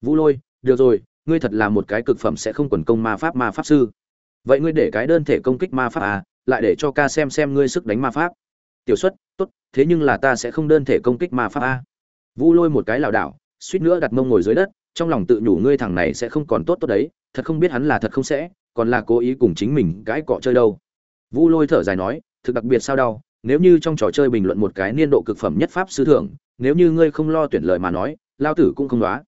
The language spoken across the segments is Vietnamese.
Vũ Lôi, được rồi, ngươi thật là một cái cực phẩm sẽ không quần công ma pháp ma pháp sư. Vậy ngươi để cái đơn thể công kích ma pháp à, lại để cho ca xem xem ngươi sức đánh ma pháp. Tiểu Xuất, tốt, thế nhưng là ta sẽ không đơn thể công kích ma pháp a. À. Vũ Lôi một cái lảo đảo, suýt nữa đặt mông ngồi dưới đất, trong lòng tự nhủ ngươi thằng này sẽ không còn tốt tốt đấy, thật không biết hắn là thật không sẽ, còn là cố ý cùng chính mình cái cọ chơi đâu. Vũ Lôi thở dài nói, thực đặc biệt sao đau, nếu như trong trò chơi bình luận một cái niên độ cực phẩm nhất pháp sư thưởng, nếu như ngươi không lo tuyển lời mà nói, lao tử cũng không đoá.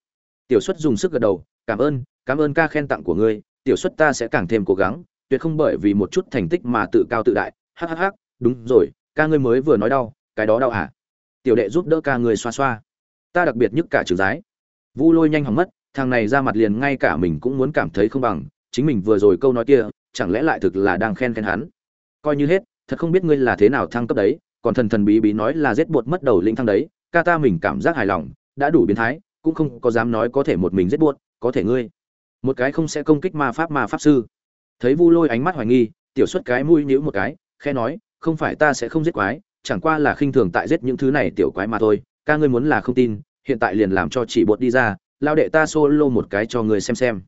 Tiểu xuất dùng sức gật đầu, cảm ơn, cảm ơn ca khen tặng của ngươi, tiểu xuất ta sẽ càng thêm cố gắng, tuyệt không bởi vì một chút thành tích mà tự cao tự đại. Hắc hắc hắc, đúng rồi, ca ngươi mới vừa nói đau, cái đó đau à Tiểu đệ giúp đỡ ca ngươi xoa xoa. Ta đặc biệt nhất cả trường giái. Vu Lôi nhanh hỏng mất, thằng này ra mặt liền ngay cả mình cũng muốn cảm thấy không bằng, chính mình vừa rồi câu nói kia, chẳng lẽ lại thực là đang khen khen hắn. Coi như hết, thật không biết ngươi là thế nào thăng cấp đấy, còn thần thần bí bí nói là giết bột mất đầu linh thăng đấy, ca ta mình cảm giác hài lòng, đã đủ biến thái, cũng không có dám nói có thể một mình giết buột, có thể ngươi. Một cái không sẽ công kích ma pháp ma pháp sư. Thấy Vu Lôi ánh mắt hoài nghi, tiểu xuất cái mũi nhíu một cái, khẽ nói, không phải ta sẽ không giết quái, chẳng qua là khinh thường tại giết những thứ này tiểu quái mà thôi, ca ngươi muốn là không tin, hiện tại liền làm cho chỉ bột đi ra, lao đệ ta solo một cái cho ngươi xem xem.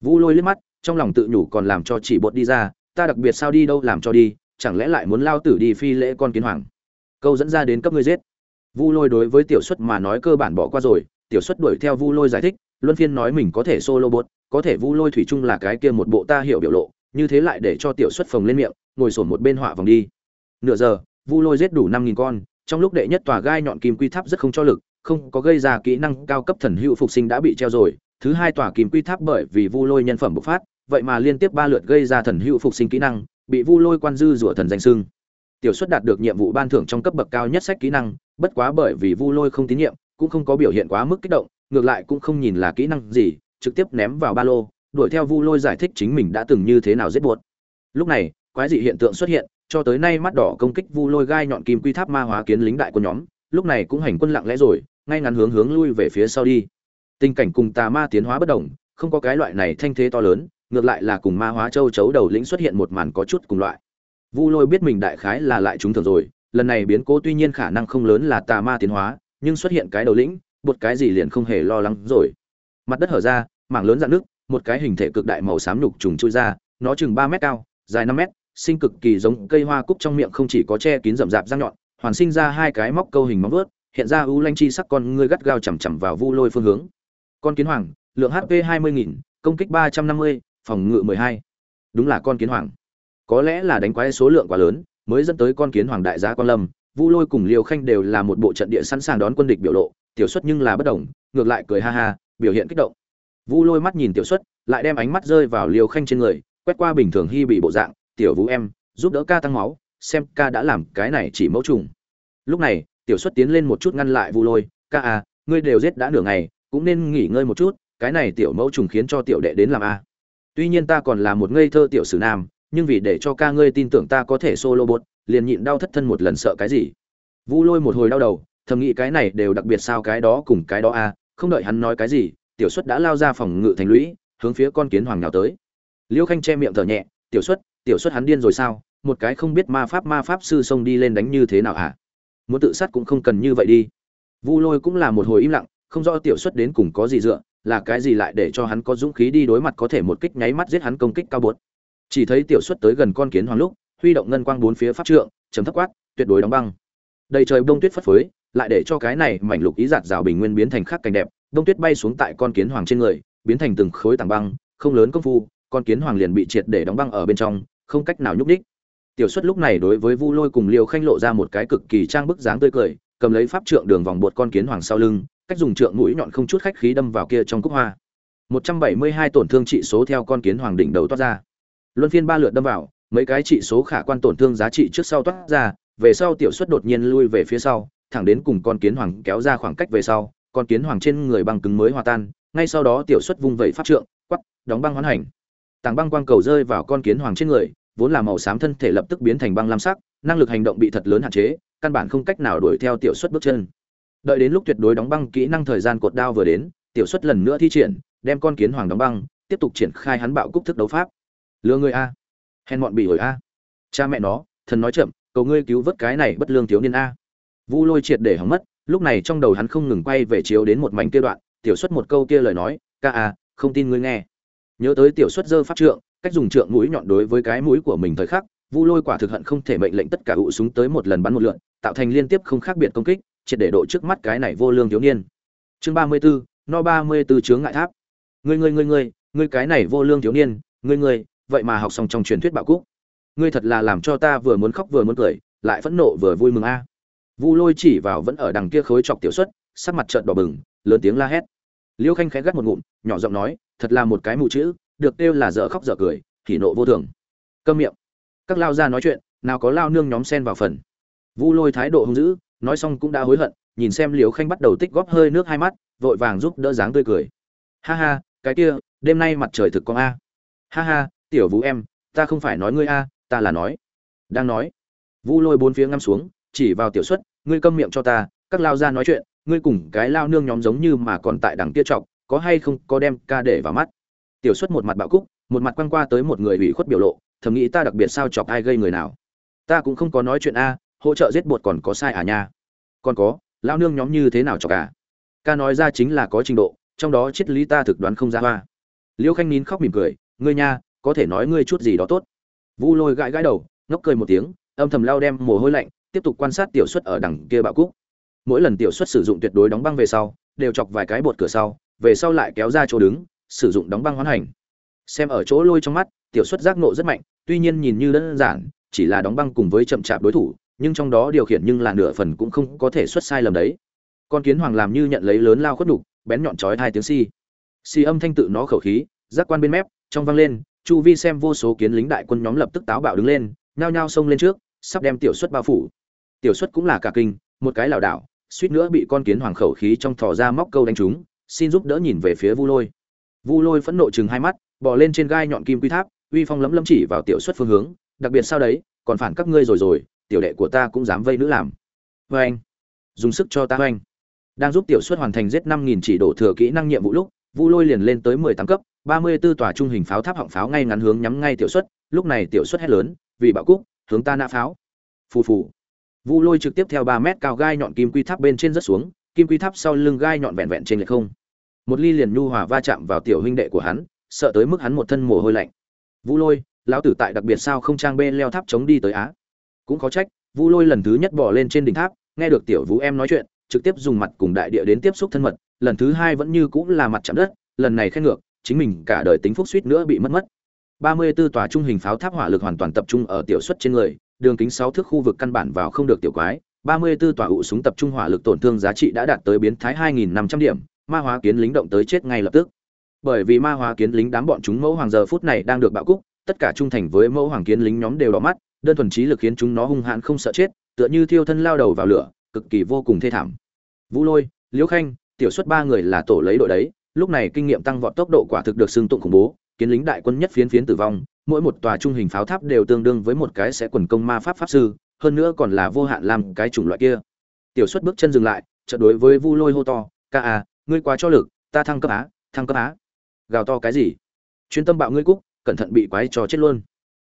Vu Lôi liếc mắt, trong lòng tự nhủ còn làm cho chỉ bột đi ra, ta đặc biệt sao đi đâu làm cho đi, chẳng lẽ lại muốn lao tử đi phi lễ con kiến hoàng câu dẫn ra đến cấp ngươi giết vu lôi đối với tiểu xuất mà nói cơ bản bỏ qua rồi tiểu xuất đuổi theo vu lôi giải thích, luân phiên nói mình có thể solo bột, có thể vu lôi thủy chung là cái kia một bộ ta hiểu biểu lộ, như thế lại để cho tiểu xuất phồng lên miệng, ngồi sổn một bên họa vòng đi. Nửa giờ, vu lôi giết đủ năm nghìn con, trong lúc đệ nhất tòa gai nhọn kim quy tháp rất không cho lực, không có gây ra kỹ năng cao cấp thần hữu phục sinh đã bị treo rồi, thứ hai tòa kim quy tháp bởi vì vu lôi nhân phẩm bộc phát, vậy mà liên tiếp ba lượt gây ra thần hữu phục sinh kỹ năng, bị vu lôi quan dư rủa thần danh sưng tiểu xuất đạt được nhiệm vụ ban thưởng trong cấp bậc cao nhất sách kỹ năng, bất quá bởi vì vu lôi không tín nhiệm cũng không có biểu hiện quá mức kích động, ngược lại cũng không nhìn là kỹ năng gì, trực tiếp ném vào ba lô, đuổi theo vu lôi giải thích chính mình đã từng như thế nào giết buột lúc này, quái dị hiện tượng xuất hiện, cho tới nay mắt đỏ công kích vu lôi gai nhọn kim quy tháp ma hóa kiến lính đại của nhóm, lúc này cũng hành quân lặng lẽ rồi, ngay ngắn hướng hướng lui về phía sau đi. Tình cảnh cùng tà ma tiến hóa bất động không có cái loại này thanh thế to lớn, ngược lại là cùng ma hóa châu chấu đầu lĩnh xuất hiện một màn có chút cùng loại. Vu lôi biết mình đại khái là lại chúng thường rồi, lần này biến cố tuy nhiên khả năng không lớn là tà ma tiến hóa nhưng xuất hiện cái đầu lĩnh bột cái gì liền không hề lo lắng rồi mặt đất hở ra mảng lớn dạn nước một cái hình thể cực đại màu xám nhục trùng chui ra nó chừng ba mét cao dài năm mét sinh cực kỳ giống cây hoa cúc trong miệng không chỉ có che kín rậm rạp răng nhọn hoàn sinh ra hai cái móc câu hình móng vuốt hiện ra ưu lanh chi sắc con ngươi gắt gao chằm chằm vào vu lôi phương hướng con kiến hoàng lượng hp hai mươi nghìn công kích ba trăm năm mươi phòng ngự 12. Đúng là con kiến hoàng. Có lẽ là đánh quái số lượng quá lớn, mới dẫn tới con kiến hoàng đại giá quan lâm, Vu Lôi cùng Liêu Khanh đều là một bộ trận địa sẵn sàng đón quân địch biểu lộ, tiểu Xuất nhưng là bất động, ngược lại cười ha ha, biểu hiện kích động. Vu Lôi mắt nhìn tiểu Xuất, lại đem ánh mắt rơi vào Liêu Khanh trên người, quét qua bình thường hy bị bộ dạng, "Tiểu Vũ em, giúp đỡ ca tăng máu, xem ca đã làm cái này chỉ mẫu trùng." Lúc này, tiểu Xuất tiến lên một chút ngăn lại Vu Lôi, "Ca à, ngươi đều giết đã nửa ngày, cũng nên nghỉ ngơi một chút, cái này tiểu mẫu trùng khiến cho tiểu đệ đến làm a." tuy nhiên ta còn là một ngây thơ tiểu sử nam nhưng vì để cho ca ngươi tin tưởng ta có thể solo bột liền nhịn đau thất thân một lần sợ cái gì. Vu lôi một hồi đau đầu, thầm nghĩ cái này đều đặc biệt sao cái đó cùng cái đó a không đợi hắn nói cái gì, tiểu xuất đã lao ra phòng ngự thành lũy, hướng phía con kiến hoàng nào tới. Liêu khanh che miệng thở nhẹ, tiểu xuất tiểu xuất hắn điên rồi sao? Một cái không biết ma pháp ma pháp sư xông đi lên đánh như thế nào hả? Muốn tự sát cũng không cần như vậy đi. Vu lôi cũng là một hồi im lặng, không rõ tiểu xuất đến cùng có gì dựa, là cái gì lại để cho hắn có dũng khí đi đối mặt có thể một kích nháy mắt giết hắn công kích cao bột. Chỉ thấy tiểu xuất tới gần con kiến hoàng lúc huy động ngân quang bốn phía pháp trượng chấm thấp quát tuyệt đối đóng băng đầy trời bông tuyết phất phới lại để cho cái này mảnh lục ý giạt rào bình nguyên biến thành khắc cảnh đẹp bông tuyết bay xuống tại con kiến hoàng trên người biến thành từng khối tảng băng không lớn công phu con kiến hoàng liền bị triệt để đóng băng ở bên trong không cách nào nhúc đích tiểu xuất lúc này đối với vu lôi cùng liều khanh lộ ra một cái cực kỳ trang bức dáng tươi cười cầm lấy pháp trượng đường vòng bột con kiến hoàng sau lưng cách dùng trượng mũi nhọn không chút khách khí đâm vào kia trong cúc hoa. 172 tổn thương trị số theo con kiến hoàng đỉnh đầu toát ra. Luân phiên ba lượt đâm vào, mấy cái trị số khả quan tổn thương giá trị trước sau toát ra, về sau tiểu suất đột nhiên lui về phía sau, thẳng đến cùng con kiến hoàng kéo ra khoảng cách về sau, con kiến hoàng trên người băng cứng mới hòa tan, ngay sau đó tiểu suất vung vẩy pháp trượng, quắc, đóng băng hoán hành. Tàng băng quang cầu rơi vào con kiến hoàng trên người, vốn là màu xám thân thể lập tức biến thành băng lam sắc, năng lực hành động bị thật lớn hạn chế, căn bản không cách nào đuổi theo tiểu suất bước chân. Đợi đến lúc tuyệt đối đóng băng kỹ năng thời gian cột đao vừa đến tiểu xuất lần nữa thi triển đem con kiến hoàng đóng băng tiếp tục triển khai hắn bạo cúc thức đấu pháp. Lừa người a hèn bọn bị ổi a. Cha mẹ nó thần nói chậm cầu ngươi cứu vớt cái này bất lương thiếu niên a. Vu lôi triệt để hỏng mất lúc này trong đầu hắn không ngừng quay về chiếu đến một mảnh kia đoạn tiểu xuất một câu kia lời nói ca à không tin ngươi nghe. Nhớ tới tiểu xuất dơ pháp trượng cách dùng trượng mũi nhọn đối với cái mũi của mình thời khắc vu lôi quả thực hận không thể mệnh lệnh tất cả ụ súng tới một lần bắn một lượn tạo thành liên tiếp không khác biệt công kích triệt để độ trước mắt cái này vô lương thiếu niên. Chương ba mươi 34, no ba mươi 34 chướng ngại tháp. Ngươi ngươi ngươi ngươi ngươi cái này vô lương thiếu niên ngươi ngươi vậy mà học xong trong truyền thuyết bạo cúc. Ngươi thật là làm cho ta vừa muốn khóc vừa muốn cười, lại phẫn nộ vừa vui mừng a. Vu lôi chỉ vào vẫn ở đằng kia khối chọc tiểu xuất, sắc mặt trợn đỏ bừng, lớn tiếng la hét. Liêu khanh khẽ gắt một ngụm, nhỏ giọng nói, thật là một cái mù chữ, được kêu là dở khóc dở cười, thì nộ vô thường. Câm miệng. Các lao ra nói chuyện, nào có lao nương nhóm sen vào phần. Vu lôi thái độ hung dữ, nói xong cũng đã hối hận, nhìn xem liều khanh bắt đầu tích góp hơi nước hai mắt, vội vàng giúp đỡ dáng tươi cười. Ha ha, cái kia, đêm nay mặt trời thực con a. Ha ha tiểu vũ em, ta không phải nói ngươi a, ta là nói. Đang nói vu lôi bốn phía ngắm xuống, chỉ vào tiểu xuất, ngươi câm miệng cho ta, các lao ra nói chuyện, ngươi cùng cái lao nương nhóm giống như mà còn tại đằng kia trọc có hay không có đem ca để vào mắt? Tiểu xuất một mặt bạo cúc, một mặt quăng qua tới một người ủy khuất biểu lộ, thầm nghĩ ta đặc biệt sao chọc ai gây người nào. Ta cũng không có nói chuyện a, hỗ trợ giết bột còn có sai à nha. Còn có, lao nương nhóm như thế nào chọc cả ca nói ra chính là có trình độ, trong đó triết lý ta thực đoán không ra hoa. Liễu khanh nín khóc mỉm cười, ngươi nha có thể nói ngươi chút gì đó tốt. Vu lôi gãi gãi đầu, ngốc cười một tiếng, âm thầm lao đem mồ hôi lạnh, tiếp tục quan sát tiểu xuất ở đằng kia bạo cúc. Mỗi lần tiểu xuất sử dụng tuyệt đối đóng băng về sau, đều chọc vài cái bột cửa sau, về sau lại kéo ra chỗ đứng, sử dụng đóng băng hoán hành. Xem ở chỗ lôi trong mắt, tiểu xuất giác nộ rất mạnh, tuy nhiên nhìn như đơn giản, chỉ là đóng băng cùng với chậm chạp đối thủ, nhưng trong đó điều khiển nhưng là nửa phần cũng không có thể xuất sai lầm đấy. Con kiến hoàng làm như nhận lấy lớn lao khuất đục bén nhọn chói hai tiếng si. Si âm thanh tự nó khẩu khí, giác quan bên mép, trong vang lên chu vi xem vô số kiến lính đại quân nhóm lập tức táo bạo đứng lên, nhao nhao xông lên trước, sắp đem tiểu xuất bao phủ. Tiểu xuất cũng là cả kinh, một cái lảo đảo, suýt nữa bị con kiến hoàng khẩu khí trong thò ra móc câu đánh trúng, xin giúp đỡ nhìn về phía vu lôi. Vu lôi phẫn nộ chừng hai mắt bỏ lên trên gai nhọn kim quy tháp, uy phong lấm lấm chỉ vào tiểu xuất phương hướng, đặc biệt sao đấy, còn phản các ngươi rồi rồi, tiểu đệ của ta cũng dám vây nữ làm. Vê anh, dùng sức cho ta anh. Đang giúp tiểu xuất hoàn thành giết năm nghìn chỉ đổ thừa kỹ năng nhiệm vụ lúc, vu lôi liền lên tới mười tám cấp ba mươi 34 tòa trung hình pháo tháp họng pháo ngay ngắn hướng nhắm ngay tiểu xuất, lúc này tiểu xuất hét lớn, vì bạo cúc, hướng ta nã pháo. Phù phù. Vu lôi trực tiếp theo ba mét cao gai nhọn kim quy tháp bên trên rất xuống, kim quy tháp sau lưng gai nhọn vẹn vẹn trên lệch không. Một ly liền nhu hòa va chạm vào tiểu huynh đệ của hắn, sợ tới mức hắn một thân mồ hôi lạnh. Vu lôi, lão tử tại đặc biệt sao không trang bê leo tháp chống đi tới á? Cũng khó trách, vu lôi lần thứ nhất bỏ lên trên đỉnh tháp, nghe được tiểu vũ em nói chuyện, trực tiếp dùng mặt cùng đại địa đến tiếp xúc thân mật, lần thứ hai vẫn như cũng là mặt chạm đất, lần này khen ngược chính mình cả đời tính phúc suýt nữa bị mất mất. Ba mươi 34 tòa trung hình pháo tháp hỏa lực hoàn toàn tập trung ở tiểu suất trên người, đường kính sáu thước khu vực căn bản vào không được tiểu quái. Ba mươi 34 tòa ụ súng tập trung hỏa lực tổn thương giá trị đã đạt tới biến thái hai nghìn năm trăm điểm, ma hóa kiến lính động tới chết ngay lập tức. Bởi vì ma hóa kiến lính đám bọn chúng mẫu hoàng giờ phút này đang được bạo cúc, tất cả trung thành với mẫu hoàng kiến lính nhóm đều đỏ mắt, đơn thuần trí lực khiến chúng nó hung hãn không sợ chết, tựa như thiêu thân lao đầu vào lửa, cực kỳ vô cùng thê thảm. Vũ lôi, liễu khanh, tiểu xuất ba người là tổ lấy đội đấy lúc này kinh nghiệm tăng vọt tốc độ quả thực được xưng tụng khủng bố, kiến lính đại quân nhất phiến phiến tử vong, mỗi một tòa trung hình pháo tháp đều tương đương với một cái sẽ quần công ma pháp pháp sư, hơn nữa còn là vô hạn làm cái chủng loại kia. Tiểu xuất bước chân dừng lại, chợt đối với vu lôi hô to, ca à ngươi quá cho lực, ta thăng cấp á, thăng cấp á. Gào to cái gì? Chuyên tâm bạo ngươi cúc, cẩn thận bị quái cho chết luôn.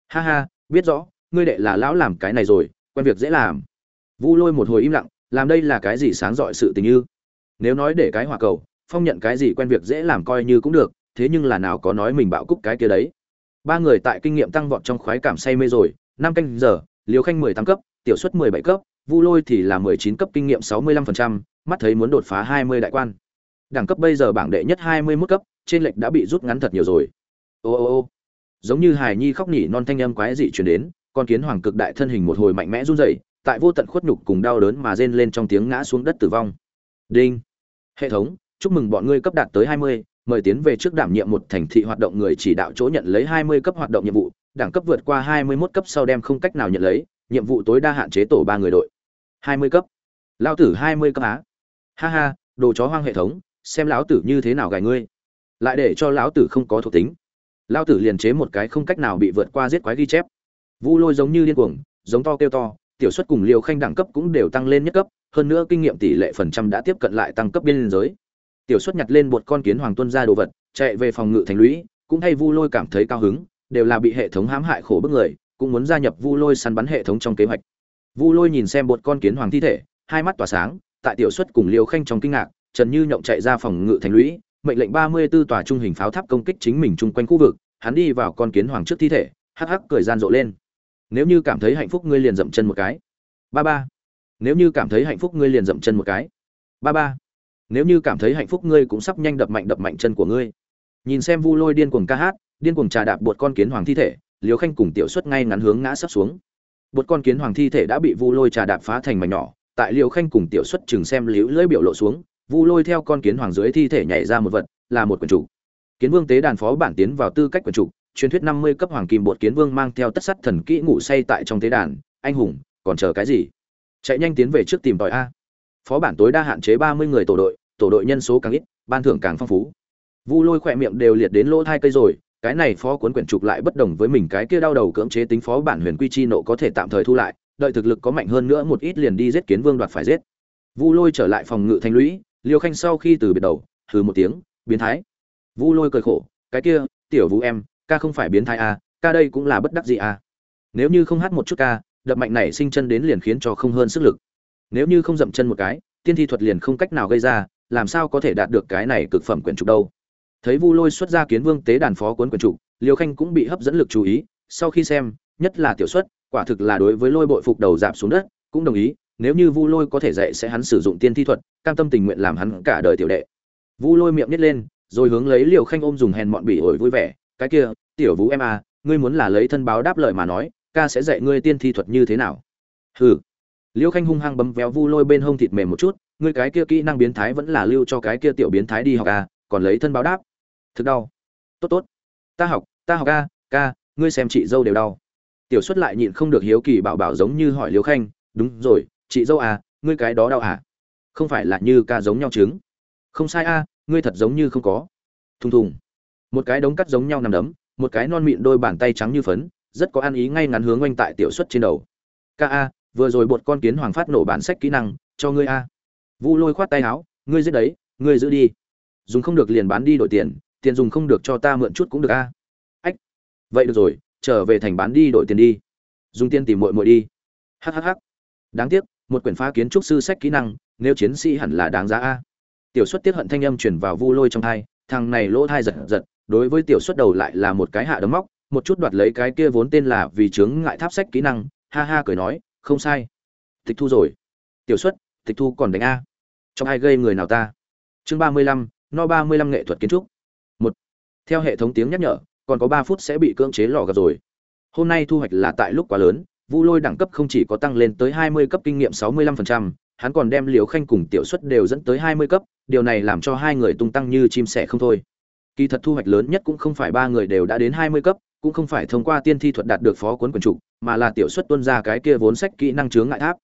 Ha ha, biết rõ, ngươi đệ là lão làm cái này rồi, quen việc dễ làm. Vu lôi một hồi im lặng, làm đây là cái gì sáng dọi sự tình như nếu nói để cái hỏa cầu phong nhận cái gì quen việc dễ làm coi như cũng được, thế nhưng là nào có nói mình bạo cúc cái kia đấy. Ba người tại kinh nghiệm tăng vọt trong khoái cảm say mê rồi, năm canh giờ liều khanh mười tám cấp, tiểu suất mười bảy cấp, vu lôi thì là mười chín cấp kinh nghiệm sáu mươi lăm phần trăm, mắt thấy muốn đột phá hai mươi đại quan. Đẳng cấp bây giờ bảng đệ nhất hai mươi 21 cấp, trên lệch đã bị rút ngắn thật nhiều rồi. Ô ô ô. Giống như hài nhi khóc nhỉ non thanh âm quái dị truyền đến, con kiến hoàng cực đại thân hình một hồi mạnh mẽ run rẩy, tại vô tận khuất nhục cùng đau đớn mà rên lên trong tiếng ngã xuống đất tử vong. Đinh. Hệ thống chúc mừng bọn ngươi cấp đạt tới hai mươi, mời tiến về trước đảm nhiệm một thành thị hoạt động người chỉ đạo chỗ nhận lấy hai mươi cấp hoạt động nhiệm vụ, đẳng cấp vượt qua 21 cấp sau đem không cách nào nhận lấy, nhiệm vụ tối đa hạn chế tổ ba người đội. Hai mươi cấp. Lão tử hai mươi cấp á. Ha ha, đồ chó hoang hệ thống, xem lão tử như thế nào gài ngươi. Lại để cho lão tử không có thuộc tính. Lão tử liền chế một cái không cách nào bị vượt qua giết quái ghi chép. Vu lôi giống như điên cuồng, giống to kêu to, tiểu suất cùng liều khanh đẳng cấp cũng đều tăng lên nhất cấp, hơn nữa kinh nghiệm tỷ lệ phần trăm đã tiếp cận lại tăng cấp biên giới tiểu xuất nhặt lên một con kiến hoàng tuân ra đồ vật, chạy về phòng ngự thành lũy, cũng thay vu lôi cảm thấy cao hứng, đều là bị hệ thống hãm hại khổ bức người, cũng muốn gia nhập vu lôi săn bắn hệ thống trong kế hoạch. Vu lôi nhìn xem một con kiến hoàng thi thể, hai mắt tỏa sáng, tại tiểu xuất cùng liều khanh trong kinh ngạc, trần như nhộng chạy ra phòng ngự thành lũy, mệnh lệnh ba mươi 34 tòa trung hình pháo tháp công kích chính mình chung quanh khu vực, hắn đi vào con kiến hoàng trước thi thể, hắc hắc cười gian rộ lên. Nếu như cảm thấy hạnh phúc ngươi liền dậm chân một cái. Ba ba. Nếu như cảm thấy hạnh phúc ngươi liền dậm chân một cái. Ba ba nếu như cảm thấy hạnh phúc, ngươi cũng sắp nhanh đập mạnh đập mạnh chân của ngươi. Nhìn xem vu lôi điên cuồng ca hát, điên cuồng trà đạp bột con kiến hoàng thi thể liều khanh cùng tiểu xuất ngay ngắn hướng ngã sắp xuống. Bột con kiến hoàng thi thể đã bị vu lôi trà đạp phá thành mảnh nhỏ, tại liều khanh cùng tiểu xuất chừng xem liễu lưỡi biểu lộ xuống, vu lôi theo con kiến hoàng dưới thi thể nhảy ra một vật, là một quần chủ kiến vương tế đàn phó bản tiến vào tư cách quần chủ truyền thuyết năm mươi cấp hoàng kim bột kiến vương mang theo tất sắt thần kỹ ngủ say tại trong tế đàn. Anh hùng, còn chờ cái gì? Chạy nhanh tiến về trước tìm tòi a phó bản tối đa hạn chế ba mươi người tổ đội tổ đội nhân số càng ít ban thưởng càng phong phú. Vu lôi khỏe miệng đều liệt đến lỗ thai cây rồi cái này phó cuốn quyển trục lại bất đồng với mình cái kia đau đầu cưỡng chế tính phó bản huyền quy chi nộ có thể tạm thời thu lại đợi thực lực có mạnh hơn nữa một ít liền đi giết kiến vương đoạt phải giết. Vu lôi trở lại phòng ngự thanh lũy liêu khanh sau khi từ biệt đầu hừ một tiếng biến thái. Vu lôi cười khổ cái kia tiểu vũ em ca không phải biến thái à, ca đây cũng là bất đắc gì à. nếu như không hát một chút ca đập mạnh này sinh chân đến liền khiến cho không hơn sức lực nếu như không dậm chân một cái, tiên thi thuật liền không cách nào gây ra, làm sao có thể đạt được cái này cực phẩm quyển trục đâu? Thấy vu lôi xuất ra kiến vương tế đàn phó cuốn quyển trục, liêu khanh cũng bị hấp dẫn lực chú ý, sau khi xem, nhất là tiểu xuất, quả thực là đối với lôi bội phục đầu dạp xuống đất, cũng đồng ý, nếu như vu lôi có thể dạy sẽ hắn sử dụng tiên thi thuật, cam tâm tình nguyện làm hắn cả đời tiểu đệ. Vu lôi miệng nít lên, rồi hướng lấy liều khanh ôm dùng hèn mọn bỉ ổi vui vẻ, cái kia, tiểu vũ em à ngươi muốn là lấy thân báo đáp lời mà nói, ca sẽ dạy ngươi tiên thi thuật như thế nào? Hừ liêu khanh hung hăng bấm véo vu lôi bên hông thịt mềm một chút ngươi cái kia kỹ năng biến thái vẫn là lưu cho cái kia tiểu biến thái đi học à còn lấy thân báo đáp. Thực đau. Tốt tốt. Ta học ta học a ca ngươi xem chị dâu đều đau. Tiểu xuất lại nhịn không được hiếu kỳ bảo bảo giống như hỏi liêu khanh đúng rồi chị dâu à ngươi cái đó đau à? Không phải là như ca giống nhau chứng? Không sai a à, ngươi thật giống như không có. Thùng thùng. Một cái đống cắt giống nhau nằm đấm một cái non mịn đôi bàn tay trắng như phấn rất có ăn ý ngay ngắn hướng oanh tại tiểu xuất trên đầu. Ca a vừa rồi bột con kiến hoàng phát nổ bản sách kỹ năng, cho ngươi a. Vu lôi khoát tay áo, ngươi giết đấy, ngươi giữ đi. Dùng không được liền bán đi đổi tiền tiền dùng không được cho ta mượn chút cũng được a. Ách. Vậy được rồi, trở về thành bán đi đổi tiền đi. Dùng tiền tìm muội muội đi. Hhh đáng tiếc, một quyển phá kiến trúc sư sách kỹ năng, nếu chiến sĩ hẳn là đáng giá a. Tiểu xuất tiết hận thanh âm chuyển vào vu lôi trong thai, thằng này lỗ thai giật giật, đối với tiểu xuất đầu lại là một cái hạ đấm móc, một chút đoạt lấy cái kia vốn tên là vì chướng ngại tháp sách kỹ năng, ha ha cười nói không sai. Tịch thu rồi. Tiểu xuất, tịch thu còn đánh a. Trong ai gây người nào ta? Chương ba mươi lăm, no ba mươi lăm nghệ thuật kiến trúc. Một. Theo hệ thống tiếng nhắc nhở, còn có ba phút sẽ bị cưỡng chế lò gặp rồi. Hôm nay thu hoạch là tại lúc quá lớn, vu lôi đẳng cấp không chỉ có tăng lên tới hai mươi cấp kinh nghiệm sáu mươi lăm phần trăm, hắn còn đem liều khanh cùng tiểu xuất đều dẫn tới hai mươi cấp, điều này làm cho hai người tung tăng như chim sẻ không thôi. Kỳ thật thu hoạch lớn nhất cũng không phải ba người đều đã đến hai mươi cấp cũng không phải thông qua tiên thi thuật đạt được phó cuốn quần trục, mà là tiểu xuất tuân ra cái kia vốn sách kỹ năng chướng ngại tháp.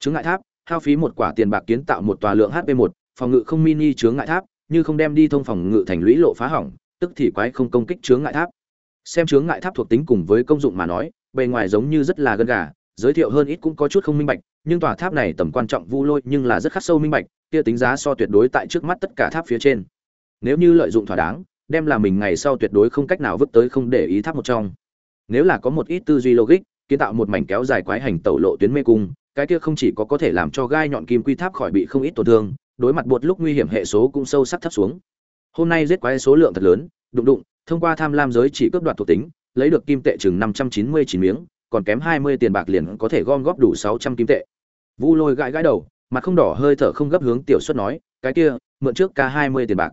Chướng ngại tháp, hao phí một quả tiền bạc kiến tạo một tòa lượng hp một, phòng ngự không mini chướng ngại tháp, như không đem đi thông phòng ngự thành lũy lộ phá hỏng, tức thì quái không công kích chướng ngại tháp. Xem chướng ngại tháp thuộc tính cùng với công dụng mà nói, bề ngoài giống như rất là gân gà, giới thiệu hơn ít cũng có chút không minh bạch, nhưng tòa tháp này tầm quan trọng vu lôi nhưng là rất khắc sâu minh bạch, kia tính giá so tuyệt đối tại trước mắt tất cả tháp phía trên. Nếu như lợi dụng thỏa đáng đem là mình ngày sau tuyệt đối không cách nào vứt tới không để ý tháp một trong. Nếu là có một ít tư duy logic, kiến tạo một mảnh kéo dài quái hành tẩu lộ tuyến mê cung, cái kia không chỉ có có thể làm cho gai nhọn kim quy tháp khỏi bị không ít tổn thương, đối mặt bột lúc nguy hiểm hệ số cũng sâu sắc thấp xuống. Hôm nay giết quái số lượng thật lớn, đụng đụng, thông qua tham lam giới chỉ cướp đoạt thuộc tính, lấy được kim tệ chừng năm trăm chín mươi chín miếng, còn kém hai mươi tiền bạc liền có thể gom góp đủ sáu trăm kim tệ. Vu lôi gãi gãi đầu, mặt không đỏ hơi thở không gấp hướng tiểu xuất nói, cái kia, mượn trước ca hai mươi tiền bạc.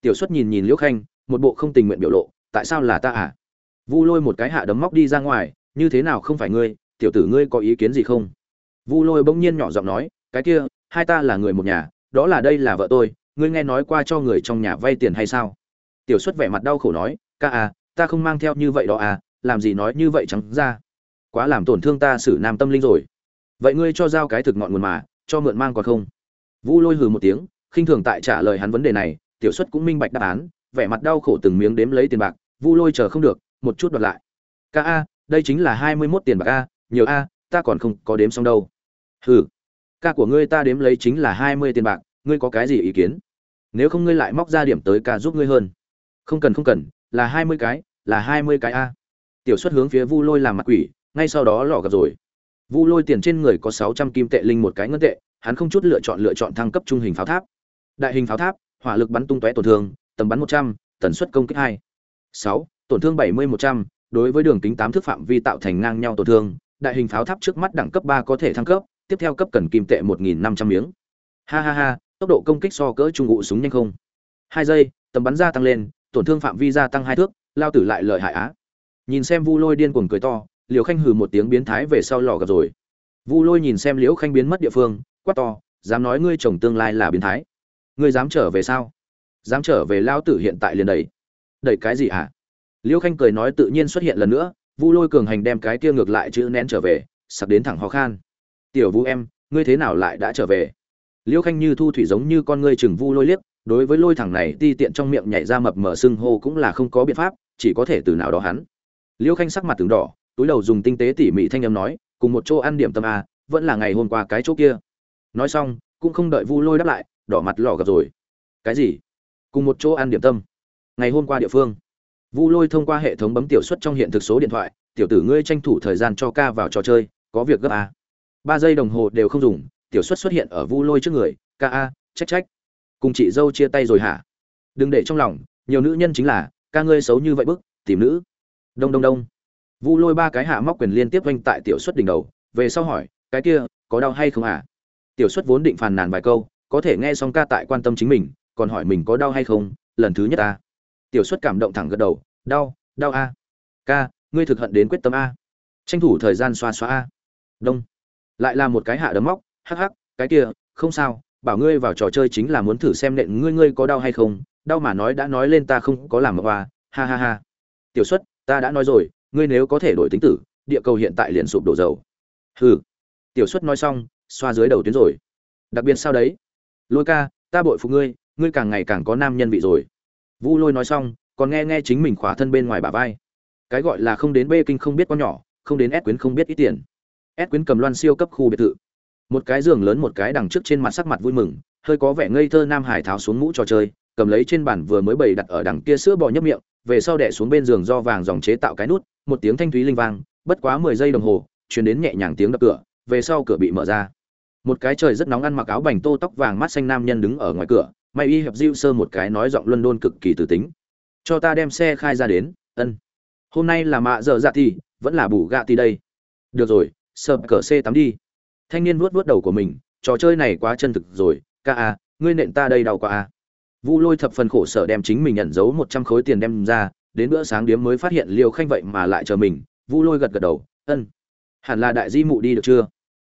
Tiểu xuất nhìn nhìn liễu khanh một bộ không tình nguyện biểu lộ, tại sao là ta à? Vu lôi một cái hạ đấm móc đi ra ngoài, như thế nào không phải ngươi, tiểu tử ngươi có ý kiến gì không? Vu lôi bỗng nhiên nhỏ giọng nói, cái kia, hai ta là người một nhà, đó là đây là vợ tôi, ngươi nghe nói qua cho người trong nhà vay tiền hay sao? Tiểu xuất vẻ mặt đau khổ nói, ca à ta không mang theo như vậy đó à làm gì nói như vậy trắng ra. Quá làm tổn thương ta xử nam tâm linh rồi. Vậy ngươi cho giao cái thực ngọn nguồn mà, cho mượn mang còn không? Vu lôi hừ một tiếng, khinh thường tại trả lời hắn vấn đề này, tiểu xuất cũng minh bạch đáp án vẻ mặt đau khổ từng miếng đếm lấy tiền bạc, vu lôi chờ không được, một chút đoạt lại. Ca a, đây chính là hai mươi mốt tiền bạc a, nhiều a, ta còn không có đếm xong đâu. Hừ, ca của ngươi ta đếm lấy chính là hai mươi tiền bạc, ngươi có cái gì ý kiến? Nếu không ngươi lại móc ra điểm tới ca giúp ngươi hơn. Không cần không cần, là hai mươi cái, là hai mươi cái a. Tiểu xuất hướng phía vu lôi làm mặt quỷ, ngay sau đó lọ gặp rồi. Vu lôi tiền trên người có sáu trăm kim tệ linh một cái ngân tệ, hắn không chút lựa chọn lựa chọn thăng cấp trung hình pháo tháp. Đại hình pháo tháp, hỏa lực bắn tung tóe tổn thương tầm bắn một trăm, tần suất công kích hai. Sáu, tổn thương bảy mươi một trăm, đối với đường kính 8 thước phạm vi tạo thành ngang nhau tổn thương, đại hình pháo tháp trước mắt đẳng cấp 3 có thể thăng cấp, tiếp theo cấp cần kim tệ một nghìn năm trăm miếng. Ha ha ha, tốc độ công kích so cỡ trung ngụ súng nhanh không. 2 giây, tầm bắn gia tăng lên, tổn thương phạm vi gia tăng 2 thước, lao tử lại lợi hại á. Nhìn xem vu lôi điên cuồng cười to, Liễu khanh hừ một tiếng biến thái về sau lò gặp rồi. Vu lôi nhìn xem liễu khanh biến mất địa phương, quát to, dám nói ngươi chồng tương lai là biến thái? Ngươi dám trở về sao? Dám trở về lao tử hiện tại liền đẩy. Đẩy cái gì hả? Liễu khanh cười nói tự nhiên xuất hiện lần nữa, vu lôi cường hành đem cái kia ngược lại chữ nén trở về, sặc đến thẳng ho khan. Tiểu vu em, ngươi thế nào lại đã trở về? Liễu khanh như thu thủy giống như con ngươi chừng vu lôi liếc, đối với lôi thẳng này ti tiện trong miệng nhảy ra mập mờ sưng hô cũng là không có biện pháp, chỉ có thể từ nào đó hắn. Liễu khanh sắc mặt từng đỏ, túi đầu dùng tinh tế tỉ mỉ thanh âm nói, cùng một chỗ ăn điểm tâm a vẫn là ngày hôm qua cái chỗ kia. Nói xong, cũng không đợi vu lôi đáp lại, đỏ mặt lò gặp rồi. Cái gì? Cùng một chỗ ăn điểm tâm. Ngày hôm qua địa phương, vu lôi thông qua hệ thống bấm tiểu suất trong hiện thực số điện thoại, tiểu tử ngươi tranh thủ thời gian cho ca vào trò chơi, có việc gấp à. Ba giây đồng hồ đều không dùng, tiểu suất xuất hiện ở vu lôi trước người, ca a, trách trách. Cùng chị dâu chia tay rồi hả? Đừng để trong lòng, nhiều nữ nhân chính là, ca ngươi xấu như vậy bức, tìm nữ. Đông đông đông. Vu lôi ba cái hạ móc quyền liên tiếp quanh tại tiểu suất đỉnh đầu, về sau hỏi, cái kia, có đau hay không à? Tiểu suất vốn định phàn nàn vài câu, có thể nghe xong ca tại quan tâm chính mình còn hỏi mình có đau hay không, lần thứ nhất ta tiểu xuất cảm động thẳng gật đầu, đau đau a. Ca, ngươi thực hận đến quyết tâm a. Tranh thủ thời gian xoa xoa a. Đông. Lại là một cái hạ đấm móc, hắc hắc, cái kia, không sao, bảo ngươi vào trò chơi chính là muốn thử xem nện ngươi ngươi có đau hay không. Đau mà nói đã nói lên ta không có làm mà hoa, ha ha ha. Tiểu xuất, ta đã nói rồi, ngươi nếu có thể đổi tính tử, địa cầu hiện tại liền sụp đổ dầu. Hừ. Tiểu xuất nói xong, xoa dưới đầu tuyến rồi. Đặc biệt sao đấy. Lôi ca, ta bội phục ngươi ngươi càng ngày càng có nam nhân vị rồi. Vu lôi nói xong, còn nghe nghe chính mình khỏa thân bên ngoài bả vai. Cái gọi là không đến bê kinh không biết con nhỏ, không đến ép quyến không biết ít tiền. Ép quyến cầm loan siêu cấp khu biệt thự. Một cái giường lớn một cái đằng trước trên mặt sắc mặt vui mừng, hơi có vẻ ngây thơ nam hải tháo xuống mũ trò chơi, cầm lấy trên bàn vừa mới bày đặt ở đằng kia sữa bò nhấp miệng, về sau đẻ xuống bên giường do vàng dòng chế tạo cái nút, một tiếng thanh thúy linh vang, bất quá mười giây đồng hồ chuyển đến nhẹ nhàng tiếng đập cửa, về sau cửa bị mở ra. Một cái trời rất nóng ăn mặc áo bành tô tóc vàng mắt xanh nam nhân đứng ở ngoài cửa may y hiệp diêu sơ một cái nói giọng luân đôn cực kỳ tử tính. Cho ta đem xe khai ra đến, ân. Hôm nay là mạ giờ dạ thì, vẫn là bù gạ thì đây. Được rồi sơ cờ c tắm đi. Thanh niên vuốt vuốt đầu của mình, trò chơi này quá chân thực rồi, ca a ngươi nện ta đây đau quá a vu lôi thập phần khổ sở đem chính mình nhận giấu một trăm khối tiền đem ra, đến bữa sáng điếm mới phát hiện liều khanh vậy mà lại chờ mình, vu lôi gật gật đầu, ân. Hẳn là đại di mụ đi được chưa?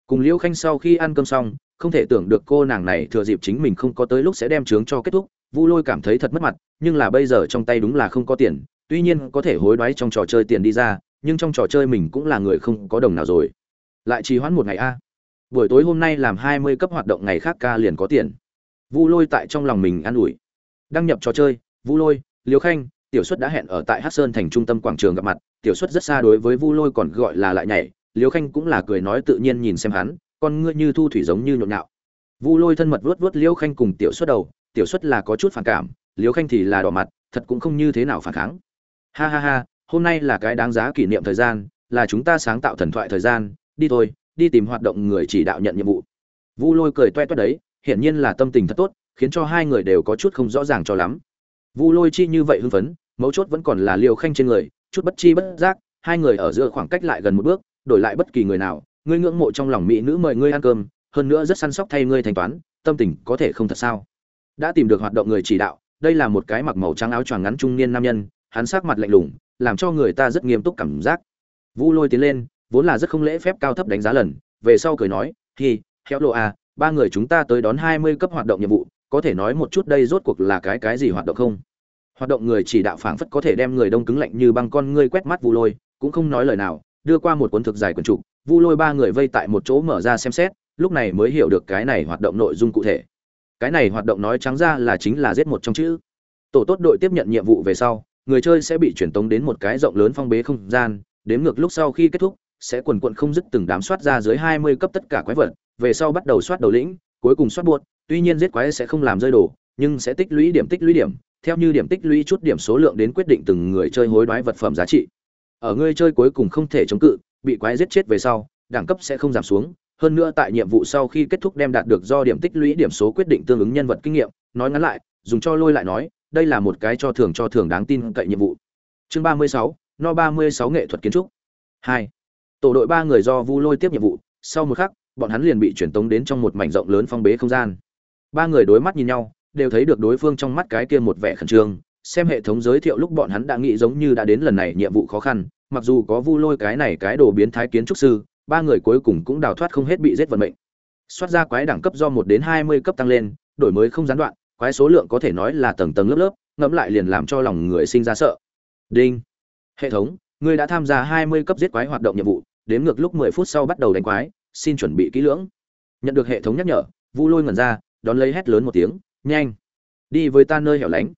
Cùng liễu khanh sau khi ăn cơm xong không thể tưởng được cô nàng này thừa dịp chính mình không có tới lúc sẽ đem trướng cho kết thúc, vu lôi cảm thấy thật mất mặt, nhưng là bây giờ trong tay đúng là không có tiền, tuy nhiên có thể hối đoái trong trò chơi tiền đi ra, nhưng trong trò chơi mình cũng là người không có đồng nào rồi. Lại trì hoãn một ngày a. Buổi tối hôm nay làm hai mươi cấp hoạt động ngày khác ca liền có tiền. Vu lôi tại trong lòng mình an ủi. Đăng nhập trò chơi, vu lôi liều khanh, tiểu xuất đã hẹn ở tại hát sơn thành trung tâm quảng trường gặp mặt, tiểu xuất rất xa đối với vu lôi còn gọi là lại nhảy liều khanh cũng là cười nói tự nhiên nhìn xem hắn con ngươi như thu thủy giống như nhộn nhạo. Vu lôi thân mật vuốt vuốt liễu khanh cùng tiểu xuất đầu, tiểu xuất là có chút phản cảm, liễu khanh thì là đỏ mặt, thật cũng không như thế nào phản kháng. Ha ha ha, hôm nay là cái đáng giá kỷ niệm thời gian, là chúng ta sáng tạo thần thoại thời gian, đi thôi, đi tìm hoạt động người chỉ đạo nhận nhiệm vụ. Vu lôi cười toe toét đấy, hiển nhiên là tâm tình thật tốt, khiến cho hai người đều có chút không rõ ràng cho lắm. Vu lôi chi như vậy hưng phấn, mấu chốt vẫn còn là liều khanh trên người, chút bất chi bất giác, hai người ở giữa khoảng cách lại gần một bước, đổi lại bất kỳ người nào ngươi ngưỡng mộ trong lòng mỹ nữ mời ngươi ăn cơm, hơn nữa rất săn sóc thay ngươi thanh toán, tâm tình có thể không thật sao? Đã tìm được hoạt động người chỉ đạo, đây là một cái mặc màu trắng áo choàng ngắn trung niên nam nhân, hắn sắc mặt lạnh lùng, làm cho người ta rất nghiêm túc cảm giác. Vu lôi tiến lên, vốn là rất không lễ phép cao thấp đánh giá lần, về sau cười nói, hi, héo lộ à ba người chúng ta tới đón hai mươi cấp hoạt động nhiệm vụ, có thể nói một chút đây rốt cuộc là cái cái gì hoạt động không? Hoạt động người chỉ đạo phảng phất có thể đem người đông cứng lạnh như băng con ngươi quét mắt vu lôi, cũng không nói lời nào, đưa qua một cuốn thực dài quần trục vu lôi ba người vây tại một chỗ mở ra xem xét lúc này mới hiểu được cái này hoạt động nội dung cụ thể cái này hoạt động nói trắng ra là chính là giết một trong chữ tổ tốt đội tiếp nhận nhiệm vụ về sau người chơi sẽ bị chuyển tống đến một cái rộng lớn phong bế không gian đếm ngược lúc sau khi kết thúc sẽ quần quận không dứt từng đám soát ra dưới 20 cấp tất cả quái vật, về sau bắt đầu soát đầu lĩnh, cuối cùng soát buột, tuy nhiên giết quái sẽ không làm rơi đồ, nhưng sẽ tích lũy điểm tích lũy điểm, theo như điểm tích lũy chút điểm số lượng đến quyết định từng người chơi hối đoái vật phẩm giá trị. Ở người chơi cuối cùng không thể chống cự, bị quái giết chết về sau, đẳng cấp sẽ không giảm xuống, hơn nữa tại nhiệm vụ sau khi kết thúc đem đạt được do điểm tích lũy điểm số quyết định tương ứng nhân vật kinh nghiệm, nói ngắn lại dùng cho lôi lại nói đây là một cái cho thường cho thường đáng tin cậy nhiệm vụ. Chương ba mươi sáu no ba mươi sáu nghệ thuật kiến trúc. Hai. Tổ đội ba người do vu lôi tiếp nhiệm vụ sau một khắc bọn hắn liền bị chuyển tống đến trong một mảnh rộng lớn phong bế không gian. Ba người đối mắt nhìn nhau đều thấy được đối phương trong mắt cái kia một vẻ khẩn trương xem hệ thống giới thiệu lúc bọn hắn đã nghĩ giống như đã đến lần này nhiệm vụ khó khăn mặc dù có vu lôi cái này cái đồ biến thái kiến trúc sư, ba người cuối cùng cũng đào thoát không hết bị giết vận mệnh. Xoát ra quái đẳng cấp do một đến hai mươi cấp tăng lên, đổi mới không gián đoạn, quái số lượng có thể nói là tầng tầng lớp lớp, ngẫm lại liền làm cho lòng người sinh ra sợ. Đinh. Hệ thống, ngươi đã tham gia hai mươi cấp giết quái hoạt động nhiệm vụ, đến ngược lúc mười phút sau bắt đầu đánh quái, xin chuẩn bị kỹ lưỡng. Nhận được hệ thống nhắc nhở, vu lôi ngẩn ra, đón lấy hét lớn một tiếng, nhanh. Đi với ta nơi hẻo lánh.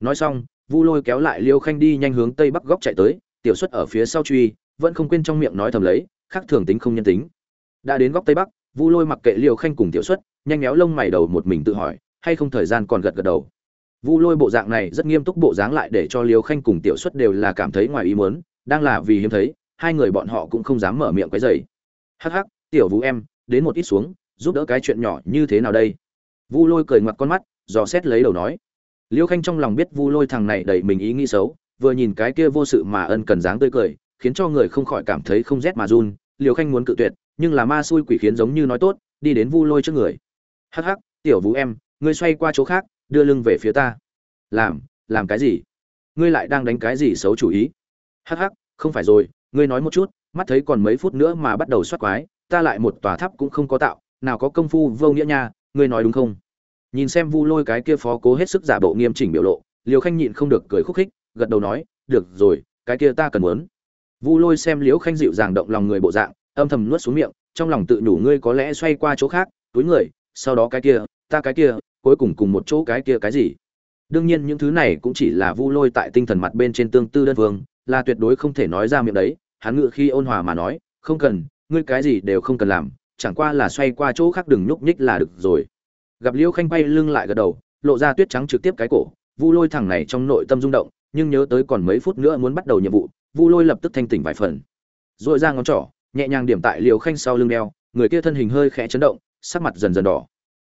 Nói xong, vu lôi kéo lại liêu khanh đi nhanh hướng tây bắc góc chạy tới tiểu xuất ở phía sau truy, vẫn không quên trong miệng nói thầm lấy, khác thường tính không nhân tính. Đã đến góc tây bắc, vu lôi mặc kệ liêu khanh cùng tiểu xuất, nhanh méo lông mày đầu một mình tự hỏi, hay không thời gian còn gật gật đầu. Vu lôi bộ dạng này rất nghiêm túc bộ dáng lại để cho liêu khanh cùng tiểu xuất đều là cảm thấy ngoài ý muốn, đang là vì hiếm thấy, hai người bọn họ cũng không dám mở miệng cái dày hắc hắc, tiểu vũ em, đến một ít xuống, giúp đỡ cái chuyện nhỏ như thế nào đây? Vu lôi cười ngoặt con mắt, dò xét lấy đầu nói. Liêu khanh trong lòng biết vu lôi thằng này đầy mình ý nghĩ xấu vừa nhìn cái kia vô sự mà ân cần dáng tươi cười, khiến cho người không khỏi cảm thấy không rét mà run, Liều khanh muốn cự tuyệt, nhưng là ma xui quỷ khiến giống như nói tốt, đi đến vu lôi trước người. Hắc hắc, tiểu vũ em, ngươi xoay qua chỗ khác, đưa lưng về phía ta. Làm làm cái gì? Ngươi lại đang đánh cái gì xấu chủ ý? Hắc hắc, không phải rồi, ngươi nói một chút, mắt thấy còn mấy phút nữa mà bắt đầu soát quái, ta lại một tòa tháp cũng không có tạo, nào có công phu vô nghĩa nha, ngươi nói đúng không? Nhìn xem vu lôi cái kia phó cố hết sức giả bộ nghiêm chỉnh biểu lộ, liều khanh nhịn không được cười khúc khích gật đầu nói, được rồi, cái kia ta cần muốn. Vu lôi xem liễu khanh dịu dàng động lòng người bộ dạng, âm thầm nuốt xuống miệng, trong lòng tự nhủ ngươi có lẽ xoay qua chỗ khác, túi người, sau đó cái kia, ta cái kia, cuối cùng cùng một chỗ cái kia cái gì? Đương nhiên những thứ này cũng chỉ là vu lôi tại tinh thần mặt bên trên tương tư đơn vương là tuyệt đối không thể nói ra miệng đấy, hắn ngự khi ôn hòa mà nói, không cần, ngươi cái gì đều không cần làm, chẳng qua là xoay qua chỗ khác đừng nhúc nhích là được rồi. Gặp liêu khanh bay lưng lại gật đầu, lộ ra tuyết trắng trực tiếp cái cổ, vu lôi thẳng này trong nội tâm rung động nhưng nhớ tới còn mấy phút nữa muốn bắt đầu nhiệm vụ, vu lôi lập tức thanh tỉnh vài phần. Rồi ra ngón trỏ, nhẹ nhàng điểm tại liều khanh sau lưng đeo, người kia thân hình hơi khẽ chấn động, sắc mặt dần dần đỏ.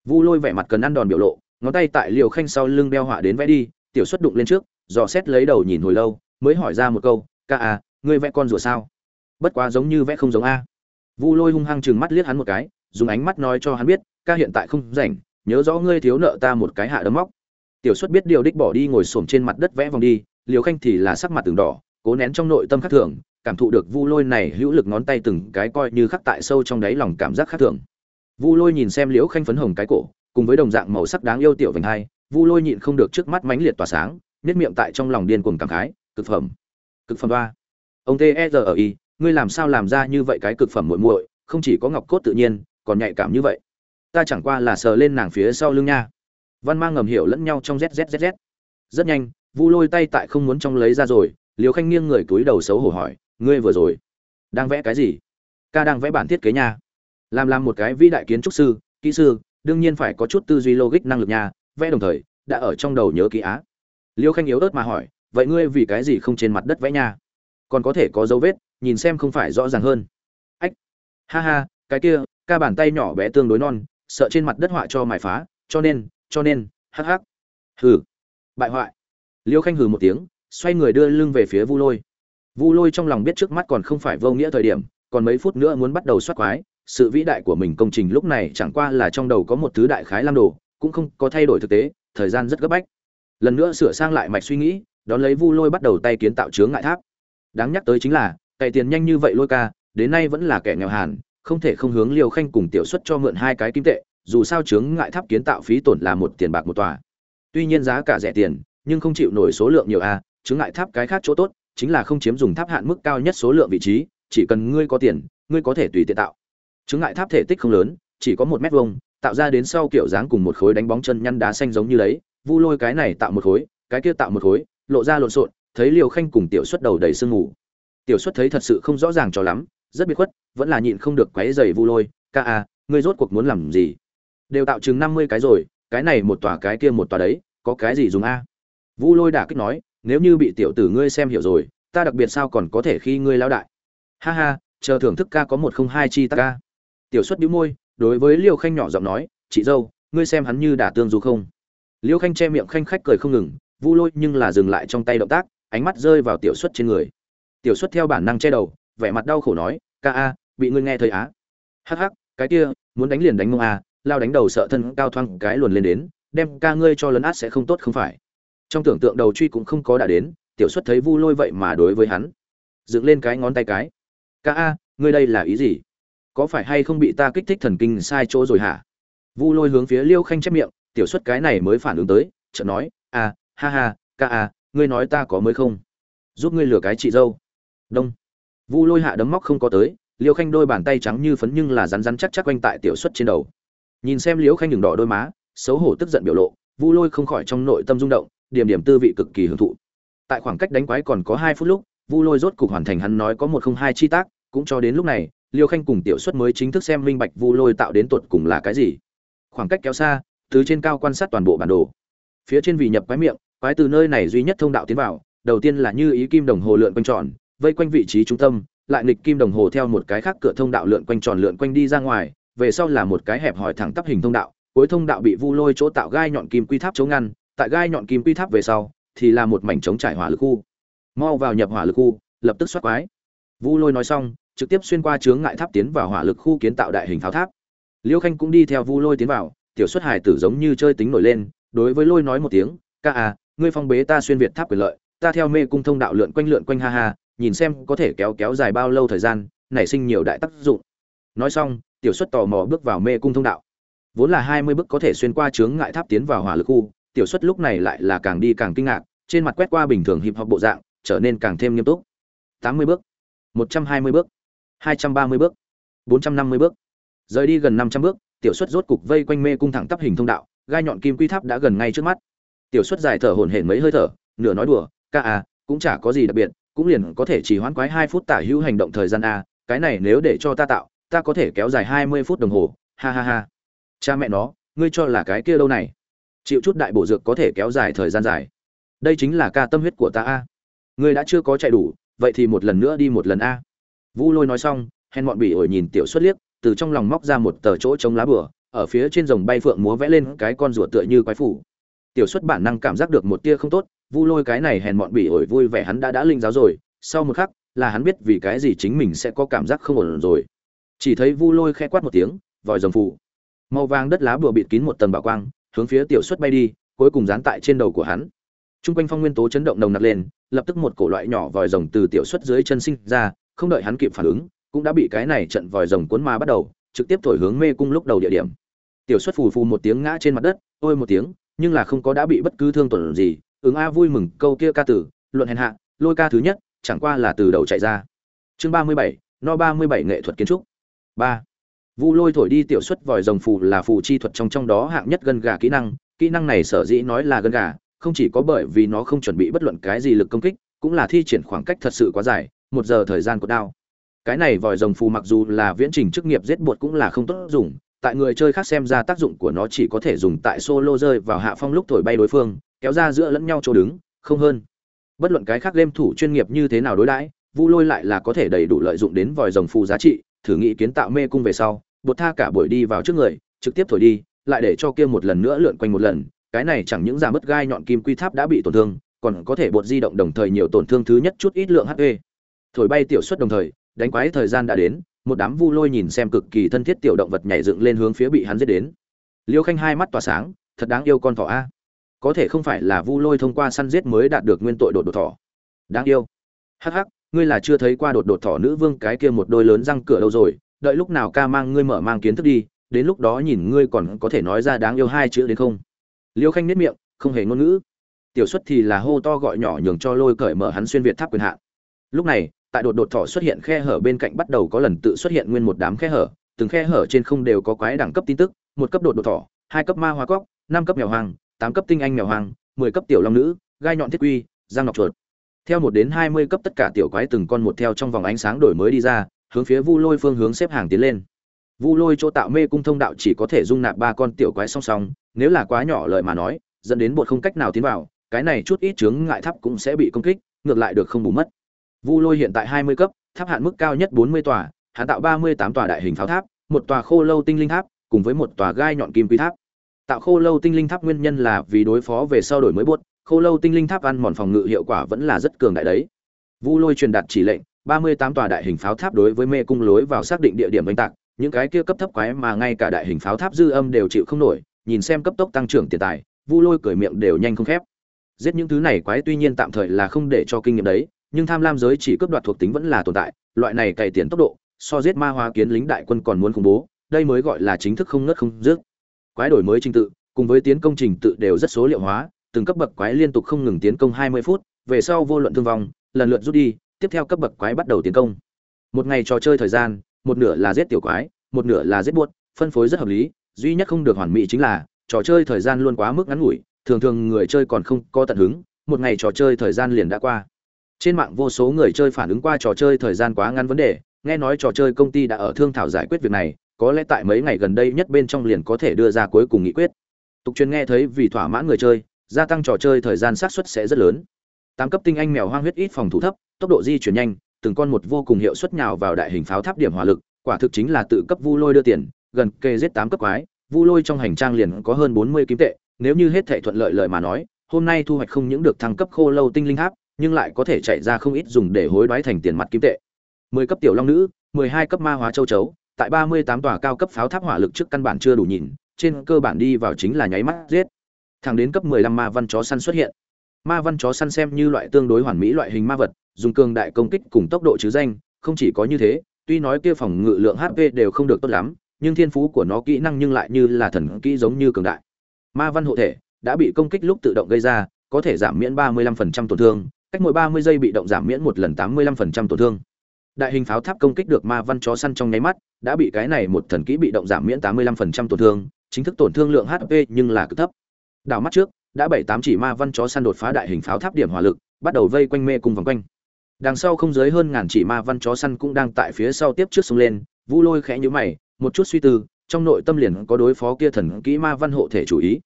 Vu lôi vẻ mặt cần ăn đòn biểu lộ, ngón tay tại liều khanh sau lưng đeo họa đến vẽ đi, tiểu xuất đụng lên trước, dò xét lấy đầu nhìn hồi lâu, mới hỏi ra một câu, ca à ngươi vẽ con rùa sao? Bất quá giống như vẽ không giống a. Vu lôi hung hăng chừng mắt liếc hắn một cái, dùng ánh mắt nói cho hắn biết, ca hiện tại không rảnh, nhớ rõ ngươi thiếu nợ ta một cái hạ đấm móc tiểu xuất biết điều đích bỏ đi ngồi xổm trên mặt đất vẽ vòng đi, liều khanh thì là sắc mặt từng đỏ, cố nén trong nội tâm khắc thường, cảm thụ được vu lôi này hữu lực ngón tay từng cái coi như khắc tại sâu trong đáy lòng cảm giác khác thường. Vu lôi nhìn xem liễu khanh phấn hồng cái cổ, cùng với đồng dạng màu sắc đáng yêu tiểu vành hai, vu lôi nhịn không được trước mắt mãnh liệt tỏa sáng nếp miệng tại trong lòng điên cuồng cảm khái, cực phẩm cực phẩm ba ông t e i, ngươi làm sao làm ra như vậy cái cực phẩm muội muội, không chỉ có ngọc cốt tự nhiên, còn nhạy cảm như vậy. Ta chẳng qua là sờ lên nàng phía sau lưng nha văn mang ngầm hiểu lẫn nhau trong zzz rất nhanh, vu lôi tay tại không muốn trong lấy ra rồi liều khanh nghiêng người túi đầu xấu hổ hỏi, ngươi vừa rồi đang vẽ cái gì? Ca đang vẽ bản thiết kế nha. Làm làm một cái vĩ đại kiến trúc sư, kỹ sư, đương nhiên phải có chút tư duy logic năng lực nha, vẽ đồng thời, đã ở trong đầu nhớ kỹ á. Liêu khanh yếu ớt mà hỏi, vậy ngươi vì cái gì không trên mặt đất vẽ nha? Còn có thể có dấu vết, nhìn xem không phải rõ ràng hơn. Ách, ha ha, cái kia, ca bàn tay nhỏ bé tương đối non, sợ trên mặt đất họa cho mài phá, cho nên cho nên, hắc hắc. Hừ. Bại hoại. Liêu khanh hừ một tiếng, xoay người đưa lưng về phía vu lôi. Vu lôi trong lòng biết trước mắt còn không phải vô nghĩa thời điểm, còn mấy phút nữa muốn bắt đầu soát quái, sự vĩ đại của mình công trình lúc này chẳng qua là trong đầu có một thứ đại khái lam đồ, cũng không có thay đổi thực tế, thời gian rất gấp bách. Lần nữa sửa sang lại mạch suy nghĩ, đón lấy vu lôi bắt đầu tay kiến tạo chướng ngại tháp. Đáng nhắc tới chính là, cày tiền nhanh như vậy lôi ca, đến nay vẫn là kẻ nghèo hàn, không thể không hướng liều khanh cùng tiểu xuất cho mượn hai cái kim tệ dù sao chướng ngại tháp kiến tạo phí tổn là một tiền bạc một tòa. Tuy nhiên giá cả rẻ tiền, nhưng không chịu nổi số lượng nhiều a chướng ngại tháp cái khác chỗ tốt, chính là không chiếm dùng tháp hạn mức cao nhất số lượng vị trí, chỉ cần ngươi có tiền, ngươi có thể tùy tiện tạo. Chướng ngại tháp thể tích không lớn, chỉ có một mét vuông, tạo ra đến sau kiểu dáng cùng một khối đánh bóng chân nhăn đá xanh giống như đấy, vu lôi cái này tạo một khối, cái kia tạo một khối, lộ ra lộn xộn, thấy liều khanh cùng tiểu xuất đầu đầy sương ngủ. tiểu xuất thấy thật sự không rõ ràng cho lắm, rất biệt khuất, vẫn là nhịn không được quấy rầy vu lôi, ca a ngươi rốt cuộc muốn làm gì? Đều tạo chừng năm mươi cái rồi, cái này một tòa, cái kia một tòa đấy, có cái gì dùng a? Vu lôi đả kích nói, nếu như bị tiểu tử ngươi xem hiểu rồi, ta đặc biệt sao còn có thể khi ngươi lao đại? Ha ha, chờ thưởng thức ca có một không hai chi ta ca. Tiểu xuất đĩu môi, đối với liêu khanh nhỏ giọng nói, chị dâu, ngươi xem hắn như đả tương du không? Liêu khanh che miệng khanh khách cười không ngừng, vu lôi nhưng là dừng lại trong tay động tác, ánh mắt rơi vào tiểu xuất trên người. Tiểu xuất theo bản năng che đầu, vẻ mặt đau khổ nói, ca a, bị ngươi nghe thấy á? Hắc hắc, cái kia, muốn đánh liền đánh mông a lao đánh đầu sợ thân cao thoang cái luồn lên đến, đem ca ngươi cho lấn át sẽ không tốt không phải. Trong tưởng tượng đầu truy cũng không có đã đến, tiểu xuất thấy vu lôi vậy mà đối với hắn. Dựng lên cái ngón tay cái. Ca a, ngươi đây là ý gì? Có phải hay không bị ta kích thích thần kinh sai chỗ rồi hả? Vu lôi hướng phía liêu khanh chép miệng, tiểu xuất cái này mới phản ứng tới, chợt nói, a, ha ha, ca a, ngươi nói ta có mới không? Giúp ngươi lừa cái chị dâu. Đông. Vu lôi hạ đấm móc không có tới, liêu khanh đôi bàn tay trắng như phấn nhưng là rắn rắn chắc chắc quanh tại tiểu xuất trên đầu nhìn xem liêu khanh đường đỏ đôi má, xấu hổ tức giận biểu lộ, vu lôi không khỏi trong nội tâm rung động, điểm điểm tư vị cực kỳ hưởng thụ. Tại khoảng cách đánh quái còn có hai phút lúc, vu lôi rốt cục hoàn thành hắn nói có một không hai chi tác, cũng cho đến lúc này, liêu khanh cùng tiểu xuất mới chính thức xem minh bạch vu lôi tạo đến tột cùng là cái gì. Khoảng cách kéo xa, từ trên cao quan sát toàn bộ bản đồ. Phía trên vì nhập quái miệng, quái từ nơi này duy nhất thông đạo tiến vào, đầu tiên là như ý kim đồng hồ lượn quanh tròn, vây quanh vị trí trung tâm, lại nghịch kim đồng hồ theo một cái khác cửa thông đạo lượn quanh tròn lượn quanh đi ra ngoài về sau là một cái hẹp hỏi thẳng tắp hình thông đạo, cuối thông đạo bị vu lôi chỗ tạo gai nhọn kim quy tháp chống ngăn, tại gai nhọn kim quy tháp về sau, thì là một mảnh chống trải hỏa lực khu. Mau vào nhập hỏa lực khu, lập tức xoát quái. Vu lôi nói xong, trực tiếp xuyên qua chướng ngại tháp tiến vào hỏa lực khu kiến tạo đại hình tháo tháp. Liêu khanh cũng đi theo vu lôi tiến vào, tiểu xuất hải tử giống như chơi tính nổi lên, đối với lôi nói một tiếng, ca à ngươi phong bế ta xuyên việt tháp quyền lợi, ta theo mê cung thông đạo lượn quanh lượn quanh ha ha, nhìn xem có thể kéo kéo dài bao lâu thời gian, nảy sinh nhiều đại tác dụng. Nói xong tiểu xuất tò mò bước vào mê cung thông đạo. Vốn là hai mươi bước có thể xuyên qua chướng ngại tháp tiến vào hỏa lực khu, tiểu xuất lúc này lại là càng đi càng kinh ngạc, trên mặt quét qua bình thường hiệp học bộ dạng, trở nên càng thêm nghiêm túc. Tám mươi bước, một trăm hai mươi bước, hai trăm ba mươi bước, bốn trăm năm mươi bước. Rời đi gần năm trăm bước, tiểu xuất rốt cục vây quanh mê cung thẳng tắp hình thông đạo, gai nhọn kim quy tháp đã gần ngay trước mắt. Tiểu xuất dài thở hổn hển mấy hơi thở, nửa nói đùa, ca à cũng chả có gì đặc biệt, cũng liền có thể chỉ hoãn quái hai phút tả hữu hành động thời gian a, cái này nếu để cho ta tạo ta có thể kéo dài hai mươi phút đồng hồ, ha ha ha. Cha mẹ nó, ngươi cho là cái kia đâu này? Chịu chút đại bổ dược có thể kéo dài thời gian dài. Đây chính là ca tâm huyết của ta a. Ngươi đã chưa có chạy đủ, vậy thì một lần nữa đi một lần a. Vu lôi nói xong, hèn bọn bị ổi nhìn tiểu xuất liếc, từ trong lòng móc ra một tờ chỗ chống lá bửa, ở phía trên rồng bay phượng múa vẽ lên cái con rùa tựa như quái phủ tiểu xuất bản năng cảm giác được một tia không tốt, vu lôi cái này hèn bọn bị ổi vui vẻ hắn đã đã linh giáo rồi, sau một khắc, là hắn biết vì cái gì chính mình sẽ có cảm giác không ổn rồi chỉ thấy vu lôi khe quát một tiếng, vòi rồng phủ màu vàng đất lá bùa bịt kín một tầng bảo quang, hướng phía tiểu xuất bay đi, cuối cùng dán tại trên đầu của hắn. T r u n g quanh phong nguyên tố chấn động nồng nặc lên, lập tức một cổ loại nhỏ vòi rồng từ tiểu xuất dưới chân sinh ra, không đợi hắn kịp phản ứng, cũng đã bị cái này trận vòi rồng cuốn ma bắt đầu, trực tiếp thổi hướng mê cung lúc đầu địa điểm. Tiểu xuất phù phù một tiếng ngã trên mặt đất, ôi một tiếng, nhưng là không có đã bị bất cứ thương tổn gì, ứng a vui mừng, câu kia ca tử, luận hèn hạ, lôi ca thứ nhất, chẳng qua là từ đầu chạy ra. Chương ba mươi bảy, no ba mươi bảy nghệ thuật kiến trúc ba Vu Lôi thổi đi tiểu xuất vòi rồng phù là phù chi thuật trong trong đó hạng nhất gần gà kỹ năng, kỹ năng này sở dĩ nói là gần gà, không chỉ có bởi vì nó không chuẩn bị bất luận cái gì lực công kích, cũng là thi triển khoảng cách thật sự quá dài, một giờ thời gian của đao. Cái này vòi rồng phù mặc dù là viễn trình chức nghiệp giết buộc cũng là không tốt dùng, tại người chơi khác xem ra tác dụng của nó chỉ có thể dùng tại solo rơi vào hạ phong lúc thổi bay đối phương, kéo ra giữa lẫn nhau chỗ đứng, không hơn. Bất luận cái khác game thủ chuyên nghiệp như thế nào đối đãi, Vu Lôi lại là có thể đầy đủ lợi dụng đến vòi rồng phù giá trị, thử nghĩ kiến tạo mê cung về sau, bột tha cả buổi đi vào trước người, trực tiếp thổi đi, lại để cho kia một lần nữa lượn quanh một lần, cái này chẳng những giảm mất gai nhọn kim quy tháp đã bị tổn thương, còn có thể bột di động đồng thời nhiều tổn thương thứ nhất chút ít lượng hp thổi bay tiểu suất đồng thời, đánh quái thời gian đã đến, một đám vu lôi nhìn xem cực kỳ thân thiết tiểu động vật nhảy dựng lên hướng phía bị hắn giết đến. Liêu khanh hai mắt tỏa sáng, thật đáng yêu con thỏ a. Có thể không phải là vu lôi thông qua săn giết mới đạt được nguyên tội đột đột thỏ. Đáng yêu. Hắc hắc ngươi là chưa thấy qua đột đột thỏ nữ vương cái kia một đôi lớn răng cửa đâu rồi đợi lúc nào ca mang ngươi mở mang kiến thức đi đến lúc đó nhìn ngươi còn có thể nói ra đáng yêu hai chữ đến không? Liêu khanh nếp miệng không hề ngôn ngữ. Tiểu xuất thì là hô to gọi nhỏ nhường cho lôi cởi mở hắn xuyên việt tháp quyền hạn lúc này tại đột đột thỏ xuất hiện khe hở bên cạnh bắt đầu có lần tự xuất hiện nguyên một đám khe hở từng khe hở trên không đều có quái đẳng cấp tin tức một cấp đột đột thỏ hai cấp ma hoa cóc năm cấp mèo hoàng, tám cấp tinh anh mèo hoàng, mười cấp tiểu long nữ gai nhọn thiết quy giang ngọc chuột theo một đến hai mươi cấp tất cả tiểu quái từng con một theo trong vòng ánh sáng đổi mới đi ra, hướng phía Vu Lôi phương hướng xếp hàng tiến lên. Vu Lôi chỗ tạo mê cung thông đạo chỉ có thể dung nạp ba con tiểu quái song song, nếu là quá nhỏ lợi mà nói, dẫn đến bột không cách nào tiến vào, cái này chút ít chướng ngại tháp cũng sẽ bị công kích, ngược lại được không bù mất. Vu Lôi hiện tại hai mươi cấp, tháp hạn mức cao nhất bốn mươi tòa, hắn tạo ba mươi tám tòa đại hình pháo tháp, một tòa khô lâu tinh linh tháp, cùng với một tòa gai nhọn kim quy tháp. tạo khô lâu tinh linh tháp nguyên nhân là vì đối phó về sau đổi mới buốt khô lâu tinh linh tháp ăn mòn phòng ngự hiệu quả vẫn là rất cường đại đấy. Vu lôi truyền đạt chỉ lệnh, ba mươi tám tòa đại hình pháo tháp đối với mê cung lối vào xác định địa điểm oanh tạc, những cái kia cấp thấp quái mà ngay cả đại hình pháo tháp dư âm đều chịu không nổi, nhìn xem cấp tốc tăng trưởng tiền tài, vu lôi cười miệng đều nhanh không khép. Giết những thứ này quái tuy nhiên tạm thời là không để cho kinh nghiệm đấy, nhưng tham lam giới chỉ cướp đoạt thuộc tính vẫn là tồn tại, loại này cày tiền tốc độ, so giết ma hóa kiến lính đại quân còn muốn khủng bố, đây mới gọi là chính thức không ngất không dứt. Quái đổi mới trình tự, cùng với tiến công trình tự đều rất số liệu hóa từng cấp bậc quái liên tục không ngừng tiến công 20 phút, về sau vô luận thương vong, lần lượt rút đi, tiếp theo cấp bậc quái bắt đầu tiến công. Một ngày trò chơi thời gian, một nửa là giết tiểu quái, một nửa là giết buốt, phân phối rất hợp lý, duy nhất không được hoàn mỹ chính là, trò chơi thời gian luôn quá mức ngắn ngủi, thường thường người chơi còn không có tận hứng, một ngày trò chơi thời gian liền đã qua. Trên mạng vô số người chơi phản ứng qua trò chơi thời gian quá ngắn vấn đề, nghe nói trò chơi công ty đã ở thương thảo giải quyết việc này, có lẽ tại mấy ngày gần đây nhất bên trong liền có thể đưa ra cuối cùng nghị quyết. Tục truyền nghe thấy vì thỏa mãn người chơi gia tăng trò chơi thời gian xác suất sẽ rất lớn. Tám cấp tinh anh mèo hoang huyết ít phòng thủ thấp, tốc độ di chuyển nhanh, từng con một vô cùng hiệu suất nhào vào đại hình pháo tháp điểm hỏa lực, quả thực chính là tự cấp vu lôi đưa tiền, gần kề giết tám cấp quái, vu lôi trong hành trang liền có hơn bốn mươi kim tệ, nếu như hết thể thuận lợi lợi mà nói, hôm nay thu hoạch không những được thăng cấp khô lâu tinh linh tháp, nhưng lại có thể chạy ra không ít dùng để hối đoái thành tiền mặt kim tệ. Mười cấp tiểu long nữ, mười hai cấp ma hóa châu chấu, tại ba mươi tám tòa cao cấp pháo tháp hỏa lực trước căn bản chưa đủ nhìn, trên cơ bản đi vào chính là nháy mắt giết thẳng đến cấp mười lăm ma văn chó săn xuất hiện. Ma văn chó săn xem như loại tương đối hoàn mỹ loại hình ma vật, dùng cường đại công kích cùng tốc độ chứ danh, không chỉ có như thế, tuy nói kia phòng ngự lượng hp đều không được tốt lắm, nhưng thiên phú của nó kỹ năng nhưng lại như là thần kỹ giống như cường đại. Ma văn hộ thể đã bị công kích lúc tự động gây ra, có thể giảm miễn 35% tổn thương, cách mỗi 30 giây bị động giảm miễn một lần 85% tổn thương. Đại hình pháo tháp công kích được ma văn chó săn trong nháy mắt, đã bị cái này một thần kỹ bị động giảm miễn 85% tổn thương, chính thức tổn thương lượng hp nhưng là cực thấp đảo mắt trước, đã bảy tám chỉ ma văn chó săn đột phá đại hình pháo tháp điểm hỏa lực, bắt đầu vây quanh mê cung vòng quanh. Đằng sau không dưới hơn ngàn chỉ ma văn chó săn cũng đang tại phía sau tiếp trước sông lên, vu lôi khẽ nhíu mày, một chút suy tư, trong nội tâm liền có đối phó kia thần kỹ ma văn hộ thể chủ ý.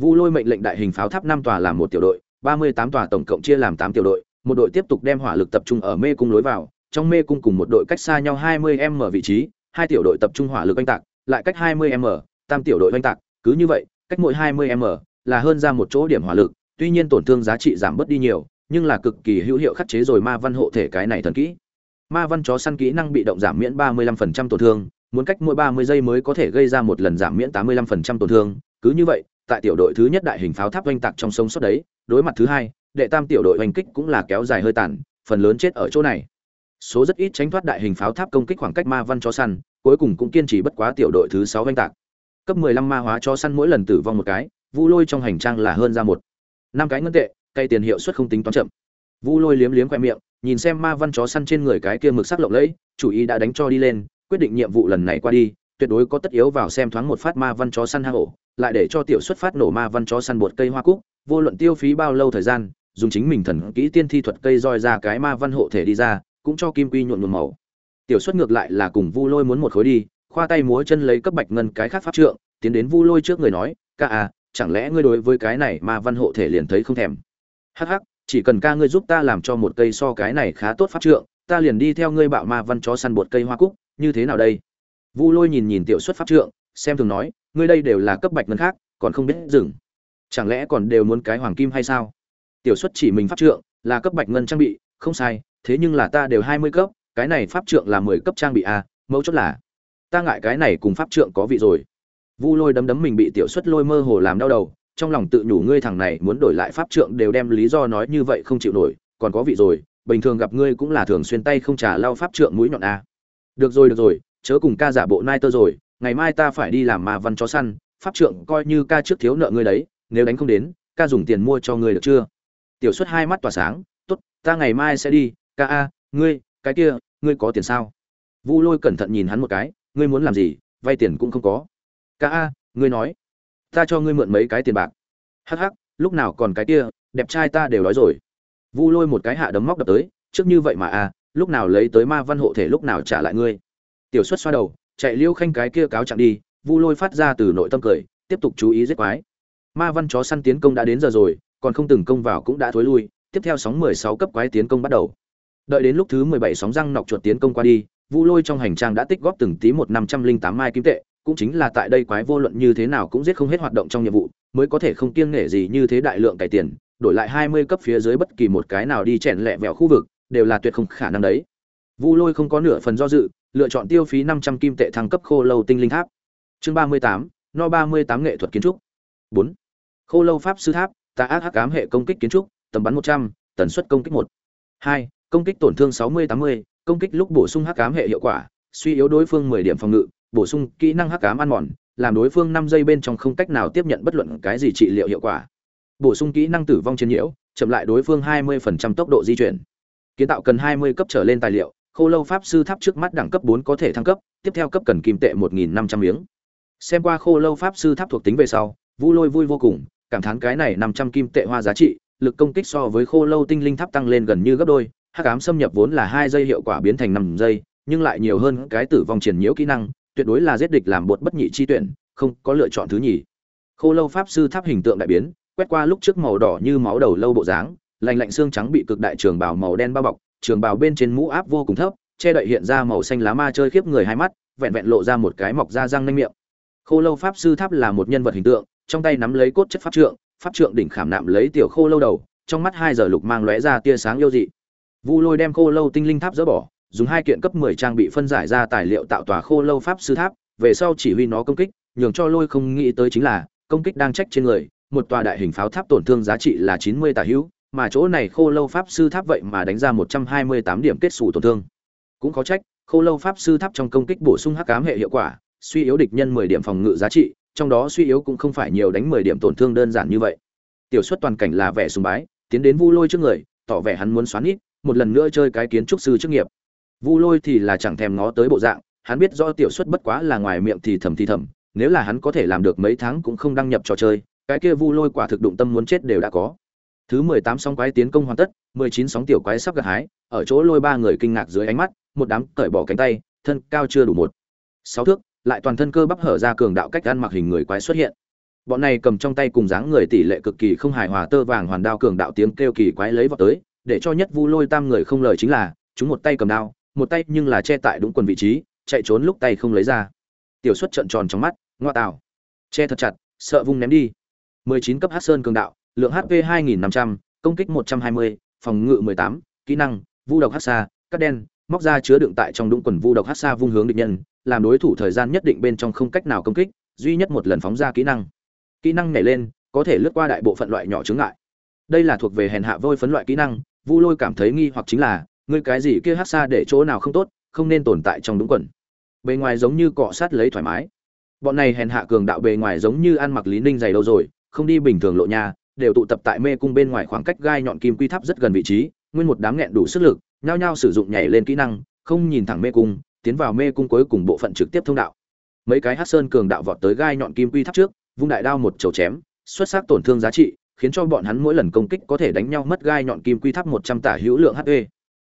Vu lôi mệnh lệnh đại hình pháo tháp năm tòa làm một tiểu đội, ba mươi tám tòa tổng cộng chia làm tám tiểu đội, một đội tiếp tục đem hỏa lực tập trung ở mê cung lối vào, trong mê cung cùng một đội cách xa nhau hai mươi m vị trí, hai tiểu đội tập trung hỏa lực oanh tạc, lại cách hai mươi m, tam tiểu đội oanh tạc, cứ như vậy, cách mỗi hai mươi m là hơn ra một chỗ điểm hỏa lực, tuy nhiên tổn thương giá trị giảm bớt đi nhiều, nhưng là cực kỳ hữu hiệu khắc chế rồi ma văn hộ thể cái này thần kỹ. Ma văn chó săn kỹ năng bị động giảm miễn 35% tổn thương, muốn cách mỗi 30 giây mới có thể gây ra một lần giảm miễn 85% tổn thương, cứ như vậy, tại tiểu đội thứ nhất đại hình pháo tháp oanh tạc trong sông sót đấy, đối mặt thứ hai, đệ tam tiểu đội oanh kích cũng là kéo dài hơi tàn, phần lớn chết ở chỗ này. Số rất ít tránh thoát đại hình pháo tháp công kích khoảng cách ma văn chó săn, cuối cùng cũng kiên trì bất quá tiểu đội thứ sáu oanh tạc. Cấp 15 ma hóa chó săn mỗi lần tử vong một cái vu lôi trong hành trang là hơn ra một. Năm cái ngân tệ, cây tiền hiệu suất không tính toán chậm. Vu lôi liếm liếm khoe miệng, nhìn xem ma văn chó săn trên người cái kia mực sắc lộng lẫy, chủ ý đã đánh cho đi lên, quyết định nhiệm vụ lần này qua đi, tuyệt đối có tất yếu vào xem thoáng một phát ma văn chó săn hang ổ, lại để cho tiểu xuất phát nổ ma văn chó săn bột cây hoa cúc, vô luận tiêu phí bao lâu thời gian, dùng chính mình thần kỹ tiên thi thuật cây roi ra cái ma văn hộ thể đi ra, cũng cho kim quy nhuộn nhuộm màu. Tiểu xuất ngược lại là cùng vu lôi muốn một khối đi, khoa tay múa chân lấy cấp bạch ngân cái khác pháp trượng, tiến đến vu lôi trước người nói, ca à chẳng lẽ ngươi đối với cái này mà văn hộ thể liền thấy không thèm? Hắc hắc, chỉ cần ca ngươi giúp ta làm cho một cây so cái này khá tốt pháp trượng, ta liền đi theo ngươi bạo ma văn chó săn bột cây hoa cúc, như thế nào đây? Vu lôi nhìn nhìn tiểu xuất pháp trượng, xem thường nói, ngươi đây đều là cấp bạch ngân khác, còn không biết dừng. Chẳng lẽ còn đều muốn cái hoàng kim hay sao? Tiểu xuất chỉ mình pháp trượng, là cấp bạch ngân trang bị, không sai, thế nhưng là ta đều hai mươi cấp, cái này pháp trượng là mười cấp trang bị à, a mẫu chốt là, ta ngại cái này cùng pháp trượng có vị rồi vu lôi đấm đấm mình bị tiểu xuất lôi mơ hồ làm đau đầu, trong lòng tự nhủ ngươi thằng này muốn đổi lại pháp trượng đều đem lý do nói như vậy không chịu nổi, còn có vị rồi, bình thường gặp ngươi cũng là thường xuyên tay không trả lau pháp trượng mũi nhọn a được rồi được rồi, chớ cùng ca giả bộ nai tơ rồi, ngày mai ta phải đi làm mà văn chó săn, pháp trượng coi như ca trước thiếu nợ ngươi đấy, nếu đánh không đến, ca dùng tiền mua cho ngươi được chưa? Tiểu xuất hai mắt tỏa sáng, tốt, ta ngày mai sẽ đi, ca a, ngươi, cái kia, ngươi có tiền sao? Vu lôi cẩn thận nhìn hắn một cái, ngươi muốn làm gì, vay tiền cũng không có ca a, ngươi nói. Ta cho ngươi mượn mấy cái tiền bạc. Hắc hắc, lúc nào còn cái kia, đẹp trai ta đều nói rồi. Vu lôi một cái hạ đấm móc đập tới, trước như vậy mà a, lúc nào lấy tới ma văn hộ thể lúc nào trả lại ngươi. Tiểu xuất xoa đầu, chạy liêu khanh cái kia cáo chặn đi, vu lôi phát ra từ nội tâm cười, tiếp tục chú ý giết quái. Ma văn chó săn tiến công đã đến giờ rồi, còn không từng công vào cũng đã thối lui, tiếp theo sóng mười sáu cấp quái tiến công bắt đầu. Đợi đến lúc thứ mười bảy sóng răng nọc chuột tiến công qua đi, vu lôi trong hành trang đã tích góp từng tí một năm trăm linh tám mai kim tệ cũng chính là tại đây quái vô luận như thế nào cũng giết không hết hoạt động trong nhiệm vụ, mới có thể không kiêng nể gì như thế đại lượng cải tiền, đổi lại hai mươi cấp phía dưới bất kỳ một cái nào đi chèn lẹ vẹo khu vực, đều là tuyệt không khả năng đấy. Vu lôi không có nửa phần do dự, lựa chọn tiêu phí năm trăm kim tệ thăng cấp khô lâu tinh linh tháp. Chương ba mươi tám, no ba mươi tám nghệ thuật kiến trúc. bốn. Khô lâu pháp sư tháp, tà ác hắc ám hệ công kích kiến trúc, tầm bắn một trăm, tần suất công kích một. Hai, công kích tổn thương sáu mươi tám mươi, công kích lúc bổ sung hắc ám hệ hiệu quả, suy yếu đối phương mười điểm phòng ngự bổ sung kỹ năng hắc ám ăn mòn, làm đối phương năm giây bên trong không cách nào tiếp nhận bất luận cái gì trị liệu hiệu quả. Bổ sung kỹ năng tử vong chiến nhiễu, chậm lại đối phương 20% tốc độ di chuyển. Kiến tạo cần hai mươi cấp trở lên tài liệu, khô lâu pháp sư tháp trước mắt đẳng cấp 4 có thể thăng cấp, tiếp theo cấp cần kim tệ một nghìn năm trăm miếng. Xem qua khô lâu pháp sư tháp thuộc tính về sau, vu lôi vui vô cùng, cảm thán cái này năm trăm kim tệ hoa giá trị, lực công kích so với khô lâu tinh linh tháp tăng lên gần như gấp đôi, hắc ám xâm nhập vốn là hai giây hiệu quả biến thành năm giây, nhưng lại nhiều hơn cái tử vong triển nhiễu kỹ năng tuyệt đối là giết địch làm bột bất nhị chi tuyển, không có lựa chọn thứ nhì. Khô lâu pháp sư tháp hình tượng đại biến, quét qua lúc trước màu đỏ như máu đầu lâu bộ dáng, lạnh lạnh xương trắng bị cực đại trường bào màu đen bao bọc, trường bào bên trên mũ áp vô cùng thấp, che đậy hiện ra màu xanh lá ma chơi khiếp người hai mắt, vẹn vẹn lộ ra một cái mọc ra răng nanh miệng. Khô lâu pháp sư tháp là một nhân vật hình tượng, trong tay nắm lấy cốt chất pháp trượng pháp trượng đỉnh khảm nạm lấy tiểu khô lâu đầu, trong mắt hai giờ lục mang lóe ra tia sáng yêu dị. Vu lôi đem khô lâu tinh linh tháp dỡ bỏ dùng hai kiện cấp 10 trang bị phân giải ra tài liệu tạo tòa khô lâu pháp sư tháp, về sau chỉ huy nó công kích, nhường cho lôi không nghĩ tới chính là, công kích đang trách trên người, một tòa đại hình pháo tháp tổn thương giá trị là 90 tả hữu, mà chỗ này khô lâu pháp sư tháp vậy mà đánh ra 128 điểm kết sủ tổn thương. Cũng có trách, khô lâu pháp sư tháp trong công kích bổ sung hắc ám hệ hiệu quả, suy yếu địch nhân 10 điểm phòng ngự giá trị, trong đó suy yếu cũng không phải nhiều đánh 10 điểm tổn thương đơn giản như vậy. Tiểu suất toàn cảnh là vẻ sùng bái, tiến đến vu lôi trước người, tỏ vẻ hắn muốn xoắn ít một lần nữa chơi cái kiến trúc sư chức nghiệp vu lôi thì là chẳng thèm ngó tới bộ dạng, hắn biết do tiểu suất bất quá là ngoài miệng thì thầm thì thầm, nếu là hắn có thể làm được mấy tháng cũng không đăng nhập trò chơi, cái kia vu lôi quả thực đụng tâm muốn chết đều đã có. Thứ mười tám sóng quái tiến công hoàn tất, mười chín sóng tiểu quái sắp gặt hái, ở chỗ lôi ba người kinh ngạc dưới ánh mắt, một đám cởi bỏ cánh tay, thân cao chưa đủ một, sáu thước, lại toàn thân cơ bắp hở ra cường đạo cách ăn mặc hình người quái xuất hiện. Bọn này cầm trong tay cùng dáng người tỷ lệ cực kỳ không hài hòa tơ vàng hoàn đao cường đạo tiếng kêu kỳ quái lấy vào tới, để cho nhất vu lôi tam người không lời chính là, chúng một tay cầm đao một tay nhưng là che tại đúng quần vị trí chạy trốn lúc tay không lấy ra. Tiểu xuất trợn tròn trong mắt ngoa tạo che thật chặt sợ vung ném đi. 19 cấp hát sơn cường đạo lượng hp 2500, công kích 120, phòng ngự 18, kỹ năng vu độc hát xa cắt đen móc ra chứa đựng tại trong đúng quần vu độc hát xa vung hướng địch nhân làm đối thủ thời gian nhất định bên trong không cách nào công kích duy nhất một lần phóng ra kỹ năng. Kỹ năng nhảy lên có thể lướt qua đại bộ phận loại nhỏ chướng ngại. Đây là thuộc về hèn hạ vôi phấn loại kỹ năng vu lôi cảm thấy nghi hoặc chính là ngươi cái gì kia hát xa để chỗ nào không tốt, không nên tồn tại trong đúng quần. Bề ngoài giống như cọ sát lấy thoải mái. Bọn này hèn hạ cường đạo bề ngoài giống như ăn mặc lý ninh dày đâu rồi, không đi bình thường lộ nhà, đều tụ tập tại mê cung bên ngoài khoảng cách gai nhọn kim quy tháp rất gần vị trí, nguyên một đám nghẹn đủ sức lực, nhao nhao sử dụng nhảy lên kỹ năng, không nhìn thẳng mê cung, tiến vào mê cung cuối cùng bộ phận trực tiếp thông đạo. Mấy cái hát sơn cường đạo vọt tới gai nhọn kim quy tháp trước, vung đại đao một chầu chém, xuất sắc tổn thương giá trị, khiến cho bọn hắn mỗi lần công kích có thể đánh nhau mất gai nhọn kim quy tháp một trăm tả hữu lượng hp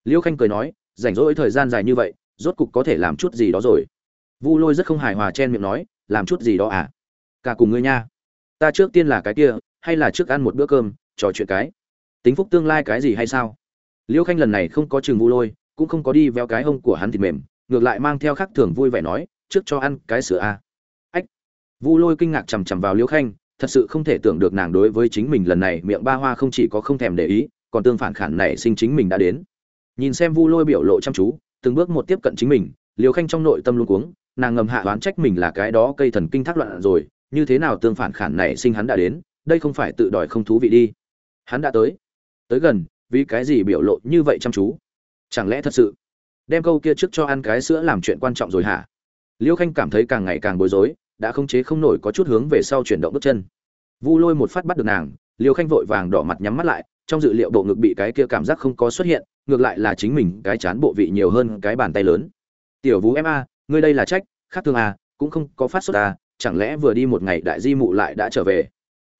liêu khanh cười nói, rảnh rỗi thời gian dài như vậy, rốt cục có thể làm chút gì đó rồi. Vu lôi rất không hài hòa chen miệng nói, làm chút gì đó à? Cả cùng ngươi nha. Ta trước tiên là cái kia, hay là trước ăn một bữa cơm, trò chuyện cái? Tính phúc tương lai cái gì hay sao? Liêu khanh lần này không có chừng vu lôi, cũng không có đi veo cái hông của hắn thịt mềm, ngược lại mang theo khắc thường vui vẻ nói, trước cho ăn cái sữa à. ách. Vu lôi kinh ngạc chằm chằm vào liêu khanh, thật sự không thể tưởng được nàng đối với chính mình lần này miệng ba hoa không chỉ có không thèm để ý, còn tương phản khản này sinh chính mình đã đến nhìn xem vu lôi biểu lộ chăm chú, từng bước một tiếp cận chính mình liều khanh trong nội tâm luôn cuống, nàng ngầm hạ đoán trách mình là cái đó cây thần kinh thác loạn rồi, như thế nào tương phản khản này sinh hắn đã đến, đây không phải tự đòi không thú vị đi. Hắn đã tới. Tới gần, vì cái gì biểu lộ như vậy chăm chú? Chẳng lẽ thật sự? Đem câu kia trước cho ăn cái sữa làm chuyện quan trọng rồi hả? Liêu khanh cảm thấy càng ngày càng bối rối, đã không chế không nổi có chút hướng về sau chuyển động bước chân. Vu lôi một phát bắt được nàng, liêu khanh vội vàng đỏ mặt nhắm mắt lại, trong dự liệu bộ ngực bị cái kia cảm giác không có xuất hiện ngược lại là chính mình cái chán bộ vị nhiều hơn cái bàn tay lớn. Tiểu vũ em a, ngươi đây là trách, khác thường a, cũng không có phát xuất a, chẳng lẽ vừa đi một ngày đại di mụ lại đã trở về?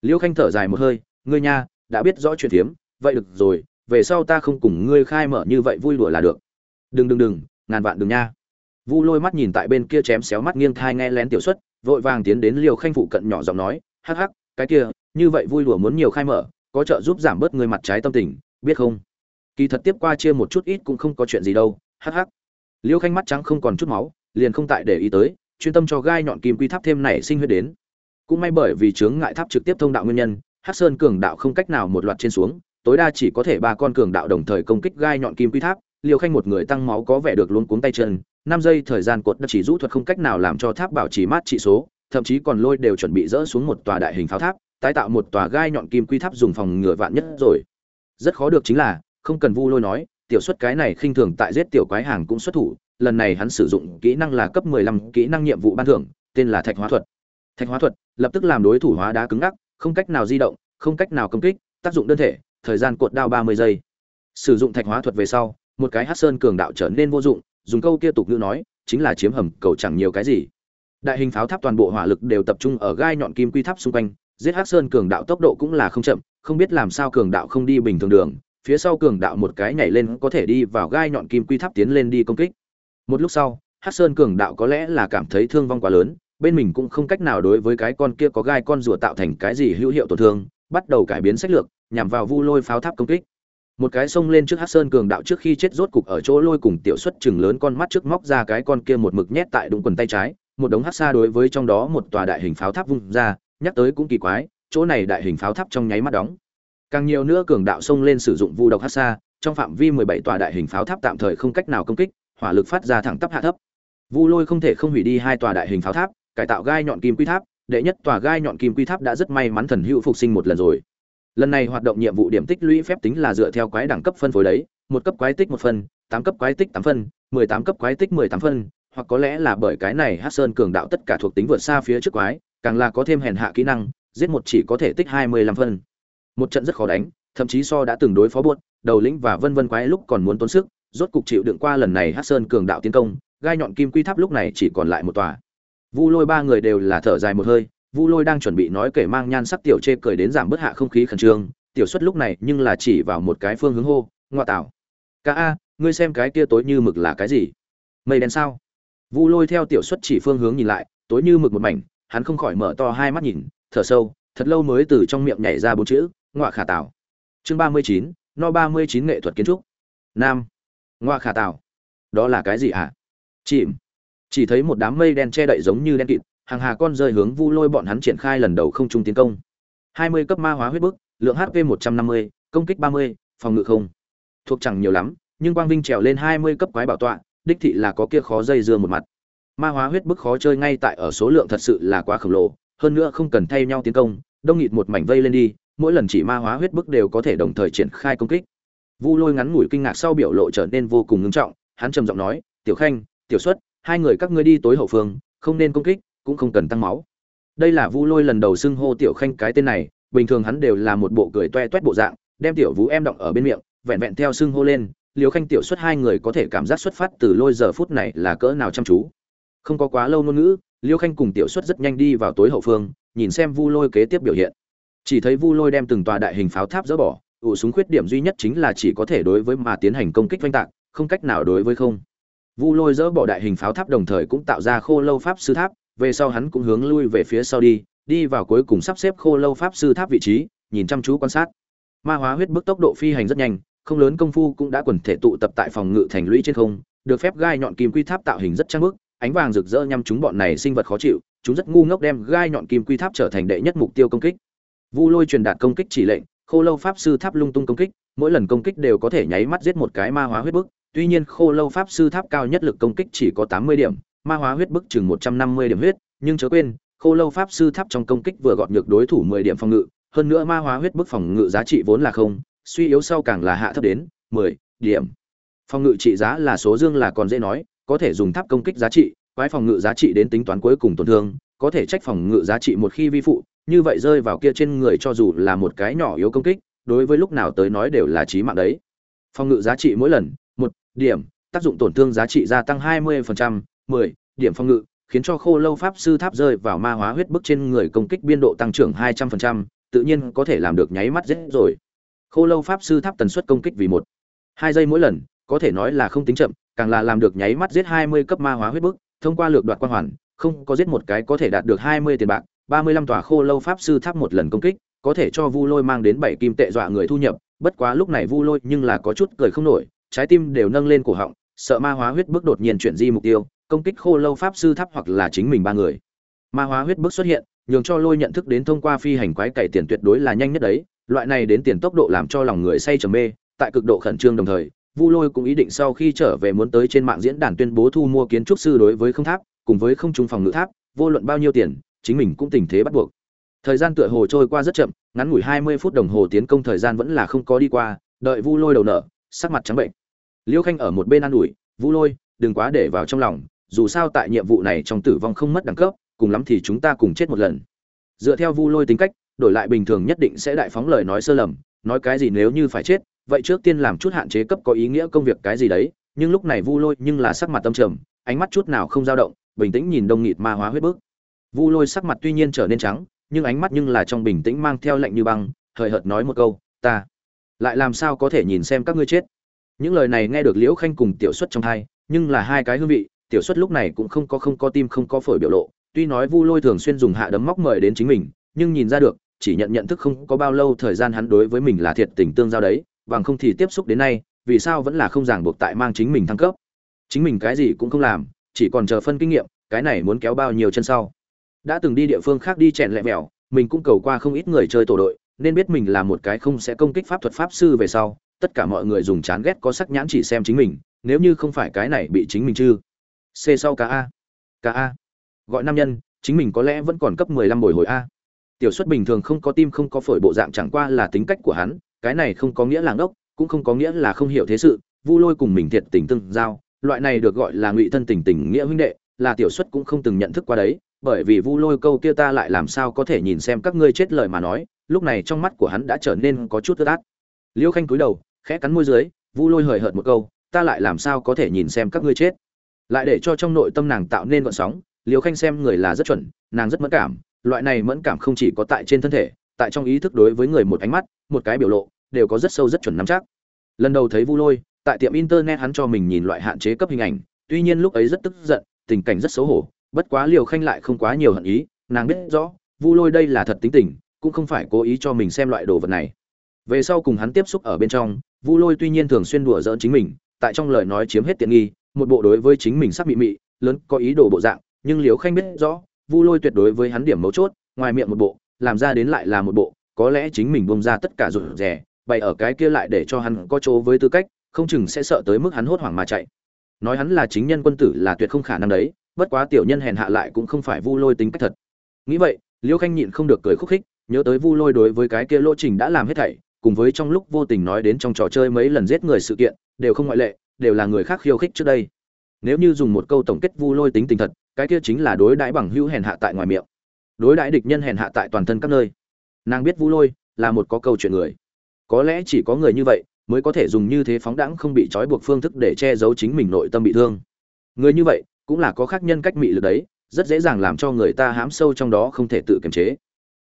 Liêu khanh thở dài một hơi, ngươi nha, đã biết rõ chuyện thiếm, vậy được rồi, về sau ta không cùng ngươi khai mở như vậy vui đùa là được. Đừng đừng đừng, ngàn vạn đừng nha. Vu lôi mắt nhìn tại bên kia chém xéo mắt nghiêng thai nghe lén tiểu xuất, vội vàng tiến đến liều khanh phụ cận nhỏ giọng nói, hắc hắc, cái kia, như vậy vui đùa muốn nhiều khai mở, có trợ giúp giảm bớt người mặt trái tâm tình, biết không? Kỳ thật tiếp qua chia một chút ít cũng không có chuyện gì đâu, hắc hắc. Liêu khanh mắt trắng không còn chút máu, liền không tại để ý tới, chuyên tâm cho gai nhọn kim quy tháp thêm nảy sinh huyết đến. Cũng may bởi vì chướng ngại tháp trực tiếp thông đạo nguyên nhân, hắc sơn cường đạo không cách nào một loạt trên xuống, tối đa chỉ có thể ba con cường đạo đồng thời công kích gai nhọn kim quy tháp, Liêu khanh một người tăng máu có vẻ được luôn cuống tay chân, năm giây thời gian cột đất chỉ rũ thuật không cách nào làm cho tháp bảo trì mát trị số, thậm chí còn lôi đều chuẩn bị dỡ xuống một tòa đại hình pháo tháp, tái tạo một tòa gai nhọn kim quy tháp dùng phòng ngừa vạn nhất rồi. Rất khó được chính là không cần vu lôi nói, tiểu xuất cái này khinh thường tại giết tiểu quái hàng cũng xuất thủ, lần này hắn sử dụng kỹ năng là cấp 15 kỹ năng nhiệm vụ ban thưởng, tên là thạch hóa thuật. Thạch hóa thuật, lập tức làm đối thủ hóa đá cứng ngắc, không cách nào di động, không cách nào công kích, tác dụng đơn thể, thời gian cuộn đao 30 giây. Sử dụng thạch hóa thuật về sau, một cái hát sơn cường đạo trở nên vô dụng, dùng câu kia tục ngữ nói, chính là chiếm hầm cầu chẳng nhiều cái gì. Đại hình pháo tháp toàn bộ hỏa lực đều tập trung ở gai nhọn kim quy tháp xung quanh, giết hát sơn cường đạo tốc độ cũng là không chậm, không biết làm sao cường đạo không đi bình thường đường phía sau cường đạo một cái nhảy lên có thể đi vào gai nhọn kim quy tháp tiến lên đi công kích. Một lúc sau hát sơn cường đạo có lẽ là cảm thấy thương vong quá lớn, bên mình cũng không cách nào đối với cái con kia có gai con rùa tạo thành cái gì hữu hiệu tổn thương, bắt đầu cải biến sách lược, nhằm vào vu lôi pháo tháp công kích. Một cái xông lên trước hát sơn cường đạo trước khi chết rốt cục ở chỗ lôi cùng tiểu xuất chừng lớn con mắt trước móc ra cái con kia một mực nhét tại đúng quần tay trái, một đống hát xa đối với trong đó một tòa đại hình pháo tháp vung ra, nhắc tới cũng kỳ quái, chỗ này đại hình pháo tháp trong nháy mắt đóng càng nhiều nữa cường đạo xông lên sử dụng vu độc hát xa, trong phạm vi 17 tòa đại hình pháo tháp tạm thời không cách nào công kích, hỏa lực phát ra thẳng tắp hạ thấp. Vu lôi không thể không hủy đi hai tòa đại hình pháo tháp, cải tạo gai nhọn kim quy tháp, đệ nhất tòa gai nhọn kim quy tháp đã rất may mắn thần hữu phục sinh một lần rồi. Lần này hoạt động nhiệm vụ điểm tích lũy phép tính là dựa theo quái đẳng cấp phân phối đấy, một cấp quái tích một phân, tám cấp quái tích tám phân, mười tám cấp quái tích mười tám phân, hoặc có lẽ là bởi cái này hát sơn cường đạo tất cả thuộc tính vượt xa phía trước quái, càng là có thêm hèn hạ kỹ năng, giết một chỉ có thể tích hai mươi lăm phân một trận rất khó đánh, thậm chí so đã từng đối phó buốt đầu lĩnh và vân vân quái lúc còn muốn tốn sức, rốt cục chịu đựng qua lần này hát sơn cường đạo tiến công, gai nhọn kim quy tháp lúc này chỉ còn lại một tòa. Vu lôi ba người đều là thở dài một hơi, vu lôi đang chuẩn bị nói kể mang nhan sắc tiểu chê cười đến giảm bớt hạ không khí khẩn trương, tiểu xuất lúc này nhưng là chỉ vào một cái phương hướng hô, ngoa tạo ca a, ngươi xem cái kia tối như mực là cái gì? Mây đen sao? Vu lôi theo tiểu xuất chỉ phương hướng nhìn lại, tối như mực một mảnh, hắn không khỏi mở to hai mắt nhìn, thở sâu, thật lâu mới từ trong miệng nhảy ra bốn chữ ngoạ khả tạo chương ba mươi chín, no ba mươi chín nghệ thuật kiến trúc. Nam. Ngọa khả tạo đó là cái gì ạ? À? chìm. Chỉ thấy một đám mây đen che đậy giống như đen kịt, hàng hà con rơi hướng vu lôi bọn hắn triển khai lần đầu không trung tiến công. Hai mươi cấp ma hóa huyết bức, lượng hp một trăm năm mươi, công kích ba mươi, phòng ngự không. Thuộc chẳng nhiều lắm, nhưng quang vinh trèo lên hai mươi cấp quái bảo tọa, đích thị là có kia khó dây dưa một mặt. Ma hóa huyết bức khó chơi ngay tại ở số lượng thật sự là quá khổng lồ, hơn nữa không cần thay nhau tiến công, đông nghịt một mảnh vây lên đi mỗi lần chỉ ma hóa huyết bức đều có thể đồng thời triển khai công kích. Vu lôi ngắn ngủi kinh ngạc sau biểu lộ trở nên vô cùng ngưng trọng, hắn trầm giọng nói, tiểu khanh, tiểu xuất, hai người các ngươi đi tối hậu phương, không nên công kích, cũng không cần tăng máu. Đây là vu lôi lần đầu xưng hô tiểu khanh cái tên này, bình thường hắn đều là một bộ cười toe toét bộ dạng, đem tiểu vũ em động ở bên miệng, vẹn vẹn theo xưng hô lên liều khanh, tiểu xuất hai người có thể cảm giác xuất phát từ lôi giờ phút này là cỡ nào chăm chú. Không có quá lâu ngôn ngữ, liêu khanh cùng tiểu xuất rất nhanh đi vào tối hậu phương, nhìn xem vu lôi kế tiếp biểu hiện chỉ thấy vu lôi đem từng tòa đại hình pháo tháp dỡ bỏ, ủ súng khuyết điểm duy nhất chính là chỉ có thể đối với mà tiến hành công kích oanh tạc, không cách nào đối với không. Vu lôi dỡ bỏ đại hình pháo tháp đồng thời cũng tạo ra khô lâu pháp sư tháp, về sau hắn cũng hướng lui về phía sau đi đi vào cuối cùng sắp xếp khô lâu pháp sư tháp vị trí, nhìn chăm chú quan sát. Ma hóa huyết bức tốc độ phi hành rất nhanh, không lớn công phu cũng đã quần thể tụ tập tại phòng ngự thành lũy trên không, được phép gai nhọn kim quy tháp tạo hình rất trang bức, ánh vàng rực rỡ nhằm chúng bọn này sinh vật khó chịu, chúng rất ngu ngốc đem gai nhọn kim quy tháp trở thành đệ nhất mục tiêu công kích vu lôi truyền đạt công kích chỉ lệnh, khô lâu pháp sư tháp lung tung công kích, mỗi lần công kích đều có thể nháy mắt giết một cái ma hóa huyết bức. Tuy nhiên, khô lâu pháp sư tháp cao nhất lực công kích chỉ có tám mươi điểm, ma hóa huyết bức chừng một trăm năm mươi điểm huyết, nhưng chớ quên, khô lâu pháp sư tháp trong công kích vừa gọt nhược đối thủ mười điểm phòng ngự, hơn nữa ma hóa huyết bức phòng ngự giá trị vốn là không, suy yếu sau càng là hạ thấp đến mười điểm. Phòng ngự trị giá là số dương là còn dễ nói, có thể dùng tháp công kích giá trị, quái phòng ngự giá trị đến tính toán cuối cùng tổn thương, có thể trách phòng ngự giá trị một khi vi phụ như vậy rơi vào kia trên người cho dù là một cái nhỏ yếu công kích đối với lúc nào tới nói đều là chí mạng đấy. Phòng ngự giá trị mỗi lần một điểm tác dụng tổn thương giá trị gia tăng 20%, 10 điểm phòng ngự khiến cho khô lâu pháp sư tháp rơi vào ma hóa huyết bức trên người công kích biên độ tăng trưởng 200%, tự nhiên có thể làm được nháy mắt giết rồi. Khô lâu pháp sư tháp tần suất công kích vì một hai giây mỗi lần có thể nói là không tính chậm càng là làm được nháy mắt giết 20 cấp ma hóa huyết bức thông qua lược đoạt quan hoàn không có giết một cái có thể đạt được 20 tiền bạc 35 tòa khô lâu pháp sư tháp một lần công kích, có thể cho vu lôi mang đến bảy kim tệ dọa người thu nhập, bất quá lúc này vu lôi nhưng là có chút cười không nổi, trái tim đều nâng lên cổ họng, sợ ma hóa huyết bước đột nhiên chuyển di mục tiêu, công kích khô lâu pháp sư tháp hoặc là chính mình ba người. Ma hóa huyết bước xuất hiện, nhường cho lôi nhận thức đến thông qua phi hành quái cày tiền tuyệt đối là nhanh nhất đấy, loại này đến tiền tốc độ làm cho lòng người say trầm mê, tại cực độ khẩn trương đồng thời, vu lôi cũng ý định sau khi trở về muốn tới trên mạng diễn đàn tuyên bố thu mua kiến trúc sư đối với không tháp, cùng với không trung phòng ngự tháp, vô luận bao nhiêu tiền chính mình cũng tình thế bắt buộc. Thời gian tựa hồ trôi qua rất chậm, ngắn ngủi hai mươi phút đồng hồ tiến công thời gian vẫn là không có đi qua, đợi vu lôi đầu nợ, sắc mặt trắng bệnh. Liêu khanh ở một bên an ủi, vu lôi, đừng quá để vào trong lòng, dù sao tại nhiệm vụ này trong tử vong không mất đẳng cấp, cùng lắm thì chúng ta cùng chết một lần. Dựa theo vu lôi tính cách, đổi lại bình thường nhất định sẽ đại phóng lời nói sơ lầm, nói cái gì nếu như phải chết, vậy trước tiên làm chút hạn chế cấp có ý nghĩa công việc cái gì đấy, nhưng lúc này vu lôi nhưng là sắc mặt tâm trầm, ánh mắt chút nào không dao động, bình tĩnh nhìn đông nghịt ma hóa huyết bức vu lôi sắc mặt tuy nhiên trở nên trắng, nhưng ánh mắt nhưng là trong bình tĩnh mang theo lạnh như băng, hời hợt nói một câu, ta lại làm sao có thể nhìn xem các ngươi chết? Những lời này nghe được liễu khanh cùng tiểu xuất trong hai, nhưng là hai cái hương vị, tiểu xuất lúc này cũng không có không có tim không có phổi biểu lộ, tuy nói vu lôi thường xuyên dùng hạ đấm móc mời đến chính mình, nhưng nhìn ra được, chỉ nhận nhận thức không có bao lâu thời gian hắn đối với mình là thiệt tình tương giao đấy, bằng không thì tiếp xúc đến nay, vì sao vẫn là không ràng buộc tại mang chính mình thăng cấp? Chính mình cái gì cũng không làm, chỉ còn chờ phân kinh nghiệm, cái này muốn kéo bao nhiêu chân sau? Đã từng đi địa phương khác đi chèn lẹ mèo mình cũng cầu qua không ít người chơi tổ đội, nên biết mình là một cái không sẽ công kích pháp thuật pháp sư về sau, tất cả mọi người dùng chán ghét có sắc nhãn chỉ xem chính mình, nếu như không phải cái này bị chính mình chứ c sau cả a. Cả a. Gọi nam nhân, chính mình có lẽ vẫn còn cấp mười lăm bồi hồi a. Tiểu xuất bình thường không có tim không có phổi bộ dạng chẳng qua là tính cách của hắn, cái này không có nghĩa là ngốc, cũng không có nghĩa là không hiểu thế sự, vu lôi cùng mình thiệt tình tương giao, loại này được gọi là ngụy thân tình tình nghĩa huynh đệ, là tiểu xuất cũng không từng nhận thức qua đấy bởi vì vu lôi câu kia ta lại làm sao có thể nhìn xem các ngươi chết lời mà nói, lúc này trong mắt của hắn đã trở nên có chút tức át. Liêu khanh cúi đầu, khẽ cắn môi dưới, vu lôi hời hợt một câu, ta lại làm sao có thể nhìn xem các ngươi chết? Lại để cho trong nội tâm nàng tạo nên gọn sóng, liêu khanh xem người là rất chuẩn, nàng rất mẫn cảm, loại này mẫn cảm không chỉ có tại trên thân thể, tại trong ý thức đối với người một ánh mắt, một cái biểu lộ, đều có rất sâu rất chuẩn nắm chắc. Lần đầu thấy vu lôi, tại tiệm internet hắn cho mình nhìn loại hạn chế cấp hình ảnh, tuy nhiên lúc ấy rất tức giận, tình cảnh rất xấu hổ bất quá liều khanh lại không quá nhiều hận ý, nàng biết rõ, vu lôi đây là thật tính tình, cũng không phải cố ý cho mình xem loại đồ vật này. Về sau cùng hắn tiếp xúc ở bên trong, vu lôi tuy nhiên thường xuyên đùa giỡn chính mình, tại trong lời nói chiếm hết tiện nghi, một bộ đối với chính mình sắp bị mị, lớn có ý đồ bộ dạng, nhưng liều khanh biết rõ, vu lôi tuyệt đối với hắn điểm mấu chốt, ngoài miệng một bộ, làm ra đến lại là một bộ, có lẽ chính mình bông ra tất cả rủi rẻ bày ở cái kia lại để cho hắn có chỗ với tư cách, không chừng sẽ sợ tới mức hắn hốt hoảng mà chạy. Nói hắn là chính nhân quân tử là tuyệt không khả năng đấy bất quá tiểu nhân hèn hạ lại cũng không phải vu lôi tính cách thật. Nghĩ vậy liễu khanh nhịn không được cười khúc khích, nhớ tới vu lôi đối với cái kia lỗ trình đã làm hết thảy, cùng với trong lúc vô tình nói đến trong trò chơi mấy lần giết người sự kiện, đều không ngoại lệ, đều là người khác khiêu khích trước đây. Nếu như dùng một câu tổng kết vu lôi tính tình thật, cái kia chính là đối đãi bằng hữu hèn hạ tại ngoài miệng. Đối đãi địch nhân hèn hạ tại toàn thân các nơi. Nàng biết vu lôi là một có câu chuyện người. Có lẽ chỉ có người như vậy mới có thể dùng như thế phóng đãng không bị trói buộc phương thức để che giấu chính mình nội tâm bị thương. Người như vậy cũng là có khác nhân cách mị lực đấy, rất dễ dàng làm cho người ta hãm sâu trong đó không thể tự kiềm chế.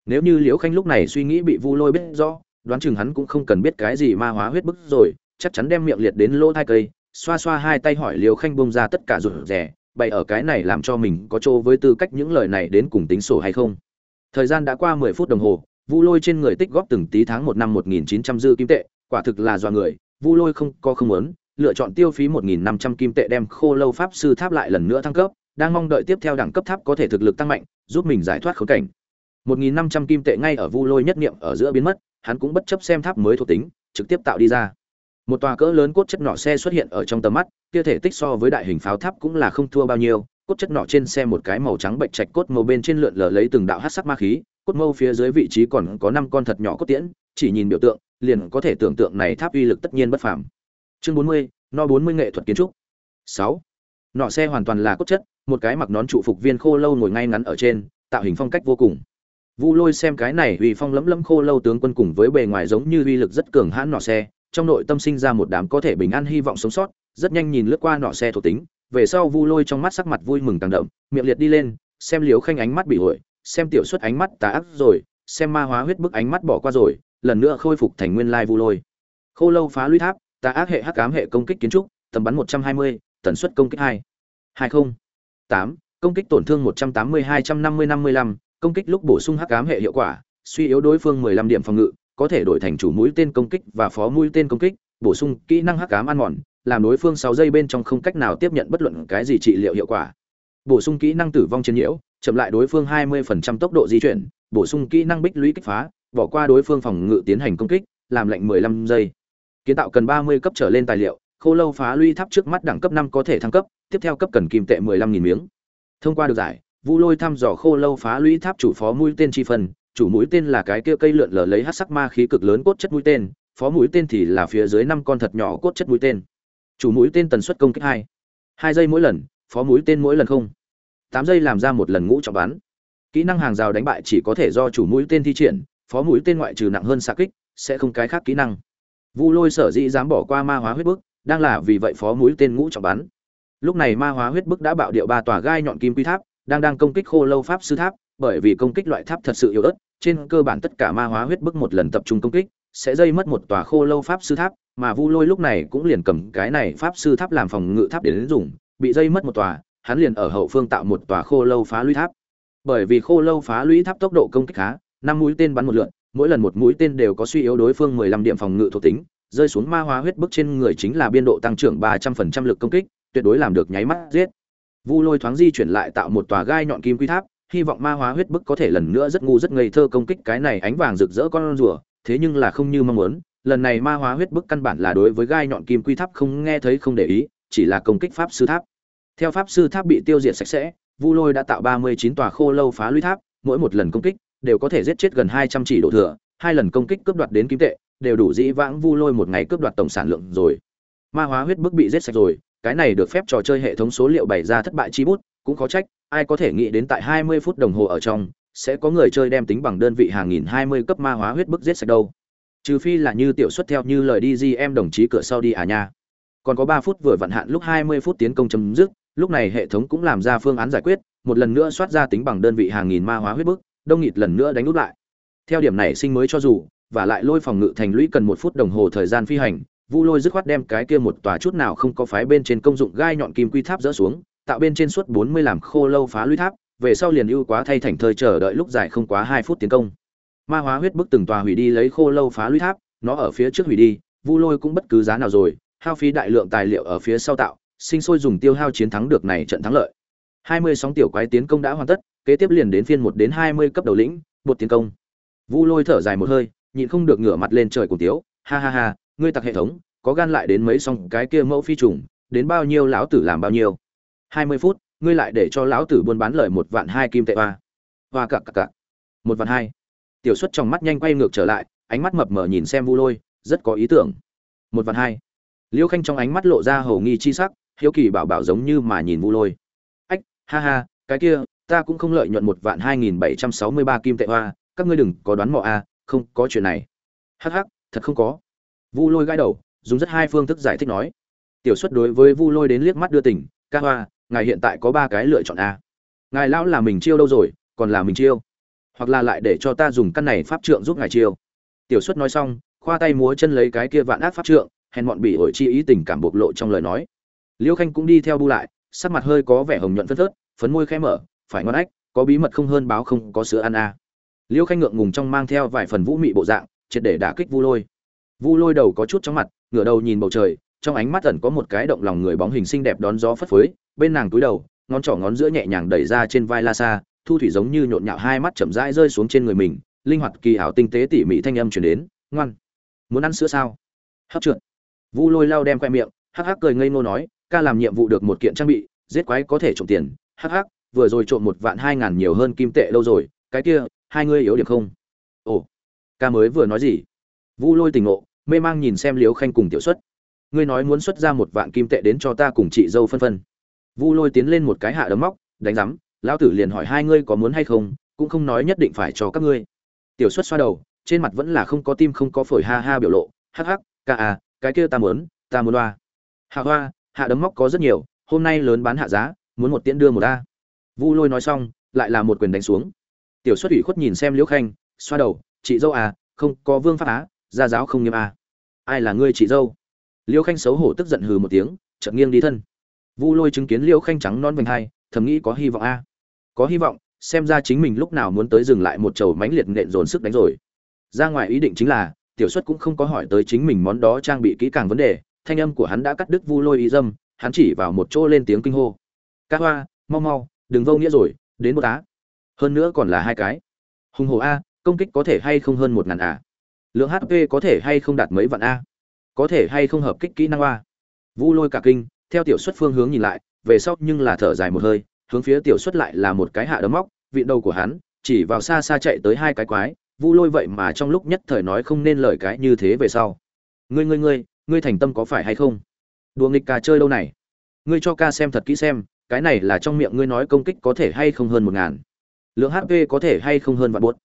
Nếu như liễu khanh lúc này suy nghĩ bị vu lôi biết rõ, đoán chừng hắn cũng không cần biết cái gì ma hóa huyết bức rồi, chắc chắn đem miệng liệt đến lỗ thai cây, xoa xoa hai tay hỏi liễu khanh bông ra tất cả rụt rè, bày ở cái này làm cho mình có chỗ với tư cách những lời này đến cùng tính sổ hay không. Thời gian đã qua mười phút đồng hồ, vu lôi trên người tích góp từng tí tháng một năm một nghìn chín trăm dư kim tệ, quả thực là do người, vu lôi không có không muốn lựa chọn tiêu phí 1.500 kim tệ đem khô lâu pháp sư tháp lại lần nữa thăng cấp, đang mong đợi tiếp theo đẳng cấp tháp có thể thực lực tăng mạnh, giúp mình giải thoát khốn cảnh. 1.500 kim tệ ngay ở vu lôi nhất niệm ở giữa biến mất, hắn cũng bất chấp xem tháp mới thuộc tính, trực tiếp tạo đi ra. Một tòa cỡ lớn cốt chất nọ xe xuất hiện ở trong tầm mắt, kia thể tích so với đại hình pháo tháp cũng là không thua bao nhiêu, cốt chất nọ trên xe một cái màu trắng bệnh trạch cốt màu bên trên lượn lờ lấy từng đạo hắc sắc ma khí, cốt mâu phía dưới vị trí còn có năm con thật nhỏ cốt tiễn, chỉ nhìn biểu tượng, liền có thể tưởng tượng này tháp uy lực tất nhiên bất phàm chương bốn mươi, no bốn mươi nghệ thuật kiến trúc. Sáu. Nọ xe hoàn toàn là cốt chất, một cái mặc nón trụ phục viên khô lâu ngồi ngay ngắn ở trên, tạo hình phong cách vô cùng. Vu lôi xem cái này uy phong lẫm lẫm khô lâu tướng quân cùng với bề ngoài giống như uy lực rất cường hãn nọ xe, trong nội tâm sinh ra một đám có thể bình an hy vọng sống sót, rất nhanh nhìn lướt qua nọ xe thuộc tính, về sau vu lôi trong mắt sắc mặt vui mừng càng đậm, miệng liệt đi lên, xem liếu khanh ánh mắt bị hội, xem tiểu xuất ánh mắt tà ác rồi, xem ma hóa huyết bức ánh mắt bỏ qua rồi, lần nữa khôi phục thành nguyên lai vu lôi. Khô lâu phá lũy tháp tà ác hệ hắc ám hệ công kích kiến trúc tầm bắn 120, tần suất công kích 2. 20. 8. công kích tổn thương 180 250 55, công kích lúc bổ sung hắc ám hệ hiệu quả, suy yếu đối phương 15 điểm phòng ngự, có thể đổi thành chủ mũi tên công kích và phó mũi tên công kích, bổ sung kỹ năng hắc ám ăn mòn, làm đối phương 6 giây bên trong không cách nào tiếp nhận bất luận cái gì trị liệu hiệu quả bổ sung kỹ năng tử vong chiến nhiễu chậm lại đối phương 20% tốc độ di chuyển bổ sung kỹ năng bích lũy kích phá bỏ qua đối phương phòng ngự tiến hành công kích làm lệnh 15 giây kiến tạo cần 30 cấp trở lên tài liệu, khô lâu phá lũy tháp trước mắt đẳng cấp 5 có thể thăng cấp, tiếp theo cấp cần kim tệ 15.000 miếng. Thông qua được giải, vu lôi thăm dò khô lâu phá lũy tháp chủ phó mũi tên chi phần chủ mũi tên là cái kia cây lượn lờ lấy hắc sắc ma khí cực lớn cốt chất mũi tên, phó mũi tên thì là phía dưới năm con thật nhỏ cốt chất mũi tên. Chủ mũi tên tần suất công kích hai hai giây mỗi lần, phó mũi tên mỗi lần không. Tám giây làm ra một lần ngũ trọng bắn. Kỹ năng hàng rào đánh bại chỉ có thể do chủ mũi tên thi triển, phó mũi tên ngoại trừ nặng hơn xạ kích, sẽ không cái khác kỹ năng vu lôi sở dĩ dám bỏ qua ma hóa huyết bức đang là vì vậy phó mũi tên ngũ trọng bắn. Lúc này ma hóa huyết bức đã bạo điệu ba tòa gai nhọn kim quy tháp đang đang công kích khô lâu pháp sư tháp bởi vì công kích loại tháp thật sự yếu ớt trên cơ bản tất cả ma hóa huyết bức một lần tập trung công kích sẽ dây mất một tòa khô lâu pháp sư tháp mà vu lôi lúc này cũng liền cầm cái này pháp sư tháp làm phòng ngự tháp để đến dùng bị dây mất một tòa hắn liền ở hậu phương tạo một tòa khô lâu phá lũy tháp. Bởi vì khô lâu phá lũy tháp tốc độ công kích khá năm mũi tên bắn một lượt, mỗi lần một mũi tên đều có suy yếu đối phương 15 điểm phòng ngự thuộc tính, rơi xuống ma hóa huyết bức trên người chính là biên độ tăng trưởng 300% lực công kích, tuyệt đối làm được nháy mắt giết. Vu lôi thoáng di chuyển lại tạo một tòa gai nhọn kim quy tháp, hy vọng ma hóa huyết bức có thể lần nữa rất ngu rất ngây thơ công kích cái này ánh vàng rực rỡ con rùa, thế nhưng là không như mong muốn, lần này ma hóa huyết bức căn bản là đối với gai nhọn kim quy tháp không nghe thấy không để ý, chỉ là công kích pháp sư tháp. Theo pháp sư tháp bị tiêu diệt sạch sẽ, vu lôi đã tạo ba mươi chín tòa khô lâu phá lũy tháp, mỗi một lần công kích đều có thể giết chết gần hai trăm chỉ độ thừa, hai lần công kích cướp đoạt đến kim tệ, đều đủ dĩ vãng vu lôi một ngày cướp đoạt tổng sản lượng rồi. Ma hóa huyết bức bị giết sạch rồi, cái này được phép trò chơi hệ thống số liệu bày ra thất bại chi bút, cũng khó trách, ai có thể nghĩ đến tại hai mươi phút đồng hồ ở trong, sẽ có người chơi đem tính bằng đơn vị hàng nghìn hai mươi cấp ma hóa huyết bức giết sạch đâu. Trừ phi là như tiểu xuất theo như lời đi GM em đồng chí cửa sau đi à nha. Còn có ba phút vừa vận hạn lúc hai mươi phút tiến công chấm dứt, lúc này hệ thống cũng làm ra phương án giải quyết, một lần nữa soát ra tính bằng đơn vị hàng nghìn ma hóa huyết bức đông nghịt lần nữa đánh úp lại. Theo điểm này sinh mới cho dù, và lại lôi phòng ngự thành lũy cần một phút đồng hồ thời gian phi hành, vu lôi dứt khoát đem cái kia một tòa chút nào không có phái bên trên công dụng gai nhọn kim quy tháp dỡ xuống, tạo bên trên suốt bốn mươi làm khô lâu phá lũy tháp, về sau liền ưu quá thay thành thời chờ đợi lúc dài không quá hai phút tiến công. Ma hóa huyết bức từng tòa hủy đi lấy khô lâu phá lũy tháp, nó ở phía trước hủy đi, vu lôi cũng bất cứ giá nào rồi, hao phí đại lượng tài liệu ở phía sau tạo, sinh sôi dùng tiêu hao chiến thắng được này trận thắng lợi. Hai mươi sóng tiểu quái tiến công đã hoàn tất kế tiếp liền đến phiên một đến hai mươi cấp đầu lĩnh, bột tiến công. Vu lôi thở dài một hơi, nhịn không được ngửa mặt lên trời cùng tiếu, ha ha ha, ngươi tặc hệ thống, có gan lại đến mấy song cái kia mẫu phi trùng, đến bao nhiêu lão tử làm bao nhiêu? Hai mươi phút, ngươi lại để cho lão tử buôn bán lời một vạn hai kim tệ hoa. Oa cặc cặc cặc. Một vạn hai. Tiểu xuất trong mắt nhanh quay ngược trở lại, ánh mắt mập mờ nhìn xem vu lôi, rất có ý tưởng. Một vạn hai. Liêu khanh trong ánh mắt lộ ra hồ nghi chi sắc, hiếu kỳ bảo bảo giống như mà nhìn vu lôi. Ách, ha ha, cái kia ta cũng không lợi nhuận một vạn hai nghìn bảy trăm sáu mươi ba kim tệ hoa, các ngươi đừng có đoán mò a, không có chuyện này. Hắc hắc, thật không có. Vu lôi gãi đầu, dùng rất hai phương thức giải thích nói. Tiểu xuất đối với vu lôi đến liếc mắt đưa tỉnh ca hoa, ngài hiện tại có ba cái lựa chọn a. Ngài lão là mình chiêu đâu rồi, còn là mình chiêu? Hoặc là lại để cho ta dùng căn này pháp trượng giúp ngài chiêu? Tiểu xuất nói xong, khoa tay múa chân lấy cái kia vạn ác pháp trượng, hèn bọn bị ổi chi ý tình cảm bộc lộ trong lời nói. Liêu khanh cũng đi theo bu lại, sắc mặt hơi có vẻ hồng nhuận phân phớt, phấn môi khẽ mở phải ngon ách, có bí mật không hơn báo không có sữa ăn à. liêu khanh ngượng ngùng trong mang theo vài phần vũ mị bộ dạng, triệt để đả kích vu lôi. Vu lôi đầu có chút chóng mặt, ngửa đầu nhìn bầu trời, trong ánh mắt ẩn có một cái động lòng người bóng hình xinh đẹp đón gió phất phới, bên nàng túi đầu, ngón trỏ ngón giữa nhẹ nhàng đẩy ra trên vai la sa, thu thủy giống như nhộn nhạo hai mắt chậm rãi rơi xuống trên người mình, linh hoạt kỳ ảo tinh tế tỉ mỉ thanh âm chuyển đến, ngoan, muốn ăn sữa sao? Hấp trượt. Vu lôi lao đem khoe miệng, hắc hắc cười ngây ngô nói, ca làm nhiệm vụ được một kiện trang bị, giết quái có thể trộm tiền. Hắc hắc vừa rồi trộm một vạn hai ngàn nhiều hơn kim tệ lâu rồi, cái kia, hai ngươi yếu điểm không? Ồ, ca mới vừa nói gì? Vu lôi tình ngộ, mê mang nhìn xem liếu khanh cùng tiểu xuất. Ngươi nói muốn xuất ra một vạn kim tệ đến cho ta cùng chị dâu phân phân. Vu lôi tiến lên một cái hạ đấm móc, đánh rắm lão tử liền hỏi hai ngươi có muốn hay không, cũng không nói nhất định phải cho các ngươi. Tiểu xuất xoa đầu, trên mặt vẫn là không có tim không có phổi ha ha biểu lộ, hắc hắc, ca à cái kia ta muốn ta muốn hoa hạ hoa, hạ đấm móc có rất nhiều, hôm nay lớn bán hạ giá, muốn một tiễn đưa một ta vu lôi nói xong, lại là một quyền đánh xuống. Tiểu xuất ủy khuất nhìn xem liễu khanh, xoa đầu, chị dâu à không có vương pháp á, gia giáo không nghiêm à. ai là ngươi chị dâu? Liễu khanh xấu hổ tức giận hừ một tiếng, chợt nghiêng đi thân. Vu lôi chứng kiến liễu khanh trắng non vành hai, thầm nghĩ có hy vọng a à. có hy vọng, xem ra chính mình lúc nào muốn tới dừng lại một chầu mánh liệt nện dồn sức đánh rồi. Ra ngoài ý định chính là, tiểu xuất cũng không có hỏi tới chính mình món đó trang bị kỹ càng vấn đề, thanh âm của hắn đã cắt đứt vu lôi ý dâm, hắn chỉ vào một chỗ lên tiếng kinh hô. Ca hoa, mau mau đừng vô nghĩa rồi, đến một tá hơn nữa còn là hai cái. Hùng hồ a, công kích có thể hay không hơn một ngàn a? Lượng hp có thể hay không đạt mấy vạn a? Có thể hay không hợp kích kỹ năng a? Vu lôi cả kinh, theo tiểu xuất phương hướng nhìn lại, về sau nhưng là thở dài một hơi, hướng phía tiểu xuất lại là một cái hạ đấm móc vịn đầu của hắn, chỉ vào xa xa chạy tới hai cái quái, vu lôi vậy mà trong lúc nhất thời nói không nên lời cái như thế về sau. Ngươi ngươi ngươi ngươi thành tâm có phải hay không? Đùa nghịch ca chơi đâu này? Ngươi cho ca xem thật kỹ xem cái này là trong miệng ngươi nói công kích có thể hay không hơn một ngàn. Lượng hp có thể hay không hơn vạn bốt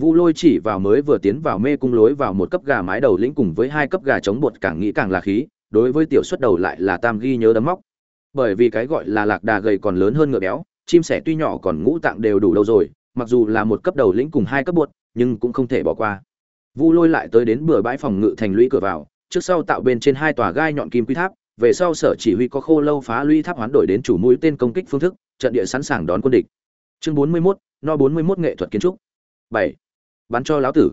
vu lôi chỉ vào mới vừa tiến vào mê cung lối vào một cấp gà mái đầu lĩnh cùng với hai cấp gà chống bột càng nghĩ càng là khí, đối với tiểu xuất đầu lại là tam ghi nhớ đấm móc. Bởi vì cái gọi là lạc đà gầy còn lớn hơn ngựa béo, chim sẻ tuy nhỏ còn ngũ tạng đều đủ lâu rồi, mặc dù là một cấp đầu lĩnh cùng hai cấp bột, nhưng cũng không thể bỏ qua. Vu lôi lại tới đến bừa bãi phòng ngự thành lũy cửa vào, trước sau tạo bên trên hai tòa gai nhọn kim quy tháp về sau sở chỉ huy có khô lâu phá lũy tháp hoán đổi đến chủ mũi tên công kích phương thức trận địa sẵn sàng đón quân địch. Chương bốn mươi 41, no bốn mươi 41 nghệ thuật kiến trúc. Bảy. Bắn cho lão tử.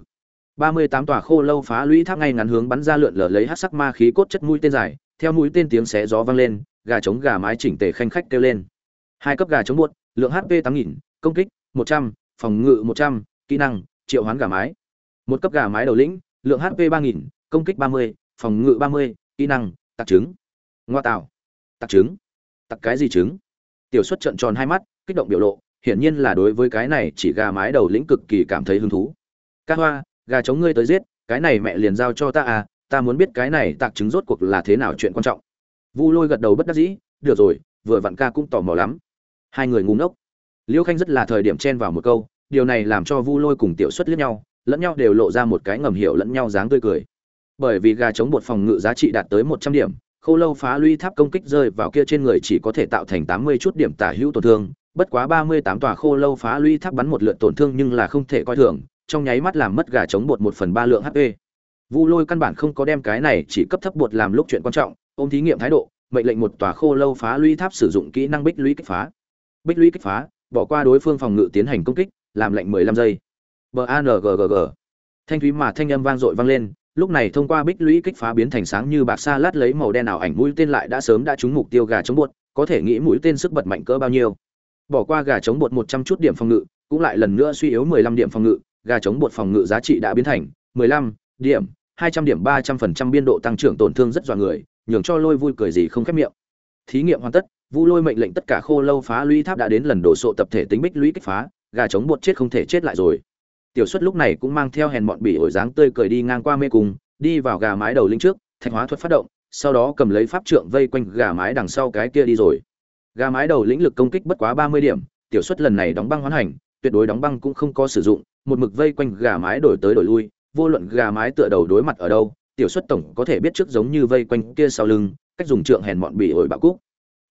ba mươi tám tòa khô lâu phá lũy tháp ngay ngắn hướng bắn ra lượn lờ lấy hắc sắc ma khí cốt chất mũi tên dài theo mũi tên tiếng xé gió vang lên gà trống gà mái chỉnh tề khanh khách kêu lên. Hai cấp gà chống buốt lượng hp tám nghìn công kích một trăm phòng ngự một trăm kỹ năng triệu hoán gà mái. Một cấp gà mái đầu lĩnh lượng hp ba nghìn công kích ba mươi phòng ngự ba mươi kỹ năng tạc trứng ngoa tạo tạc trứng. Tặc cái gì trứng? Tiểu xuất trận tròn hai mắt, kích động biểu lộ, hiển nhiên là đối với cái này chỉ gà mái đầu lĩnh cực kỳ cảm thấy hứng thú. Ca hoa, gà chống ngươi tới giết, cái này mẹ liền giao cho ta à ta muốn biết cái này tạc trứng rốt cuộc là thế nào chuyện quan trọng. Vu lôi gật đầu bất đắc dĩ, được rồi, vừa vặn ca cũng tò mò lắm. Hai người ngu ngốc. Liêu khanh rất là thời điểm chen vào một câu, điều này làm cho vu lôi cùng tiểu xuất liếc nhau, lẫn nhau đều lộ ra một cái ngầm hiểu lẫn nhau dáng tươi cười. Bởi vì gà chống bột phòng ngự giá trị đạt tới một trăm điểm khô lâu phá lũy tháp công kích rơi vào kia trên người chỉ có thể tạo thành tám mươi chút điểm tả hữu tổn thương, bất quá ba mươi tám tòa khô lâu phá lũy tháp bắn một lượt tổn thương nhưng là không thể coi thường, trong nháy mắt làm mất gà chống bột một phần ba lượng hp vu lôi căn bản không có đem cái này chỉ cấp thấp bột làm lúc chuyện quan trọng, ôm thí nghiệm thái độ, mệnh lệnh một tòa khô lâu phá lũy tháp sử dụng kỹ năng bích lũy kích phá. Bích lũy kích phá, bỏ qua đối phương phòng ngự tiến hành công kích, làm lệnh mười lăm giây. B a n g g g. Thanh thúy mà thanh âm vang dội vang lên lúc này thông qua bích lũy kích phá biến thành sáng như bạc sa lát lấy màu đen ảo ảnh, mũi tên lại đã sớm đã trúng mục tiêu gà chống bột, có thể nghĩ mũi tên sức bật mạnh cỡ bao nhiêu. Bỏ qua gà chống bột một trăm chút điểm phòng ngự, cũng lại lần nữa suy yếu mười lăm điểm phòng ngự, gà chống bột phòng ngự giá trị đã biến thành mười lăm điểm, hai trăm điểm, ba trăm phần trăm biên độ tăng trưởng tổn thương rất dọa người, nhường cho lôi vui cười gì không khép miệng. Thí nghiệm hoàn tất, vu lôi mệnh lệnh tất cả khô lâu phá lũy tháp đã đến lần đổ sộ tập thể tính bích lũy kích phá, gà chống bột chết không thể chết lại rồi tiểu xuất lúc này cũng mang theo hèn mọn bỉ ổi dáng tươi cười đi ngang qua mê cung, đi vào gà mái đầu linh trước, thạch hóa thuật phát động, sau đó cầm lấy pháp trượng vây quanh gà mái đằng sau cái kia đi rồi. Gà mái đầu lĩnh lực công kích bất quá ba mươi điểm, tiểu xuất lần này đóng băng hoán hành, tuyệt đối đóng băng cũng không có sử dụng, một mực vây quanh gà mái đổi tới đổi lui, vô luận gà mái tựa đầu đối mặt ở đâu, tiểu xuất tổng có thể biết trước giống như vây quanh kia sau lưng, cách dùng trượng hèn mọn bỉ ổi bạo cúc.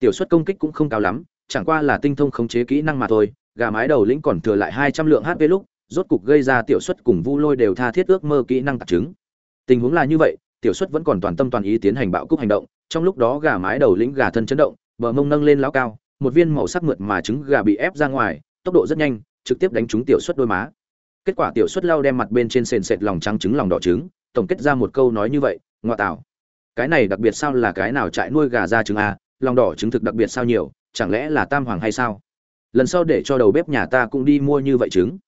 Tiểu xuất công kích cũng không cao lắm, chẳng qua là tinh thông khống chế kỹ năng mà thôi, gà mái đầu lĩnh còn thừa lại hai trăm lượng hp lúc rốt cục gây ra tiểu xuất cùng vu lôi đều tha thiết ước mơ kỹ năng tạc trứng tình huống là như vậy, tiểu xuất vẫn còn toàn tâm toàn ý tiến hành bạo cúc hành động, trong lúc đó gà mái đầu lĩnh gà thân chấn động, bờ mông nâng lên lao cao, một viên màu sắc mượt mà trứng gà bị ép ra ngoài, tốc độ rất nhanh, trực tiếp đánh trúng tiểu xuất đôi má. Kết quả tiểu xuất lao đem mặt bên trên sền sệt lòng trắng trứng lòng đỏ trứng, tổng kết ra một câu nói như vậy ngoại tảo cái này đặc biệt sao là cái nào trại nuôi gà ra trứng a lòng đỏ trứng thực đặc biệt sao nhiều, chẳng lẽ là tam hoàng hay sao? Lần sau để cho đầu bếp nhà ta cũng đi mua như vậy trứng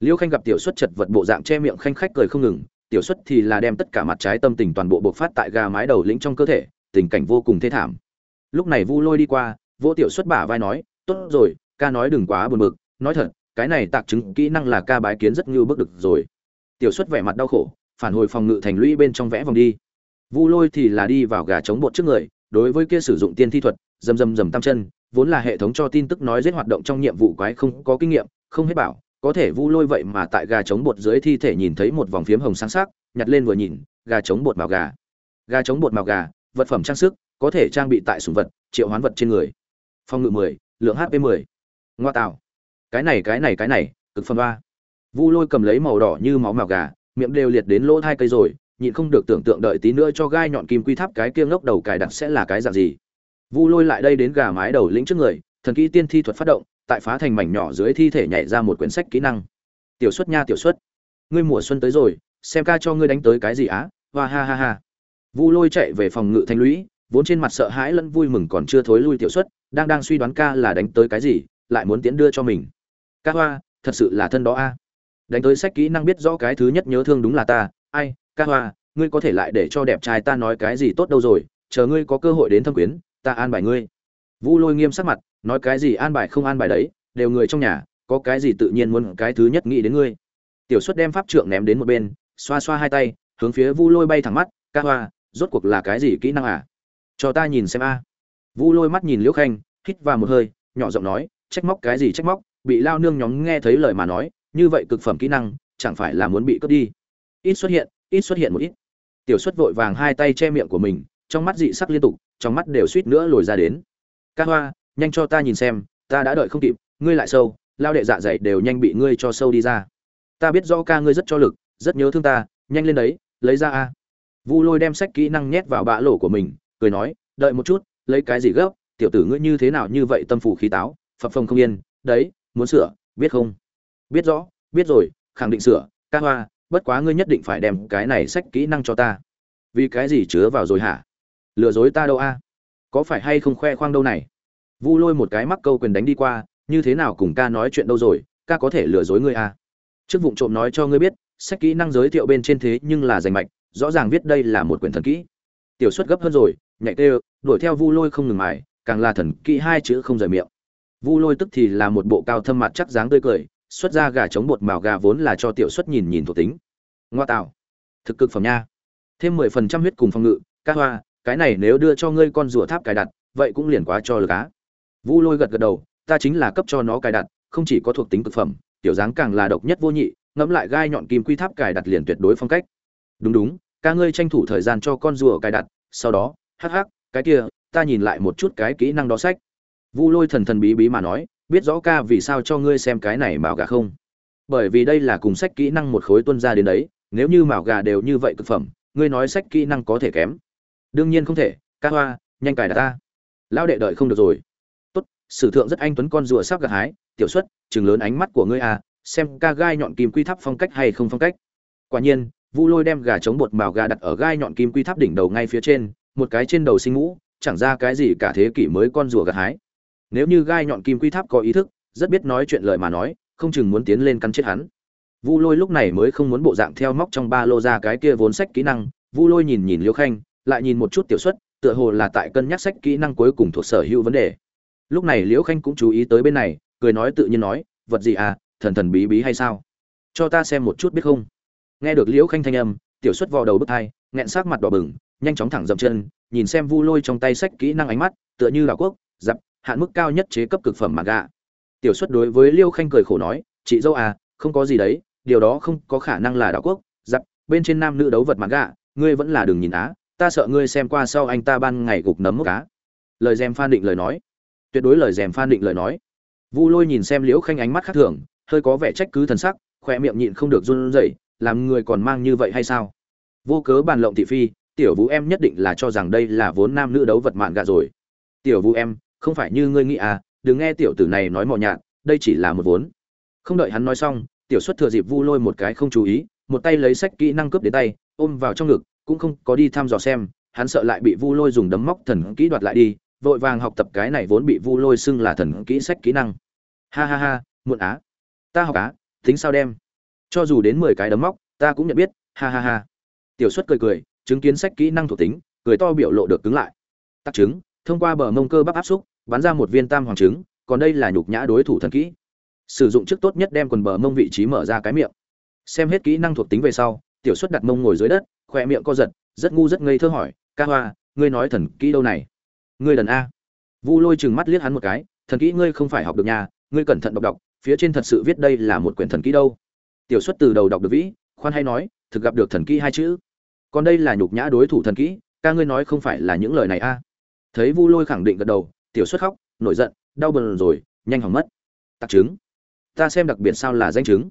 liêu khanh gặp tiểu xuất chật vật bộ dạng che miệng khanh khách cười không ngừng, tiểu xuất thì là đem tất cả mặt trái tâm tình toàn bộ bộc phát tại gà mái đầu lĩnh trong cơ thể, tình cảnh vô cùng thê thảm. Lúc này vu lôi đi qua vô tiểu xuất bả vai nói, tốt rồi, ca nói đừng quá buồn bực, nói thật, cái này tạc chứng kỹ năng là ca bái kiến rất như bước được rồi. Tiểu xuất vẻ mặt đau khổ, phản hồi phòng ngự thành lũy bên trong vẽ vòng đi. Vu lôi thì là đi vào gà chống bột trước người, đối với kia sử dụng tiên thi thuật, dầm dầm dầm tam chân, vốn là hệ thống cho tin tức nói giết hoạt động trong nhiệm vụ quái không có kinh nghiệm, không hết bảo có thể vu lôi vậy mà tại gà chống bột dưới thi thể nhìn thấy một vòng phiếm hồng sáng sắc nhặt lên vừa nhìn gà chống bột màu gà. Gà chống bột màu gà vật phẩm trang sức có thể trang bị tại sùng vật triệu hoán vật trên người. Phong ngự 10, lượng hp 10. ngoa tạo. Cái này cái này cái này cực phần ba. Vu lôi cầm lấy màu đỏ như máu màu gà miệng đều liệt đến lỗ hai cây rồi nhịn không được tưởng tượng đợi tí nữa cho gai nhọn kim quy tháp cái kia ngốc đầu cài đặt sẽ là cái dạng gì. Vu lôi lại đây đến gà mái đầu lĩnh trước người thần kỹ tiên thi thuật phát động tại phá thành mảnh nhỏ dưới thi thể nhảy ra một quyển sách kỹ năng. Tiểu xuất nha, tiểu xuất, ngươi mùa xuân tới rồi, xem ca cho ngươi đánh tới cái gì á? Hoa ha ha ha. Vu lôi chạy về phòng ngự thanh lũy, vốn trên mặt sợ hãi lẫn vui mừng còn chưa thối lui tiểu xuất, đang đang suy đoán ca là đánh tới cái gì, lại muốn tiến đưa cho mình. Ca hoa, thật sự là thân đó a. Đánh tới sách kỹ năng biết rõ cái thứ nhất nhớ thương đúng là ta. Ai, ca hoa, ngươi có thể lại để cho đẹp trai ta nói cái gì tốt đâu rồi, chờ ngươi có cơ hội đến thâm quyến, ta an bài ngươi. Vu lôi nghiêm sắc mặt nói cái gì an bài không an bài đấy, đều người trong nhà, có cái gì tự nhiên muốn cái thứ nhất nghĩ đến ngươi. Tiểu xuất đem pháp trượng ném đến một bên, xoa xoa hai tay, hướng phía vu lôi bay thẳng mắt, ca hoa, rốt cuộc là cái gì kỹ năng à? Cho ta nhìn xem a. Vu lôi mắt nhìn liễu khanh, hít vào một hơi, nhỏ giọng nói, trách móc cái gì trách móc? Bị lao nương nhóm nghe thấy lời mà nói, như vậy cực phẩm kỹ năng, chẳng phải là muốn bị cướp đi? Ít xuất hiện, ít xuất hiện một ít. Tiểu xuất vội vàng hai tay che miệng của mình, trong mắt dị sắc liên tục, trong mắt đều suýt nữa lồi ra đến. Ca hoa nhanh cho ta nhìn xem, ta đã đợi không kịp, ngươi lại sâu, lao đệ dạ dày đều nhanh bị ngươi cho sâu đi ra. Ta biết rõ ca ngươi rất cho lực, rất nhớ thương ta, nhanh lên đấy, lấy ra a. Vu lôi đem sách kỹ năng nhét vào bã lỗ của mình, cười nói, đợi một chút, lấy cái gì gấp, tiểu tử ngươi như thế nào như vậy tâm phủ khí táo, phập phồng không yên, đấy, muốn sửa, biết không? Biết rõ, biết rồi, khẳng định sửa, ca hoa, bất quá ngươi nhất định phải đem cái này sách kỹ năng cho ta. Vì cái gì chứa vào rồi hả? Lừa dối ta đâu a? Có phải hay không khoe khoang đâu này? Vu lôi một cái mắc câu quyền đánh đi qua, như thế nào cùng ca nói chuyện đâu rồi? Ca có thể lừa dối ngươi à? trước vụ trộm nói cho ngươi biết, sách kỹ năng giới thiệu bên trên thế nhưng là rành mạch, rõ ràng viết đây là một quyển thần kỹ. Tiểu Xuất gấp hơn rồi, nhạy tê, đuổi theo vu lôi không ngừng mài, càng là thần kỹ hai chữ không rời miệng. Vu lôi tức thì là một bộ cao thâm mặt chắc dáng tươi cười, xuất ra gà chống bột màu gà vốn là cho tiểu Xuất nhìn nhìn thuộc tính. Ngoa tạo. Thực cực phẩm nha. Thêm mười phần trăm huyết cùng phòng ngự, ca hoa, cái này nếu đưa cho ngươi con rùa tháp cài đặt, vậy cũng liền quá cho lực á vu lôi gật gật đầu, ta chính là cấp cho nó cài đặt, không chỉ có thuộc tính cực phẩm, tiểu dáng càng là độc nhất vô nhị, ngẫm lại gai nhọn kim quy tháp cài đặt liền tuyệt đối phong cách. Đúng đúng, ca ngươi tranh thủ thời gian cho con rùa cài đặt, sau đó, hắc hắc, cái kia, ta nhìn lại một chút cái kỹ năng đó sách. Vu lôi thần thần bí bí mà nói, biết rõ ca vì sao cho ngươi xem cái này mạo gà không? Bởi vì đây là cùng sách kỹ năng một khối tuân ra đến đấy, nếu như mạo gà đều như vậy cực phẩm, ngươi nói sách kỹ năng có thể kém. Đương nhiên không thể, ca hoa, nhanh cài đặt ta. Lão đệ đợi không được rồi sử thượng rất anh tuấn con rùa sắp gặt hái. Tiểu xuất chừng lớn ánh mắt của ngươi à xem ca gai nhọn kim quy tháp phong cách hay không phong cách. Quả nhiên, vu lôi đem gà chống bột màu gà đặt ở gai nhọn kim quy tháp đỉnh đầu ngay phía trên, một cái trên đầu sinh ngũ chẳng ra cái gì cả thế kỷ mới con rùa gặt hái. Nếu như gai nhọn kim quy tháp có ý thức, rất biết nói chuyện lời mà nói, không chừng muốn tiến lên cắn chết hắn. Vu lôi lúc này mới không muốn bộ dạng theo móc trong ba lô ra cái kia vốn sách kỹ năng. Vu lôi nhìn nhìn liêu khanh, lại nhìn một chút tiểu xuất, tựa hồ là tại cân nhắc sách kỹ năng cuối cùng thuộc sở hữu vấn đề lúc này liễu khanh cũng chú ý tới bên này, cười nói tự nhiên nói, vật gì à thần thần bí bí hay sao? Cho ta xem một chút biết không? Nghe được liễu khanh thanh âm, tiểu xuất vò đầu bức thai nghẹn sát mặt đỏ bừng, nhanh chóng thẳng dậm chân, nhìn xem vu lôi trong tay sách kỹ năng ánh mắt, tựa như đảo quốc dặm hạn mức cao nhất chế cấp cực phẩm mà gạ. Tiểu xuất đối với liêu khanh cười khổ nói, chị dâu à không có gì đấy, điều đó không có khả năng là đảo quốc dặm bên trên nam nữ đấu vật mà gạ, ngươi vẫn là đừng nhìn á, ta sợ ngươi xem qua sau anh ta ban ngày gục nấm mốc cá lời dèm phan định lời nói tuyệt đối lời dèm phan định lời nói. Vu lôi nhìn xem liễu khanh ánh mắt khác thường, hơi có vẻ trách cứ thần sắc khoe miệng nhịn không được run rẩy, làm người còn mang như vậy hay sao? Vô cớ bàn lộng thị phi, tiểu vũ em nhất định là cho rằng đây là vốn nam nữ đấu vật mạn gạ rồi. Tiểu vũ em, không phải như ngươi nghĩ à đừng nghe tiểu tử này nói mò nhạt, đây chỉ là một vốn. Không đợi hắn nói xong, tiểu xuất thừa dịp vu lôi một cái không chú ý, một tay lấy sách kỹ năng cướp đến tay, ôm vào trong ngực, cũng không có đi thăm dò xem, hắn sợ lại bị vu lôi dùng đấm móc thần kỹ đoạt lại đi vội vàng học tập cái này vốn bị vu lôi xưng là thần kỹ sách kỹ năng. Ha ha ha, muộn á. Ta học á, tính sao đem? Cho dù đến mười cái đấm móc, ta cũng nhận biết, ha ha ha. Tiểu xuất cười cười, chứng kiến sách kỹ năng thuộc tính, cười to biểu lộ được cứng lại. Tắc chứng, thông qua bờ mông cơ bắp áp xúc, bắn ra một viên tam hoàng trứng, còn đây là nhục nhã đối thủ thần kỹ. Sử dụng trước tốt nhất đem quần bờ mông vị trí mở ra cái miệng. Xem hết kỹ năng thuộc tính về sau, tiểu xuất đặt mông ngồi dưới đất khoe miệng co giật, rất ngu rất ngây thơ hỏi, ca hoa, ngươi nói thần kỹ đâu này? Ngươi đần a. Vu lôi chừng mắt liếc hắn một cái, thần kỹ ngươi không phải học được nhà ngươi cẩn thận đọc đọc, phía trên thật sự viết đây là một quyển thần kỹ đâu. Tiểu xuất từ đầu đọc được vĩ, khoan hay nói, thực gặp được thần kỹ hai chữ. Còn đây là nhục nhã đối thủ thần kỹ, ca ngươi nói không phải là những lời này a. Thấy vu lôi khẳng định gật đầu, tiểu xuất khóc, nổi giận, đau bờn rồi, nhanh hỏng mất. Tặc chứng ta xem đặc biệt sao là danh chứng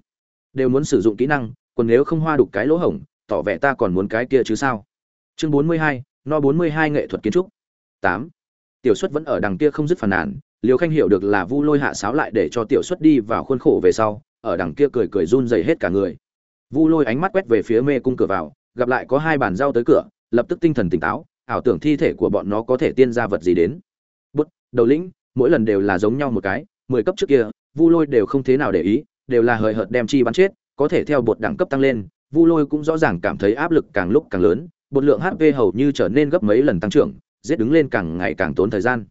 đều muốn sử dụng kỹ năng, còn nếu không hoa đục cái lỗ hổng, tỏ vẻ ta còn muốn cái kia chứ sao? Chương bốn mươi hai, no bốn mươi hai nghệ thuật kiến trúc tám. Tiểu xuất vẫn ở đằng kia không dứt phàn nàn liều khanh hiểu được là vu lôi hạ sáo lại để cho tiểu xuất đi vào khuôn khổ về sau, ở đằng kia cười cười run dày hết cả người. Vu lôi ánh mắt quét về phía mê cung cửa vào, gặp lại có hai bàn giao tới cửa, lập tức tinh thần tỉnh táo, ảo tưởng thi thể của bọn nó có thể tiên ra vật gì đến. Bút, đầu lĩnh, mỗi lần đều là giống nhau một cái, mười cấp trước kia, vu lôi đều không thế nào để ý, đều là hời hợt đem chi bắn chết, có thể theo bột đẳng cấp tăng lên, vu lôi cũng rõ ràng cảm thấy áp lực càng lúc càng lớn, bột lượng hp hầu như trở nên gấp mấy lần tăng trưởng giết đứng lên càng ngày càng tốn thời gian.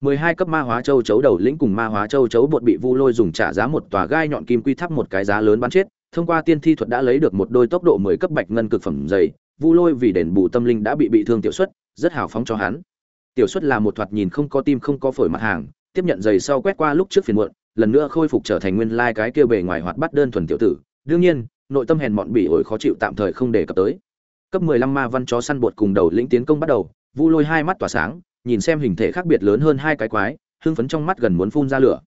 12 cấp ma hóa châu chấu đầu lĩnh cùng ma hóa châu chấu bột bị vu lôi dùng trả giá một tòa gai nhọn kim quy tháp một cái giá lớn bắn chết. Thông qua tiên thi thuật đã lấy được một đôi tốc độ 10 cấp bạch ngân cực phẩm dày. Vu lôi vì đền bù tâm linh đã bị bị thương tiểu suất rất hào phóng cho hắn. Tiểu suất là một thoạt nhìn không có tim không có phổi mặt hàng, tiếp nhận giày sau quét qua lúc trước phiền muộn, lần nữa khôi phục trở thành nguyên lai cái kia bề ngoài hoạt bát đơn thuần tiểu tử. Đương nhiên, nội tâm hèn mọn bị ổi khó chịu tạm thời không để cập tới. Cấp 15 ma văn chó săn bột cùng đầu lĩnh tiến công bắt đầu vu lôi hai mắt tỏa sáng, nhìn xem hình thể khác biệt lớn hơn hai cái quái, hưng phấn trong mắt gần muốn phun ra lửa.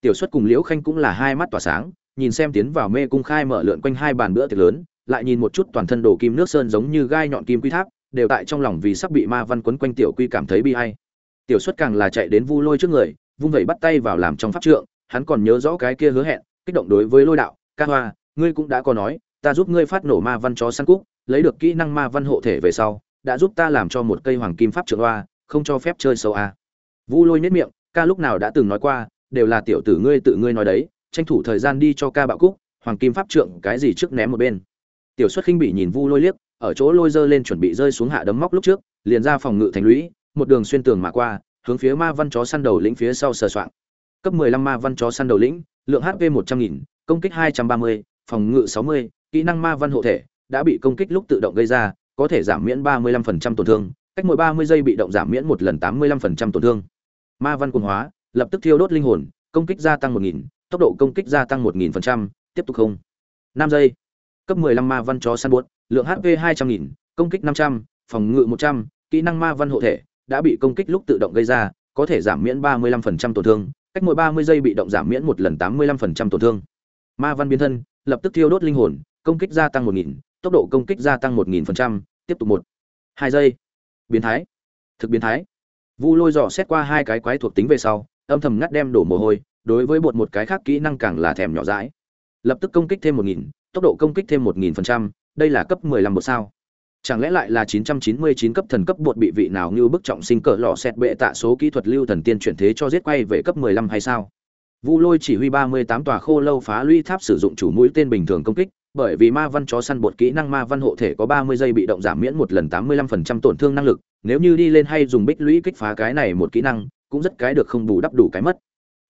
Tiểu xuất cùng liễu khanh cũng là hai mắt tỏa sáng, nhìn xem tiến vào mê cung khai mở lượn quanh hai bàn bữa tiệc lớn, lại nhìn một chút toàn thân đồ kim nước sơn giống như gai nhọn kim quy tháp, đều tại trong lòng vì sắp bị ma văn quấn quanh tiểu quy cảm thấy bi ai. Tiểu xuất càng là chạy đến vu lôi trước người, vung vẩy bắt tay vào làm trong pháp trượng, hắn còn nhớ rõ cái kia hứa hẹn, kích động đối với lôi đạo, ca hoa, ngươi cũng đã có nói, ta giúp ngươi phát nổ ma văn chó săn cúc, lấy được kỹ năng ma văn hộ thể về sau đã giúp ta làm cho một cây hoàng kim pháp trượng hoa không cho phép chơi sâu a vu lôi nhất miệng ca lúc nào đã từng nói qua đều là tiểu tử ngươi tự ngươi nói đấy tranh thủ thời gian đi cho ca bạo cúc hoàng kim pháp trượng cái gì trước ném một bên. Tiểu xuất khinh bị nhìn vu lôi liếc ở chỗ lôi dơ lên chuẩn bị rơi xuống hạ đấm móc lúc trước liền ra phòng ngự thành lũy một đường xuyên tường mà qua hướng phía ma văn chó săn đầu lĩnh phía sau sờ soạng. Cấp 15 ma văn chó săn đầu lĩnh lượng hp 100.000, công kích 230, phòng ngự 60, kỹ năng ma văn hộ thể đã bị công kích lúc tự động gây ra có thể giảm miễn 35% tổn thương cách mỗi 30 giây bị động giảm miễn một lần 85% tổn thương. Ma văn cuồng hóa lập tức thiêu đốt linh hồn công kích gia tăng 1000, tốc độ công kích gia tăng 1000%, tiếp tục không. 5 giây. Cấp 15 ma văn chó săn buốt lượng hp 200.000, công kích 500, phòng ngự 100, kỹ năng ma văn hộ thể đã bị công kích lúc tự động gây ra có thể giảm miễn 35% tổn thương cách mỗi 30 giây bị động giảm miễn một lần 85% tổn thương. Ma văn biến thân lập tức thiêu đốt linh hồn công kích gia tăng 1000, tốc độ công kích gia tăng 1000%, tiếp tục một hai giây. Biến thái. Thực biến thái. Vu lôi dò xét qua hai cái quái thuộc tính về sau âm thầm ngắt đem đổ mồ hôi đối với bột một cái khác kỹ năng càng là thèm nhỏ dãi. Lập tức công kích thêm một nghìn tốc độ công kích thêm một nghìn phần trăm đây là cấp mười lăm một sao? Chẳng lẽ lại là chín trăm chín mươi chín cấp thần cấp bột bị vị nào như bức trọng sinh cỡ lọ xét bệ tạ số kỹ thuật lưu thần tiên chuyển thế cho giết quay về cấp mười lăm hay sao? Vu lôi chỉ huy ba mươi tám tòa khô lâu phá lũy tháp sử dụng chủ mũi tên bình thường công kích bởi vì ma văn chó săn bột kỹ năng ma văn hộ thể có 30 giây bị động giảm miễn một lần 85% tổn thương năng lực, nếu như đi lên hay dùng bích lũy kích phá cái này một kỹ năng, cũng rất cái được không bù đắp đủ cái mất.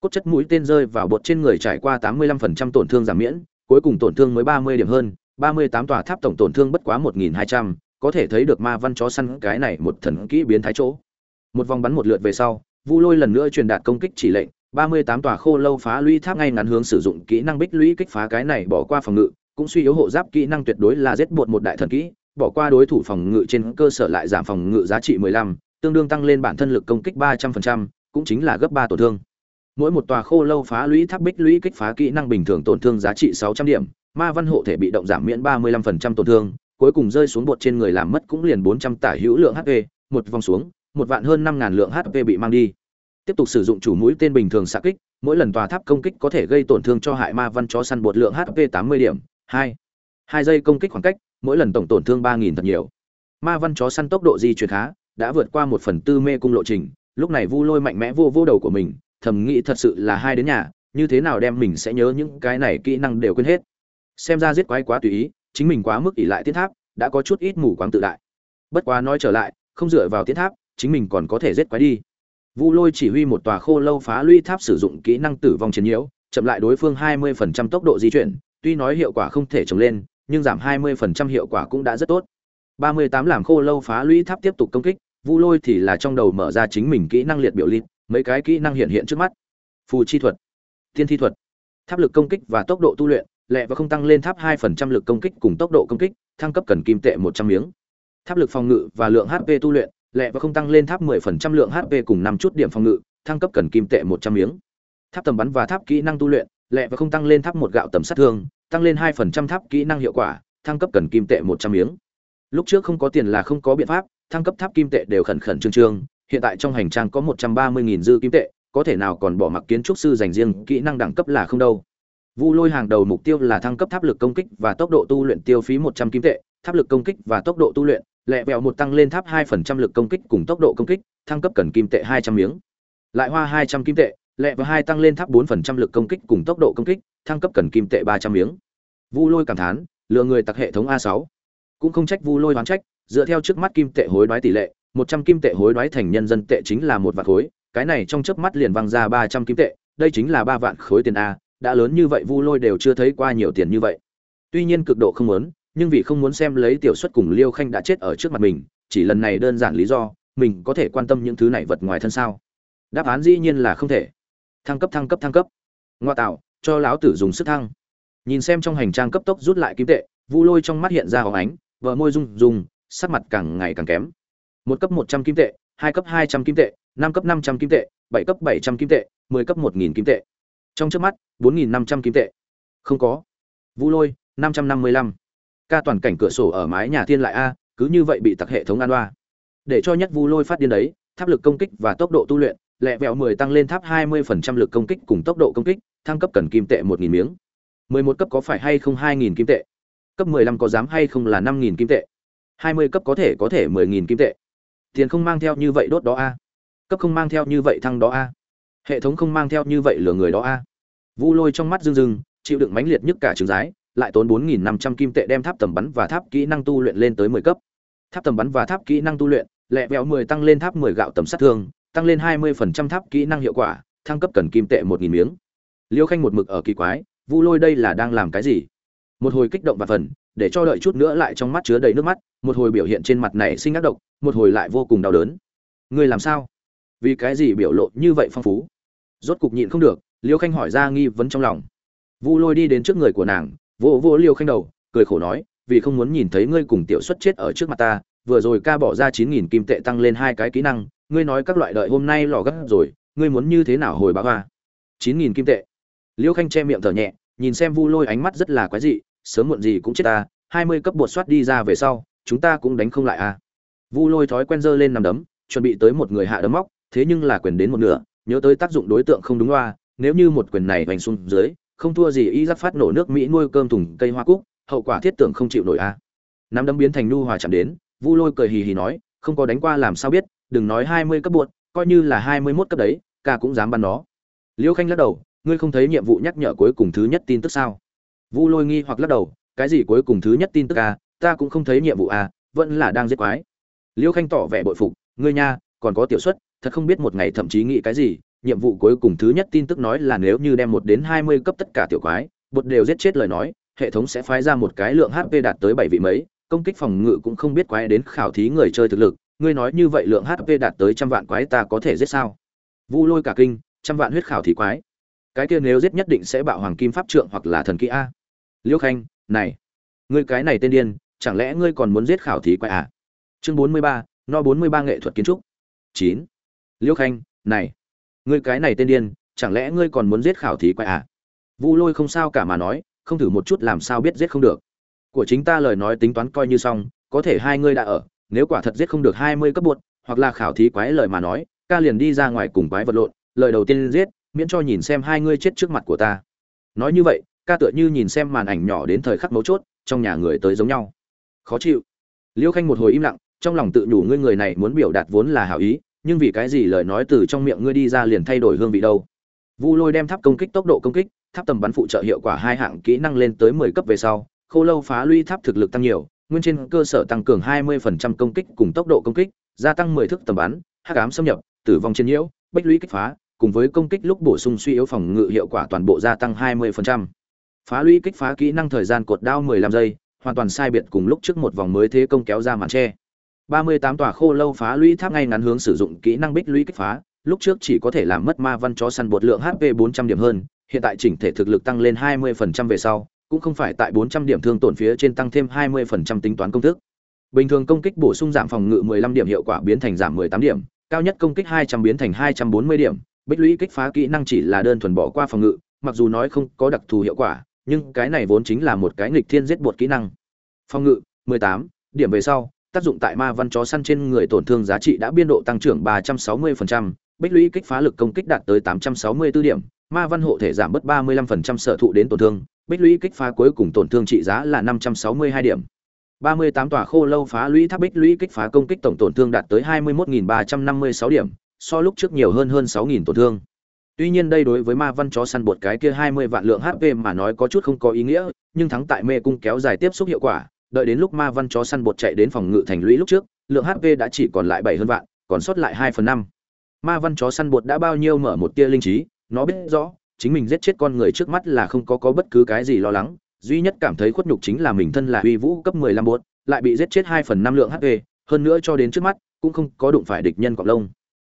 Cốt chất mũi tên rơi vào bột trên người trải qua 85% tổn thương giảm miễn, cuối cùng tổn thương mới 30 điểm hơn, 38 tòa tháp tổng tổn thương bất quá 1200, có thể thấy được ma văn chó săn cái này một thần kỹ biến thái chỗ. Một vòng bắn một lượt về sau, Vu Lôi lần nữa truyền đạt công kích chỉ lệnh, 38 tòa khô lâu phá lũy tháp ngay ngắn hướng sử dụng kỹ năng bích lũy kích phá cái này bỏ qua phòng ngự, cũng suy yếu hộ giáp kỹ năng tuyệt đối là giết buột một đại thần kỹ, bỏ qua đối thủ phòng ngự trên cơ sở lại giảm phòng ngự giá trị 15, tương đương tăng lên bản thân lực công kích 300%, cũng chính là gấp 3 tổn thương. Mỗi một tòa khô lâu phá lũy tháp bích lũy kích phá kỹ năng bình thường tổn thương giá trị 600 điểm, ma văn hộ thể bị động giảm miễn 35% tổn thương, cuối cùng rơi xuống bột trên người làm mất cũng liền 400 tả hữu lượng HP, một vòng xuống, một vạn hơn 5000 lượng HP bị mang đi. Tiếp tục sử dụng chủ mũi tên bình thường xạ kích, mỗi lần tòa tháp công kích có thể gây tổn thương cho hại ma văn chó săn bột lượng HP 80 điểm, hai. Hai giây công kích khoảng cách, mỗi lần tổng tổn thương ba nghìn thật nhiều. Ma văn chó săn tốc độ di chuyển khá, đã vượt qua một phần tư mê cung lộ trình, lúc này vu lôi mạnh mẽ vô vô đầu của mình, thầm nghĩ thật sự là hai đến nhà, như thế nào đem mình sẽ nhớ những cái này kỹ năng đều quên hết. Xem ra giết quái quá tùy ý, chính mình quá mức ỷ lại tiến tháp, đã có chút ít mù quáng tự đại. Bất quá nói trở lại, không dựa vào tiến tháp, chính mình còn có thể giết quái đi. Vu lôi chỉ huy một tòa khô lâu phá lũy tháp sử dụng kỹ năng tử vong chiến nhiễu, chậm lại đối phương 20% tốc độ di chuyển tuy nói hiệu quả không thể trồng lên, nhưng giảm 20% hiệu quả cũng đã rất tốt. 38 làm khô lâu phá lũy tháp tiếp tục công kích, Vu Lôi thì là trong đầu mở ra chính mình kỹ năng liệt biểu liệt, mấy cái kỹ năng hiện hiện trước mắt. Phù chi thuật, tiên thi thuật, tháp lực công kích và tốc độ tu luyện, lẹ và không tăng lên tháp 2% lực công kích cùng tốc độ công kích, thăng cấp cần kim tệ 100 miếng. Tháp lực phòng ngự và lượng HP tu luyện, lẹ và không tăng lên tháp 10% lượng HP cùng 5 chút điểm phòng ngự, thăng cấp cần kim tệ 100 miếng. Tháp tầm bắn và tháp kỹ năng tu luyện, lẹ và không tăng lên tháp một gạo tầm sát thương, tăng lên hai phần trăm tháp kỹ năng hiệu quả, thăng cấp cần kim tệ một trăm miếng. Lúc trước không có tiền là không có biện pháp, thăng cấp tháp kim tệ đều khẩn khẩn trương trương, hiện tại trong hành trang có một trăm ba mươi nghìn dư kim tệ, có thể nào còn bỏ mặc kiến trúc sư dành riêng kỹ năng đẳng cấp là không đâu. Vu lôi hàng đầu mục tiêu là thăng cấp tháp lực công kích và tốc độ tu luyện tiêu phí một trăm kim tệ, tháp lực công kích và tốc độ tu luyện, lẹ vẹo một tăng lên tháp hai phần trăm lực công kích cùng tốc độ công kích, thăng cấp cần kim tệ hai trăm miếng. Lại hoa hai trăm kim tệ lẹ và hai tăng lên tháp bốn phần trăm lực công kích cùng tốc độ công kích, thăng cấp cần kim tệ ba trăm miếng. Vu lôi cảm thán, lừa người tặc hệ thống a sáu. Cũng không trách vu lôi đoán trách, dựa theo trước mắt kim tệ hối đoái tỷ lệ, một trăm kim tệ hối đoái thành nhân dân tệ chính là một vạn khối, cái này trong chớp mắt liền văng ra ba trăm kim tệ, đây chính là ba vạn khối tiền a, đã lớn như vậy vu lôi đều chưa thấy qua nhiều tiền như vậy. Tuy nhiên cực độ không muốn, nhưng vì không muốn xem lấy tiểu xuất cùng liêu khanh đã chết ở trước mặt mình, chỉ lần này đơn giản lý do, mình có thể quan tâm những thứ này vật ngoài thân sao? Đáp án dĩ nhiên là không thể thăng cấp thăng cấp thăng cấp. Ngoa tạo, cho lão tử dùng sức thăng. Nhìn xem trong hành trang cấp tốc rút lại kim tệ, vu lôi trong mắt hiện ra hóng ánh, vợ môi rung rung, sắc mặt càng ngày càng kém. Một cấp một trăm kim tệ, hai cấp hai trăm kim tệ, năm cấp năm trăm kim tệ, bảy cấp bảy trăm kim tệ, mười cấp một nghìn kim tệ. Trong trước mắt, bốn nghìn năm trăm kim tệ. Không có. Vu lôi, năm trăm năm mươi lăm. Ca toàn cảnh cửa sổ ở mái nhà thiên lại a, cứ như vậy bị tặc hệ thống an đoa để cho nhất vu lôi phát điên đấy, tháp lực công kích và tốc độ tu luyện lẹ vẹo 10 tăng lên tháp 20% lực công kích cùng tốc độ công kích thăng cấp cần kim tệ 1000 miếng. 11 cấp có phải hay không 2000 kim tệ? Cấp 15 có dám hay không là 5000 kim tệ? 20 cấp có thể có thể 10000 kim tệ. Tiền không mang theo như vậy đốt đó a. Cấp không mang theo như vậy thăng đó a. Hệ thống không mang theo như vậy lừa người đó a. Vu lôi trong mắt rưng rưng chịu đựng mãnh liệt nhất cả trường giái, lại tốn 4500 kim tệ đem tháp tầm bắn và tháp kỹ năng tu luyện lên tới 10 cấp. Tháp tầm bắn và tháp kỹ năng tu luyện lẹ vẹo 10 tăng lên tháp 10 gạo tầm sát thương tăng lên 20% tháp kỹ năng hiệu quả, thăng cấp cần kim tệ 1000 miếng. Liêu khanh một mực ở kỳ quái, vu lôi đây là đang làm cái gì? Một hồi kích động và phần, để cho đợi chút nữa lại trong mắt chứa đầy nước mắt, một hồi biểu hiện trên mặt này sinh ác độc, một hồi lại vô cùng đau đớn. Ngươi làm sao? Vì cái gì biểu lộ như vậy phong phú? Rốt cục nhịn không được, liêu khanh hỏi ra nghi vấn trong lòng. Vu lôi đi đến trước người của nàng, vỗ vỗ liêu khanh đầu, cười khổ nói, vì không muốn nhìn thấy ngươi cùng tiểu xuất chết ở trước mặt ta, vừa rồi ca bỏ ra chín nghìn kim tệ tăng lên hai cái kỹ năng ngươi nói các loại đợi hôm nay lò gấp rồi, ngươi muốn như thế nào hồi báo hoa chín nghìn kim tệ. Liêu khanh che miệng thở nhẹ, nhìn xem vu lôi ánh mắt rất là quái dị, sớm muộn gì cũng chết ta, hai mươi cấp bột soát đi ra về sau, chúng ta cũng đánh không lại à vu lôi thói quen dơ lên nằm đấm, chuẩn bị tới một người hạ đấm móc, thế nhưng là quyền đến một nửa, nhớ tới tác dụng đối tượng không đúng loa nếu như một quyền này hoành xuống dưới, không thua gì y giáp phát nổ nước mỹ nuôi cơm thùng cây hoa cúc, hậu quả thiết tưởng không chịu nổi a. À. nắm đấm biến thành nu hòa chạm đến, vu lôi cười hì hì nói, không có đánh qua làm sao biết đừng nói hai mươi cấp buột coi như là hai mươi mốt cấp đấy, ca cũng dám bắn nó liêu khanh lắc đầu, ngươi không thấy nhiệm vụ nhắc nhở cuối cùng thứ nhất tin tức sao vu lôi nghi hoặc lắc đầu, cái gì cuối cùng thứ nhất tin tức a ta cũng không thấy nhiệm vụ à? vẫn là đang giết quái liêu khanh tỏ vẻ bội phục, ngươi nha, còn có tiểu suất thật không biết một ngày thậm chí nghĩ cái gì, nhiệm vụ cuối cùng thứ nhất tin tức nói là nếu như đem một đến hai mươi cấp tất cả tiểu quái, bột đều giết chết lời nói, hệ thống sẽ phái ra một cái lượng hp đạt tới bảy vị mấy, công kích phòng ngự cũng không biết quái đến khảo thí người chơi thực lực ngươi nói như vậy lượng hp đạt tới trăm vạn quái ta có thể giết sao? Vu lôi cả kinh, trăm vạn huyết khảo thì quái. Cái kia nếu giết nhất định sẽ bạo hoàng kim pháp trượng hoặc là thần kỹ a. Liễu khanh, này, ngươi cái này tên điên, chẳng lẽ ngươi còn muốn giết khảo thí quái à? Chương bốn mươi ba, no bốn mươi ba nghệ thuật kiến trúc. Chín. Liễu khanh, này, ngươi cái này tên điên, chẳng lẽ ngươi còn muốn giết khảo thí quái à? Vu lôi không sao cả mà nói, không thử một chút làm sao biết giết không được. Của chính ta lời nói tính toán coi như xong, có thể hai ngươi đã ở nếu quả thật giết không được hai mươi cấp bột hoặc là khảo thí quái lời mà nói, ca liền đi ra ngoài cùng quái vật lộn, lời đầu tiên giết, miễn cho nhìn xem hai ngươi chết trước mặt của ta. Nói như vậy, ca tựa như nhìn xem màn ảnh nhỏ đến thời khắc mấu chốt, trong nhà người tới giống nhau. Khó chịu. Liêu khanh một hồi im lặng, trong lòng tự nhủ ngươi người này muốn biểu đạt vốn là hảo ý, nhưng vì cái gì lời nói từ trong miệng ngươi đi ra liền thay đổi hương vị đâu. Vu lôi đem tháp công kích tốc độ công kích, tháp tầm bắn phụ trợ hiệu quả hai hạng kỹ năng lên tới mười cấp về sau, khô lâu phá lũy tháp thực lực tăng nhiều nguyên trên cơ sở tăng cường 20% công kích cùng tốc độ công kích, gia tăng 10 thức tầm bắn, hắc ám xâm nhập, tử vong chiến nhiễu, bách lũy kích phá, cùng với công kích lúc bổ sung suy yếu phòng ngự hiệu quả toàn bộ gia tăng 20%. Phá lũy kích phá kỹ năng thời gian cột đao 15 giây, hoàn toàn sai biệt cùng lúc trước một vòng mới thế công kéo ra màn che. 38 tòa khô lâu phá lũy tháp ngay ngắn hướng sử dụng kỹ năng bích lũy kích phá, lúc trước chỉ có thể làm mất ma văn chó săn bột lượng HP 400 điểm hơn, hiện tại chỉnh thể thực lực tăng lên 20% về sau, cũng không phải tại 400 điểm thương tổn phía trên tăng thêm 20% tính toán công thức. Bình thường công kích bổ sung giảm phòng ngự 15 điểm hiệu quả biến thành giảm 18 điểm, cao nhất công kích 200 biến thành 240 điểm, bích lũy kích phá kỹ năng chỉ là đơn thuần bỏ qua phòng ngự, mặc dù nói không có đặc thù hiệu quả, nhưng cái này vốn chính là một cái nghịch thiên giết bột kỹ năng. Phòng ngự 18 điểm về sau, tác dụng tại ma văn chó săn trên người tổn thương giá trị đã biên độ tăng trưởng 360%, bích lũy kích phá lực công kích đạt tới 864 điểm, ma văn hộ thể giảm bớt 35% sở thụ đến tổn thương, bích lũy kích phá cuối cùng tổn thương trị giá là 562 điểm. 38 tòa khô lâu phá lũy tháp bích lũy kích phá công kích tổng tổn thương đạt tới 21.356 điểm, so lúc trước nhiều hơn hơn 6.000 tổn thương. Tuy nhiên đây đối với ma văn chó săn bột cái kia 20 vạn lượng HP mà nói có chút không có ý nghĩa, nhưng thắng tại mê cung kéo dài tiếp xúc hiệu quả, đợi đến lúc ma văn chó săn bột chạy đến phòng ngự thành lũy lúc trước, lượng HP đã chỉ còn lại 7 hơn vạn, còn sót lại 2 phần 5. Ma văn chó săn bột đã bao nhiêu mở một tia linh trí, nó biết rõ, chính mình giết chết con người trước mắt là không có có bất cứ cái gì lo lắng, duy nhất cảm thấy khuất nhục chính là mình thân là uy vũ cấp 15 bột, lại bị giết chết hai phần năm lượng HP, hơn nữa cho đến trước mắt cũng không có đụng phải địch nhân cọp lông.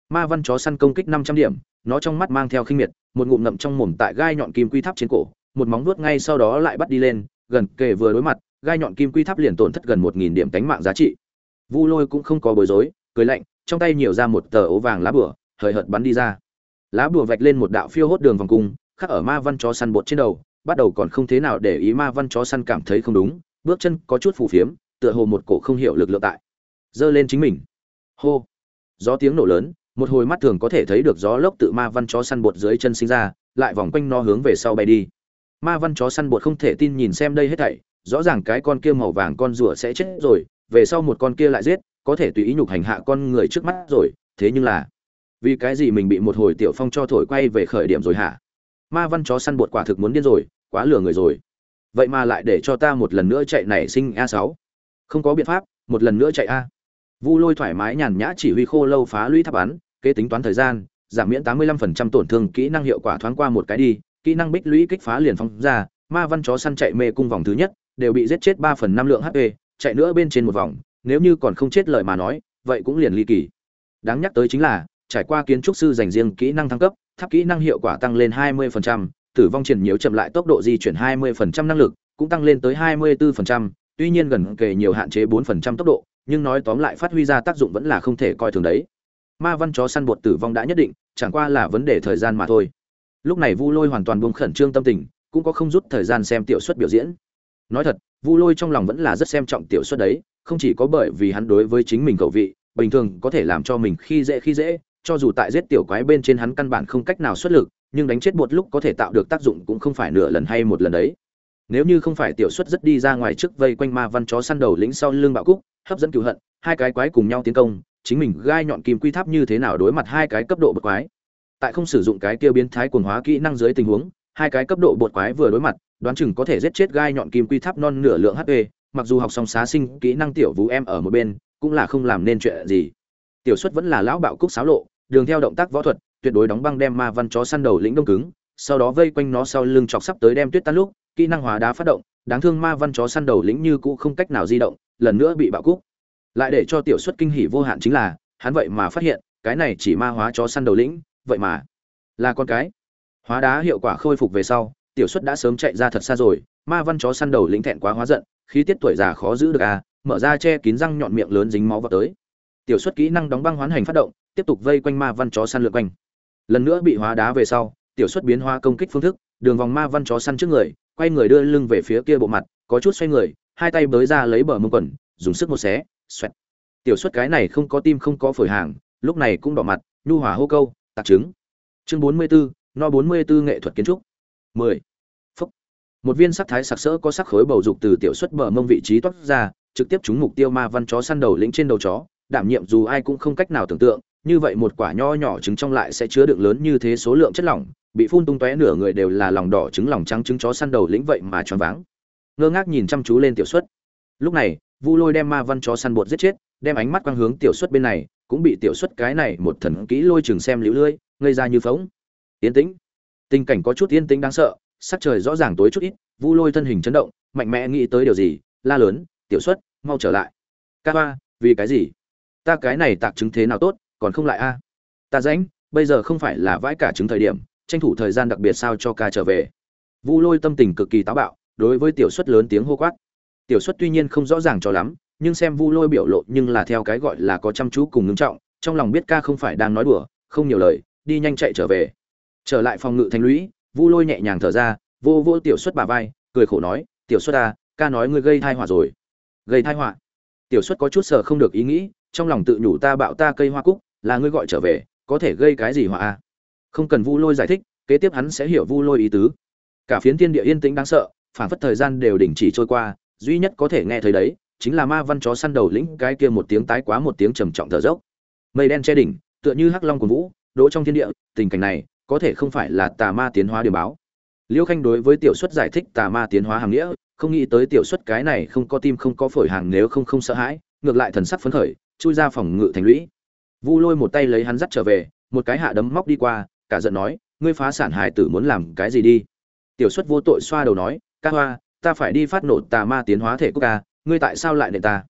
Ma văn chó săn công kích 500 điểm, nó trong mắt mang theo khinh miệt, một ngụm ngậm trong mồm tại gai nhọn kim quy tháp trên cổ, một móng vuốt ngay sau đó lại bắt đi lên, gần kề vừa đối mặt, gai nhọn kim quy tháp liền tổn thất gần 1000 điểm cánh mạng giá trị. Vu Lôi cũng không có bối rối, cười lạnh, trong tay nhiều ra một tờ ố vàng lá bửa hời hợt bắn đi ra. Lá bùa vạch lên một đạo phiêu hốt đường vòng cung, khắc ở ma văn chó săn bột trên đầu, bắt đầu còn không thế nào để ý ma văn chó săn cảm thấy không đúng, bước chân có chút phù phiếm, tựa hồ một cổ không hiểu lực lượng tại. Giơ lên chính mình. Hô. Gió tiếng nổ lớn, một hồi mắt thường có thể thấy được gió lốc tự ma văn chó săn bột dưới chân sinh ra lại vòng quanh nó hướng về sau bay đi ma văn chó săn bột không thể tin nhìn xem đây hết thảy rõ ràng cái con kia màu vàng con rùa sẽ chết rồi về sau một con kia lại giết có thể tùy ý nhục hành hạ con người trước mắt rồi thế nhưng là vì cái gì mình bị một hồi tiểu phong cho thổi quay về khởi điểm rồi hả? Ma văn chó săn bột quả thực muốn điên rồi quá lừa người rồi. Vậy mà lại để cho ta một lần nữa chạy nảy sinh a sáu. Không có biện pháp một lần nữa chạy a. Vu Lôi thoải mái nhàn nhã chỉ huy khô lâu phá lũy tháp bắn, kế tính toán thời gian, giảm miễn 85% tổn thương kỹ năng hiệu quả thoáng qua một cái đi, kỹ năng bích lũy kích phá liền phong ra, ma văn chó săn chạy mê cung vòng thứ nhất, đều bị giết chết 3 phần 5 lượng HP, chạy nữa bên trên một vòng, nếu như còn không chết lời mà nói, vậy cũng liền ly kỳ. Đáng nhắc tới chính là, trải qua kiến trúc sư dành riêng kỹ năng thăng cấp, tháp kỹ năng hiệu quả tăng lên 20%, tử vong triển nhiều chậm lại tốc độ di chuyển 20% năng lực, cũng tăng lên tới 24%, tuy nhiên gần kề nhiều hạn chế 4% tốc độ, nhưng nói tóm lại phát huy ra tác dụng vẫn là không thể coi thường đấy. Ma văn chó săn bột tử vong đã nhất định chẳng qua là vấn đề thời gian mà thôi. Lúc này vu lôi hoàn toàn buông khẩn trương tâm tình cũng có không rút thời gian xem tiểu suất biểu diễn. Nói thật vu lôi trong lòng vẫn là rất xem trọng tiểu suất đấy không chỉ có bởi vì hắn đối với chính mình cầu vị bình thường có thể làm cho mình khi dễ khi dễ cho dù tại giết tiểu quái bên trên hắn căn bản không cách nào xuất lực, nhưng đánh chết bột lúc có thể tạo được tác dụng cũng không phải nửa lần hay một lần đấy. Nếu như không phải tiểu xuất rất đi ra ngoài trước vây quanh ma văn chó săn đầu lĩnh sau lưng bạo cúc, hấp dẫn cựu hận, hai cái quái cùng nhau tiến công, chính mình gai nhọn kim quy tháp như thế nào đối mặt hai cái cấp độ bột quái? Tại không sử dụng cái kia biến thái quần hóa kỹ năng dưới tình huống, hai cái cấp độ bột quái vừa đối mặt, đoán chừng có thể giết chết gai nhọn kim quy tháp non nửa lượng hp mặc dù học xong xá sinh, kỹ năng tiểu vũ em ở một bên, cũng là không làm nên chuyện gì. Tiểu xuất vẫn là lão bạo cúc xáo lộ đường theo động tác võ thuật, tuyệt đối đóng băng đem ma văn chó săn đầu lĩnh đông cứng, sau đó vây quanh nó sau lưng chọc sắp tới đem tuyết tan lúc, kỹ năng hóa đá phát động, đáng thương ma văn chó săn đầu lĩnh như cũ không cách nào di động, lần nữa bị bạo cúc lại để cho tiểu xuất kinh hỉ vô hạn chính là, hắn vậy mà phát hiện, cái này chỉ ma hóa chó săn đầu lĩnh, vậy mà là con cái. Hóa đá hiệu quả khôi phục về sau, tiểu xuất đã sớm chạy ra thật xa rồi, ma văn chó săn đầu lĩnh thẹn quá hóa giận, khí tiết tuổi già khó giữ được à mở ra che kín răng nhọn miệng lớn dính máu vào tới. Tiểu xuất kỹ năng đóng băng hoán hành phát động tiếp tục vây quanh ma văn chó săn lượn quanh. Lần nữa bị hóa đá về sau tiểu xuất biến hóa công kích phương thức đường vòng ma văn chó săn trước người quay người đưa lưng về phía kia bộ mặt có chút xoay người hai tay bới ra lấy bờ mông quần dùng sức một xé xoẹt. Tiểu xuất cái này không có tim không có phổi hàng lúc này cũng đỏ mặt nhu hòa hô câu tạc trứng. Chương bốn mươi 44, no bốn mươi 44 nghệ thuật kiến trúc. mười. Phúc. Một viên sắc thái sặc sỡ có sắc khối bầu dục từ tiểu xuất bờ mông vị trí toát ra trực tiếp trúng mục tiêu ma văn chó săn đầu lĩnh trên đầu chó đảm nhiệm dù ai cũng không cách nào tưởng tượng như vậy một quả nho nhỏ trứng trong lại sẽ chứa đựng lớn như thế số lượng chất lỏng, bị phun tung tóe nửa người đều là lòng đỏ trứng lòng trắng trứng chó săn đầu lĩnh vậy mà choáng váng. Ngơ ngác nhìn chăm chú lên tiểu xuất. Lúc này, vu lôi đem ma văn chó săn bột giết chết, đem ánh mắt quang hướng tiểu xuất bên này, cũng bị tiểu xuất cái này một thần kỹ lôi chừng xem liễu lưỡi ngây ra như phóng yên tĩnh. Tình cảnh có chút yên tĩnh đáng sợ, sắc trời rõ ràng tối chút ít, vu lôi thân hình chấn động, mạnh mẽ nghĩ tới điều gì, la lớn, tiểu xuất, mau trở lại. Ca ba vì cái gì? Ta cái này tạc chứng thế nào tốt còn không lại a? Ta rãnh bây giờ không phải là vãi cả chứng thời điểm, tranh thủ thời gian đặc biệt sao cho ca trở về. Vu lôi tâm tình cực kỳ táo bạo, đối với tiểu xuất lớn tiếng hô quát. Tiểu xuất tuy nhiên không rõ ràng cho lắm, nhưng xem vu lôi biểu lộ nhưng là theo cái gọi là có chăm chú cùng ngưng trọng, trong lòng biết ca không phải đang nói đùa, không nhiều lời, đi nhanh chạy trở về. Trở lại phòng ngự thanh lũy, vu lôi nhẹ nhàng thở ra, vô vô tiểu xuất bà vai, cười khổ nói, tiểu xuất à ca nói ngươi gây thai họa rồi. Gây thai họa? Tiểu xuất có chút sợ không được ý nghĩ, trong lòng tự nhủ ta bạo ta cây hoa cúc là ngươi gọi trở về, có thể gây cái gì họa a không cần vu lôi giải thích, kế tiếp hắn sẽ hiểu vu lôi ý tứ. Cả phiến thiên địa yên tĩnh đáng sợ, phản phất thời gian đều đình chỉ trôi qua, duy nhất có thể nghe thấy đấy, chính là ma văn chó săn đầu lĩnh cái kia một tiếng tái quá một tiếng trầm trọng thở dốc. Mây đen che đỉnh, tựa như hắc long của vũ, đỗ trong thiên địa, tình cảnh này có thể không phải là tà ma tiến hóa điều báo. Liêu khanh đối với tiểu xuất giải thích tà ma tiến hóa hàng nghĩa, không nghĩ tới tiểu xuất cái này không có tim không có phổi hàng nếu không không sợ hãi, ngược lại thần sắc phấn khởi, chui ra phòng ngự thành lũy vu lôi một tay lấy hắn dắt trở về, một cái hạ đấm móc đi qua, cả giận nói, ngươi phá sản hài tử muốn làm cái gì đi? Tiểu xuất vô tội xoa đầu nói, ca hoa, ta phải đi phát nổ tà ma tiến hóa thể quốc ca, ngươi tại sao lại nệ ta?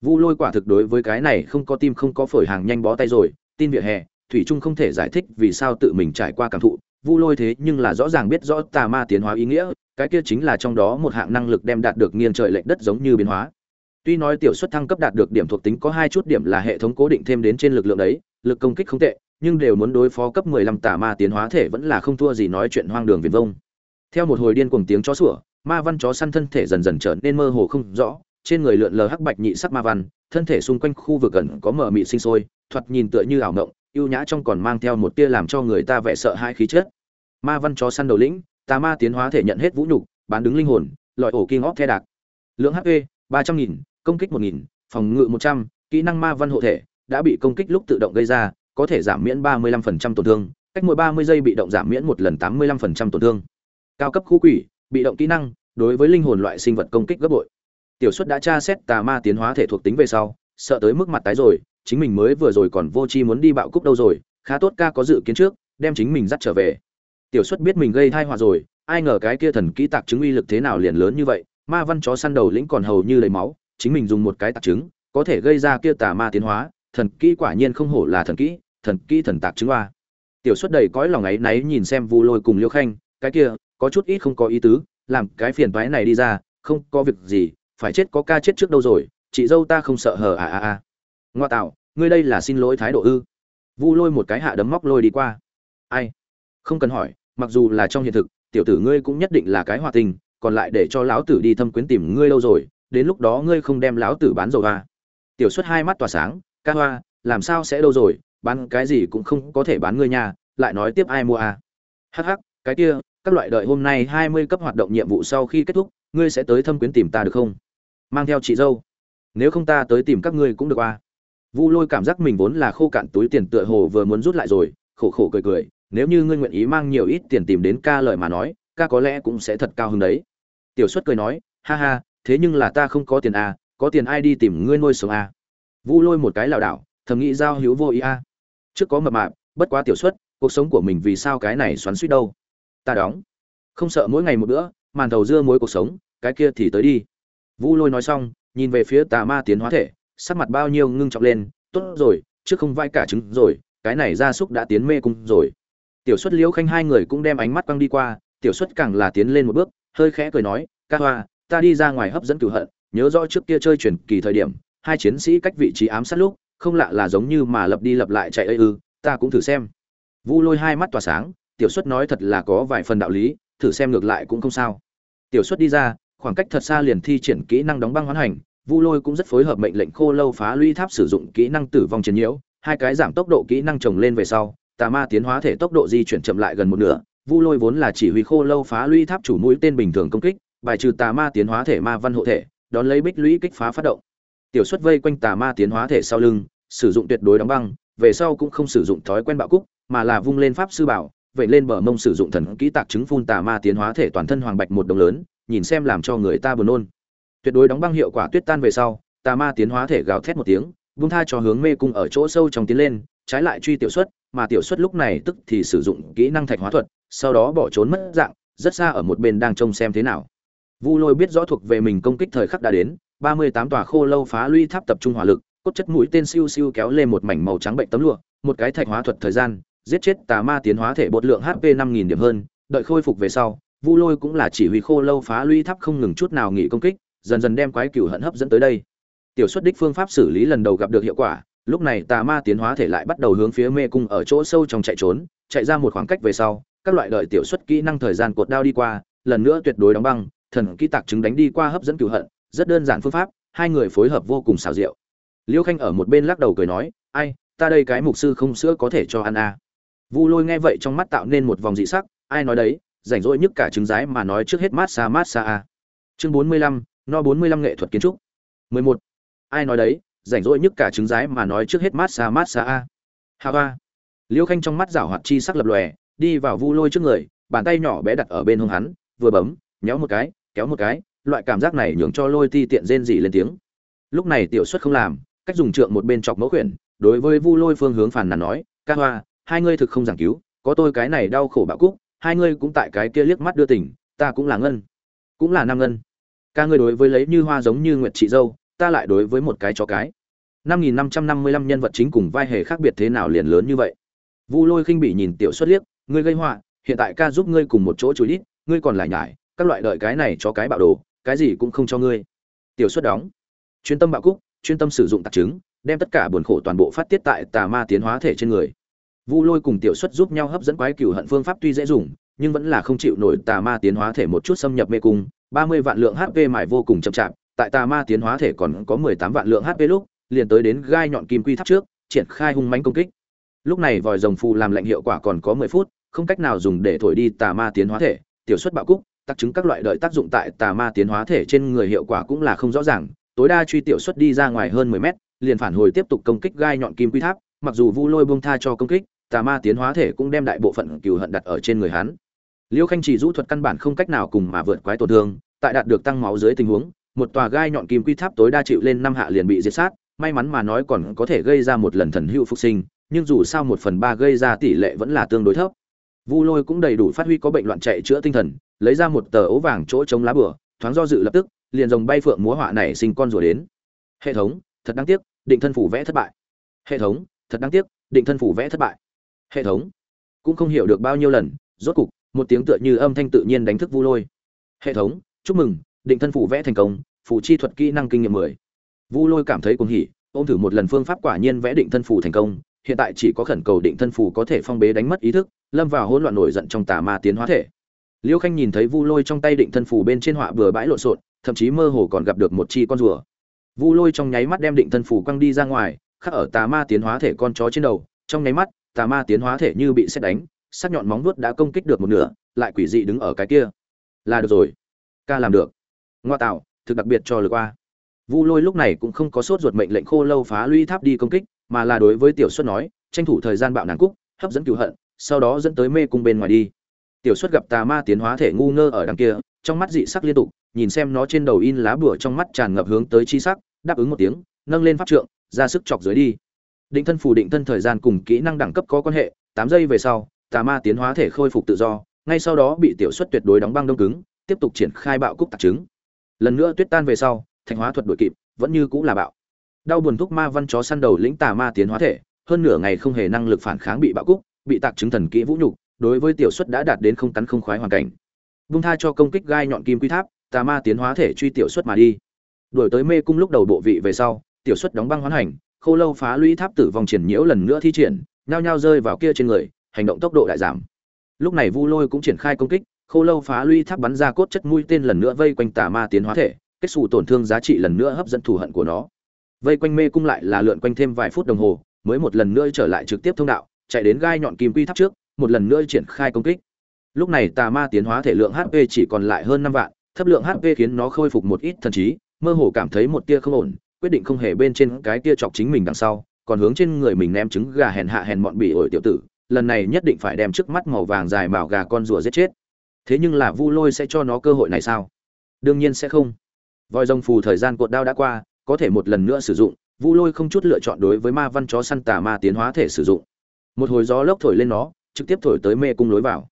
Vu lôi quả thực đối với cái này không có tim không có phổi hàng nhanh bó tay rồi, tin vỉa hè, thủy trung không thể giải thích vì sao tự mình trải qua cảm thụ, vu lôi thế nhưng là rõ ràng biết rõ tà ma tiến hóa ý nghĩa, cái kia chính là trong đó một hạng năng lực đem đạt được nghiêng trời lệch đất giống như biến hóa tuy nói tiểu suất thăng cấp đạt được điểm thuộc tính có hai chút điểm là hệ thống cố định thêm đến trên lực lượng đấy, lực công kích không tệ, nhưng đều muốn đối phó cấp 15 tà ma tiến hóa thể vẫn là không thua gì nói chuyện hoang đường viển vông. Theo một hồi điên cuồng tiếng chó sủa, ma văn chó săn thân thể dần dần trở nên mơ hồ không rõ, trên người lượn lờ hắc bạch nhị sắc ma văn, thân thể xung quanh khu vực gần có mờ mị sinh sôi, thoạt nhìn tựa như ảo ngộng ưu nhã trong còn mang theo một tia làm cho người ta vẻ sợ hai khí chất. Ma văn chó săn đầu lĩnh, tà ma tiến hóa thể nhận hết vũ nhục, bán đứng linh hồn, lọi ổ kinh óc the đạc. Lượng hp ba trăm nghìn công kích một nghìn, phòng ngự một trăm, kỹ năng ma văn hộ thể đã bị công kích lúc tự động gây ra, có thể giảm miễn ba mươi lăm phần trăm tổn thương, cách mỗi ba mươi giây bị động giảm miễn một lần tám mươi lăm phần trăm tổn thương. Cao cấp khu quỷ, bị động kỹ năng, đối với linh hồn loại sinh vật công kích gấp bội. Tiểu suất đã tra xét tà ma tiến hóa thể thuộc tính về sau, sợ tới mức mặt tái rồi, chính mình mới vừa rồi còn vô chi muốn đi bạo cúc đâu rồi, khá tốt ca có dự kiến trước, đem chính mình dắt trở về. Tiểu suất biết mình gây tai họa rồi, ai ngờ cái kia thần kỹ tạc chứng uy lực thế nào liền lớn như vậy, ma văn chó săn đầu lĩnh còn hầu như lấy máu chính mình dùng một cái tạc chứng có thể gây ra kia tà ma tiến hóa, thần kỹ quả nhiên không hổ là thần kỹ thần kỹ thần tạc chứng hoa. Tiểu xuất đầy cõi lòng ấy náy nhìn xem vu lôi cùng liêu khanh, cái kia, có chút ít không có ý tứ, làm cái phiền toái này đi ra, không có việc gì, phải chết có ca chết trước đâu rồi, chị dâu ta không sợ hờ à à à. Ngoa tạo, ngươi đây là xin lỗi thái độ ư? Vu lôi một cái hạ đấm móc lôi đi qua. Ai? Không cần hỏi, mặc dù là trong hiện thực, tiểu tử ngươi cũng nhất định là cái hòa tình, còn lại để cho lão tử đi thâm quyến tìm ngươi lâu rồi đến lúc đó ngươi không đem lão tử bán dầu hoa tiểu xuất hai mắt tỏa sáng, ca hoa, làm sao sẽ đâu rồi, bán cái gì cũng không có thể bán ngươi nhà lại nói tiếp ai mua à? Hh cái kia, các loại đợi hôm nay hai mươi cấp hoạt động nhiệm vụ sau khi kết thúc, ngươi sẽ tới thâm quyến tìm ta được không? Mang theo chị dâu. Nếu không ta tới tìm các ngươi cũng được à. Vu lôi cảm giác mình vốn là khô cạn túi tiền tựa hồ vừa muốn rút lại rồi, khổ khổ cười cười, nếu như ngươi nguyện ý mang nhiều ít tiền tìm đến ca lời mà nói, ca có lẽ cũng sẽ thật cao hứng đấy. Tiểu xuất cười nói, ha ha thế nhưng là ta không có tiền à, có tiền ai đi tìm ngươi nuôi sống à. vu lôi một cái lảo đảo thầm nghĩ giao hữu vô ý à. trước có mập mạp bất quá tiểu xuất cuộc sống của mình vì sao cái này xoắn suýt đâu ta đóng không sợ mỗi ngày một bữa màn thầu dưa muối cuộc sống cái kia thì tới đi vu lôi nói xong nhìn về phía tà ma tiến hóa thể sắc mặt bao nhiêu ngưng trọng lên tốt rồi trước không vai cả trứng rồi cái này gia súc đã tiến mê cung rồi tiểu xuất liễu khanh hai người cũng đem ánh mắt quăng đi qua tiểu xuất càng là tiến lên một bước hơi khẽ cười nói ca hoa ta đi ra ngoài hấp dẫn cửu hận, nhớ rõ trước kia chơi truyền kỳ thời điểm, hai chiến sĩ cách vị trí ám sát lúc, không lạ là giống như mà lập đi lập lại chạy ây ư, ta cũng thử xem. Vu lôi hai mắt tỏa sáng, tiểu xuất nói thật là có vài phần đạo lý, thử xem ngược lại cũng không sao. Tiểu xuất đi ra, khoảng cách thật xa liền thi triển kỹ năng đóng băng hoán hành, vu lôi cũng rất phối hợp mệnh lệnh khô lâu phá lũy tháp sử dụng kỹ năng tử vong chiến nhiễu, hai cái giảm tốc độ kỹ năng chồng lên về sau, tà ma tiến hóa thể tốc độ di chuyển chậm lại gần một nửa, vu lôi vốn là chỉ huy khô lâu phá lũy tháp chủ mũi tên bình thường công kích bài trừ tà ma tiến hóa thể ma văn hộ thể, đón lấy bích lũy kích phá phát động. Tiểu xuất vây quanh tà ma tiến hóa thể sau lưng, sử dụng tuyệt đối đóng băng, về sau cũng không sử dụng thói quen bạo cúc, mà là vung lên pháp sư bảo, vậy lên bờ mông sử dụng thần kỹ tạc chứng phun tà ma tiến hóa thể toàn thân hoàng bạch một đồng lớn, nhìn xem làm cho người ta buồn nôn. Tuyệt đối đóng băng hiệu quả tuyết tan về sau, tà ma tiến hóa thể gào thét một tiếng, vung tha cho hướng mê cung ở chỗ sâu trong tiến lên, trái lại truy tiểu xuất, mà tiểu xuất lúc này tức thì sử dụng kỹ năng thạch hóa thuật, sau đó bỏ trốn mất dạng, rất xa ở một bên đang trông xem thế nào vu lôi biết rõ thuộc về mình công kích thời khắc đã đến, ba mươi tám tòa khô lâu phá lũy tháp tập trung hỏa lực, cốt chất mũi tên siêu siêu kéo lên một mảnh màu trắng bệnh tấm lụa, một cái thạch hóa thuật thời gian, giết chết tà ma tiến hóa thể bột lượng hp năm nghìn điểm hơn, đợi khôi phục về sau, vu lôi cũng là chỉ huy khô lâu phá lũy tháp không ngừng chút nào nghỉ công kích, dần dần đem quái cừu hận hấp dẫn tới đây. Tiểu xuất đích phương pháp xử lý lần đầu gặp được hiệu quả, lúc này tà ma tiến hóa thể lại bắt đầu hướng phía mê cung ở chỗ sâu trong chạy trốn, chạy ra một khoảng cách về sau, các loại đợi tiểu xuất kỹ năng thời gian cột đao đi qua, lần nữa tuyệt đối đóng băng thần kỹ tạc chứng đánh đi qua hấp dẫn cửu hận, rất đơn giản phương pháp, hai người phối hợp vô cùng xảo diệu liêu khanh ở một bên lắc đầu cười nói, ai, ta đây cái mục sư không sữa có thể cho ăn à. vu lôi nghe vậy trong mắt tạo nên một vòng dị sắc, ai nói đấy, rảnh rỗi nhất cả trứng rái mà nói trước hết mát xa mát xa à. chương bốn mươi lăm, no bốn mươi lăm nghệ thuật kiến trúc 11. ai nói đấy, rảnh rỗi nhất cả trứng rái mà nói trước hết mát xa mát xa a hà ba liêu khanh trong mắt rảo hoạt chi sắc lập lòe, đi vào vu lôi trước người, bàn tay nhỏ bé đặt ở bên hông hắn, vừa bấm, nhéo một cái kéo một cái, loại cảm giác này nhường cho lôi ti tiện rên dị lên tiếng. Lúc này tiểu xuất không làm, cách dùng trượng một bên chọc mẫu khuyển, đối với vu lôi phương hướng phàn nàn nói, ca hoa, hai ngươi thực không giảng cứu, có tôi cái này đau khổ bạo cúc, hai ngươi cũng tại cái kia liếc mắt đưa tỉnh ta cũng là ngân, cũng là nam ngân. Ca ngươi đối với lấy như hoa giống như nguyệt chị dâu, ta lại đối với một cái cho cái. Năm nghìn năm trăm năm mươi lăm nhân vật chính cùng vai hề khác biệt thế nào liền lớn như vậy? Vu lôi khinh bị nhìn tiểu xuất liếc, ngươi gây họa, hiện tại ca giúp ngươi cùng một chỗ chối đít, ngươi còn lại nhải các loại đợi cái này cho cái bạo đồ, cái gì cũng không cho ngươi. Tiểu xuất đóng. Chuyên tâm bạo cúc, chuyên tâm sử dụng tạc chứng đem tất cả buồn khổ toàn bộ phát tiết tại tà ma tiến hóa thể trên người. Vu lôi cùng tiểu xuất giúp nhau hấp dẫn quái cửu hận phương pháp tuy dễ dùng, nhưng vẫn là không chịu nổi tà ma tiến hóa thể một chút xâm nhập mê cung. Ba mươi vạn lượng hp mải vô cùng chậm chạp, tại tà ma tiến hóa thể còn có mười tám vạn lượng hp lúc, liền tới đến gai nhọn kim quy tháp trước, triển khai hung mãnh công kích. Lúc này vòi rồng phù làm lệnh hiệu quả còn có mười phút, không cách nào dùng để thổi đi tà ma tiến hóa thể. Tiểu xuất bạo cúc tác chứng các loại đợi tác dụng tại tà ma tiến hóa thể trên người hiệu quả cũng là không rõ ràng. Tối đa truy tiểu xuất đi ra ngoài hơn mười mét, liền phản hồi tiếp tục công kích gai nhọn kim quy tháp, mặc dù vu lôi buông tha cho công kích, tà ma tiến hóa thể cũng đem đại bộ phận cừu hận đặt ở trên người hắn. Liêu khanh chỉ rũ thuật căn bản không cách nào cùng mà vượt quái tổn thương, tại đạt được tăng máu dưới tình huống, một tòa gai nhọn kim quy tháp tối đa chịu lên năm hạ liền bị diệt sát, may mắn mà nói còn có thể gây ra một lần thần hữu phục sinh, nhưng dù sao một phần ba gây ra tỷ lệ vẫn là tương đối thấp vu lôi cũng đầy đủ phát huy có bệnh loạn chạy chữa tinh thần, lấy ra một tờ ố vàng chỗ chống lá bửa thoáng do dự lập tức, liền rồng bay phượng múa họa này sinh con rùa đến. Hệ thống, thật đáng tiếc, định thân phủ vẽ thất bại. Hệ thống, thật đáng tiếc, định thân phủ vẽ thất bại. Hệ thống, cũng không hiểu được bao nhiêu lần, rốt cục, một tiếng tựa như âm thanh tự nhiên đánh thức vu lôi. Hệ thống, chúc mừng, định thân phủ vẽ thành công, phủ chi thuật kỹ năng kinh nghiệm mười. Vu lôi cảm thấy cuồng hỉ, ôm thử một lần phương pháp quả nhiên vẽ định thân phủ thành công hiện tại chỉ có khẩn cầu định thân phù có thể phong bế đánh mất ý thức, lâm vào hỗn loạn nổi giận trong tà ma tiến hóa thể. Liêu khanh nhìn thấy vu lôi trong tay định thân phù bên trên họa bừa bãi lộn xộn, thậm chí mơ hồ còn gặp được một chi con rùa. Vu lôi trong nháy mắt đem định thân phù quăng đi ra ngoài, khắc ở tà ma tiến hóa thể con chó trên đầu, trong nháy mắt, tà ma tiến hóa thể như bị xét đánh, sắc nhọn móng vuốt đã công kích được một nửa, lại quỷ dị đứng ở cái kia. Là được rồi, ca làm được. Ngoa tạo, thực đặc biệt cho lực qua vu lôi lúc này cũng không có sốt ruột mệnh lệnh khô lâu phá lũy tháp đi công kích mà là đối với tiểu xuất nói, tranh thủ thời gian bạo nàng cúc, hấp dẫn cựu hận, sau đó dẫn tới mê cung bên ngoài đi. Tiểu xuất gặp tà ma tiến hóa thể ngu ngơ ở đằng kia, trong mắt dị sắc liên tục, nhìn xem nó trên đầu in lá bùa trong mắt tràn ngập hướng tới chi sắc, đáp ứng một tiếng, nâng lên pháp trượng, ra sức chọc dưới đi. Định thân phủ định thân thời gian cùng kỹ năng đẳng cấp có quan hệ, tám giây về sau, tà ma tiến hóa thể khôi phục tự do, ngay sau đó bị tiểu xuất tuyệt đối đóng băng đông cứng, tiếp tục triển khai bạo cúc tạc trứng. Lần nữa tuyết tan về sau thành hóa thuật đội kịp, vẫn như cũng là bạo đau buồn thúc ma văn chó săn đầu lĩnh tà ma tiến hóa thể, hơn nửa ngày không hề năng lực phản kháng bị bạo cúc, bị tạc chứng thần kỹ vũ nhục, đối với tiểu xuất đã đạt đến không cắn không khoái hoàn cảnh. Vung tha cho công kích gai nhọn kim quy tháp, tà ma tiến hóa thể truy tiểu xuất mà đi. Đuổi tới mê cung lúc đầu bộ vị về sau, tiểu xuất đóng băng hoán hành, khô lâu phá lũy tháp tử vong triển nhiễu lần nữa thi triển, nhao nhao rơi vào kia trên người, hành động tốc độ đại giảm. Lúc này vu lôi cũng triển khai công kích, khô lâu phá lũy tháp bắn ra cốt chất mũi tên lần nữa vây quanh tà ma tiến hóa thể, kết xù tổn thương giá trị lần nữa hấp dẫn thù hận của nó vây quanh mê cung lại là lượn quanh thêm vài phút đồng hồ, mới một lần nữa trở lại trực tiếp thông đạo, chạy đến gai nhọn kim quy tháp trước, một lần nữa triển khai công kích. Lúc này tà ma tiến hóa thể lượng hp chỉ còn lại hơn năm vạn, thấp lượng hp khiến nó khôi phục một ít thần trí, mơ hồ cảm thấy một tia không ổn, quyết định không hề bên trên cái tia chọc chính mình đằng sau, còn hướng trên người mình ném trứng gà hèn hạ hèn mọn bị ổi tiểu tử, lần này nhất định phải đem trước mắt màu vàng dài màu gà con rùa giết chết. Thế nhưng là vu lôi sẽ cho nó cơ hội này sao? Đương nhiên sẽ không. Voi rồng phù thời gian cột đao đã qua có thể một lần nữa sử dụng, vu lôi không chút lựa chọn đối với ma văn chó săn tà ma tiến hóa thể sử dụng. Một hồi gió lốc thổi lên nó, trực tiếp thổi tới mê cung lối vào.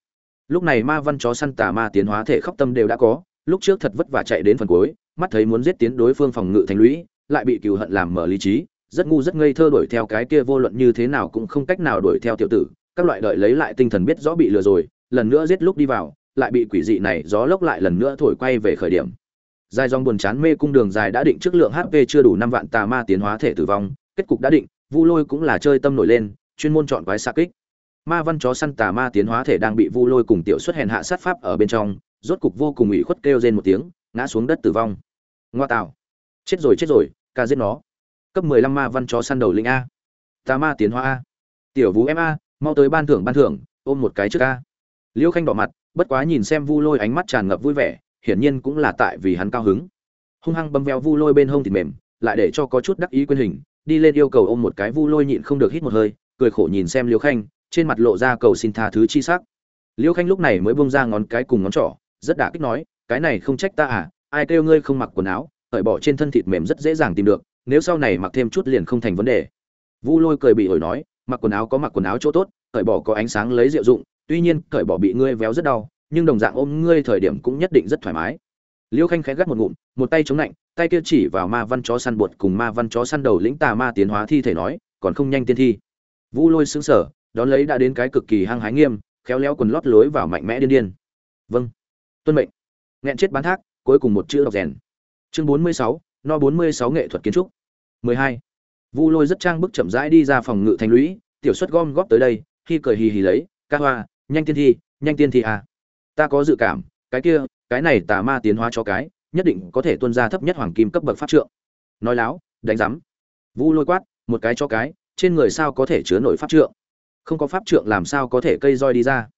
Lúc này ma văn chó săn tà ma tiến hóa thể khóc tâm đều đã có, lúc trước thật vất vả chạy đến phần cuối, mắt thấy muốn giết tiến đối phương phòng ngự thành lũy, lại bị cừu hận làm mở lý trí, rất ngu rất ngây thơ đuổi theo cái kia vô luận như thế nào cũng không cách nào đuổi theo tiểu tử, các loại đợi lấy lại tinh thần biết rõ bị lừa rồi, lần nữa giết lúc đi vào, lại bị quỷ dị này gió lốc lại lần nữa thổi quay về khởi điểm dài dòng buồn chán mê cung đường dài đã định trước lượng hp chưa đủ năm vạn tà ma tiến hóa thể tử vong, kết cục đã định, vu lôi cũng là chơi tâm nổi lên, chuyên môn chọn quái xa kích. Ma văn chó săn tà ma tiến hóa thể đang bị vu lôi cùng tiểu xuất hèn hạ sát pháp ở bên trong, rốt cục vô cùng ủy khuất kêu rên một tiếng, ngã xuống đất tử vong. Ngoa tạo. Chết rồi chết rồi, ca giết nó. Cấp mười lăm ma văn chó săn đầu linh a. Tà ma tiến hóa a. Tiểu vũ em a, mau tới ban thưởng ban thưởng, ôm một cái trước a. Liễu khanh đỏ mặt, bất quá nhìn xem vu lôi ánh mắt tràn ngập vui vẻ hiển nhiên cũng là tại vì hắn cao hứng. Hung hăng bấm veo vu lôi bên hông thịt mềm, lại để cho có chút đắc ý quên hình, đi lên yêu cầu ôm một cái vu lôi nhịn không được hít một hơi, cười khổ nhìn xem liễu khanh, trên mặt lộ ra cầu xin tha thứ chi sắc. Liễu khanh lúc này mới bông ra ngón cái cùng ngón trỏ, rất đả kích nói, cái này không trách ta à ai kêu ngươi không mặc quần áo, cởi bỏ trên thân thịt mềm rất dễ dàng tìm được, nếu sau này mặc thêm chút liền không thành vấn đề. Vu lôi cười bị ổi nói, mặc quần áo có mặc quần áo chỗ tốt, cởi bỏ có ánh sáng lấy diệu dụng, tuy nhiên cởi bỏ bị ngươi véo rất đau nhưng đồng dạng ôm ngươi thời điểm cũng nhất định rất thoải mái. Liêu khanh khẽ gắt một ngụm, một tay chống lạnh, tay kia chỉ vào ma văn chó săn bột cùng ma văn chó săn đầu lĩnh tà ma tiến hóa thi thể nói, còn không nhanh tiên thi. Vu lôi xứng sở đón lấy đã đến cái cực kỳ hăng hái nghiêm, khéo léo quần lót lối vào mạnh mẽ điên điên. Vâng tuân mệnh. Nghẹn chết bán thác, cuối cùng một chữ đọc rèn. Chương bốn mươi sáu, no bốn mươi sáu nghệ thuật kiến trúc. mười hai. Vu lôi rất trang bức chậm rãi đi ra phòng ngự thành lũy, tiểu suất gom góp tới đây, khi cười hì hì lấy, ca hoa, nhanh tiên thi, nhanh tiên thi à ta có dự cảm, cái kia, cái này tà ma tiến hóa cho cái, nhất định có thể tuân ra thấp nhất hoàng kim cấp bậc pháp trượng. Nói láo, đánh rắm vu lôi quát, một cái cho cái, trên người sao có thể chứa nổi pháp trượng? Không có pháp trượng làm sao có thể cây roi đi ra?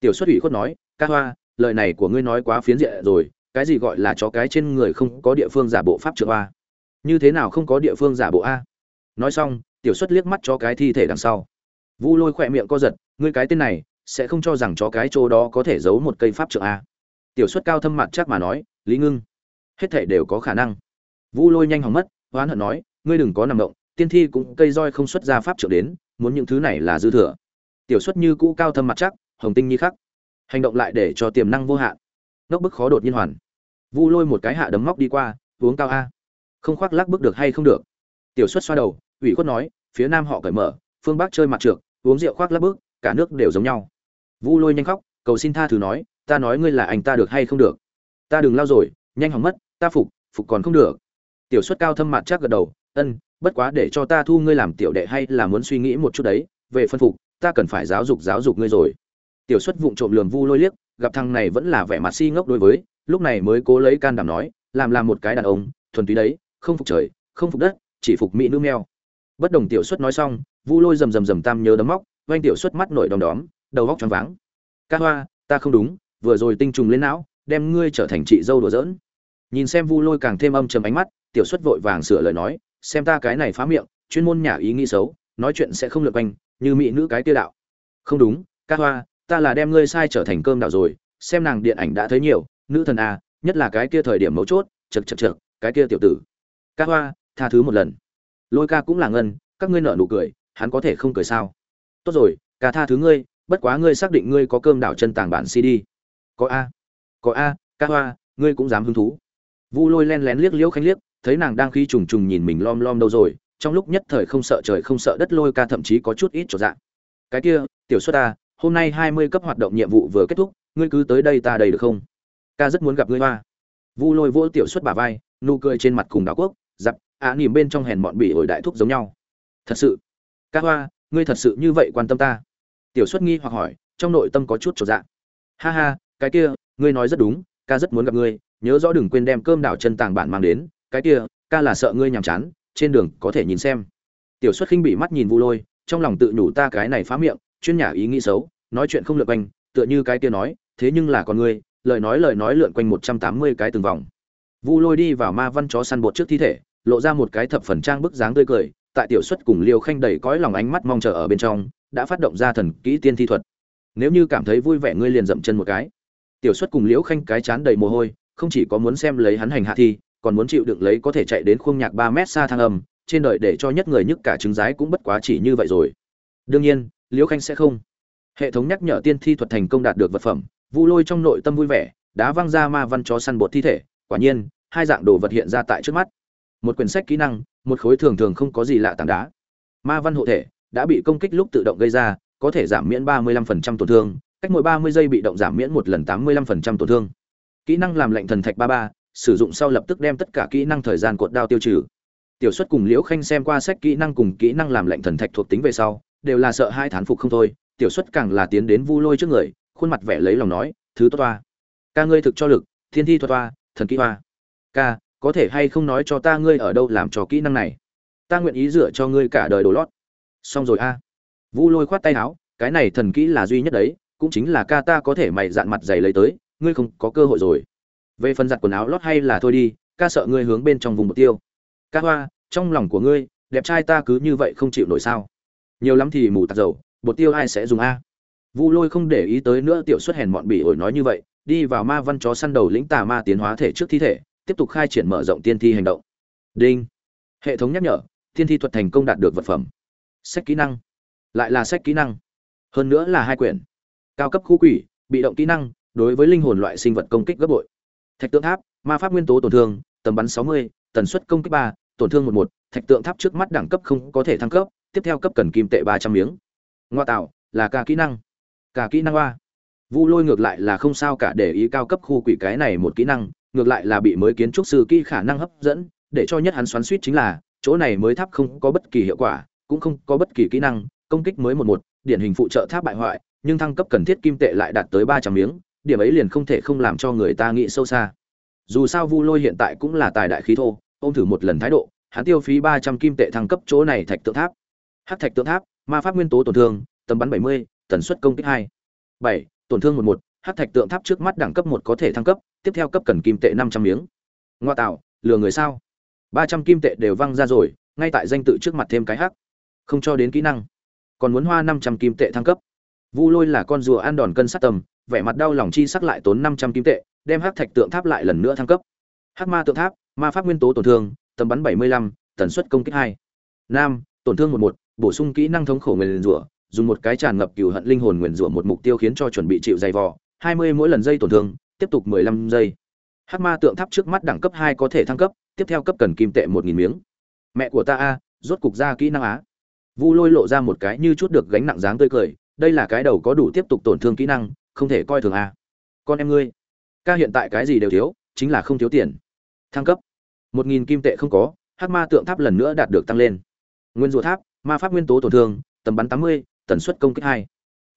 Tiểu xuất ủy khuất nói, ca hoa, lời này của ngươi nói quá phiến diện rồi, cái gì gọi là chó cái trên người không có địa phương giả bộ pháp trượng a? Như thế nào không có địa phương giả bộ a? Nói xong, tiểu xuất liếc mắt cho cái thi thể đằng sau. Vu lôi khỏe miệng co giật, ngươi cái tên này sẽ không cho rằng chó cái chỗ đó có thể giấu một cây pháp trượng a. Tiểu xuất cao thâm mặt chắc mà nói, lý ngưng, hết thể đều có khả năng. Vu lôi nhanh hỏng mất, oán hận nói, ngươi đừng có nằm động, tiên thi cũng cây roi không xuất ra pháp trượng đến, muốn những thứ này là dư thừa. Tiểu xuất như cũ cao thâm mặt chắc, hồng tinh nhi khắc. Hành động lại để cho tiềm năng vô hạn. Nóc bức khó đột nhiên hoàn. Vu lôi một cái hạ đấm móc đi qua, uống cao a. Không khoác lắc bước được hay không được. Tiểu xuất xoa đầu, ủy khuất nói, phía nam họ cởi mở, phương bắc chơi mặt trượt uống rượu khoác lắc bước cả nước đều giống nhau vu lôi nhanh khóc, cầu xin tha thứ nói, ta nói ngươi là anh ta được hay không được? Ta đừng lao rồi, nhanh hỏng mất, ta phục phục còn không được. Tiểu xuất cao thâm mặt chắc gật đầu, ân, bất quá để cho ta thu ngươi làm tiểu đệ hay là muốn suy nghĩ một chút đấy, về phân phục, ta cần phải giáo dục giáo dục ngươi rồi. Tiểu xuất vụng trộm lườm vu lôi liếc, gặp thằng này vẫn là vẻ mặt si ngốc đối với, lúc này mới cố lấy can đảm nói, làm làm một cái đàn ông, thuần túy đấy, không phục trời, không phục đất, chỉ phục mỹ nữ mèo. bất đồng tiểu xuất nói xong, vu lôi rầm rầm rầm tam nhớ đấm móc oanh tiểu xuất mắt nổi đom đóm đầu góc choáng váng. Ca hoa, ta không đúng, vừa rồi tinh trùng lên não, đem ngươi trở thành chị dâu đùa giỡn. Nhìn xem vu lôi càng thêm âm trầm ánh mắt, tiểu xuất vội vàng sửa lời nói, xem ta cái này phá miệng, chuyên môn nhả ý nghĩ xấu, nói chuyện sẽ không lượt quanh, như mỹ nữ cái tiêu đạo. Không đúng, ca hoa, ta là đem ngươi sai trở thành cơm đạo rồi, xem nàng điện ảnh đã thấy nhiều, nữ thần a nhất là cái kia thời điểm mấu chốt chật chật chật cái kia tiểu tử. Ca hoa, tha thứ một lần. Lôi ca cũng là ngân, các ngươi nợ nụ cười, hắn có thể không cười sao? Tốt rồi, ca tha thứ ngươi bất quá ngươi xác định ngươi có cơm đảo chân tàng bản cd có a. Có a ca hoa ngươi cũng dám hứng thú. Vu lôi len lén liếc liễu khánh liếc thấy nàng đang khi trùng trùng nhìn mình lom lom đâu rồi trong lúc nhất thời không sợ trời không sợ đất lôi ca thậm chí có chút ít trọn dạng. Cái kia tiểu xuất ta hôm nay hai mươi cấp hoạt động nhiệm vụ vừa kết thúc ngươi cứ tới đây ta đầy được không? Ca rất muốn gặp ngươi hoa vu lôi vỗ tiểu xuất bà vai nụ cười trên mặt cùng đảo quốc giặc á à, nỉm bên trong hèn bọn bị ổi đại thúc giống nhau. Thật sự. Ca hoa ngươi thật sự như vậy quan tâm ta tiểu xuất nghi hoặc hỏi, trong nội tâm có chút trở dạng ha ha, cái kia, ngươi nói rất đúng, ca rất muốn gặp ngươi, nhớ rõ đừng quên đem cơm đảo chân tàng bản mang đến, cái kia, ca là sợ ngươi nhàm chán, trên đường có thể nhìn xem. Tiểu xuất khinh bị mắt nhìn vu lôi, trong lòng tự nhủ ta cái này phá miệng, chuyên nhả ý nghĩ xấu, nói chuyện không lượn quanh, tựa như cái kia nói, thế nhưng là con ngươi, lời nói lời nói lượn quanh một trăm tám mươi cái từng vòng. Vu lôi đi vào ma văn chó săn bột trước thi thể, lộ ra một cái thập phần trang bức dáng tươi cười tại tiểu xuất cùng liêu khanh đầy cõi lòng ánh mắt mong chờ ở bên trong, đã phát động ra thần kỹ tiên thi thuật. Nếu như cảm thấy vui vẻ, ngươi liền dậm chân một cái. Tiểu xuất cùng liễu khanh cái chán đầy mồ hôi, không chỉ có muốn xem lấy hắn hành hạ thi, còn muốn chịu đựng lấy có thể chạy đến khung nhạc ba mét xa thang âm, trên đời để cho nhất người nhức cả trứng rái cũng bất quá chỉ như vậy rồi. Đương nhiên liễu khanh sẽ không. Hệ thống nhắc nhở tiên thi thuật thành công đạt được vật phẩm, vu lôi trong nội tâm vui vẻ, đá văng ra ma văn chó săn bột thi thể, quả nhiên, hai dạng đồ vật hiện ra tại trước mắt một quyển sách kỹ năng một khối thường thường không có gì lạ tảng đá. Ma văn hộ thể đã bị công kích lúc tự động gây ra có thể giảm miễn 35% tổn thương cách mỗi 30 giây bị động giảm miễn một lần 85% tổn thương. Kỹ năng làm lệnh thần thạch 33, sử dụng sau lập tức đem tất cả kỹ năng thời gian cột đao tiêu trừ. Tiểu xuất cùng liễu khanh xem qua sách kỹ năng cùng kỹ năng làm lệnh thần thạch thuộc tính về sau đều là sợ hai thán phục không thôi tiểu xuất càng là tiến đến vu lôi trước người khuôn mặt vẻ lấy lòng nói thứ toa. Ca ngươi thực cho lực thiên thi toa thần kỹ hoa ca có thể hay không nói cho ta ngươi ở đâu làm cho kỹ năng này? Ta nguyện ý dựa cho ngươi cả đời đồ lót. Xong rồi a. Vu lôi khoát tay áo, cái này thần kỹ là duy nhất đấy, cũng chính là ca ta có thể mày dạn mặt dày lấy tới, ngươi không có cơ hội rồi. Về phần giặt quần áo lót hay là thôi đi, ca sợ ngươi hướng bên trong vùng mục tiêu. Ca hoa, trong lòng của ngươi, đẹp trai ta cứ như vậy không chịu nổi sao? Nhiều lắm thì mù tạt dầu bột tiêu ai sẽ dùng a? Vu lôi không để ý tới nữa, tiểu xuất hèn mọn bỉ ổi nói như vậy, đi vào ma văn chó săn đầu lĩnh tà ma tiến hóa thể trước thi thể tiếp tục khai triển mở rộng tiên thi hành động. Đinh. Hệ thống nhắc nhở tiên thi thuật thành công đạt được vật phẩm. Sách kỹ năng. Lại là sách kỹ năng. Hơn nữa là hai quyển. Cao cấp khu quỷ bị động kỹ năng đối với linh hồn loại sinh vật công kích gấp bội. Thạch tượng tháp ma pháp nguyên tố tổn thương tầm bắn 60, tần suất công kích 3, tổn thương 11, thạch tượng tháp trước mắt đẳng cấp không có thể thăng cấp tiếp theo cấp cần kim tệ 300 miếng. Ngoa tạo là cả kỹ năng. Cả kỹ năng a. Vu lôi ngược lại là không sao cả để ý cao cấp khu quỷ cái này một kỹ năng ngược lại là bị mới kiến trúc sư kỹ khả năng hấp dẫn, để cho nhất hắn xoắn suýt chính là, chỗ này mới tháp không có bất kỳ hiệu quả, cũng không có bất kỳ kỹ năng, công kích mới một một, điển hình phụ trợ tháp bại hoại, nhưng thăng cấp cần thiết kim tệ lại đạt tới ba trăm miếng, điểm ấy liền không thể không làm cho người ta nghĩ sâu xa. Dù sao vu lôi hiện tại cũng là tài đại khí thô, ôm thử một lần thái độ, hắn tiêu phí ba trăm kim tệ thăng cấp chỗ này thạch tượng tháp. Hát thạch tượng tháp, ma pháp nguyên tố tổn thương, tầm bắn bảy mươi, tần suất công kích hai. Bảy, tổn thương một một hát thạch tượng tháp trước mắt đẳng cấp một có thể thăng cấp tiếp theo cấp cần kim tệ năm trăm miếng. Ngoa tạo, lừa người sao? Ba trăm kim tệ đều văng ra rồi, ngay tại danh tự trước mặt thêm cái hắc. Không cho đến kỹ năng. Còn muốn hoa năm trăm kim tệ thăng cấp. Vu lôi là con rùa ăn đòn cân sát tầm, vẻ mặt đau lòng chi sắc lại tốn năm trăm kim tệ, đem hắc thạch tượng tháp lại lần nữa thăng cấp. Hắc ma tượng tháp, ma pháp nguyên tố tổn thương, tầm bắn bảy mươi lăm, tần suất công kích hai. Nam, tổn thương một một, bổ sung kỹ năng thống khổ nguyền rủa dùng một cái tràn ngập cừu hận linh hồn nguyền rủa một mục tiêu khiến cho chuẩn bị chịu dày vò. Hai mươi mỗi lần dây tổn thương tiếp tục mười lăm giây. Hắc ma tượng tháp trước mắt đẳng cấp hai có thể thăng cấp tiếp theo cấp cần kim tệ một nghìn miếng. Mẹ của ta a rốt cục ra kỹ năng á. Vu lôi lộ ra một cái như chút được gánh nặng dáng tươi cười đây là cái đầu có đủ tiếp tục tổn thương kỹ năng không thể coi thường a. Con em ngươi ca hiện tại cái gì đều thiếu chính là không thiếu tiền. Thăng cấp. Một nghìn kim tệ không có hắc ma tượng tháp lần nữa đạt được tăng lên. Nguyên rùa tháp ma pháp nguyên tố tổn thương tầm bắn tám mươi tần suất công kích 2.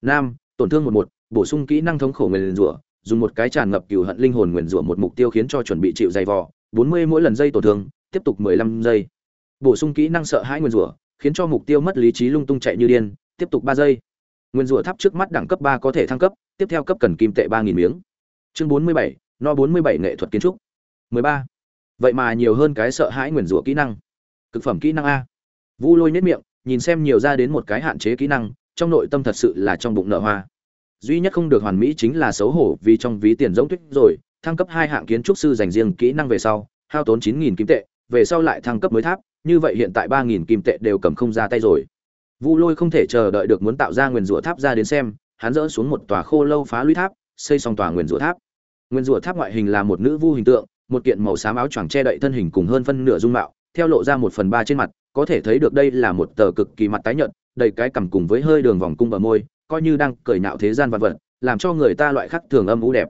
nam tổn thương một một bổ sung kỹ năng thống khổ nguyên rùa, dùng một cái tràn ngập cừu hận linh hồn nguyền rủa một mục tiêu khiến cho chuẩn bị chịu dày vò, bốn mươi mỗi lần dây tổn thương, tiếp tục mười lăm giây. Bổ sung kỹ năng sợ hãi Nguyên rủa, khiến cho mục tiêu mất lý trí lung tung chạy như điên, tiếp tục ba giây. Nguyên rủa tháp trước mắt đẳng cấp ba có thể thăng cấp, tiếp theo cấp cần kim tệ 3000 miếng. Chương bốn mươi bảy, no bốn mươi bảy nghệ thuật kiến trúc. mười ba. Vậy mà nhiều hơn cái sợ hãi Nguyên rủa kỹ năng. Cực phẩm kỹ năng a. Vu lôi nhếch miệng, nhìn xem nhiều ra đến một cái hạn chế kỹ năng, trong nội tâm thật sự là trong bụng nở hoa duy nhất không được hoàn mỹ chính là xấu hổ vì trong ví tiền giống tuyết rồi. Thăng cấp hai hạng kiến trúc sư dành riêng kỹ năng về sau, hao tốn chín nghìn kim tệ, về sau lại thăng cấp mới tháp, như vậy hiện tại ba nghìn kim tệ đều cầm không ra tay rồi. Vu lôi không thể chờ đợi được muốn tạo ra nguyền rủa tháp ra đến xem, hắn dỡ xuống một tòa khô lâu phá lũy tháp, xây xong tòa nguyền rủa tháp. Nguyên rủa tháp ngoại hình là một nữ vu hình tượng, một kiện màu xám áo choàng che đậy thân hình cùng hơn phân nửa dung mạo, theo lộ ra một phần ba trên mặt, có thể thấy được đây là một tờ cực kỳ mặt tái nhợt, đầy cái cằm cùng với hơi đường vòng cung bờ môi coi như đang cười nhạo thế gian vật vật, làm cho người ta loại khắc thường âm u đẹp.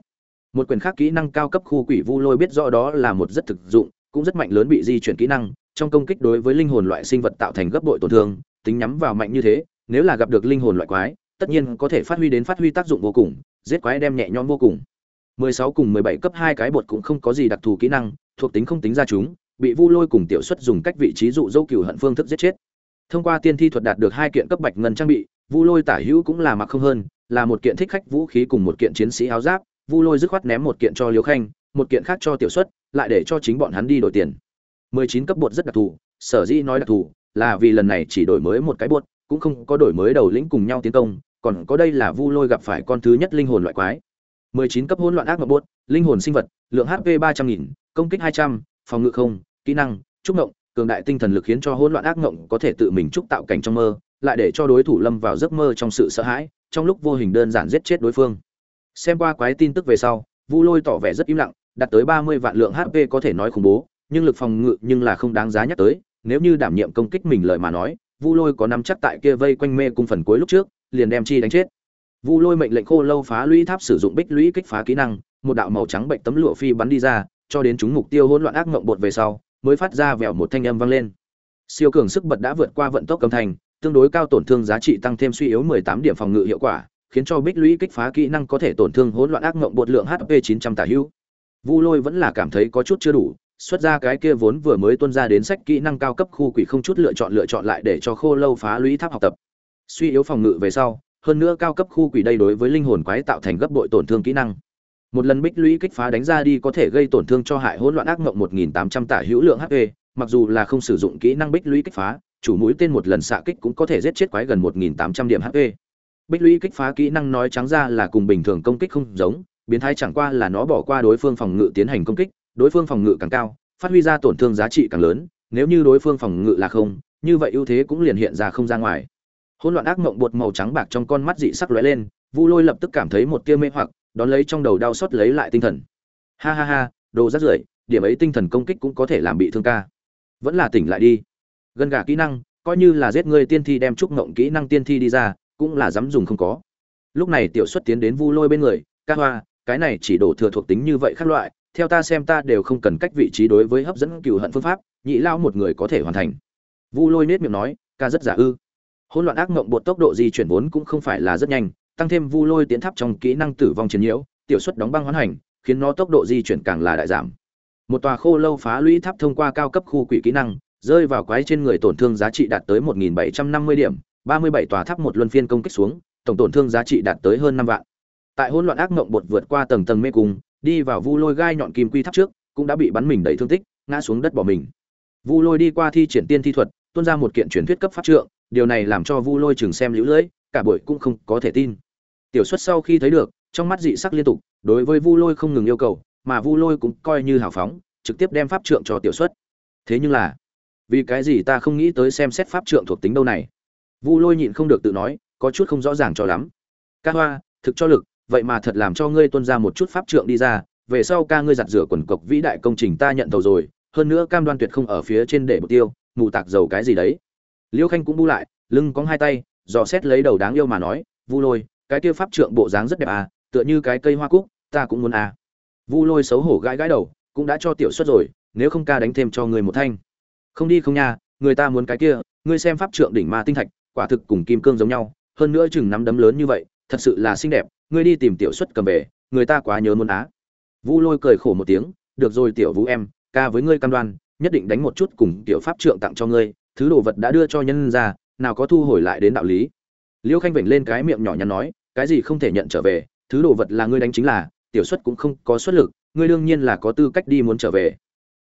Một quyền khác kỹ năng cao cấp khu quỷ vu lôi biết rõ đó là một rất thực dụng, cũng rất mạnh lớn bị di chuyển kỹ năng, trong công kích đối với linh hồn loại sinh vật tạo thành gấp bội tổn thương, tính nhắm vào mạnh như thế, nếu là gặp được linh hồn loại quái, tất nhiên có thể phát huy đến phát huy tác dụng vô cùng, giết quái đem nhẹ nhõm vô cùng. 16 cùng 17 cấp hai cái bột cũng không có gì đặc thù kỹ năng, thuộc tính không tính ra chúng, bị vu lôi cùng tiểu xuất dùng cách vị trí dụ dâu cửu hận phương thức giết chết. Thông qua tiên thi thuật đạt được hai kiện cấp bạch ngân trang bị vu lôi tả hữu cũng là mặc không hơn là một kiện thích khách vũ khí cùng một kiện chiến sĩ áo giáp. Vu lôi dứt khoát ném một kiện cho liễu khanh một kiện khác cho tiểu xuất lại để cho chính bọn hắn đi đổi tiền. 19 cấp bột rất đặc thù sở dĩ nói đặc thù là vì lần này chỉ đổi mới một cái bột cũng không có đổi mới đầu lĩnh cùng nhau tiến công còn có đây là vu lôi gặp phải con thứ nhất linh hồn loại quái. 19 cấp hỗn loạn ác mộng bột linh hồn sinh vật lượng hp 300.000, công kích 200, phòng ngự không kỹ năng trúc ngộng cường đại tinh thần lực khiến cho hỗn loạn ác ngộng có thể tự mình trúc tạo cảnh trong mơ lại để cho đối thủ lâm vào giấc mơ trong sự sợ hãi, trong lúc vô hình đơn giản giết chết đối phương. Xem qua quái tin tức về sau, vu lôi tỏ vẻ rất im lặng, đạt tới 30 vạn lượng hp có thể nói khủng bố, nhưng lực phòng ngự nhưng là không đáng giá nhắc tới, nếu như đảm nhiệm công kích mình lời mà nói, vu lôi có nắm chắc tại kia vây quanh mê cung phần cuối lúc trước, liền đem chi đánh chết. Vu lôi mệnh lệnh khô lâu phá lũy tháp sử dụng bích lũy kích phá kỹ năng, một đạo màu trắng bệnh tấm lụa phi bắn đi ra, cho đến chúng mục tiêu hỗn loạn ác mộng bột về sau, mới phát ra vèo một thanh âm vang lên. Siêu cường sức bật đã vượt qua vận tốc cầm thành tương đối cao tổn thương giá trị tăng thêm suy yếu 18 điểm phòng ngự hiệu quả khiến cho bích lũy kích phá kỹ năng có thể tổn thương hỗn loạn ác ngộng bột lượng hp 900 tả hữu. Vu lôi vẫn là cảm thấy có chút chưa đủ xuất ra cái kia vốn vừa mới tuân ra đến sách kỹ năng cao cấp khu quỷ không chút lựa chọn lựa chọn lại để cho khô lâu phá lũy tháp học tập. Suy yếu phòng ngự về sau hơn nữa cao cấp khu quỷ đây đối với linh hồn quái tạo thành gấp bội tổn thương kỹ năng. Một lần bích lũy kích phá đánh ra đi có thể gây tổn thương cho hại hỗn loạn ác ngộng 1800 tả hữu lượng HP, mặc dù là không sử dụng kỹ năng bích lũy kích phá chủ mũi tên một lần xạ kích cũng có thể giết chết quái gần 1.800 điểm hp bích lũy kích phá kỹ năng nói trắng ra là cùng bình thường công kích không giống, biến thái chẳng qua là nó bỏ qua đối phương phòng ngự tiến hành công kích, đối phương phòng ngự càng cao, phát huy ra tổn thương giá trị càng lớn, nếu như đối phương phòng ngự là không, như vậy ưu thế cũng liền hiện ra không ra ngoài. Hỗn loạn ác mộng bột màu trắng bạc trong con mắt dị sắc lóe lên, vu lôi lập tức cảm thấy một tia mê hoặc, đón lấy trong đầu đau xót lấy lại tinh thần. Ha ha ha, đồ rất rưởi, điểm ấy tinh thần công kích cũng có thể làm bị thương ca. Vẫn là tỉnh lại đi gần gà kỹ năng, coi như là giết người tiên thi đem trúc ngộng kỹ năng tiên thi đi ra, cũng là dám dùng không có. Lúc này tiểu xuất tiến đến vu lôi bên người, ca hoa, cái này chỉ đổ thừa thuộc tính như vậy khác loại, theo ta xem ta đều không cần cách vị trí đối với hấp dẫn cựu hận phương pháp, nhị lao một người có thể hoàn thành. Vu lôi nết miệng nói, ca rất giả ư. Hỗn loạn ác mộng bột tốc độ di chuyển vốn cũng không phải là rất nhanh, tăng thêm vu lôi tiến tháp trong kỹ năng tử vong chiến nhiễu, tiểu xuất đóng băng hoán hành, khiến nó tốc độ di chuyển càng là đại giảm. Một tòa khô lâu phá lũy tháp thông qua cao cấp khu quỷ kỹ năng rơi vào quái trên người tổn thương giá trị đạt tới 1.750 điểm 37 tòa tháp một luân phiên công kích xuống, tổng tổn thương giá trị đạt tới hơn 5 vạn. Tại hỗn loạn ác mộng bột vượt qua tầng tầng mê cung, đi vào vu lôi gai nhọn kim quy tháp trước, cũng đã bị bắn mình đầy thương tích, ngã xuống đất bỏ mình. Vu lôi đi qua thi triển tiên thi thuật, tuôn ra một kiện truyền thuyết cấp pháp trượng, điều này làm cho vu lôi chừng xem lũ lưỡi, cả buổi cũng không có thể tin. Tiểu xuất sau khi thấy được, trong mắt dị sắc liên tục, đối với vu lôi không ngừng yêu cầu, mà vu lôi cũng coi như hào phóng, trực tiếp đem pháp trượng cho tiểu xuất. Thế nhưng là vì cái gì ta không nghĩ tới xem xét pháp trượng thuộc tính đâu này? Vu lôi nhịn không được tự nói, có chút không rõ ràng cho lắm. Ca hoa, thực cho lực, vậy mà thật làm cho ngươi tuân ra một chút pháp trượng đi ra, về sau ca ngươi giặt rửa quần cộc vĩ đại công trình ta nhận tàu rồi, hơn nữa cam đoan tuyệt không ở phía trên để mục tiêu, mù tạc dầu cái gì đấy. Liêu khanh cũng bu lại, lưng có hai tay, dò xét lấy đầu đáng yêu mà nói, vu lôi, cái kia pháp trượng bộ dáng rất đẹp à tựa như cái cây hoa cúc, ta cũng muốn à. Vu lôi xấu hổ gãi gãi đầu, cũng đã cho tiểu xuất rồi, nếu không ca đánh thêm cho người một thanh không đi không nha, người ta muốn cái kia, ngươi xem pháp trượng đỉnh ma tinh thạch, quả thực cùng kim cương giống nhau, hơn nữa chừng nắm đấm lớn như vậy, thật sự là xinh đẹp, ngươi đi tìm tiểu xuất cầm về, người ta quá nhớ muốn á. Vu lôi cười khổ một tiếng, được rồi tiểu vũ em, ca với ngươi cam đoan, nhất định đánh một chút cùng tiểu pháp trượng tặng cho ngươi, thứ đồ vật đã đưa cho nhân ra, nào có thu hồi lại đến đạo lý. Liêu khanh vểnh lên cái miệng nhỏ nhắn nói, cái gì không thể nhận trở về, thứ đồ vật là ngươi đánh chính là, tiểu xuất cũng không có xuất lực, ngươi đương nhiên là có tư cách đi muốn trở về.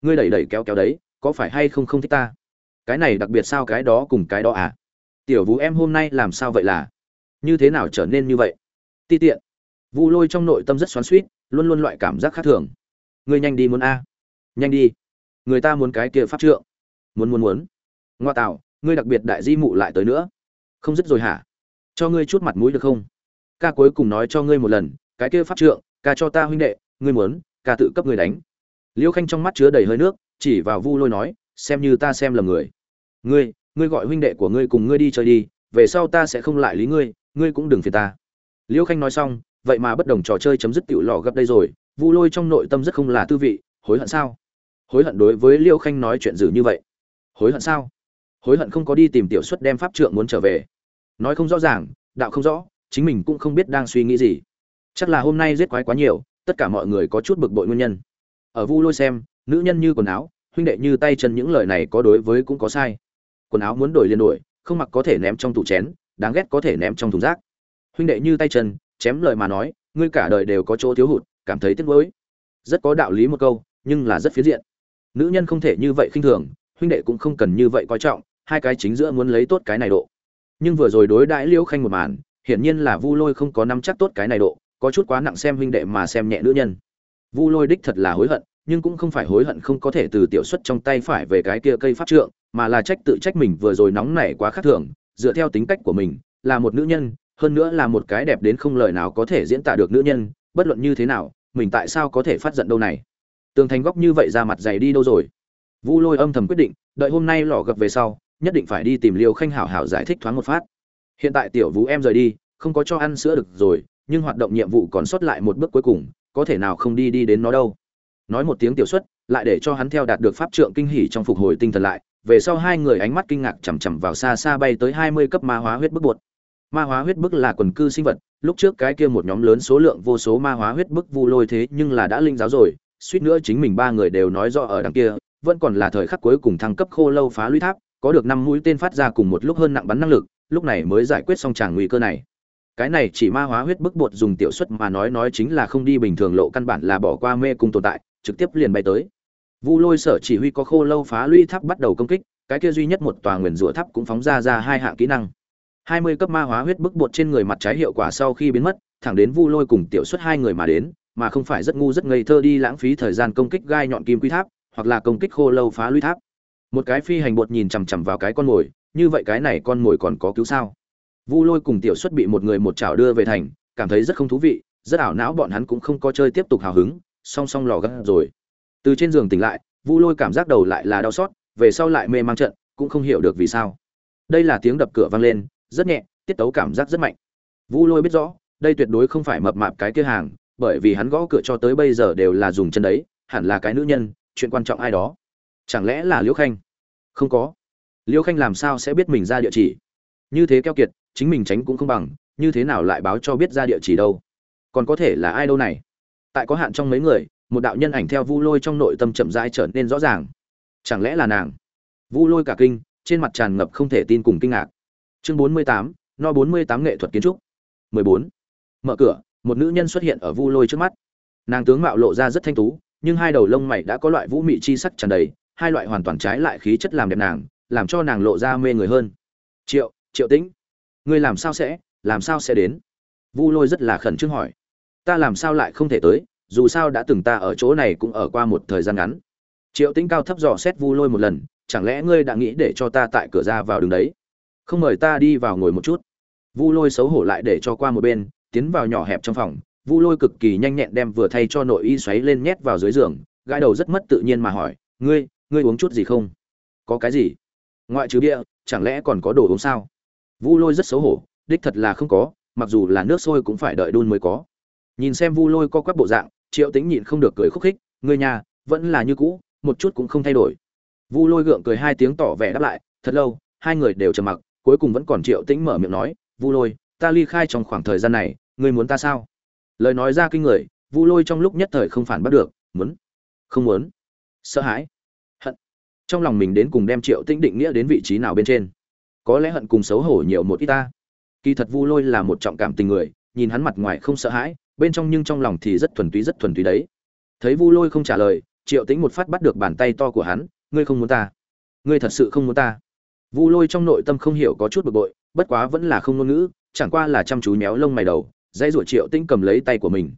Ngươi đẩy đẩy kéo kéo đấy có phải hay không không thích ta? Cái này đặc biệt sao cái đó cùng cái đó à? Tiểu vũ em hôm nay làm sao vậy là? Như thế nào trở nên như vậy? Ti tiện. Vu lôi trong nội tâm rất xoắn suýt luôn luôn loại cảm giác khác thường. Ngươi nhanh đi muốn a. Nhanh đi. Người ta muốn cái kia pháp trượng. Muốn muốn muốn. Ngoa tạo, ngươi đặc biệt đại di mụ lại tới nữa. Không dứt rồi hả? Cho ngươi chút mặt mũi được không? Ca cuối cùng nói cho ngươi một lần, cái kia pháp trượng, ca cho ta huynh đệ, ngươi muốn, ca tự cấp ngươi đánh. Liêu khanh trong mắt chứa đầy hơi nước chỉ vào vu lôi nói, xem như ta xem là người. Ngươi ngươi gọi huynh đệ của ngươi cùng ngươi đi chơi đi, về sau ta sẽ không lại lý ngươi ngươi cũng đừng phiền ta. Liêu khanh nói xong, vậy mà bất đồng trò chơi chấm dứt tiểu lò gấp đây rồi, vu lôi trong nội tâm rất không là tư vị, hối hận sao? Hối hận đối với liêu khanh nói chuyện dữ như vậy. Hối hận sao? Hối hận không có đi tìm tiểu Suất đem pháp trượng muốn trở về. Nói không rõ ràng, đạo không rõ, chính mình cũng không biết đang suy nghĩ gì. Chắc là hôm nay giết quái quá nhiều, tất cả mọi người có chút bực bội nguyên nhân. Ở vu lôi xem nữ nhân như quần áo, huynh đệ như tay chân những lời này có đối với cũng có sai. Quần áo muốn đổi liền đổi, không mặc có thể ném trong tủ chén, đáng ghét có thể ném trong thùng rác. Huynh đệ như tay chân, chém lời mà nói, ngươi cả đời đều có chỗ thiếu hụt, cảm thấy tiếc nuối. Rất có đạo lý một câu, nhưng là rất phiến diện. Nữ nhân không thể như vậy khinh thường, huynh đệ cũng không cần như vậy coi trọng, hai cái chính giữa muốn lấy tốt cái này độ. Nhưng vừa rồi đối đãi liễu khanh một màn, hiển nhiên là vu lôi không có nắm chắc tốt cái này độ, có chút quá nặng xem huynh đệ mà xem nhẹ nữ nhân. Vu lôi đích thật là hối hận nhưng cũng không phải hối hận không có thể từ tiểu xuất trong tay phải về cái kia cây pháp trượng, mà là trách tự trách mình vừa rồi nóng nảy quá khác thường, dựa theo tính cách của mình, là một nữ nhân, hơn nữa là một cái đẹp đến không lời nào có thể diễn tả được nữ nhân, bất luận như thế nào, mình tại sao có thể phát giận đâu này? Tường thành góc như vậy ra mặt dày đi đâu rồi? Vu lôi âm thầm quyết định, đợi hôm nay lò gặp về sau, nhất định phải đi tìm liêu khanh hảo hảo giải thích thoáng một phát. Hiện tại tiểu vũ em rời đi, không có cho ăn sữa được rồi, nhưng hoạt động nhiệm vụ còn sót lại một bước cuối cùng, có thể nào không đi đi đến nó đâu? Nói một tiếng tiểu xuất, lại để cho hắn theo đạt được pháp trượng kinh hỉ trong phục hồi tinh thần lại. Về sau hai người ánh mắt kinh ngạc chằm chằm vào xa xa bay tới hai mươi cấp ma hóa huyết bức bột. Ma hóa huyết bức là quần cư sinh vật, lúc trước cái kia một nhóm lớn số lượng vô số ma hóa huyết bức vu lôi thế nhưng là đã linh giáo rồi. Suýt nữa chính mình ba người đều nói rõ ở đằng kia, vẫn còn là thời khắc cuối cùng thăng cấp khô lâu phá lũy tháp, có được năm mũi tên phát ra cùng một lúc hơn nặng bắn năng lực, lúc này mới giải quyết xong tràng nguy cơ này. Cái này chỉ ma hóa huyết bức bột dùng tiểu suất mà nói nói chính là không đi bình thường, lộ căn bản là bỏ qua mê cung tồn tại trực tiếp liền bay tới. Vu lôi sở chỉ huy có khô lâu phá lũy tháp bắt đầu công kích, cái kia duy nhất một tòa nguyền rủa tháp cũng phóng ra ra hai hạng kỹ năng. Hai mươi cấp ma hóa huyết bức bột trên người mặt trái hiệu quả sau khi biến mất, thẳng đến vu lôi cùng tiểu xuất hai người mà đến, mà không phải rất ngu rất ngây thơ đi lãng phí thời gian công kích gai nhọn kim quy tháp, hoặc là công kích khô lâu phá lũy tháp. Một cái phi hành bột nhìn chằm chằm vào cái con mồi, như vậy cái này con mồi còn có cứu sao? Vu lôi cùng tiểu xuất bị một người một chảo đưa về thành, cảm thấy rất không thú vị, rất ảo não bọn hắn cũng không có chơi tiếp tục hào hứng song song lò gắt rồi. Từ trên giường tỉnh lại, vu lôi cảm giác đầu lại là đau xót, về sau lại mê mang trận, cũng không hiểu được vì sao. Đây là tiếng đập cửa vang lên, rất nhẹ, tiết tấu cảm giác rất mạnh. Vu lôi biết rõ, đây tuyệt đối không phải mập mạp cái kia hàng, bởi vì hắn gõ cửa cho tới bây giờ đều là dùng chân đấy, hẳn là cái nữ nhân, chuyện quan trọng ai đó. Chẳng lẽ là liễu khanh? Không có. Liễu khanh làm sao sẽ biết mình ra địa chỉ? Như thế keo kiệt, chính mình tránh cũng không bằng, như thế nào lại báo cho biết ra địa chỉ đâu? Còn có thể là ai đâu này? Tại có hạn trong mấy người, một đạo nhân ảnh theo vu lôi trong nội tâm chậm rãi trở nên rõ ràng. Chẳng lẽ là nàng? Vu lôi cả kinh, trên mặt tràn ngập không thể tin cùng kinh ngạc. Chương bốn mươi tám, no bốn mươi tám nghệ thuật kiến trúc. mười bốn. Mở cửa, một nữ nhân xuất hiện ở vu lôi trước mắt. Nàng tướng mạo lộ ra rất thanh tú, nhưng hai đầu lông mày đã có loại vũ mị chi sắc tràn đầy, hai loại hoàn toàn trái lại khí chất làm đẹp nàng, làm cho nàng lộ ra mê người hơn. Triệu triệu tĩnh, ngươi làm sao sẽ, làm sao sẽ đến? Vu lôi rất là khẩn trương hỏi ta làm sao lại không thể tới, dù sao đã từng ta ở chỗ này cũng ở qua một thời gian ngắn. Triệu tĩnh cao thấp dò xét vu lôi một lần, chẳng lẽ ngươi đã nghĩ để cho ta tại cửa ra vào đường đấy? Không mời ta đi vào ngồi một chút. Vu lôi xấu hổ lại để cho qua một bên, tiến vào nhỏ hẹp trong phòng. Vu lôi cực kỳ nhanh nhẹn đem vừa thay cho nội y xoáy lên nhét vào dưới giường, gãi đầu rất mất tự nhiên mà hỏi, ngươi ngươi uống chút gì không? Có cái gì? Ngoại trừ bia, chẳng lẽ còn có đồ uống sao? Vu lôi rất xấu hổ, đích thật là không có, mặc dù là nước sôi cũng phải đợi đun mới có nhìn xem vu lôi co quắp bộ dạng, triệu tính nhịn không được cười khúc khích người nhà, vẫn là như cũ, một chút cũng không thay đổi. Vu lôi gượng cười hai tiếng tỏ vẻ đáp lại, thật lâu, hai người đều trầm mặc, cuối cùng vẫn còn triệu tĩnh mở miệng nói, vu lôi, ta ly khai trong khoảng thời gian này, ngươi muốn ta sao? Lời nói ra kinh người, vu lôi trong lúc nhất thời không phản bắt được, muốn, không muốn. Sợ hãi, hận. Trong lòng mình đến cùng đem triệu tĩnh định nghĩa đến vị trí nào bên trên. Có lẽ hận cùng xấu hổ nhiều một ít ta. Kỳ thật vu lôi là một trọng cảm tình người, nhìn hắn mặt ngoài không sợ hãi bên trong nhưng trong lòng thì rất thuần túy, rất thuần túy đấy. Thấy vu lôi không trả lời, triệu tĩnh một phát bắt được bàn tay to của hắn, ngươi không muốn ta? Ngươi thật sự không muốn ta? Vu lôi trong nội tâm không hiểu có chút bực bội, bất quá vẫn là không ngôn ngữ, chẳng qua là chăm chú méo lông mày đầu dây rủa triệu tĩnh cầm lấy tay của mình.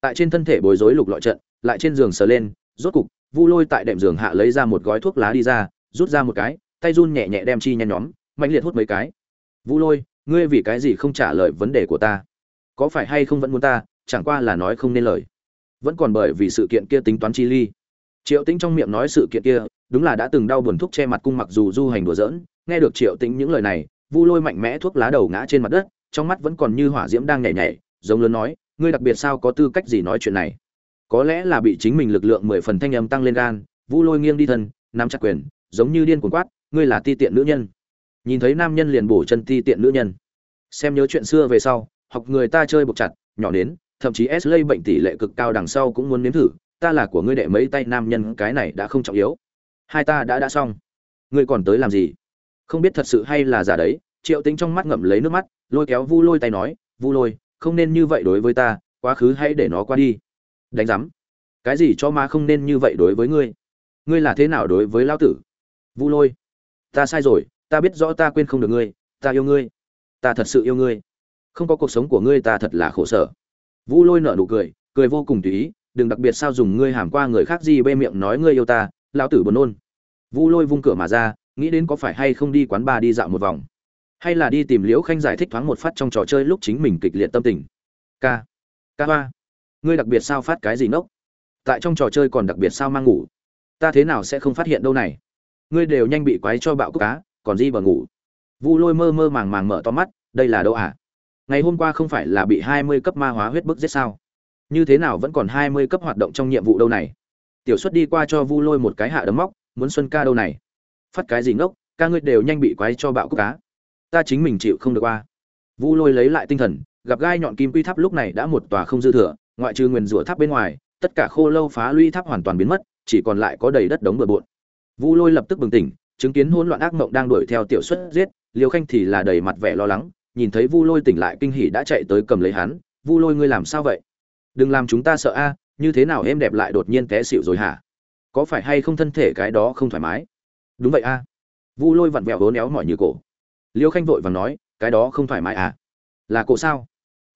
Tại trên thân thể bối rối lục lọi trận, lại trên giường sờ lên, rốt cục, vu lôi tại đệm giường hạ lấy ra một gói thuốc lá đi ra, rút ra một cái, tay run nhẹ nhẹ đem chi nhen nhóm mạnh liệt hút mấy cái. Vu lôi, ngươi vì cái gì không trả lời vấn đề của ta? Có phải hay không vẫn muốn ta? Chẳng qua là nói không nên lời. Vẫn còn bởi vì sự kiện kia tính toán chi ly. Triệu tĩnh trong miệng nói sự kiện kia, đúng là đã từng đau buồn thuốc che mặt cung mặc dù du hành đùa giỡn, nghe được triệu tĩnh những lời này, vu lôi mạnh mẽ thuốc lá đầu ngã trên mặt đất, trong mắt vẫn còn như hỏa diễm đang nhảy nhảy, giống lớn nói, ngươi đặc biệt sao có tư cách gì nói chuyện này? Có lẽ là bị chính mình lực lượng mười phần thanh âm tăng lên gan. Vu lôi nghiêng đi thân, nắm chặt quyền, giống như điên cuồng quát, ngươi là ti tiện nữ nhân. Nhìn thấy nam nhân liền bổ chân ti tiện nữ nhân. Xem nhớ chuyện xưa về sau, học người ta chơi buộc chặt, nhỏ đến thậm chí s lây bệnh tỷ lệ cực cao đằng sau cũng muốn nếm thử, ta là của ngươi đệ mấy tay nam nhân, cái này đã không trọng yếu. Hai ta đã đã xong. Ngươi còn tới làm gì? Không biết thật sự hay là giả đấy, triệu tính trong mắt ngậm lấy nước mắt, lôi kéo vu lôi tay nói, vu lôi, không nên như vậy đối với ta, quá khứ hãy để nó qua đi. Đánh giám. Cái gì cho ma không nên như vậy đối với ngươi? Ngươi là thế nào đối với lão tử? Vu lôi, ta sai rồi, ta biết rõ ta quên không được ngươi, ta yêu ngươi. Ta thật sự yêu ngươi. Không có cuộc sống của ngươi ta thật là khổ sở vu lôi nở nụ cười cười vô cùng tùy ý, đừng đặc biệt sao dùng ngươi hàm qua người khác gì bê miệng nói ngươi yêu ta, lão tử buồn nôn. Vu lôi vung cửa mà ra, nghĩ đến có phải hay không đi quán bar đi dạo một vòng. Hay là đi tìm liễu khanh giải thích thoáng một phát trong trò chơi lúc chính mình kịch liệt tâm tình. Ca ca ba ngươi đặc biệt sao phát cái gì nốc tại trong trò chơi còn đặc biệt sao mang ngủ? Ta thế nào sẽ không phát hiện đâu này? Ngươi đều nhanh bị quái cho bạo cúc cá còn gì bờ ngủ? Vu lôi mơ mơ màng màng mở to mắt, đây là đâu à? Ngày hôm qua không phải là bị hai mươi cấp ma hóa huyết bức giết sao? Như thế nào vẫn còn hai mươi cấp hoạt động trong nhiệm vụ đâu này? Tiểu xuất đi qua cho vu lôi một cái hạ đấm móc, muốn xuân ca đâu này? Phát cái gì ngốc, ca ngươi đều nhanh bị quái cho bạo cúc cá. Ta chính mình chịu không được qua. Vu lôi lấy lại tinh thần, gặp gai nhọn kim quy tháp lúc này đã một tòa không dư thừa, ngoại trừ nguyền rủa tháp bên ngoài, tất cả khô lâu phá luy tháp hoàn toàn biến mất, chỉ còn lại có đầy đất đống bừa bộn. Vu lôi lập tức bừng tỉnh, chứng kiến hỗn loạn ác mộng đang đuổi theo tiểu xuất giết liều khanh thì là đầy mặt vẻ lo lắng nhìn thấy vu lôi tỉnh lại kinh hỉ đã chạy tới cầm lấy hắn, vu lôi ngươi làm sao vậy? Đừng làm chúng ta sợ a, như thế nào em đẹp lại đột nhiên té xỉu rồi hả? Có phải hay không thân thể cái đó không thoải mái? Đúng vậy a. Vu lôi vặn vẹo hố éo mỏi như cổ. Liêu khanh vội vàng nói, cái đó không thoải mái à? Là cổ sao?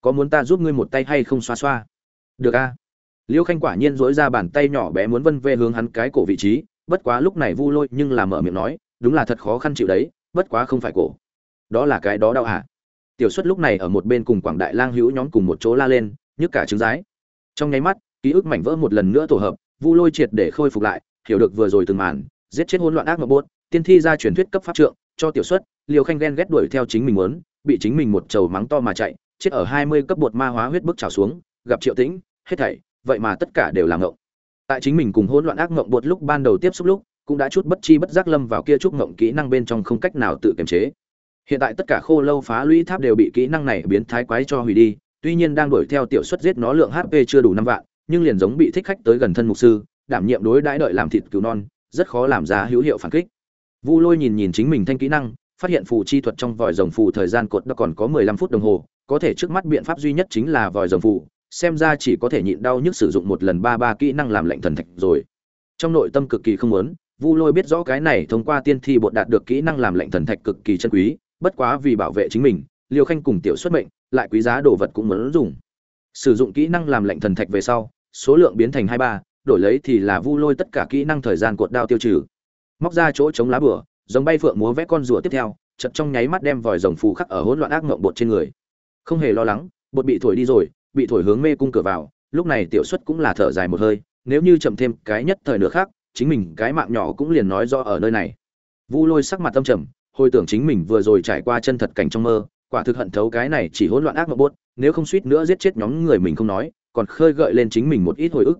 Có muốn ta giúp ngươi một tay hay không xoa xoa? Được a. Liêu khanh quả nhiên duỗi ra bàn tay nhỏ bé muốn vân về hướng hắn cái cổ vị trí, bất quá lúc này vu lôi nhưng là mở miệng nói, đúng là thật khó khăn chịu đấy, bất quá không phải cổ. Đó là cái đó đau hả tiểu xuất lúc này ở một bên cùng quảng đại lang hữu nhóm cùng một chỗ la lên, nhức cả trứng rái. Trong nháy mắt, ký ức mảnh vỡ một lần nữa tổ hợp, vu lôi triệt để khôi phục lại, hiểu được vừa rồi từng màn, giết chết hỗn loạn ác mộng bốt tiên thi ra truyền thuyết cấp pháp trượng, cho tiểu xuất liều khanh ghen ghét đuổi theo chính mình muốn, bị chính mình một trầu mắng to mà chạy, chết ở hai mươi cấp bột ma hóa huyết bức trào xuống, gặp triệu tĩnh, hết thảy, vậy mà tất cả đều làm ngộng. Tại chính mình cùng hỗn loạn ác mộng bột lúc ban đầu tiếp xúc lúc, cũng đã chút bất chi bất giác lâm vào kia chút ngộng kỹ năng bên trong không cách nào tự kiềm chế hiện tại tất cả khô lâu phá lũy tháp đều bị kỹ năng này biến thái quái cho hủy đi, tuy nhiên đang đuổi theo tiểu suất giết nó lượng hp chưa đủ năm vạn, nhưng liền giống bị thích khách tới gần thân mục sư, đảm nhiệm đối đãi đợi làm thịt cứu non, rất khó làm ra hữu hiệu phản kích. Vu lôi nhìn nhìn chính mình thanh kỹ năng, phát hiện phù chi thuật trong vòi rồng phù thời gian cột đã còn có mười lăm phút đồng hồ, có thể trước mắt biện pháp duy nhất chính là vòi rồng phù, xem ra chỉ có thể nhịn đau nhức sử dụng một lần ba ba kỹ năng làm lệnh thần thạch rồi. Trong nội tâm cực kỳ không muốn, vu lôi biết rõ cái này thông qua tiên thi bột đạt được kỹ năng làm lệnh thần thạch cực kỳ chân quý bất quá vì bảo vệ chính mình, liêu khanh cùng tiểu xuất mệnh lại quý giá đồ vật cũng muốn dùng. Sử dụng kỹ năng làm lệnh thần thạch về sau, số lượng biến thành hai ba, đổi lấy thì là vu lôi tất cả kỹ năng thời gian cột đao tiêu trừ. Móc ra chỗ chống lá bửa, giống bay phượng múa vẽ con rùa tiếp theo chật trong nháy mắt đem vòi rồng phù khắc ở hỗn loạn ác mộng bột trên người. Không hề lo lắng, bột bị thổi đi rồi, bị thổi hướng mê cung cửa vào, lúc này tiểu xuất cũng là thở dài một hơi, nếu như chậm thêm cái nhất thời nữa khác chính mình cái mạng nhỏ cũng liền nói do ở nơi này. Vu lôi sắc mặt tâm trầm hồi tưởng chính mình vừa rồi trải qua chân thật cảnh trong mơ, quả thực hận thấu cái này chỉ hỗn loạn ác mộng buốt, nếu không suýt nữa giết chết nhóm người mình không nói, còn khơi gợi lên chính mình một ít hồi ức.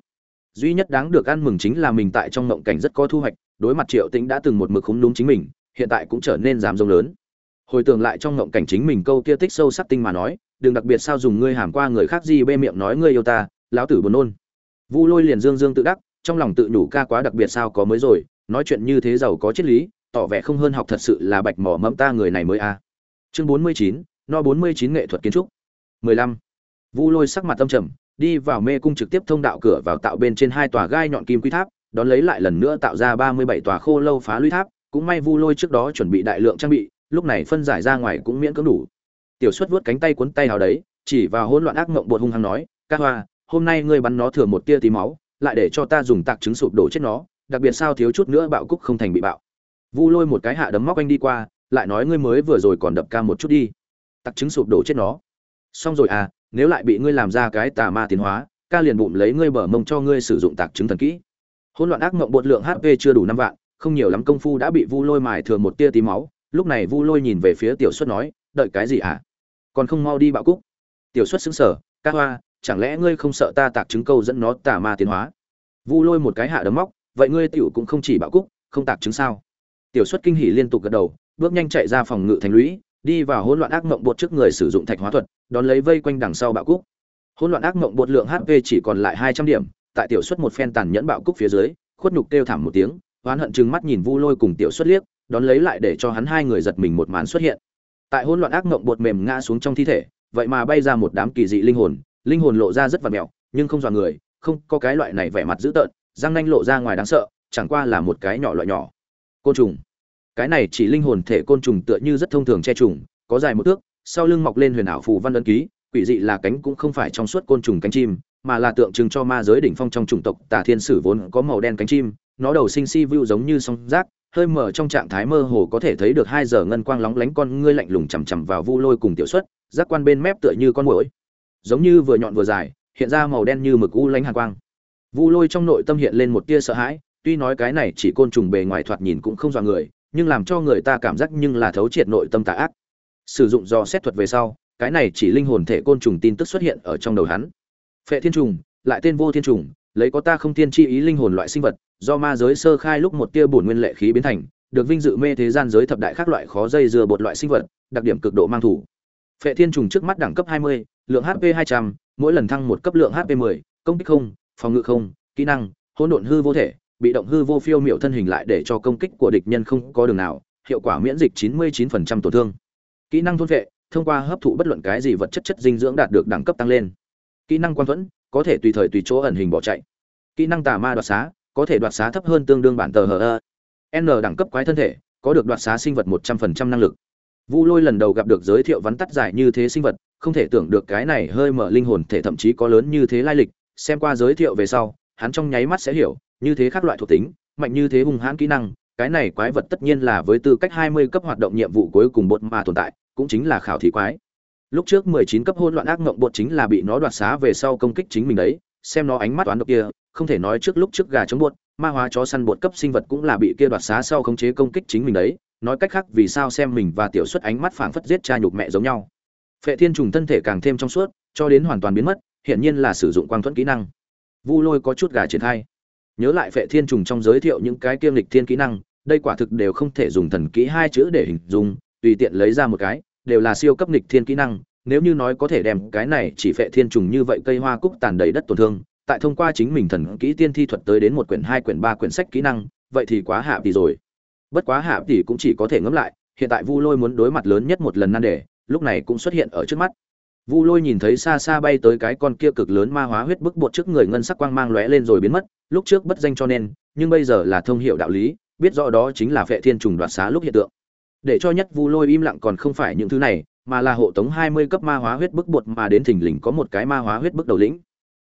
Duy nhất đáng được ăn mừng chính là mình tại trong mộng cảnh rất có thu hoạch, đối mặt triệu tĩnh đã từng một mực khúng đúng chính mình, hiện tại cũng trở nên dám rông lớn. Hồi tưởng lại trong mộng cảnh chính mình câu kia tích sâu sắc tinh mà nói, đừng đặc biệt sao dùng ngươi hàm qua người khác gì bê miệng nói ngươi yêu ta, lão tử buồn nôn. Vu lôi liền dương dương tự đắc, trong lòng tự nhủ ca quá đặc biệt sao có mới rồi, nói chuyện như thế giàu có triết lý tỏ vẻ không hơn học thật sự là bạch mỏ mẫm ta người này mới a. À. chương bốn mươi chín, no bốn mươi chín nghệ thuật kiến trúc. mười lăm. Vu lôi sắc mặt tâm trầm, đi vào mê cung trực tiếp thông đạo cửa vào tạo bên trên hai tòa gai nhọn kim quy tháp, đón lấy lại lần nữa tạo ra ba mươi bảy tòa khô lâu phá lũy tháp, cũng may vu lôi trước đó chuẩn bị đại lượng trang bị, lúc này phân giải ra ngoài cũng miễn cưỡng đủ. Tiểu xuất vuốt cánh tay cuốn tay hào đấy, chỉ vào hỗn loạn ác mộng bột hung hăng nói, ca hoa, hôm nay ngươi bắn nó thừa một tia tí máu, lại để cho ta dùng tạc trứng sụp đổ chết nó, đặc biệt sao thiếu chút nữa bạo cúc không thành bị bạo vu lôi một cái hạ đấm móc anh đi qua, lại nói ngươi mới vừa rồi còn đập ca một chút đi. Tạc trứng sụp đổ chết nó. Xong rồi à nếu lại bị ngươi làm ra cái tà ma tiến hóa, ca liền bụng lấy ngươi bở mông cho ngươi sử dụng tạc trứng thần kỹ. Hỗn loạn ác mộng bột lượng hp chưa đủ năm vạn, không nhiều lắm công phu đã bị vu lôi mài thừa một tia tí máu. Lúc này vu lôi nhìn về phía tiểu xuất nói, đợi cái gì à? Còn không mau đi bạo cúc. Tiểu xuất xứng sở ca hoa, chẳng lẽ ngươi không sợ ta tạc trứng câu dẫn nó tà ma tiến hóa? Vu lôi một cái hạ đấm móc, vậy ngươi tiểu cũng không chỉ bạo cúc, không tạc trứng sao? Tiểu xuất kinh hỉ liên tục gật đầu, bước nhanh chạy ra phòng ngự thành lũy, đi vào hỗn loạn ác mộng bột trước người sử dụng thạch hóa thuật, đón lấy vây quanh đằng sau bạo cúc. Hỗn loạn ác mộng bột lượng hp chỉ còn lại hai trăm điểm, tại tiểu xuất một phen tàn nhẫn bạo cúc phía dưới, khuất nhục kêu thảm một tiếng, oán hận chừng mắt nhìn vu lôi cùng tiểu xuất liếc, đón lấy lại để cho hắn hai người giật mình một màn xuất hiện. Tại hỗn loạn ác mộng bột mềm ngã xuống trong thi thể, vậy mà bay ra một đám kỳ dị linh hồn linh hồn lộ ra rất vặt mẹo nhưng không dọa người, không có cái loại này vẻ mặt dữ tợn, răng nanh lộ ra ngoài đáng sợ, chẳng qua là một cái nhỏ loại nhỏ. Côn trùng cái này chỉ linh hồn thể côn trùng tựa như rất thông thường che trùng có dài một thước sau lưng mọc lên huyền ảo phù văn ấn ký quỷ dị là cánh cũng không phải trong suốt côn trùng cánh chim mà là tượng trưng cho ma giới đỉnh phong trong chủng tộc tà thiên sử vốn có màu đen cánh chim nó đầu sinh si vu giống như song rác hơi mở trong trạng thái mơ hồ có thể thấy được hai giờ ngân quang lóng lánh con ngươi lạnh lùng chằm chằm vào vu lôi cùng tiểu xuất giác quan bên mép tựa như con mũi, giống như vừa nhọn vừa dài hiện ra màu đen như mực u lánh hàn quang. Vu lôi trong nội tâm hiện lên một tia sợ hãi tuy nói cái này chỉ côn trùng bề ngoài thoạt nhìn cũng không dọa người nhưng làm cho người ta cảm giác nhưng là thấu triệt nội tâm tà ác. Sử dụng do xét thuật về sau cái này chỉ linh hồn thể côn trùng tin tức xuất hiện ở trong đầu hắn. Phệ thiên trùng lại tên vô thiên trùng lấy có ta không thiên chi ý linh hồn loại sinh vật do ma giới sơ khai lúc một tia bổn nguyên lệ khí biến thành được vinh dự mê thế gian giới thập đại khác loại khó dây dưa bột loại sinh vật đặc điểm cực độ mang thủ. Phệ thiên trùng trước mắt đẳng cấp 20, lượng hp 200, mỗi lần thăng một cấp lượng hp 10, công kích không phòng ngự không kỹ năng hỗn độn hư vô thể bị động hư vô phiêu miểu thân hình lại để cho công kích của địch nhân không có đường nào, hiệu quả miễn dịch 99% tổn thương. Kỹ năng thôn vệ, thông qua hấp thụ bất luận cái gì vật chất chất dinh dưỡng đạt được đẳng cấp tăng lên. Kỹ năng quan thuẫn, có thể tùy thời tùy chỗ ẩn hình bỏ chạy. Kỹ năng tà ma đoạt xá, có thể đoạt xá thấp hơn tương đương bản tờ hờ n đẳng cấp quái thân thể, có được đoạt xá sinh vật một trăm phần trăm năng lực. Vu lôi lần đầu gặp được giới thiệu vắn tắt giải như thế sinh vật, không thể tưởng được cái này hơi mở linh hồn thể thậm chí có lớn như thế lai lịch, xem qua giới thiệu về sau hắn trong nháy mắt sẽ hiểu, như thế các loại thuộc tính, mạnh như thế hung hãn kỹ năng, cái này quái vật tất nhiên là với tư cách hai mươi cấp hoạt động nhiệm vụ cuối cùng bột mà tồn tại, cũng chính là khảo thí quái. Lúc trước mười chín cấp hôn loạn ác mộng bột chính là bị nó đoạt xá về sau công kích chính mình đấy, xem nó ánh mắt toán độc kia, không thể nói trước lúc trước gà chống bột, ma hóa chó săn bột cấp sinh vật cũng là bị kia đoạt xá sau khống chế công kích chính mình đấy, nói cách khác vì sao xem mình và tiểu xuất ánh mắt phảng phất giết cha nhục mẹ giống nhau. Phệ thiên trùng thân thể càng thêm trong suốt, cho đến hoàn toàn biến mất hiện nhiên là sử dụng quang thuẫn kỹ năng vu lôi có chút gà triển khai. Nhớ lại phệ thiên trùng trong giới thiệu những cái kiêm lịch thiên kỹ năng, đây quả thực đều không thể dùng thần kỹ hai chữ để hình dung, tùy tiện lấy ra một cái, đều là siêu cấp nghịch thiên kỹ năng, nếu như nói có thể đem cái này chỉ phệ thiên trùng như vậy cây hoa cúc tàn đầy đất tổn thương, tại thông qua chính mình thần kỹ tiên thi thuật tới đến một quyển hai quyển ba quyển sách kỹ năng, vậy thì quá hạ tỷ rồi. Bất quá hạ tỷ cũng chỉ có thể ngẫm lại, hiện tại vu lôi muốn đối mặt lớn nhất một lần nan đề, lúc này cũng xuất hiện ở trước mắt vu lôi nhìn thấy xa xa bay tới cái con kia cực lớn ma hóa huyết bức bột trước người ngân sắc quang mang lóe lên rồi biến mất, lúc trước bất danh cho nên, nhưng bây giờ là thông hiểu đạo lý, biết rõ đó chính là phệ thiên trùng đoạt xá lúc hiện tượng. Để cho nhất vu lôi im lặng còn không phải những thứ này, mà là hộ tống hai mươi cấp ma hóa huyết bức bột mà đến thỉnh lình có một cái ma hóa huyết bức đầu lĩnh.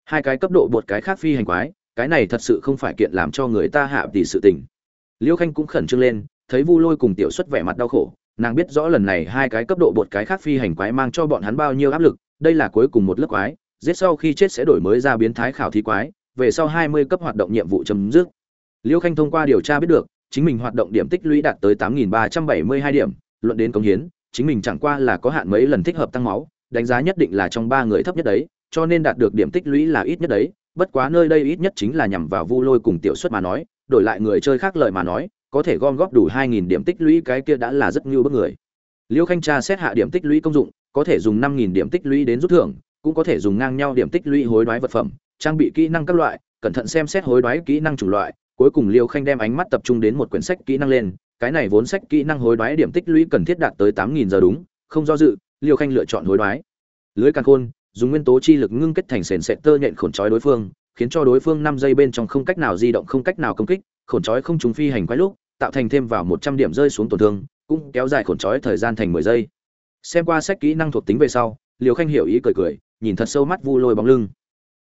Hai cái cấp độ bột cái khác phi hành quái, cái này thật sự không phải kiện làm cho người ta hạ tỷ sự tình. Liêu khanh cũng khẩn trương lên, thấy vu lôi cùng tiểu xuất vẻ mặt đau khổ nàng biết rõ lần này hai cái cấp độ bột cái khác phi hành quái mang cho bọn hắn bao nhiêu áp lực đây là cuối cùng một lớp quái giết sau khi chết sẽ đổi mới ra biến thái khảo thí quái về sau hai mươi cấp hoạt động nhiệm vụ chấm dứt. Liêu khanh thông qua điều tra biết được chính mình hoạt động điểm tích lũy đạt tới 8.372 điểm, luận đến công hiến, chính mình chẳng qua là có hạn mấy lần thích hợp tăng máu, đánh giá nhất định là trong ba người thấp nhất đấy, cho nên đạt được điểm tích lũy là ít nhất đấy, bất quá nơi đây ít nhất chính là nhằm vào Vu Lôi cùng tiểu suất mà nói, đổi lại người chơi khác lời mà nói, có thể gom góp đủ 2.000 điểm tích lũy cái kia đã là rất nhiều bất người. Liêu Khanh tra xét hạ điểm tích lũy công dụng, có thể dùng 5.000 điểm tích lũy đến rút thưởng, cũng có thể dùng ngang nhau điểm tích lũy hối đoái vật phẩm, trang bị kỹ năng các loại, cẩn thận xem xét hối đoái kỹ năng chủng loại, cuối cùng liêu khanh đem ánh mắt tập trung đến một quyển sách kỹ năng lên cái này vốn sách kỹ năng hối đoái điểm tích lũy cần thiết đạt tới tám nghìn giờ đúng không do dự liêu khanh lựa chọn hối đoái lưới Càn khôn dùng nguyên tố chi lực ngưng kết thành sền sệt tơ nhện khổn trói đối phương khiến cho đối phương năm giây bên trong không cách nào di động không cách nào công kích khổn trói không trúng phi hành quái lúc, tạo thành thêm vào một trăm điểm rơi xuống tổn thương, cũng kéo dài khổn trói thời gian thành mười giây. Xem qua sách kỹ năng thuộc tính về sau, liều khanh hiểu ý cười cười, nhìn thật sâu mắt vu lôi bóng lưng.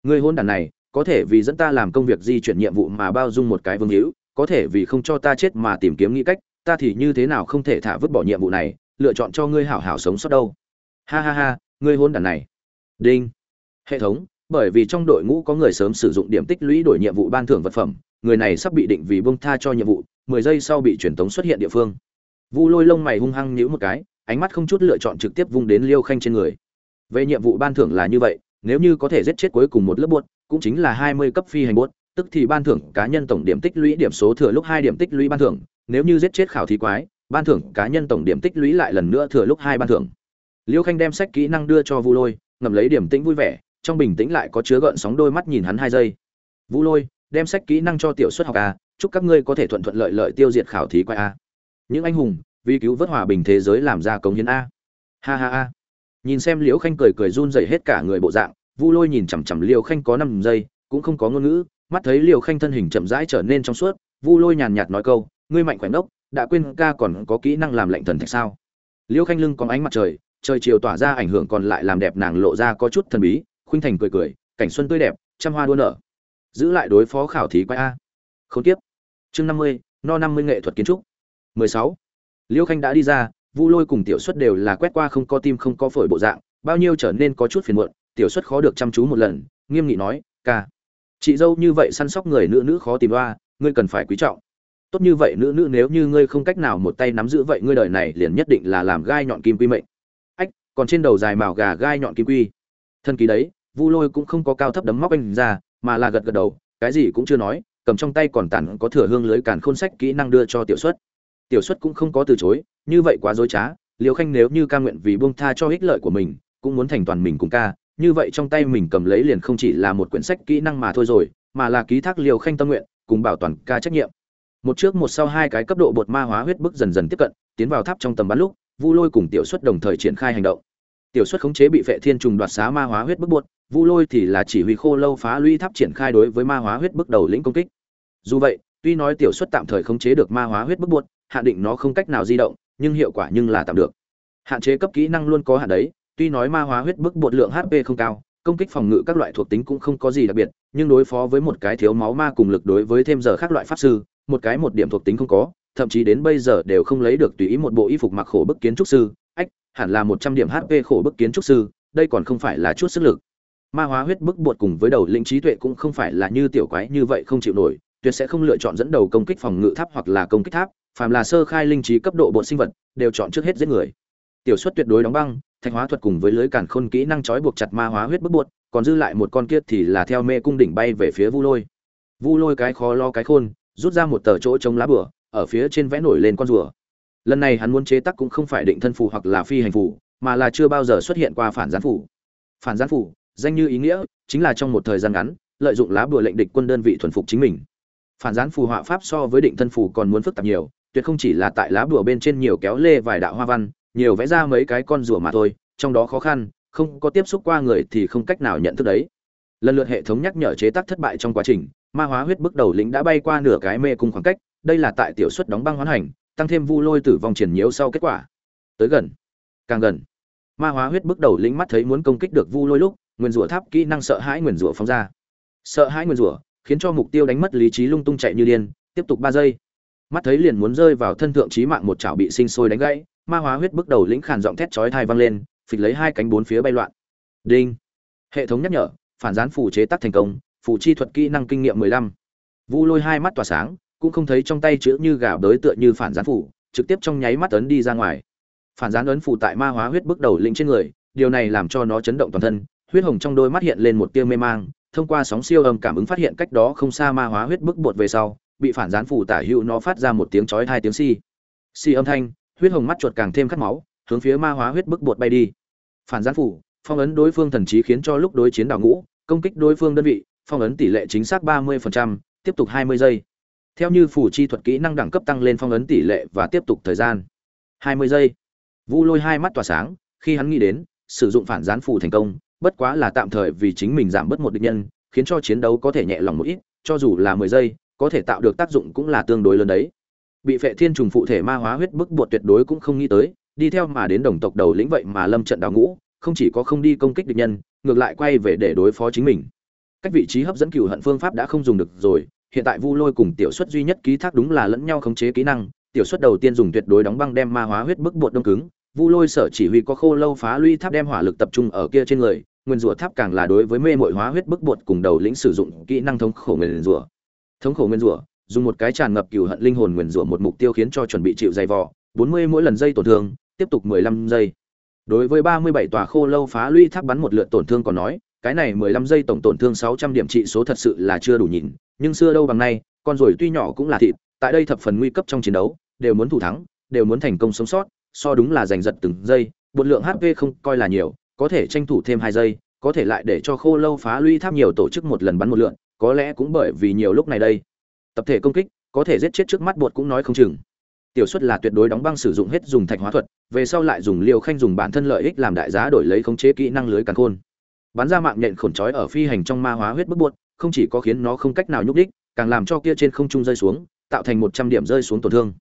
Người hôn đàn này, có thể vì dẫn ta làm công việc di chuyển nhiệm vụ mà bao dung một cái vương hữu, có thể vì không cho ta chết mà tìm kiếm nghĩ cách, ta thì như thế nào không thể thả vứt bỏ nhiệm vụ này, lựa chọn cho ngươi hảo hảo sống sót đâu. Ha ha ha ngươi hôn đàn này. Đinh. Hệ thống, bởi vì trong đội ngũ có người sớm sử dụng điểm tích lũy đổi nhiệm vụ ban thưởng vật phẩm người này sắp bị định vì bông tha cho nhiệm vụ mười giây sau bị truyền tống xuất hiện địa phương vu lôi lông mày hung hăng nhíu một cái ánh mắt không chút lựa chọn trực tiếp vung đến liêu khanh trên người về nhiệm vụ ban thưởng là như vậy nếu như có thể giết chết cuối cùng một lớp buốt cũng chính là 20 cấp phi hành buốt tức thì ban thưởng cá nhân tổng điểm tích lũy điểm số thừa lúc 2 điểm tích lũy ban thưởng, nếu như giết chết khảo thí quái, ban thưởng cá nhân tổng điểm tích lũy lại lần nữa thừa lúc hai ban thưởng. Liêu Khanh đem sách kỹ năng đưa cho Vu Lôi, ngầm lấy điểm tĩnh vui vẻ, trong bình tĩnh lại có chứa gợn sóng đôi mắt nhìn hắn hai giây. Vu Lôi, đem sách kỹ năng cho tiểu xuất học a, chúc các ngươi có thể thuận thuận lợi lợi tiêu diệt khảo thí quay a. À. Những anh hùng, vì cứu vớt hòa bình thế giới làm ra công hiến a. Ha ha ha. Nhìn xem Liễu Khanh cười cười run rẩy hết cả người bộ dạng, Vu Lôi nhìn chằm chằm Liễu Khanh có năm giây, cũng không có ngôn ngữ, mắt thấy Liễu Khanh thân hình chậm rãi trở nên trong suốt, Vu Lôi nhàn nhạt nói câu, ngươi mạnh khỏe đốc, đã quên ca còn có kỹ năng làm lệnh thần thạch sao? Liễu Khanh lưng có ánh mặt trời, trời chiều tỏa ra ảnh hưởng còn lại làm đẹp nàng lộ ra có chút thần bí, khuynh thành cười cười, cảnh xuân tươi đẹp, trăm hoa đua nở. Giữ lại đối phó khảo thí quay a. Không tiếp. Chương 50, no 50 nghệ thuật kiến trúc. 16. Liêu Khanh đã đi ra, Vu Lôi cùng Tiểu xuất đều là quét qua không có tim không có phổi bộ dạng, bao nhiêu trở nên có chút phiền muộn, tiểu xuất khó được chăm chú một lần nghiêm nghị nói ca chị dâu như vậy săn sóc người nữ nữ khó tìm đoa ngươi cần phải quý trọng tốt như vậy nữ nữ nếu như ngươi không cách nào một tay nắm giữ vậy ngươi đời này liền nhất định là làm gai nhọn kim quy mệnh ách còn trên đầu dài màu gà gai nhọn kim quy thân kỳ đấy vu lôi cũng không có cao thấp đấm móc anh ra mà là gật gật đầu, cái gì cũng chưa nói, cầm trong tay còn tản có thừa hương lưới càn khôn sách kỹ năng đưa cho tiểu xuất. Tiểu xuất cũng không có từ chối, như vậy quá dối trá liều khanh nếu như ca nguyện vì buông tha cho ích lợi của mình, cũng muốn thành toàn mình cùng ca, như vậy trong tay mình cầm lấy liền không chỉ là một quyển sách kỹ năng mà thôi rồi, mà là ký thác liều khanh tâm nguyện, cùng bảo toàn ca trách nhiệm. Một trước một sau hai cái cấp độ bột ma hóa huyết bức dần dần tiếp cận, tiến vào tháp trong tầm bắn lúc, vu lôi cùng tiểu xuất đồng thời triển khai hành động. Tiểu xuất khống chế bị vệ thiên trùng đoạt xá ma hóa huyết bức bột vu lôi thì là chỉ huy khô lâu phá lũy tháp triển khai đối với ma hóa huyết bước đầu lĩnh công kích. Dù vậy, tuy nói tiểu suất tạm thời khống chế được ma hóa huyết bức buộc hạn định nó không cách nào di động, nhưng hiệu quả nhưng là tạm được. Hạn chế cấp kỹ năng luôn có hạn đấy, tuy nói ma hóa huyết bức bột lượng hp không cao, công kích phòng ngự các loại thuộc tính cũng không có gì đặc biệt, nhưng đối phó với một cái thiếu máu ma cùng lực đối với thêm giờ các loại pháp sư, một cái một điểm thuộc tính không có, thậm chí đến bây giờ đều không lấy được tùy ý một bộ y phục mặc khổ bức kiến trúc sư, ách, hẳn là một trăm điểm hp khổ bức kiến trúc sư, đây còn không phải là chút sức lực ma hóa huyết bức bột cùng với đầu lĩnh trí tuệ cũng không phải là như tiểu quái như vậy không chịu nổi, tuyệt sẽ không lựa chọn dẫn đầu công kích phòng ngự tháp hoặc là công kích tháp, phàm là sơ khai linh trí cấp độ bộ sinh vật, đều chọn trước hết giết người. Tiểu suất tuyệt đối đóng băng, thạch hóa thuật cùng với lưới cản khôn kỹ năng trói buộc chặt ma hóa huyết bức bột, còn dư lại một con kia thì là theo mê cung đỉnh bay về phía vu lôi. Vu lôi cái khó lo cái khôn, rút ra một tờ chỗ chống lá bửa ở phía trên vẽ nổi lên con rùa. Lần này hắn muốn chế tác cũng không phải định thân phù hoặc là phi hành phù, mà là chưa bao giờ xuất hiện qua phản gián phù. Phản gián phù danh như ý nghĩa chính là trong một thời gian ngắn, lợi dụng lá bùa lệnh địch quân đơn vị thuần phục chính mình. Phản gián phù họa pháp so với định thân phù còn muốn phức tạp nhiều, tuyệt không chỉ là tại lá bùa bên trên nhiều kéo lê vài đạo hoa văn, nhiều vẽ ra mấy cái con rùa mà thôi, trong đó khó khăn, không có tiếp xúc qua người thì không cách nào nhận thức đấy. Lần lượt hệ thống nhắc nhở chế tác thất bại trong quá trình, ma hóa huyết bước đầu lĩnh đã bay qua nửa cái mê cung khoảng cách, đây là tại tiểu suất đóng băng hoán hành, tăng thêm vu lôi tử vong triển nhiễu sau kết quả. Tới gần, càng gần. Ma hóa huyết bước đầu lĩnh mắt thấy muốn công kích được vu lôi lúc nguyên rủa tháp kỹ năng sợ hãi nguyên rủa phóng ra. Sợ hãi nguyên rủa khiến cho mục tiêu đánh mất lý trí lung tung chạy như điên, tiếp tục ba giây. Mắt thấy liền muốn rơi vào thân thượng trí mạng một chảo bị sinh sôi đánh gãy, ma hóa huyết bước đầu lĩnh khàn giọng thét chói thai vang lên, phịch lấy hai cánh bốn phía bay loạn. Đinh. Hệ thống nhắc nhở, phản gián phù chế tác thành công, phù chi thuật kỹ năng kinh nghiệm mười lăm. Vu lôi hai mắt tỏa sáng, cũng không thấy trong tay chữ như gà đới tựa như phản gián phù, trực tiếp trong nháy mắt ấn đi ra ngoài. Phản gián ấn phù tại ma hóa huyết bước đầu lĩnh trên người, điều này làm cho nó chấn động toàn thân huyết hồng trong đôi mắt hiện lên một tia mê mang thông qua sóng siêu âm cảm ứng phát hiện cách đó không xa ma hóa huyết bức bột về sau bị phản gián phủ tả hữu nó phát ra một tiếng chói hai tiếng si si âm thanh huyết hồng mắt chuột càng thêm cắt máu hướng phía ma hóa huyết bức bột bay đi. Phản gián phủ, phong ấn đối phương thần trí khiến cho lúc đối chiến đảo ngũ công kích đối phương đơn vị phong ấn tỷ lệ chính xác 30%, tiếp tục 20 giây. Theo như phủ chi thuật kỹ năng đẳng cấp tăng lên phong ấn tỷ lệ và tiếp tục thời gian. 20 giây. Vu lôi hai mắt tỏa sáng khi hắn nghĩ đến sử dụng phản gián phủ thành công bất quá là tạm thời vì chính mình giảm bớt một địch nhân, khiến cho chiến đấu có thể nhẹ lòng một ít, cho dù là 10 giây, có thể tạo được tác dụng cũng là tương đối lớn đấy. Bị Phệ Thiên trùng phụ thể ma hóa huyết bức buộc tuyệt đối cũng không nghĩ tới, đi theo mà đến đồng tộc đầu lĩnh vậy mà lâm trận đào ngũ, không chỉ có không đi công kích địch nhân, ngược lại quay về để đối phó chính mình. Cách vị trí hấp dẫn cừu hận phương pháp đã không dùng được rồi, hiện tại Vu Lôi cùng tiểu suất duy nhất ký thác đúng là lẫn nhau khống chế kỹ năng, tiểu suất đầu tiên dùng tuyệt đối đóng băng đem ma hóa huyết bức buộc đông cứng, Vu Lôi sở chỉ huy có khô lâu phá lui tháp đem hỏa lực tập trung ở kia trên người, nguyên rủa tháp càng là đối với mê mội hóa huyết bức bột cùng đầu lĩnh sử dụng kỹ năng thống khổ nguyên rủa. Thống khổ nguyên rủa, dùng một cái tràn ngập cừu hận linh hồn nguyên rủa một mục tiêu khiến cho chuẩn bị chịu dày vò, 40 mỗi lần dây tổn thương, tiếp tục 15 giây. Đối với 37 tòa khô lâu phá lũy tháp bắn một lượt tổn thương còn nói, cái này 15 giây tổng tổn thương 600 điểm trị số thật sự là chưa đủ nhìn, nhưng xưa đâu bằng nay, con rồi tuy nhỏ cũng là thịt, tại đây thập phần nguy cấp trong chiến đấu, đều muốn thủ thắng, đều muốn thành công sống sót, so đúng là giành giật từng giây, một lượng HP không coi là nhiều, có thể tranh thủ thêm hai giây, có thể lại để cho khô lâu phá lũy tháp nhiều tổ chức một lần bắn một lượn, có lẽ cũng bởi vì nhiều lúc này đây. Tập thể công kích, có thể giết chết trước mắt bột cũng nói không chừng. Tiểu suất là tuyệt đối đóng băng sử dụng hết dùng thạch hóa thuật, về sau lại dùng liều khanh dùng bản thân lợi ích làm đại giá đổi lấy khống chế kỹ năng lưới càn khôn. Bắn ra mạng nhện khổn trói ở phi hành trong ma hóa huyết bức buột không chỉ có khiến nó không cách nào nhúc đích, càng làm cho kia trên không trung rơi xuống, tạo thành một trăm điểm rơi xuống tổn thương.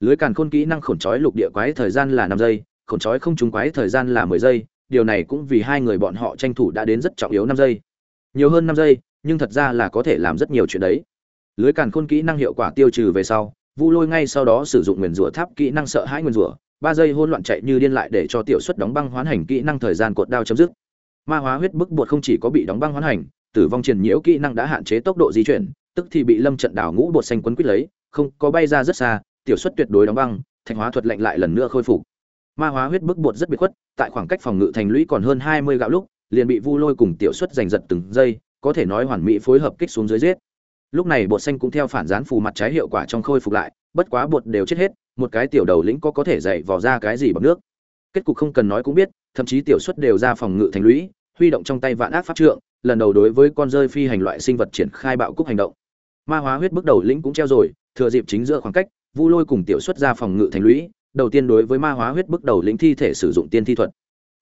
Lưới càn khôn kỹ năng khổn trói lục địa quái thời gian là năm giây, khổn trói không trung quái thời gian là mười giây, điều này cũng vì hai người bọn họ tranh thủ đã đến rất trọng yếu năm giây. Nhiều hơn năm giây, nhưng thật ra là có thể làm rất nhiều chuyện đấy. Lưới càn khôn kỹ năng hiệu quả tiêu trừ về sau, vu lôi ngay sau đó sử dụng nguyền rủa tháp kỹ năng sợ hãi nguyền rủa, ba giây hôn loạn chạy như điên lại để cho tiểu suất đóng băng hoán hành kỹ năng thời gian cột đao chấm dứt. Ma hóa huyết bức bột không chỉ có bị đóng băng hoán hành, tử vong triền nhiễu kỹ năng đã hạn chế tốc độ di chuyển, tức thì bị lâm trận đảo ngũ bột xanh quấn quýt lấy, không có bay ra rất xa, tiểu suất tuyệt đối đóng băng thanh hóa thuật lệnh lại lần nữa khôi phục ma hóa huyết bức bột rất biệt khuất, tại khoảng cách phòng ngự thành lũy còn hơn hai mươi gạo lúc, liền bị vu lôi cùng tiểu xuất giành giật từng giây, có thể nói hoàn mỹ phối hợp kích xuống dưới giết. Lúc này bột xanh cũng theo phản gián phù mặt trái hiệu quả trong khôi phục lại, bất quá bột đều chết hết, một cái tiểu đầu lĩnh có có thể dạy vò ra cái gì bằng nước. Kết cục không cần nói cũng biết, thậm chí tiểu xuất đều ra phòng ngự thành lũy, huy động trong tay vạn ác pháp trượng, lần đầu đối với con rơi phi hành loại sinh vật triển khai bạo cúc hành động. Ma hóa huyết bước đầu lĩnh cũng treo rồi, thừa dịp chính giữa khoảng cách, vu lôi cùng tiểu xuất ra phòng ngự thành lũy đầu tiên đối với ma hóa huyết bước đầu lĩnh thi thể sử dụng tiên thi thuật.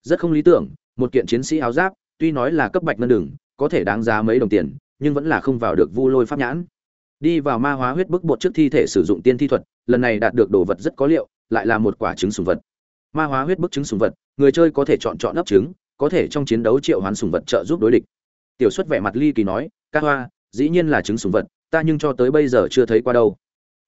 Rất không lý tưởng, một kiện chiến sĩ áo giáp, tuy nói là cấp bạch ngân đường, có thể đáng giá mấy đồng tiền, nhưng vẫn là không vào được vu lôi pháp nhãn. Đi vào ma hóa huyết bức bột trước thi thể sử dụng tiên thi thuật, lần này đạt được đồ vật rất có liệu, lại là một quả trứng sùng vật. Ma hóa huyết bức trứng sùng vật, người chơi có thể chọn chọn ấp trứng, có thể trong chiến đấu triệu hoán sùng vật trợ giúp đối địch. Tiểu xuất vẻ mặt ly kỳ nói, ca hoa, dĩ nhiên là trứng sùng vật, ta nhưng cho tới bây giờ chưa thấy qua đâu.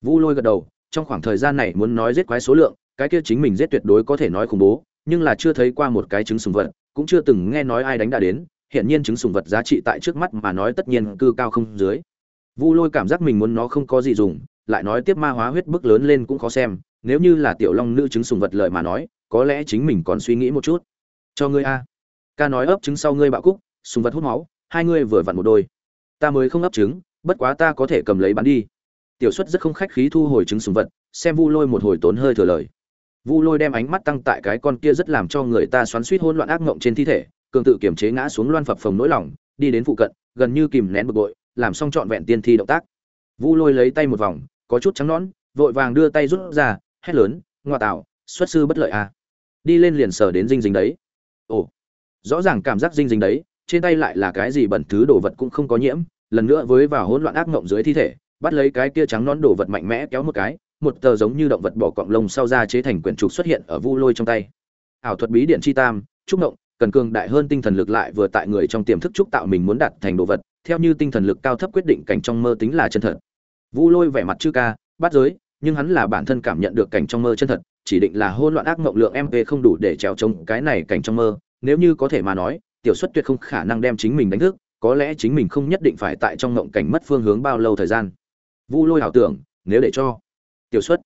Vu lôi gật đầu trong khoảng thời gian này muốn nói giết quái số lượng, cái kia chính mình giết tuyệt đối có thể nói khủng bố, nhưng là chưa thấy qua một cái trứng sùng vật, cũng chưa từng nghe nói ai đánh đã đến hiện nhiên trứng sùng vật giá trị tại trước mắt mà nói tất nhiên cư cao không dưới. Vu lôi cảm giác mình muốn nó không có gì dùng, lại nói tiếp ma hóa huyết bức lớn lên cũng khó xem, nếu như là tiểu long nữ trứng sùng vật lợi mà nói, có lẽ chính mình còn suy nghĩ một chút. Cho ngươi a. Ca nói ấp trứng sau ngươi bạo cúc, sùng vật hút máu, hai ngươi vừa vặn một đôi. Ta mới không ấp trứng, bất quá ta có thể cầm lấy bán đi tiểu xuất rất không khách khí thu hồi trứng sùng vật xem vu lôi một hồi tốn hơi thừa lời. Vu lôi đem ánh mắt tăng tại cái con kia rất làm cho người ta xoắn suýt hỗn loạn ác mộng trên thi thể cường tự kiềm chế ngã xuống loan phập phồng nỗi lòng đi đến phụ cận gần như kìm nén bực bội làm xong trọn vẹn tiên thi động tác. Vu lôi lấy tay một vòng có chút trắng nón, vội vàng đưa tay rút ra hét lớn ngoa tạo xuất sư bất lợi à. đi lên liền sờ đến dinh dính đấy. Ồ rõ ràng cảm giác dinh dính đấy trên tay lại là cái gì bẩn thứ đồ vật cũng không có nhiễm lần nữa với vào hỗn loạn ác mộng dưới thi thể bắt lấy cái kia trắng nón đồ vật mạnh mẽ kéo một cái, một tờ giống như động vật bỏ cọng lông sau ra chế thành quyển trục xuất hiện ở vu lôi trong tay. Ảo thuật bí điện chi tam, trúc động cần cường đại hơn tinh thần lực lại vừa tại người trong tiềm thức trúc tạo mình muốn đạt thành đồ vật, theo như tinh thần lực cao thấp quyết định cảnh trong mơ tính là chân thật. Vu lôi vẻ mặt chư ca, bắt giới, nhưng hắn là bản thân cảm nhận được cảnh trong mơ chân thật, chỉ định là hôn loạn ác mộng lượng mp không đủ để trèo chống cái này cảnh trong mơ, nếu như có thể mà nói, tiểu xuất tuyệt không khả năng đem chính mình đánh thức, có lẽ chính mình không nhất định phải tại trong mộng cảnh mất phương hướng bao lâu thời gian vu lôi ảo tưởng, nếu để cho. Tiểu xuất,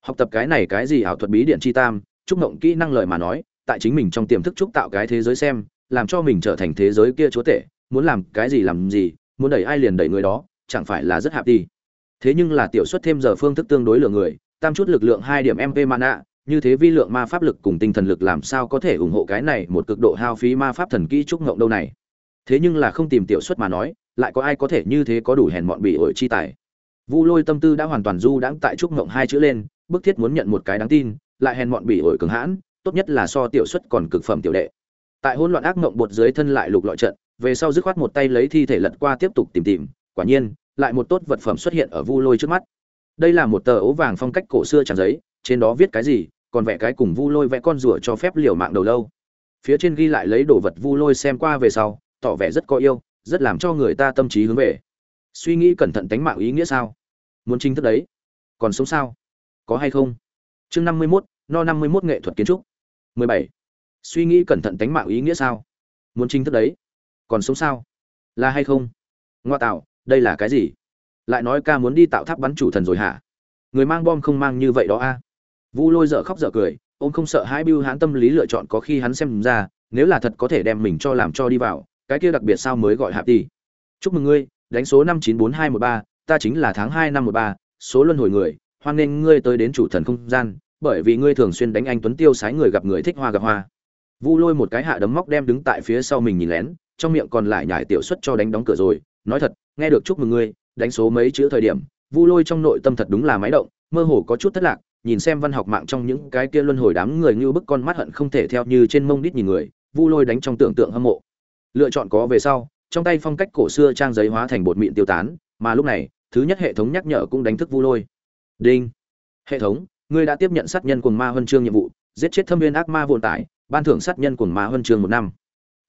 học tập cái này cái gì ảo thuật bí điện chi tam, chúc mộng kỹ năng lời mà nói, tại chính mình trong tiềm thức chúc tạo cái thế giới xem, làm cho mình trở thành thế giới kia chúa tể, muốn làm cái gì làm gì, muốn đẩy ai liền đẩy người đó, chẳng phải là rất hạp đi. Thế nhưng là tiểu xuất thêm giờ phương thức tương đối lượng người, tam chút lực lượng hai điểm mp mana, như thế vi lượng ma pháp lực cùng tinh thần lực làm sao có thể ủng hộ cái này một cực độ hao phí ma pháp thần kỹ trúc ngộng đâu này. Thế nhưng là không tìm tiểu xuất mà nói, lại có ai có thể như thế có đủ hèn mọn bị ổi chi tài vu lôi tâm tư đã hoàn toàn du đãng tại trúc ngộng hai chữ lên, bức thiết muốn nhận một cái đáng tin, lại hèn mọn bị ổi cường hãn, tốt nhất là so tiểu xuất còn cực phẩm tiểu đệ. Tại hỗn loạn ác ngộng bột dưới thân lại lục lọi trận, về sau dứt khoát một tay lấy thi thể lật qua tiếp tục tìm tìm, quả nhiên, lại một tốt vật phẩm xuất hiện ở vu lôi trước mắt. Đây là một tờ ố vàng phong cách cổ xưa trang giấy, trên đó viết cái gì, còn vẽ cái cùng vu lôi vẽ con rùa cho phép liều mạng đầu lâu. Phía trên ghi lại lấy đồ vật vu lôi xem qua về sau, tỏ vẻ rất có yêu, rất làm cho người ta tâm trí hướng về suy nghĩ cẩn thận tánh mạng ý nghĩa sao? Muốn chính thức đấy. Còn sống sao? Có hay không? Chương năm mươi mốt, no năm mươi mốt nghệ thuật kiến trúc. mười bảy. Suy nghĩ cẩn thận tánh mạng ý nghĩa sao? Muốn chính thức đấy. Còn sống sao? Là hay không? Ngoa tạo, đây là cái gì? Lại nói ca muốn đi tạo tháp bắn chủ thần rồi hả? Người mang bom không mang như vậy đó a. Vu lôi dở khóc dở cười ông không sợ hai bưu hãn tâm lý lựa chọn có khi hắn xem ra, nếu là thật có thể đem mình cho làm cho đi vào, cái kia đặc biệt sao mới gọi hạp đi. Chúc mừng ngươi đánh số năm chín bốn hai một ba, ta chính là tháng hai năm một ba, số luân hồi người, hoan nghênh ngươi tới đến chủ thần không gian, bởi vì ngươi thường xuyên đánh anh tuấn tiêu sái người gặp người thích hoa gặp hoa. Vu lôi một cái hạ đấm móc đem đứng tại phía sau mình nhìn lén, trong miệng còn lại nhải tiểu xuất cho đánh đóng cửa rồi, nói thật, nghe được chúc mừng ngươi, đánh số mấy chữ thời điểm, vu lôi trong nội tâm thật đúng là máy động, mơ hồ có chút thất lạc, nhìn xem văn học mạng trong những cái kia luân hồi đám người như bức con mắt hận không thể theo như trên mông đít nhìn người, vu lôi đánh trong tưởng tượng hâm mộ. Lựa chọn có về sau trong tay phong cách cổ xưa trang giấy hóa thành bột mịn tiêu tán, mà lúc này, thứ nhất hệ thống nhắc nhở cũng đánh thức vu lôi. Đinh. Hệ thống, ngươi đã tiếp nhận sát nhân cùng ma huân chương nhiệm vụ, giết chết thâm viên ác ma vồn tải, ban thưởng sát nhân cùng ma huân chương một năm.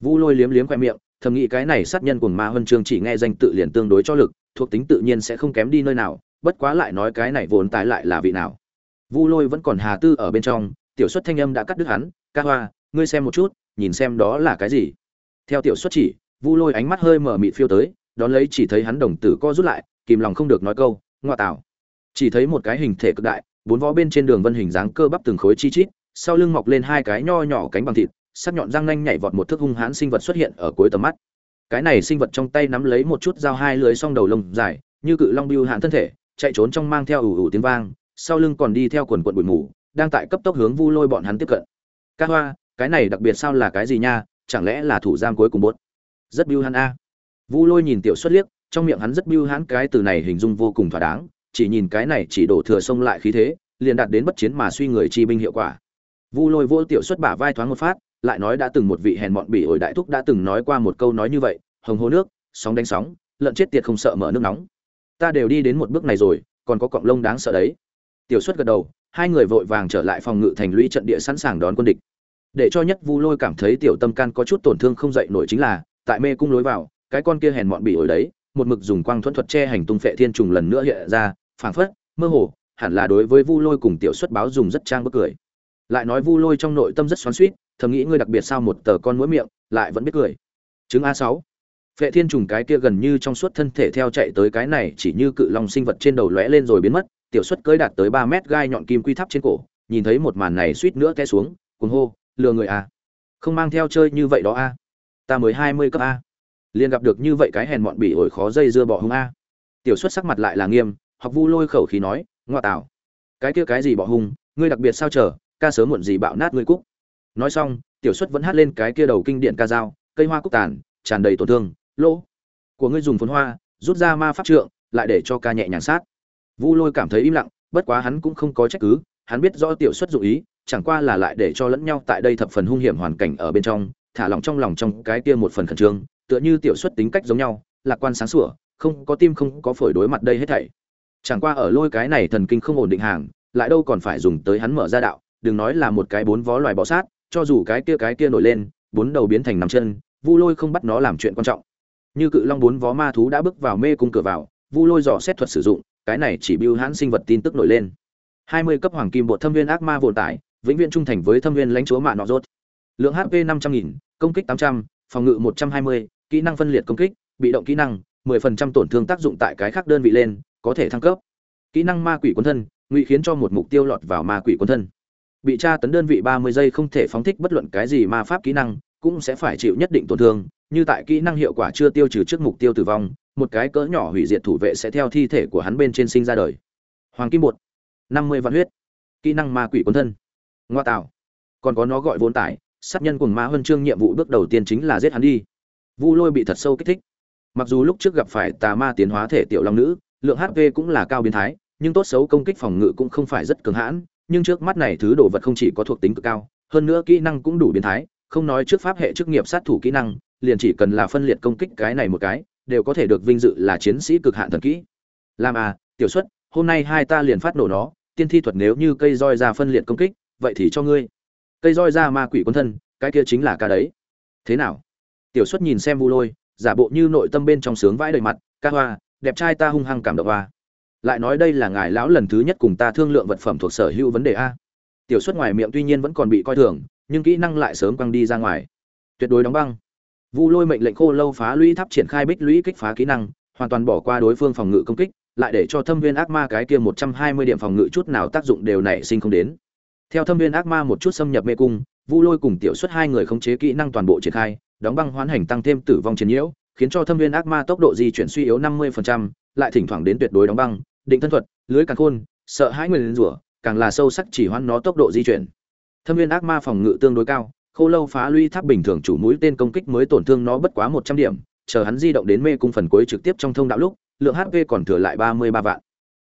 Vu lôi liếm liếm khoe miệng, thầm nghĩ cái này sát nhân cùng ma huân chương chỉ nghe danh tự liền tương đối cho lực, thuộc tính tự nhiên sẽ không kém đi nơi nào, bất quá lại nói cái này vồn tải lại là vị nào. Vu lôi vẫn còn hà tư ở bên trong, tiểu xuất thanh âm đã cắt đứt hắn, ca hoa, ngươi xem một chút, nhìn xem đó là cái gì? Theo tiểu xuất chỉ vu lôi ánh mắt hơi mở mịt phiêu tới, đón lấy chỉ thấy hắn đồng tử co rút lại, kìm lòng không được nói câu, ngoa tạo chỉ thấy một cái hình thể cực đại, bốn vó bên trên đường vân hình dáng cơ bắp từng khối chi chít, sau lưng mọc lên hai cái nho nhỏ cánh bằng thịt, sắc nhọn răng nanh nhảy vọt một thước hung hãn sinh vật xuất hiện ở cuối tầm mắt. Cái này sinh vật trong tay nắm lấy một chút dao hai lưới song đầu lông dài, như cự long biêu hạn thân thể, chạy trốn trong mang theo ủ ủ tiếng vang, sau lưng còn đi theo quần quận bụi mù, đang tại cấp tốc hướng vu lôi bọn hắn tiếp cận. Ca hoa, cái này đặc biệt sao là cái gì nha? Chẳng lẽ là thủ giam cuối cùng bốt? Rất biêu hắn a. Vu lôi nhìn tiểu xuất liếc, trong miệng hắn rất biêu hắn cái từ này hình dung vô cùng thỏa đáng, chỉ nhìn cái này chỉ đổ thừa sông lại khí thế, liền đạt đến bất chiến mà suy người chi binh hiệu quả. Vu lôi vô tiểu xuất bả vai thoáng một phát, lại nói đã từng một vị hèn mọn bỉ ổi đại thúc đã từng nói qua một câu nói như vậy, hồng hô nước, sóng đánh sóng, lợn chết tiệt không sợ mở nước nóng. Ta đều đi đến một bước này rồi, còn có cọng lông đáng sợ đấy. Tiểu xuất gật đầu, hai người vội vàng trở lại phòng ngự thành lũy trận địa sẵn sàng đón quân địch. Để cho nhất vu lôi cảm thấy tiểu tâm can có chút tổn thương không dậy nổi chính là tại mê cung lối vào cái con kia hèn mọn bị ổi đấy một mực dùng quang thuẫn thuật che hành tung phệ thiên trùng lần nữa hiện ra phảng phất mơ hồ hẳn là đối với vu lôi cùng tiểu xuất báo dùng rất trang bức cười. Lại nói vu lôi trong nội tâm rất xoắn suýt thầm nghĩ ngươi đặc biệt sao một tờ con mũi miệng lại vẫn biết cười. Chứng a sáu. Phệ thiên trùng cái kia gần như trong suốt thân thể theo chạy tới cái này chỉ như cự long sinh vật trên đầu lóe lên rồi biến mất tiểu xuất cưỡi đạt tới ba mét gai nhọn kim quy tháp trên cổ nhìn thấy một màn này suýt nữa té xuống cuồng hô lừa người à, không mang theo chơi như vậy đó a ta mới hai mươi cấp a. Liền gặp được như vậy cái hèn mọn bị ổi khó dây dưa bỏ hung a. Tiểu xuất sắc mặt lại là nghiêm, học vu lôi khẩu khí nói, ngoa tạo cái kia cái gì bỏ hung, ngươi đặc biệt sao chờ, ca sớm muộn gì bạo nát ngươi cúc. Nói xong, tiểu xuất vẫn hát lên cái kia đầu kinh điện ca dao, cây hoa cúc tàn, tràn đầy tổn thương, lỗ của ngươi dùng phấn hoa, rút ra ma pháp trượng, lại để cho ca nhẹ nhàng sát. Vu lôi cảm thấy im lặng, bất quá hắn cũng không có trách cứ, hắn biết rõ tiểu xuất dụ ý, chẳng qua là lại để cho lẫn nhau tại đây thập phần hung hiểm hoàn cảnh ở bên trong thả lòng trong lòng trong cái kia một phần khẩn trương, tựa như tiểu xuất tính cách giống nhau, lạc quan sáng sủa, không có tim không có phổi đối mặt đây hết thảy. Chẳng qua ở lôi cái này thần kinh không ổn định hàng, lại đâu còn phải dùng tới hắn mở ra đạo, đừng nói là một cái bốn vó loài bọ sát, cho dù cái kia cái kia nổi lên, bốn đầu biến thành nằm chân, vu lôi không bắt nó làm chuyện quan trọng. Như cự long bốn vó ma thú đã bước vào mê cung cửa vào, vu lôi dò xét thuật sử dụng, cái này chỉ biêu hãn sinh vật tin tức nổi lên. Hai mươi cấp hoàng kim bộ thâm viên ác ma vồn tải, vĩnh viễn trung thành với thâm viên lãnh chúa mạ nọ rốt. Lượng hp năm trăm nghìn công kích tám trăm, phòng ngự một trăm hai mươi, kỹ năng phân liệt công kích, bị động kỹ năng, mười phần trăm tổn thương tác dụng tại cái khác đơn vị lên, có thể thăng cấp. Kỹ năng ma quỷ quân thân, ngụy khiến cho một mục tiêu lọt vào ma quỷ quân thân. Bị tra tấn đơn vị ba mươi giây không thể phóng thích bất luận cái gì ma pháp kỹ năng, cũng sẽ phải chịu nhất định tổn thương, như tại kỹ năng hiệu quả chưa tiêu trừ trước mục tiêu tử vong, một cái cỡ nhỏ hủy diệt thủ vệ sẽ theo thi thể của hắn bên trên sinh ra đời. Hoàng kim bột, năm mươi vạn huyết. Kỹ năng ma quỷ quân thân. Ngoa tạo. Còn có nó gọi vốn tải sát nhân cùng ma huân chương nhiệm vụ bước đầu tiên chính là giết hắn đi. Vu lôi bị thật sâu kích thích. Mặc dù lúc trước gặp phải tà ma tiến hóa thể tiểu long nữ, lượng hp cũng là cao biến thái, nhưng tốt xấu công kích phòng ngự cũng không phải rất cường hãn, nhưng trước mắt này thứ đồ vật không chỉ có thuộc tính cực cao, hơn nữa kỹ năng cũng đủ biến thái, không nói trước pháp hệ chức nghiệp sát thủ kỹ năng, liền chỉ cần là phân liệt công kích cái này một cái, đều có thể được vinh dự là chiến sĩ cực hạn thần kỹ. Làm à tiểu xuất, hôm nay hai ta liền phát nổ nó, tiên thi thuật nếu như cây roi ra phân liệt công kích, vậy thì cho ngươi cây roi ra ma quỷ quân thân, cái kia chính là ca đấy. Thế nào? Tiểu xuất nhìn xem vu lôi, giả bộ như nội tâm bên trong sướng vãi đầy mặt, ca hoa, đẹp trai ta hung hăng cảm động hoa. Lại nói đây là ngài lão lần thứ nhất cùng ta thương lượng vật phẩm thuộc sở hữu vấn đề a. Tiểu xuất ngoài miệng tuy nhiên vẫn còn bị coi thường, nhưng kỹ năng lại sớm quăng đi ra ngoài. Tuyệt đối đóng băng. Vu lôi mệnh lệnh khô lâu phá lũy tháp triển khai bích lũy kích phá kỹ năng, hoàn toàn bỏ qua đối phương phòng ngự công kích, lại để cho thâm viên ác ma cái kia một trăm hai mươi điểm phòng ngự chút nào tác dụng đều nảy sinh không đến theo thâm viên ác ma một chút xâm nhập mê cung vu lôi cùng tiểu xuất hai người khống chế kỹ năng toàn bộ triển khai đóng băng hoán hành tăng thêm tử vong chiến nhiễu khiến cho thâm viên ác ma tốc độ di chuyển suy yếu 50%, lại thỉnh thoảng đến tuyệt đối đóng băng định thân thuật lưới càng khôn sợ hãi người lên rủa càng là sâu sắc chỉ hoãn nó tốc độ di chuyển. Thâm viên ác ma phòng ngự tương đối cao khô lâu phá lũy tháp bình thường chủ mũi tên công kích mới tổn thương nó bất quá một trăm điểm chờ hắn di động đến mê cung phần cuối trực tiếp trong thông đạo lúc lượng hp còn thừa lại ba mươi ba vạn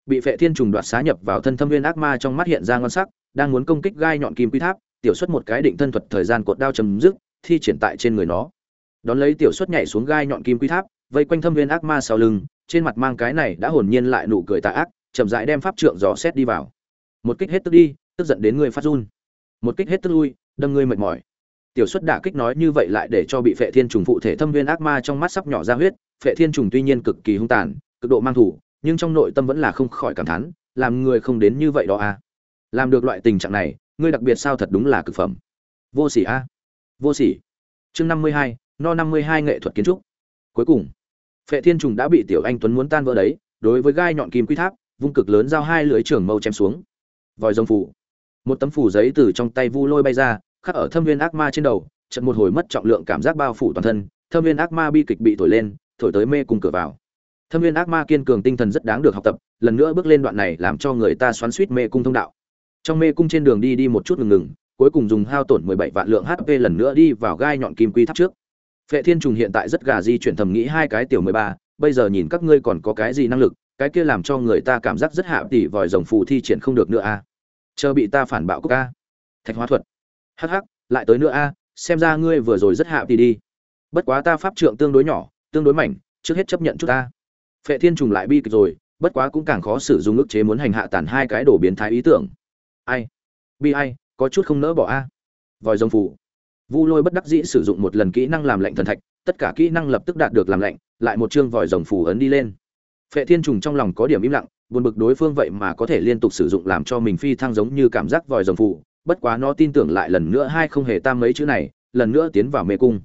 bị phệ thiên trùng đoạt xá nhập vào thân thâm viên ác ma trong mắt hiện ra ngon sắc, đang muốn công kích gai nhọn kim quy tháp, tiểu xuất một cái định thân thuật thời gian cột đao chấm dứt, thi triển tại trên người nó. Đón lấy tiểu xuất nhảy xuống gai nhọn kim quy tháp, vây quanh thâm viên ác ma sau lưng, trên mặt mang cái này đã hồn nhiên lại nụ cười tà ác, chậm rãi đem pháp trượng dò xét đi vào. Một kích hết tức đi, tức giận đến người phát run. Một kích hết tức lui, đâm ngươi mệt mỏi. Tiểu xuất đả kích nói như vậy lại để cho bị phệ thiên trùng phụ thể thâm viên ác ma trong mắt sắp nhỏ ra huyết, phệ thiên trùng tuy nhiên cực kỳ hung tàn, cực độ mang thủ nhưng trong nội tâm vẫn là không khỏi cảm thán, làm người không đến như vậy đó à. Làm được loại tình trạng này, ngươi đặc biệt sao thật đúng là cực phẩm. Vô sỉ a. Vô sỉ. Chương năm mươi hai, no năm mươi hai nghệ thuật kiến trúc. Cuối cùng, phệ thiên trùng đã bị tiểu anh tuấn muốn tan vỡ đấy, đối với gai nhọn kim quy tháp, vung cực lớn giao hai lưới trường mâu chém xuống. Vòi rồng phủ một tấm phủ giấy từ trong tay vu lôi bay ra, khắc ở thâm viên ác ma trên đầu trận một hồi mất trọng lượng cảm giác bao phủ toàn thân, thâm viên ác ma bi kịch bị thổi lên, thổi tới mê cùng cửa vào thâm viên ác ma kiên cường tinh thần rất đáng được học tập lần nữa bước lên đoạn này làm cho người ta xoắn suýt mê cung thông đạo. Trong mê cung trên đường đi đi một chút ngừng ngừng cuối cùng dùng hao tổn 17 vạn lượng hp lần nữa đi vào gai nhọn kim quy tháp trước. Phệ thiên trùng hiện tại rất gà di chuyển thầm nghĩ hai cái tiểu 13, bây giờ nhìn các ngươi còn có cái gì năng lực cái kia làm cho người ta cảm giác rất hạ tỷ vòi rồng phù thi triển không được nữa a chờ bị ta phản bạo quốc a thạch hóa thuật. Hắc hắc lại tới nữa a xem ra ngươi vừa rồi rất hạ tỷ đi. Bất quá ta pháp trượng tương đối nhỏ tương đối mảnh trước hết chấp nhận chút ta phệ thiên trùng lại bi kịch rồi, bất quá cũng càng khó sử dụng ức chế muốn hành hạ tàn hai cái đồ biến thái ý tưởng. Ai? Bi ai, có chút không nỡ bỏ a. Vòi rồng phủ vu lôi bất đắc dĩ sử dụng một lần kỹ năng làm lệnh thần thạch, tất cả kỹ năng lập tức đạt được làm lệnh lại một chương vòi rồng phủ ấn đi lên. Phệ thiên trùng trong lòng có điểm im lặng, buồn bực đối phương vậy mà có thể liên tục sử dụng làm cho mình phi thăng giống như cảm giác vòi rồng phủ bất quá nó tin tưởng lại lần nữa hai không hề tam mấy chữ này, lần nữa tiến vào mê cung.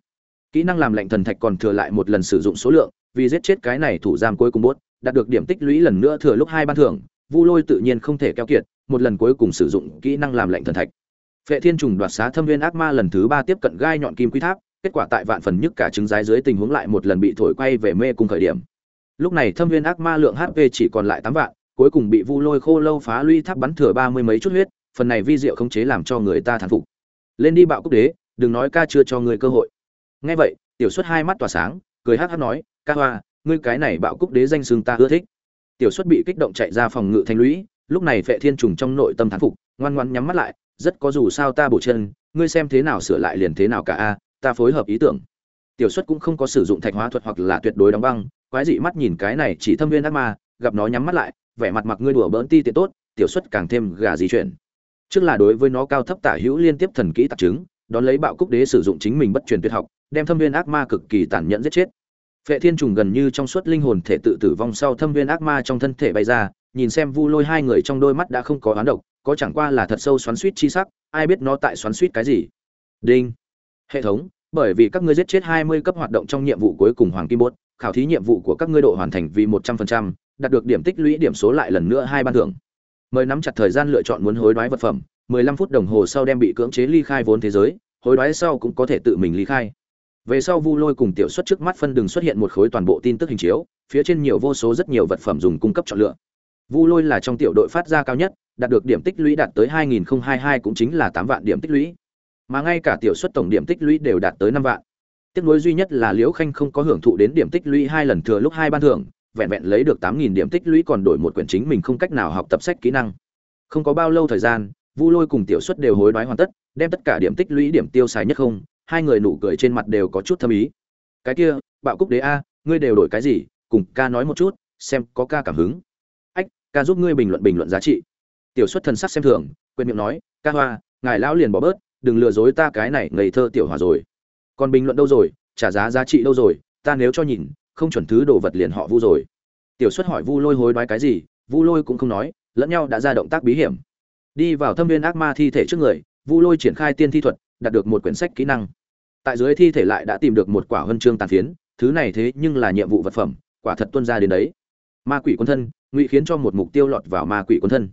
Kỹ năng làm lệnh thần thạch còn thừa lại một lần sử dụng số lượng vì giết chết cái này thủ giam cuối cùng bốt, đạt được điểm tích lũy lần nữa thừa lúc hai ban thưởng, vu lôi tự nhiên không thể keo kiệt, một lần cuối cùng sử dụng kỹ năng làm lệnh thần thạch. Phệ thiên trùng đoạt xá thâm viên ác ma lần thứ ba tiếp cận gai nhọn kim quy tháp, kết quả tại vạn phần nhất cả trứng rái dưới tình huống lại một lần bị thổi quay về mê cung khởi điểm. Lúc này thâm viên ác ma lượng hp chỉ còn lại tám vạn, cuối cùng bị vu lôi khô lâu phá lui tháp bắn thừa ba mươi mấy chút huyết, phần này vi diệu không chế làm cho người ta thán phục. Lên đi bạo cúc đế, đừng nói ca chưa cho người cơ hội. Nghe vậy, tiểu xuất hai mắt tỏa sáng, cười hắc hắc nói ca hoa, ngươi cái này bạo cúc đế danh xương ta ưa thích. Tiểu xuất bị kích động chạy ra phòng ngự thanh lũy, lúc này phệ thiên trùng trong nội tâm thán phục, ngoan ngoan nhắm mắt lại, rất có dù sao ta bổ chân, ngươi xem thế nào sửa lại liền thế nào cả a, ta phối hợp ý tưởng. Tiểu xuất cũng không có sử dụng thạch hóa thuật hoặc là tuyệt đối đóng băng, quái dị mắt nhìn cái này chỉ thâm viên ác ma, gặp nó nhắm mắt lại, vẻ mặt mặc ngươi đùa bỡn ti tiện tốt, tiểu xuất càng thêm gà di chuyển. Trước là đối với nó cao thấp tả hữu liên tiếp thần kỹ tạp chứng đón lấy bạo cúc đế sử dụng chính mình bất truyền tuyệt học, đem thâm viên ác ma cực kỳ tàn nhẫn giết chết phệ thiên trùng gần như trong suốt linh hồn thể tự tử vong sau thâm viên ác ma trong thân thể bay ra nhìn xem vu lôi hai người trong đôi mắt đã không có oán độc có chẳng qua là thật sâu xoắn suýt chi sắc ai biết nó tại xoắn suýt cái gì. Đinh. Hệ thống bởi vì các ngươi giết chết 20 cấp hoạt động trong nhiệm vụ cuối cùng hoàng kim bốt khảo thí nhiệm vụ của các ngươi độ hoàn thành vì 100%, đạt được điểm tích lũy điểm số lại lần nữa hai ban thưởng. Mời nắm chặt thời gian lựa chọn muốn hối đoái vật phẩm 15 phút đồng hồ sau đem bị cưỡng chế ly khai vốn thế giới hối đoái sau cũng có thể tự mình ly khai về sau vu lôi cùng tiểu xuất trước mắt phân đường xuất hiện một khối toàn bộ tin tức hình chiếu, phía trên nhiều vô số rất nhiều vật phẩm dùng cung cấp chọn lựa. Vu lôi là trong tiểu đội phát ra cao nhất, đạt được điểm tích lũy đạt tới 2022 cũng chính là 8 vạn điểm tích lũy. Mà ngay cả tiểu xuất tổng điểm tích lũy đều đạt tới 5 vạn. Tiếc nuối duy nhất là liễu khanh không có hưởng thụ đến điểm tích lũy hai lần thừa lúc hai ban thưởng, vẹn vẹn lấy được 8.000 điểm tích lũy còn đổi một quyển chính mình không cách nào học tập sách kỹ năng. Không có bao lâu thời gian, vu lôi cùng tiểu xuất đều hối đoái hoàn tất, đem tất cả điểm tích lũy điểm tiêu xài nhất không hai người nụ cười trên mặt đều có chút thâm ý. Cái kia, bạo cúc đế a, ngươi đều đổi cái gì? Cùng ca nói một chút, xem có ca cảm hứng. Ách, ca giúp ngươi bình luận bình luận giá trị. Tiểu xuất thần sắc xem thường, quên miệng nói, ca hoa, ngài lão liền bỏ bớt, đừng lừa dối ta cái này ngây thơ tiểu hòa rồi. Còn bình luận đâu rồi? Trả giá giá trị đâu rồi? Ta nếu cho nhìn, không chuẩn thứ đồ vật liền họ vu rồi. Tiểu xuất hỏi vu lôi hối đoái cái gì? Vu lôi cũng không nói, lẫn nhau đã ra động tác bí hiểm. Đi vào thâm viên ác ma thi thể trước người, vu lôi triển khai tiên thi thuật đạt được một quyển sách kỹ năng. Tại dưới thi thể lại đã tìm được một quả huân chương tàn phiến, thứ này thế nhưng là nhiệm vụ vật phẩm, quả thật tuân ra đến đấy. Ma quỷ quân thân, ngụy khiến cho một mục tiêu lọt vào ma quỷ quân thân.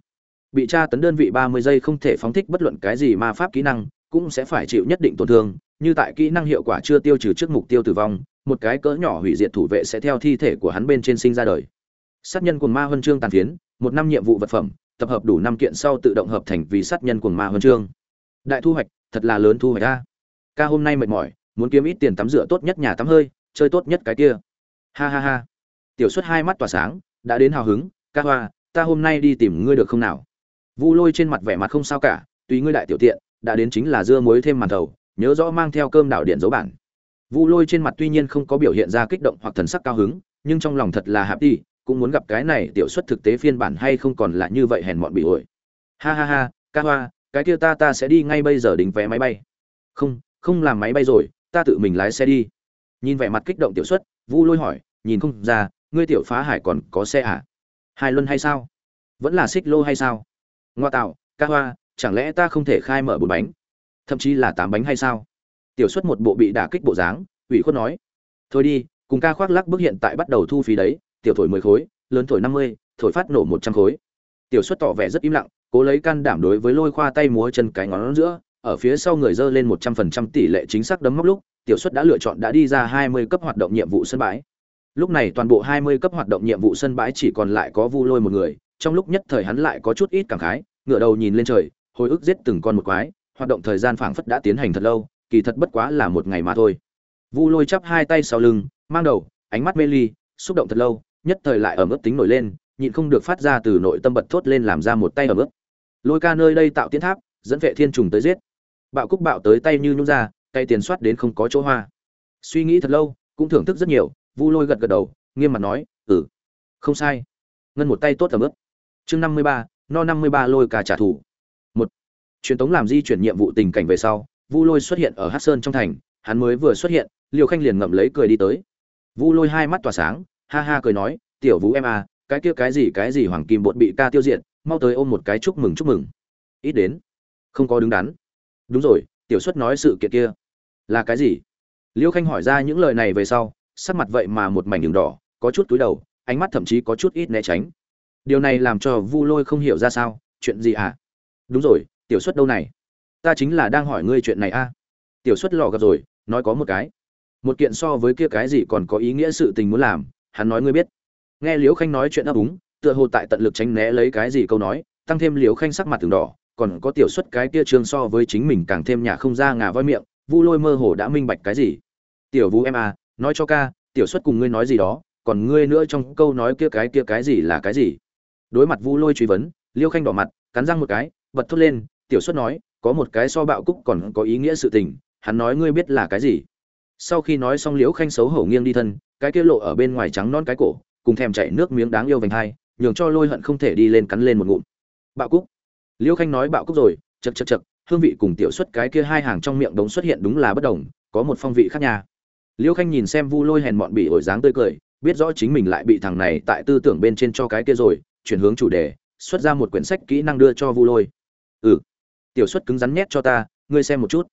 Bị tra tấn đơn vị ba mươi giây không thể phóng thích bất luận cái gì ma pháp kỹ năng, cũng sẽ phải chịu nhất định tổn thương, như tại kỹ năng hiệu quả chưa tiêu trừ trước mục tiêu tử vong, một cái cỡ nhỏ hủy diệt thủ vệ sẽ theo thi thể của hắn bên trên sinh ra đời. Sát nhân cùng ma huân chương tàn phiến, một năm nhiệm vụ vật phẩm, tập hợp đủ năm kiện sau tự động hợp thành vì sát nhân cùng ma huân chương đại thu hoạch, thật là lớn thu hoạch ta ca hôm nay mệt mỏi, muốn kiếm ít tiền tắm rửa tốt nhất nhà tắm hơi, chơi tốt nhất cái kia. Ha ha ha. Tiểu xuất hai mắt tỏa sáng, đã đến hào hứng, ca hoa, ta hôm nay đi tìm ngươi được không nào? Vu lôi trên mặt vẻ mặt không sao cả, tùy ngươi đại tiểu tiện, đã đến chính là dưa muối thêm màn thầu, nhớ rõ mang theo cơm đảo điện dấu bản. Vu lôi trên mặt tuy nhiên không có biểu hiện ra kích động hoặc thần sắc cao hứng, nhưng trong lòng thật là hạp đi cũng muốn gặp cái này tiểu xuất thực tế phiên bản hay không còn là như vậy hèn mọn bị ổi. Ha ha ha, ca hoa cái kia ta ta sẽ đi ngay bây giờ đính vé máy bay. Không không làm máy bay rồi, ta tự mình lái xe đi. Nhìn vẻ mặt kích động tiểu xuất, vu lôi hỏi, nhìn không ra, ngươi tiểu phá hải còn có xe à? Hai luân hay sao? Vẫn là xích lô hay sao? Ngoa tạo, ca hoa, chẳng lẽ ta không thể khai mở bốn bánh? Thậm chí là tám bánh hay sao? Tiểu xuất một bộ bị đả kích bộ dáng, ủy khuất nói, thôi đi, cùng ca khoác lắc bước hiện tại bắt đầu thu phí đấy, tiểu thổi mười khối, lớn thổi năm mươi, thổi phát nổ một trăm khối. Tiểu xuất tỏ vẻ rất im lặng cố lấy can đảm đối với lôi khoa tay múa chân cái ngón giữa, ở phía sau người dơ lên một trăm phần trăm tỷ lệ chính xác đấm móc lúc, tiểu xuất đã lựa chọn đã đi ra hai mươi cấp hoạt động nhiệm vụ sân bãi. Lúc này toàn bộ hai mươi cấp hoạt động nhiệm vụ sân bãi chỉ còn lại có vu lôi một người, trong lúc nhất thời hắn lại có chút ít cảm khái, ngửa đầu nhìn lên trời, hồi ức giết từng con một quái, hoạt động thời gian phảng phất đã tiến hành thật lâu, kỳ thật bất quá là một ngày mà thôi. Vu lôi chắp hai tay sau lưng, mang đầu, ánh mắt mê ly, xúc động thật lâu, nhất thời lại ở mức tính nổi lên, nhịn không được phát ra từ nội tâm bật thốt lên làm ra một tay ở mức lôi ca nơi đây tạo tiến tháp, dẫn vệ thiên trùng tới giết. Bạo cúc bạo tới tay như nhung ra, tay tiền soát đến không có chỗ hoa. Suy nghĩ thật lâu, cũng thưởng thức rất nhiều, vu lôi gật gật đầu, nghiêm mặt nói ừ không sai. Ngân một tay tốt tầm ướp chương năm mươi ba, no năm mươi ba lôi ca trả thù. Một, truyền tống làm di chuyển nhiệm vụ tình cảnh về sau, vu lôi xuất hiện ở hát sơn trong thành, hắn mới vừa xuất hiện liều khanh liền ngậm lấy cười đi tới. Vu lôi hai mắt tỏa sáng, ha ha cười nói, tiểu vũ em à cái kia cái gì cái gì hoàng kim bột bị ca tiêu diệt mau tới ôm một cái chúc mừng chúc mừng. Ít đến. Không có đứng đắn. Đúng rồi, tiểu xuất nói sự kiện kia. Là cái gì? Liêu khanh hỏi ra những lời này về sau, sắc mặt vậy mà một mảnh đường đỏ, có chút túi đầu, ánh mắt thậm chí có chút ít né tránh. Điều này làm cho vu lôi không hiểu ra sao, chuyện gì à? Đúng rồi, tiểu xuất đâu này? Ta chính là đang hỏi ngươi chuyện này a à? tiểu xuất lò gặp rồi, nói có một cái. Một kiện so với kia cái gì còn có ý nghĩa sự tình muốn làm, hắn nói ngươi biết. Nghe liễu khanh nói chuyện ấp úng tựa hồ tại tận lực tránh né lấy cái gì câu nói, tăng thêm liều khanh sắc mặt từng đỏ, còn có tiểu xuất cái kia trương so với chính mình càng thêm nhà không ra ngà voi miệng, vu lôi mơ hồ đã minh bạch cái gì. Tiểu vũ em à nói cho ca, tiểu xuất cùng ngươi nói gì đó, còn ngươi nữa trong câu nói kia cái kia cái gì là cái gì? Đối mặt vu lôi truy vấn liêu khanh đỏ mặt, cắn răng một cái, bật thốt lên, tiểu xuất nói, có một cái so bạo cúc còn có ý nghĩa sự tình, hắn nói ngươi biết là cái gì. Sau khi nói xong liễu khanh xấu hổ nghiêng đi thân, cái kia lộ ở bên ngoài trắng non cái cổ, cùng thèm chảy nước miếng đáng yêu vành hai nhường cho lôi hận không thể đi lên cắn lên một ngụm. Bạo cúc. Liễu khanh nói bạo cúc rồi chật chật chật hương vị cùng tiểu xuất cái kia hai hàng trong miệng đống xuất hiện đúng là bất đồng, có một phong vị khác nhà liễu khanh nhìn xem vu lôi hèn mọn bị ổi dáng tươi cười, biết rõ chính mình lại bị thằng này tại tư tưởng bên trên cho cái kia rồi, chuyển hướng chủ đề, xuất ra một quyển sách kỹ năng đưa cho vu lôi. Ừ. Tiểu xuất cứng rắn nhét cho ta, ngươi xem một chút.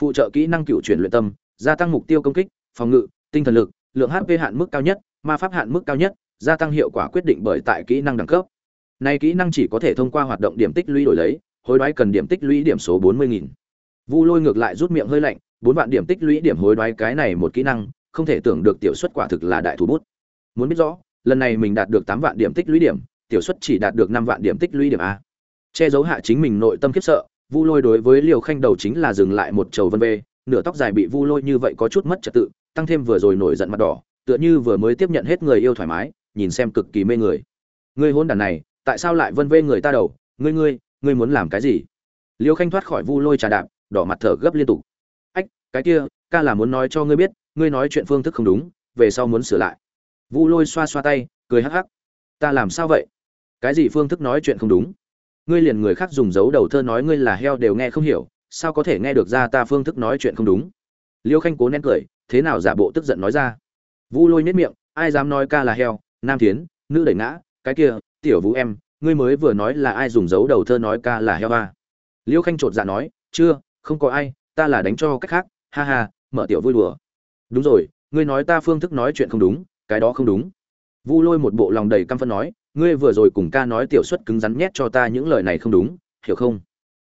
Phụ trợ kỹ năng cựu chuyển luyện tâm, gia tăng mục tiêu công kích, phòng ngự, tinh thần lực, lượng hp hạn mức cao nhất, ma pháp hạn mức cao nhất gia tăng hiệu quả quyết định bởi tại kỹ năng đẳng cấp. Này kỹ năng chỉ có thể thông qua hoạt động điểm tích lũy đổi lấy, hối đoái cần điểm tích lũy điểm số bốn mươi nghìn. Vu lôi ngược lại rút miệng hơi lạnh, bốn vạn điểm tích lũy điểm hối đoái cái này một kỹ năng, không thể tưởng được tiểu suất quả thực là đại thủ bút. Muốn biết rõ, lần này mình đạt được tám vạn điểm tích lũy điểm, tiểu suất chỉ đạt được năm vạn điểm tích lũy điểm a. Che giấu hạ chính mình nội tâm khiếp sợ, vu lôi đối với liều khanh đầu chính là dừng lại một trầu vân vê, nửa tóc dài bị vu lôi như vậy có chút mất trật tự, tăng thêm vừa rồi nổi giận mặt đỏ, tựa như vừa mới tiếp nhận hết người yêu thoải mái nhìn xem cực kỳ mê người. Ngươi hôn đàn này, tại sao lại vân vê người ta đầu? Ngươi ngươi ngươi muốn làm cái gì? Liêu khanh thoát khỏi vu lôi trà đạp, đỏ mặt thở gấp liên tục. Ách, cái kia, ca là muốn nói cho ngươi biết, ngươi nói chuyện phương thức không đúng, về sau muốn sửa lại. Vu lôi xoa xoa tay, cười hắc hắc. Ta làm sao vậy? Cái gì phương thức nói chuyện không đúng? Ngươi liền người khác dùng dấu đầu thơ nói ngươi là heo đều nghe không hiểu, sao có thể nghe được ra ta phương thức nói chuyện không đúng? Liêu khanh cố nén cười, thế nào giả bộ tức giận nói ra? Vu lôi nết miệng, ai dám nói ca là heo nam tiến nữ đẩy ngã, cái kia, tiểu vũ em, ngươi mới vừa nói là ai dùng dấu đầu thơ nói ca là heo ba liêu khanh chột dạ nói, chưa, không có ai, ta là đánh cho cách khác, ha ha, mở tiểu vui đùa. Đúng rồi, ngươi nói ta phương thức nói chuyện không đúng, cái đó không đúng. Vu lôi một bộ lòng đầy căm phân nói, ngươi vừa rồi cùng ca nói tiểu xuất cứng rắn nhét cho ta những lời này không đúng, hiểu không?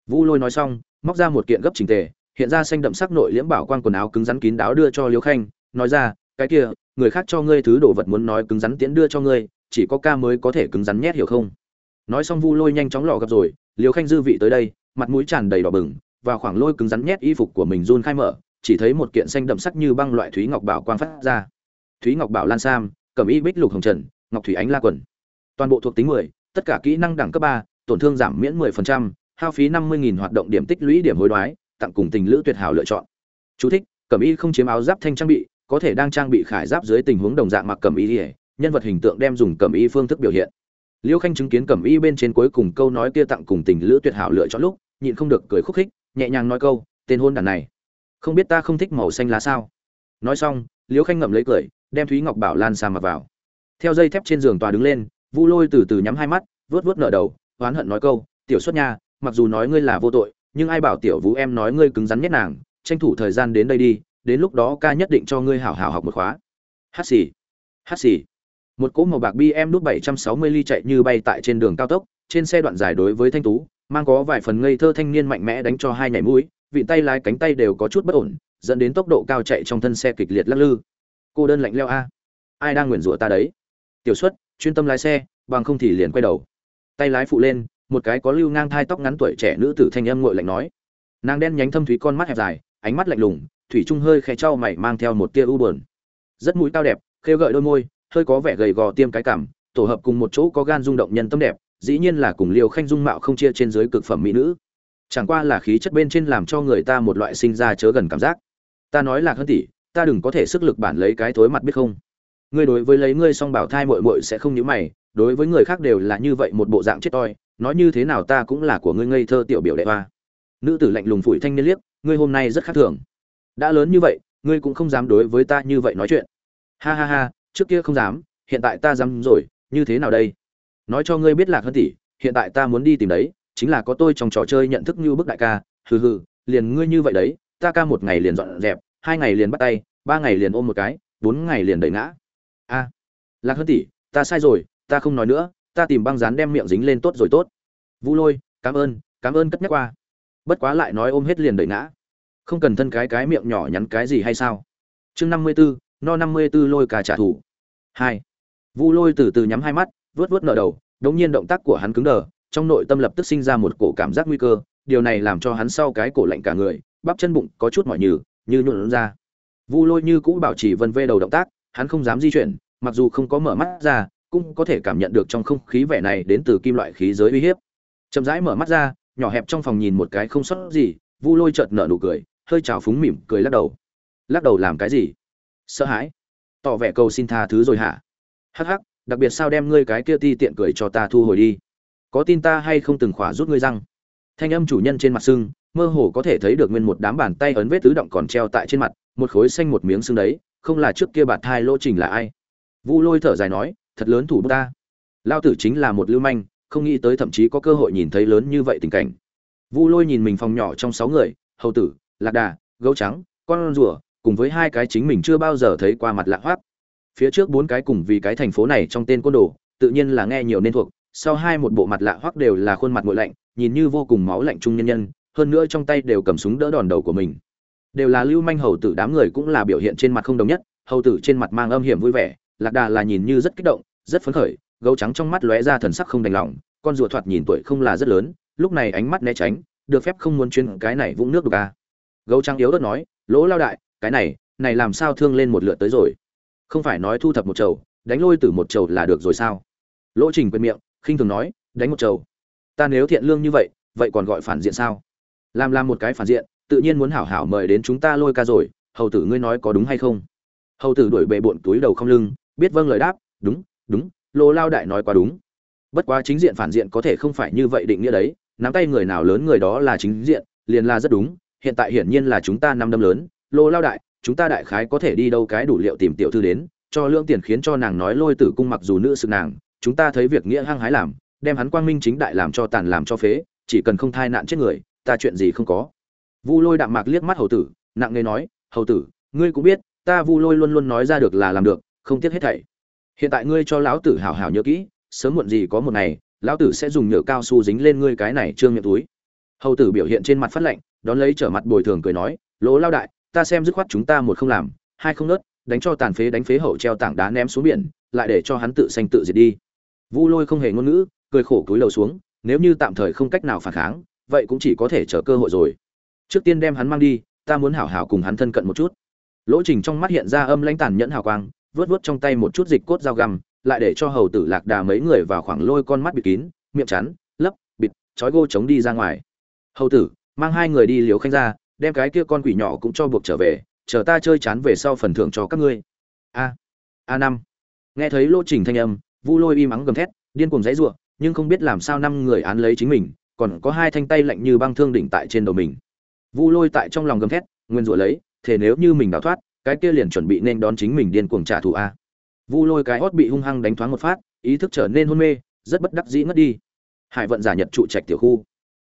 Vu lôi nói xong, móc ra một kiện gấp trình tề, hiện ra xanh đậm sắc nội liễm bảo quan quần áo cứng rắn kín đáo đưa cho liêu khanh, nói ra, cái kia người khác cho ngươi thứ đồ vật muốn nói cứng rắn tiễn đưa cho ngươi chỉ có ca mới có thể cứng rắn nhét hiểu không? Nói xong vu lôi nhanh chóng lò gặp rồi liều khanh dư vị tới đây mặt mũi tràn đầy đỏ bừng và khoảng lôi cứng rắn nhét y phục của mình run khai mở chỉ thấy một kiện xanh đậm sắc như băng loại thúy ngọc bảo quang phát ra. Thúy ngọc bảo lan sam cầm y bích lục hồng trần ngọc thủy ánh la quần. Toàn bộ thuộc tính mười tất cả kỹ năng đẳng cấp ba tổn thương giảm miễn mười phần trăm hao phí năm mươi nghìn hoạt động điểm tích lũy điểm hối đoái tặng cùng tình lữ tuyệt hảo lựa chọn. Chú thích, cẩm y không chiếm áo giáp thanh trang bị có thể đang trang bị khải giáp dưới tình huống đồng dạng mặc cẩm y nhân vật hình tượng đem dùng cẩm y phương thức biểu hiện. Liêu khanh chứng kiến cẩm y bên trên cuối cùng câu nói kia tặng cùng tình lữ tuyệt hảo lựa chọn lúc, nhịn không được cười khúc khích, nhẹ nhàng nói câu, tên hôn đàn này, không biết ta không thích màu xanh lá sao? Nói xong, liêu khanh ngậm lấy cười, đem thúy ngọc bảo lan xà mặc vào. Theo dây thép trên giường tòa đứng lên, vu lôi từ từ nhắm hai mắt vớt vớt nở đầu, oán hận nói câu, tiểu xuất nha, mặc dù nói ngươi là vô tội, nhưng ai bảo tiểu vũ em nói ngươi cứng rắn nhất nàng, tranh thủ thời gian đến đây đi đến lúc đó ca nhất định cho ngươi hảo hảo học một khóa. Hát xì hát xì. Một cỗ màu bạc bm nút 760 ly chạy như bay tại trên đường cao tốc, trên xe đoạn dài đối với thanh tú, mang có vài phần ngây thơ thanh niên mạnh mẽ đánh cho hai nhảy mũi, vị tay lái cánh tay đều có chút bất ổn, dẫn đến tốc độ cao chạy trong thân xe kịch liệt lắc lư. Cô đơn lạnh leo a. Ai đang nguyền rủa ta đấy? Tiểu xuất, chuyên tâm lái xe, bằng không thì liền quay đầu. Tay lái phụ lên, một cái có lưu ngang thai tóc ngắn tuổi trẻ nữ tử thanh âm ngội lạnh nói. Nàng đen nhánh thâm thúy con mắt hẹp dài, ánh mắt lạnh lùng thủy trung hơi khẽ trao mày mang theo một tia u buồn. Rất mũi cao đẹp, khêu gợi đôi môi, hơi có vẻ gầy gò tiêm cái cảm, tổ hợp cùng một chỗ có gan rung động nhân tâm đẹp, dĩ nhiên là cùng liều khanh dung mạo không chia trên dưới cực phẩm mỹ nữ. Chẳng qua là khí chất bên trên làm cho người ta một loại sinh ra chớ gần cảm giác. Ta nói là hơn tỷ, ta đừng có thể sức lực bản lấy cái thối mặt biết không? Ngươi đối với lấy ngươi song bảo thai muội muội sẽ không nhíu mày, đối với người khác đều là như vậy một bộ dạng chết toi, nói như thế nào ta cũng là của ngươi ngây thơ tiểu biểu đệ hoa. Nữ tử lạnh lùng phủi thanh niên liếc, ngươi hôm nay rất khác thường đã lớn như vậy, ngươi cũng không dám đối với ta như vậy nói chuyện. Ha ha ha, trước kia không dám, hiện tại ta dám rồi, như thế nào đây? Nói cho ngươi biết lạc hơn tỷ, hiện tại ta muốn đi tìm đấy, chính là có tôi trong trò chơi nhận thức như bức đại ca. Hừ hừ, liền ngươi như vậy đấy, ta ca một ngày liền dọn dẹp, hai ngày liền bắt tay, ba ngày liền ôm một cái, bốn ngày liền đẩy ngã. A, lạc hơn tỷ, ta sai rồi, ta không nói nữa, ta tìm băng dán đem miệng dính lên tốt rồi tốt. Vu lôi, cảm ơn cảm ơn cất nhắc qua. Bất quá lại nói ôm hết liền đẩy ngã không cần thân cái cái miệng nhỏ nhắn cái gì hay sao? Chương năm mươi b ố no năm mươi b ố lôi cà trả thù. Hai. Vu lôi từ từ nhắm hai mắt vớt vớt nở đầu, đống nhiên động tác của hắn cứng đờ, trong nội tâm lập tức sinh ra một cổ cảm giác nguy cơ, điều này làm cho hắn sau cái cổ lạnh cả người, bắp chân bụng có chút mỏi nhừ, như nhuộn ra. Vu lôi như cũ bảo trì vân vê đầu động tác, hắn không dám di chuyển, mặc dù không có mở mắt ra, cũng có thể cảm nhận được trong không khí vẻ này đến từ kim loại khí giới uy hiếp. Chậm rãi mở mắt ra, nhỏ hẹp trong phòng nhìn một cái không sót gì, vu lôi chợt nở nụ cười hơi trào phúng mỉm cười lắc đầu. Lắc đầu làm cái gì? Sợ hãi. Tỏ vẻ cầu xin tha thứ rồi hả? Hắc hắc, đặc biệt sao đem ngươi cái kia ti tiện cười cho ta thu hồi đi? Có tin ta hay không từng khỏa rút ngươi răng? Thanh âm chủ nhân trên mặt sưng, mơ hồ có thể thấy được nguyên một đám bàn tay ấn vết tứ động còn treo tại trên mặt, một khối xanh một miếng xương đấy, không là trước kia bạt thai lỗ trình là ai? Vu lôi thở dài nói, thật lớn thủ bút ta. Lao tử chính là một lưu manh, không nghĩ tới thậm chí có cơ hội nhìn thấy lớn như vậy tình cảnh. Vu lôi nhìn mình phòng nhỏ trong sáu người, hầu tử lạc đà, gấu trắng, con rùa, cùng với hai cái chính mình chưa bao giờ thấy qua mặt lạ hoác phía trước bốn cái cùng vì cái thành phố này trong tên côn đồ, tự nhiên là nghe nhiều nên thuộc, sau hai một bộ mặt lạ hoác đều là khuôn mặt nguội lạnh, nhìn như vô cùng máu lạnh trung nhân nhân, hơn nữa trong tay đều cầm súng đỡ đòn đầu của mình đều là lưu manh hầu tử, đám người cũng là biểu hiện trên mặt không đồng nhất, hầu tử trên mặt mang âm hiểm vui vẻ, lạc đà là nhìn như rất kích động, rất phấn khởi, gấu trắng trong mắt lóe ra thần sắc không đành lòng, con rùa thoạt nhìn tuổi không là rất lớn, lúc này ánh mắt né tránh, được phép không muốn chuyên cái này vũng nước đục à gấu trắng yếu đất nói, lỗ lao đại, cái này này làm sao thương lên một lượt tới rồi? Không phải nói thu thập một chầu, đánh lôi từ một chầu là được rồi sao? Lỗ trình quên miệng, khinh thường nói, đánh một chầu? Ta nếu thiện lương như vậy vậy còn gọi phản diện sao? Làm làm một cái phản diện, tự nhiên muốn hảo hảo mời đến chúng ta lôi ca rồi, hầu tử ngươi nói có đúng hay không? Hầu tử đuổi bệ bộn túi đầu không lưng, biết vâng lời đáp, đúng đúng, lỗ lao đại nói quá đúng. Bất quá chính diện phản diện có thể không phải như vậy định nghĩa đấy, nắm tay người nào lớn người đó là chính diện, liền là rất đúng hiện tại hiển nhiên là chúng ta năm đâm lớn, lô lao đại, chúng ta đại khái có thể đi đâu cái đủ liệu tìm tiểu thư đến, cho lương tiền khiến cho nàng nói lôi tử cung mặc dù nữ sự nàng, chúng ta thấy việc nghĩa hăng hái làm, đem hắn quang minh chính đại làm cho tàn làm cho phế, chỉ cần không thai nạn chết người, ta chuyện gì không có. Vu lôi đạm mạc liếc mắt hầu tử, nặng nề nói, hầu tử, ngươi cũng biết, ta vu lôi luôn luôn nói ra được là làm được, không tiếc hết thảy. Hiện tại ngươi cho lão tử hảo hảo nhớ kỹ, sớm muộn gì có một ngày, lão tử sẽ dùng nhựa cao su dính lên ngươi cái này trương miệng túi. Hầu tử biểu hiện trên mặt phát lạnh đón lấy trở mặt bồi thường cười nói, lỗ lao đại, ta xem dứt khoát chúng ta một không làm, hai không nớt, đánh cho tàn phế đánh phế hậu treo tảng đá ném xuống biển, lại để cho hắn tự sanh tự diệt đi. Vu lôi không hề ngôn ngữ, cười khổ cúi đầu xuống, nếu như tạm thời không cách nào phản kháng, vậy cũng chỉ có thể chờ cơ hội rồi. Trước tiên đem hắn mang đi, ta muốn hảo hảo cùng hắn thân cận một chút. Lỗ trình trong mắt hiện ra âm lãnh tàn nhẫn hào quang, vớt vớt trong tay một chút dịch cốt dao găm, lại để cho hầu tử lạc đà mấy người vào khoảng lôi con mắt bịt kín, miệng chắn, lấp, bịt trói gô chống đi ra ngoài. Hầu tử mang hai người đi liều khanh ra, đem cái kia con quỷ nhỏ cũng cho buộc trở về, chờ ta chơi chán về sau phần thưởng cho các ngươi. A a năm. Nghe thấy lỗ trình thanh âm, vu lôi im ắng gầm thét, điên cuồng dãy giụa, nhưng không biết làm sao năm người án lấy chính mình, còn có hai thanh tay lạnh như băng thương đỉnh tại trên đầu mình. Vu lôi tại trong lòng gầm thét, nguyên rủa lấy, thế nếu như mình đào thoát, cái kia liền chuẩn bị nên đón chính mình điên cuồng trả thù a. Vu lôi cái hót bị hung hăng đánh thoáng một phát, ý thức trở nên hôn mê, rất bất đắc dĩ ngất đi. Hải vận giả nhật trụ trạch tiểu khu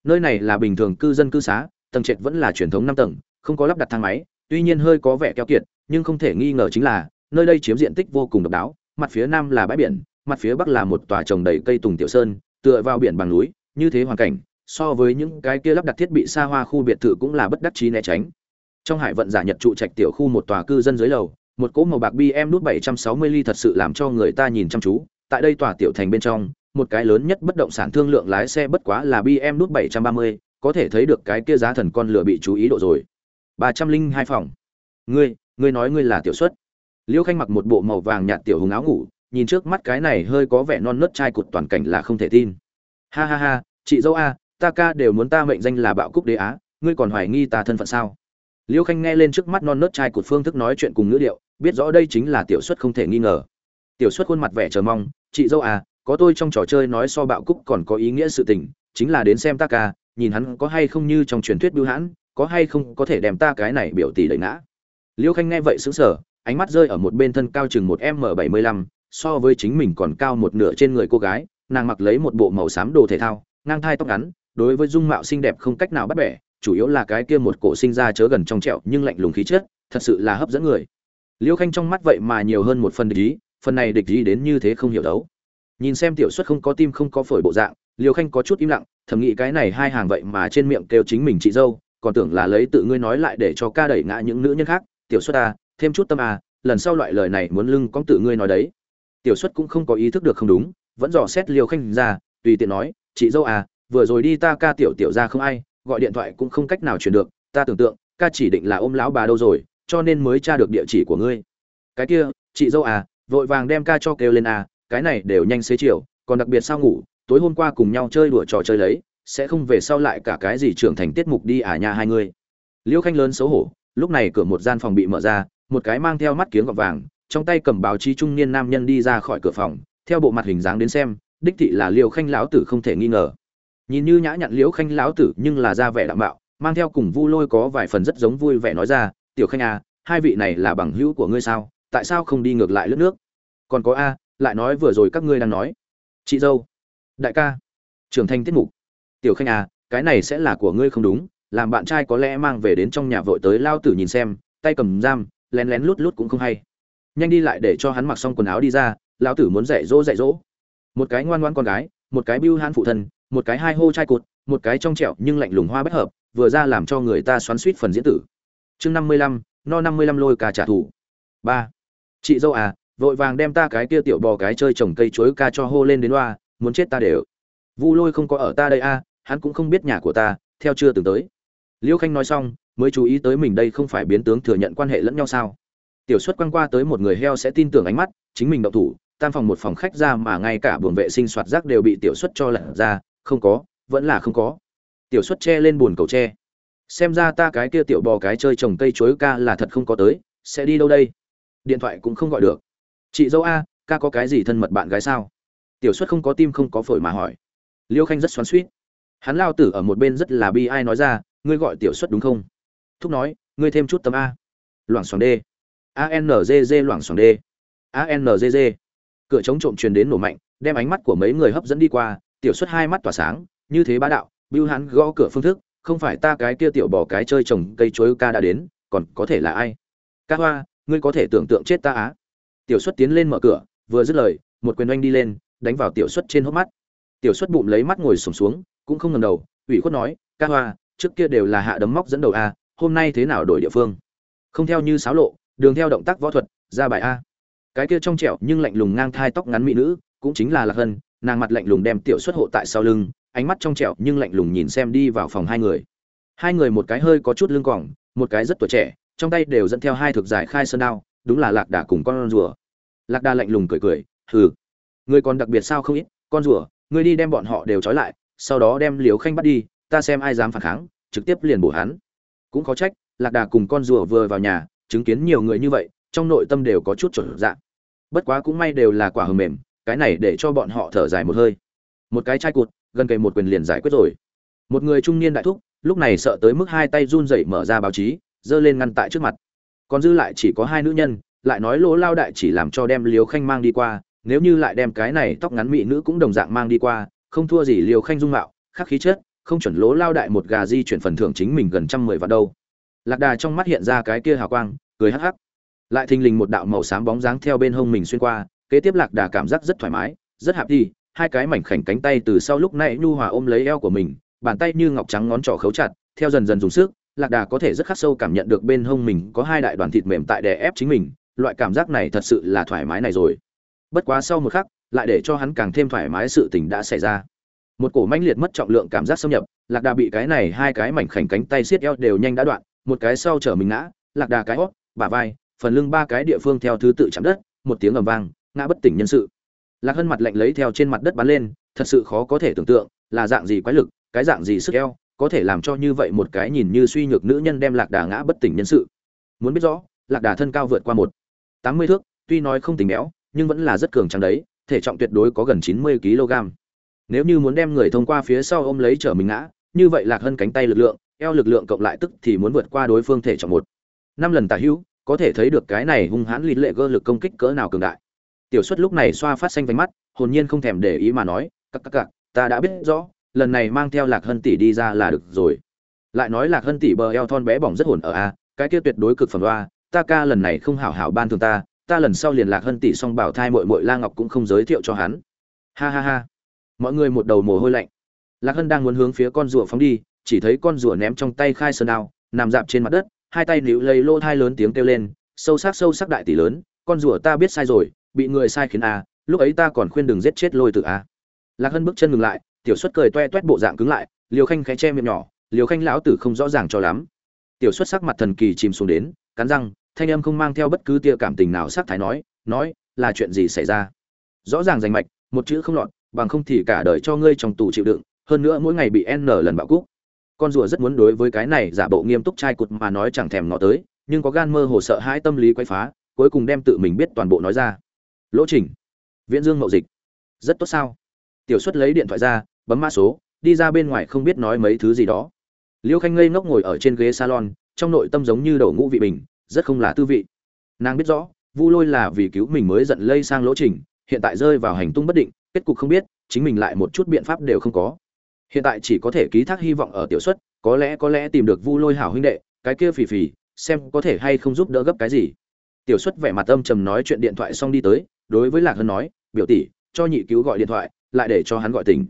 nơi này là bình thường cư dân cư xá, tầng trệt vẫn là truyền thống năm tầng, không có lắp đặt thang máy, tuy nhiên hơi có vẻ keo kiệt, nhưng không thể nghi ngờ chính là, nơi đây chiếm diện tích vô cùng độc đáo, mặt phía nam là bãi biển, mặt phía bắc là một tòa trồng đầy cây tùng tiểu sơn, tựa vào biển bằng núi, như thế hoàn cảnh, so với những cái kia lắp đặt thiết bị xa hoa khu biệt thự cũng là bất đắc chí né tránh. Trong hải vận giả nhật trụ trạch tiểu khu một tòa cư dân dưới lầu, một cỗ màu bạc bm nút 760 ly thật sự làm cho người ta nhìn chăm chú, tại đây tòa tiểu thành bên trong một cái lớn nhất bất động sản thương lượng lái xe bất quá là bm nút 730, có thể thấy được cái kia giá thần con lửa bị chú ý độ rồi. ba trăm linh hai phòng. Ngươi ngươi nói ngươi là tiểu xuất. Liêu khanh mặc một bộ màu vàng nhạt tiểu hùng áo ngủ nhìn trước mắt cái này hơi có vẻ non nớt trai cụt toàn cảnh là không thể tin. Ha ha ha chị dâu a ta ca đều muốn ta mệnh danh là bạo cúc đế á ngươi còn hoài nghi ta thân phận sao? Liêu khanh nghe lên trước mắt non nớt trai cụt phương thức nói chuyện cùng ngữ điệu biết rõ đây chính là tiểu xuất không thể nghi ngờ. Tiểu xuất khuôn mặt vẻ chờ mong chị dâu à có tôi trong trò chơi nói so bạo cúc còn có ý nghĩa sự tình, chính là đến xem ta ca, nhìn hắn có hay không như trong truyền thuyết bưu hãn, có hay không có thể đem ta cái này biểu tỷ đẩy ngã. Liêu khanh nghe vậy sững sờ, ánh mắt rơi ở một bên thân cao chừng một m bảy mươi lăm, so với chính mình còn cao một nửa trên người cô gái, nàng mặc lấy một bộ màu xám đồ thể thao, ngang thai tóc ngắn, đối với dung mạo xinh đẹp không cách nào bắt bẻ, chủ yếu là cái kia một cổ sinh ra chớ gần trong trẹo nhưng lạnh lùng khí chất, thật sự là hấp dẫn người. Liêu khanh trong mắt vậy mà nhiều hơn một phần địch ý, phần này địch ý đến như thế không hiểu đấu nhìn xem tiểu xuất không có tim không có phổi bộ dạng liều khanh có chút im lặng, thầm nghĩ cái này hai hàng vậy mà trên miệng kêu chính mình chị dâu, còn tưởng là lấy tự ngươi nói lại để cho ca đẩy ngã những nữ nhân khác. Tiểu xuất à thêm chút tâm à lần sau loại lời này muốn lưng con tự ngươi nói đấy. Tiểu xuất cũng không có ý thức được không đúng, vẫn dò xét liều khanh ra, tùy tiện nói, chị dâu à vừa rồi đi ta ca tiểu tiểu ra không ai, gọi điện thoại cũng không cách nào truyền được, ta tưởng tượng, ca chỉ định là ôm lão bà đâu rồi, cho nên mới tra được địa chỉ của ngươi. Cái kia, chị dâu à vội vàng đem ca cho kêu lên à cái này đều nhanh xế chiều, còn đặc biệt sao ngủ, tối hôm qua cùng nhau chơi đùa trò chơi lấy, sẽ không về sau lại cả cái gì trưởng thành tiết mục đi à nhà hai người. Liễu khanh lớn xấu hổ, lúc này cửa một gian phòng bị mở ra, một cái mang theo mắt kiếng gọt vàng, trong tay cầm báo chí trung niên nam nhân đi ra khỏi cửa phòng, theo bộ mặt hình dáng đến xem, đích thị là liễu khanh lão tử không thể nghi ngờ. Nhìn như nhã nhặn liễu khanh lão tử, nhưng là ra vẻ đạm bạo, mang theo cùng vu lôi có vài phần rất giống vui vẻ nói ra, tiểu khanh à hai vị này là bằng hữu của ngươi sao? Tại sao không đi ngược lại lướt nước? Còn có a lại nói vừa rồi các ngươi đang nói. Chị dâu. Đại ca. Trưởng thành tiết mục. Tiểu khanh à cái này sẽ là của ngươi không đúng, làm bạn trai có lẽ mang về đến trong nhà vội tới lao tử nhìn xem, tay cầm giam, lén lén lút lút cũng không hay. Nhanh đi lại để cho hắn mặc xong quần áo đi ra lao tử muốn dạy dỗ dạy dỗ. Một cái ngoan ngoan con gái, một cái bưu han phụ thân, một cái hai hô trai cột một cái trong trẹo nhưng lạnh lùng hoa bất hợp, vừa ra làm cho người ta xoắn suýt phần diễn tử. Chương năm mươi lăm, no năm mươi lăm lôi cà trả thù. Ba. Chị dâu à vội vàng đem ta cái kia tiểu bò cái chơi trồng cây chuối ca cho hô lên đến loa, muốn chết ta đều. Vu lôi không có ở ta đây a, hắn cũng không biết nhà của ta, theo chưa từng tới. Liêu khanh nói xong, mới chú ý tới mình đây không phải biến tướng thừa nhận quan hệ lẫn nhau sao. Tiểu xuất quăng qua tới một người heo sẽ tin tưởng ánh mắt, chính mình động thủ, tam phòng một phòng khách ra mà ngay cả buồng vệ sinh soạt rác đều bị tiểu xuất cho lật ra, không có, vẫn là không có. Tiểu xuất che lên buồn cầu tre xem ra ta cái kia tiểu bò cái chơi trồng cây chuối ca là thật không có tới, sẽ đi đâu đây? Điện thoại cũng không gọi được chị dâu a, ca có cái gì thân mật bạn gái sao? Tiểu xuất không có tim không có phổi mà hỏi. Liêu khanh rất xoắn suýt hắn lao tử ở một bên rất là bi ai nói ra, ngươi gọi tiểu xuất đúng không? Thúc nói, ngươi thêm chút tấm a. Loảng xoảng d anzz loảng xoảng d anzz cửa chống trộm truyền đến nổ mạnh, đem ánh mắt của mấy người hấp dẫn đi qua, tiểu xuất hai mắt tỏa sáng, như thế bá đạo, bưu hắn gõ cửa phương thức, không phải ta cái kia tiểu bỏ cái chơi trồng cây chuối ca đã đến, còn có thể là ai? Ca hoa, ngươi có thể tưởng tượng chết ta á tiểu xuất tiến lên mở cửa vừa dứt lời một quyền oanh đi lên đánh vào tiểu xuất trên hốc mắt. Tiểu xuất bụng lấy mắt ngồi sùng xuống, cũng không ngầm đầu ủy khuất nói ca hoa trước kia đều là hạ đấm móc dẫn đầu a hôm nay thế nào đổi địa phương? Không theo như sáo lộ đường theo động tác võ thuật ra bài a. Cái kia trong trẻo nhưng lạnh lùng ngang thai tóc ngắn mỹ nữ cũng chính là lạc hân nàng mặt lạnh lùng đem tiểu xuất hộ tại sau lưng ánh mắt trong trẻo nhưng lạnh lùng nhìn xem đi vào phòng hai người. Hai người một cái hơi có chút lưng cỏng một cái rất tuổi trẻ trong tay đều dẫn theo hai thực giải khai sơn đao đúng là lạc đà cùng con rùa. Lạc đà lạnh lùng cười cười, hừ ngươi còn đặc biệt sao không ít, con rùa ngươi đi đem bọn họ đều trói lại, sau đó đem liều khanh bắt đi, ta xem ai dám phản kháng, trực tiếp liền bổ hắn. Cũng có trách, lạc đà cùng con rùa vừa vào nhà, chứng kiến nhiều người như vậy, trong nội tâm đều có chút chuẩn dạng. Bất quá cũng may đều là quả hầm mềm, cái này để cho bọn họ thở dài một hơi. Một cái chai cụt, gần kề một quyền liền giải quyết rồi. Một người trung niên đại thúc, lúc này sợ tới mức hai tay run rẩy mở ra báo chí, giơ lên ngăn tại trước mặt còn dư lại chỉ có hai nữ nhân, lại nói lỗ lao đại chỉ làm cho đem liều khanh mang đi qua, nếu như lại đem cái này tóc ngắn mỹ nữ cũng đồng dạng mang đi qua, không thua gì liều khanh dung mạo, khắc khí chất, không chuẩn lỗ lao đại một gà di chuyển phần thưởng chính mình gần trăm mười vạn đâu. Lạc đà trong mắt hiện ra cái kia hào quang, cười hắc hắc. Lại thình lình một đạo màu xám bóng dáng theo bên hông mình xuyên qua, kế tiếp lạc đà cảm giác rất thoải mái, rất hạp đi, hai cái mảnh khảnh cánh tay từ sau lúc nãy nhu hòa ôm lấy eo của mình, bàn tay như ngọc trắng ngón trỏ khấu chặt, theo dần dần dùng sức lạc đà có thể rất khắc sâu cảm nhận được bên hông mình có hai đại đoàn thịt mềm tại đè ép chính mình, loại cảm giác này thật sự là thoải mái này rồi. Bất quá sau một khắc, lại để cho hắn càng thêm thoải mái sự tình đã xảy ra. Một cổ manh liệt mất trọng lượng cảm giác xâm nhập, lạc đà bị cái này hai cái mảnh khảnh cánh tay siết eo đều nhanh đã đoạn, một cái sau chở mình ngã, lạc đà cái hót, bả vai, phần lưng ba cái địa phương theo thứ tự chạm đất, một tiếng ầm vang, ngã bất tỉnh nhân sự. Lạc hân mặt lạnh lấy theo trên mặt đất bắn lên, thật sự khó có thể tưởng tượng là dạng gì quái lực, cái dạng gì sức eo có thể làm cho như vậy một cái nhìn như suy nhược nữ nhân đem lạc đà ngã bất tỉnh nhân sự. Muốn biết rõ, lạc đà thân cao vượt qua một tám mươi thước, tuy nói không tính béo, nhưng vẫn là rất cường trắng đấy, thể trọng tuyệt đối có gần chín mươi kg. Nếu như muốn đem người thông qua phía sau ôm lấy trở mình ngã, như vậy lạc hơn cánh tay lực lượng, eo lực lượng cộng lại tức thì muốn vượt qua đối phương thể trọng một. Năm lần tả hữu, có thể thấy được cái này hung hãn lịt lệ gơ lực công kích cỡ nào cường đại. Tiểu xuất lúc này xoa phát xanh vánh mắt, hồn nhiên không thèm để ý mà nói cắc cắc cặc ta đã biết rõ lần này mang theo lạc hân tỷ đi ra là được rồi. Lại nói lạc hân tỷ bờ eo thon bé bỏng rất hồn ở a cái kia tuyệt đối cực phẩm đoa ta ca lần này không hảo hảo ban thường ta ta lần sau liền lạc hân tỷ xong bảo thai mội mội la ngọc cũng không giới thiệu cho hắn. Ha ha ha. Mọi người một đầu mồ hôi lạnh. Lạc hân đang muốn hướng phía con rùa phóng đi, chỉ thấy con rùa ném trong tay khai sơn đao, nằm dạp trên mặt đất, hai tay níu lấy lô thai lớn tiếng kêu lên, sâu sắc sâu sắc đại tỷ lớn, con rùa ta biết sai rồi, bị người sai khiến a lúc ấy ta còn khuyên đừng giết chết lôi tự a à. lạc hân bước chân ngừng lại tiểu xuất cười toe toét bộ dạng cứng lại liều khanh khẽ che miệng nhỏ liều khanh lão tử không rõ ràng cho lắm. Tiểu xuất sắc mặt thần kỳ chìm xuống đến, cắn răng, thanh âm không mang theo bất cứ tia cảm tình nào sắc thái nói nói, là chuyện gì xảy ra? Rõ ràng rành mạch, một chữ không lọt, bằng không thì cả đời cho ngươi trong tù chịu đựng, hơn nữa mỗi ngày bị n lần bạo cúc. Con rùa rất muốn đối với cái này giả bộ nghiêm túc trai cụt mà nói chẳng thèm ngọ tới, nhưng có gan mơ hồ sợ hãi tâm lý quay phá, cuối cùng đem tự mình biết toàn bộ nói ra. Lỗ trình, viễn dương mậu dịch, rất tốt sao? Tiểu xuất lấy điện thoại ra bấm mã số, đi ra bên ngoài không biết nói mấy thứ gì đó. Liêu khanh ngây ngốc ngồi ở trên ghế salon, trong nội tâm giống như đầu ngũ vị bình, rất không là tư vị. Nàng biết rõ, vu lôi là vì cứu mình mới giận lây sang lỗ trình, hiện tại rơi vào hành tung bất định, kết cục không biết, chính mình lại một chút biện pháp đều không có. Hiện tại chỉ có thể ký thác hy vọng ở tiểu xuất, có lẽ có lẽ tìm được vu lôi hảo huynh đệ, cái kia phì phì, xem có thể hay không giúp đỡ gấp cái gì. Tiểu xuất vẻ mặt âm trầm nói chuyện điện thoại xong đi tới, đối với lạc hân nói, biểu tỷ, cho nhị cứu gọi điện thoại, lại để cho hắn gọi tỉnh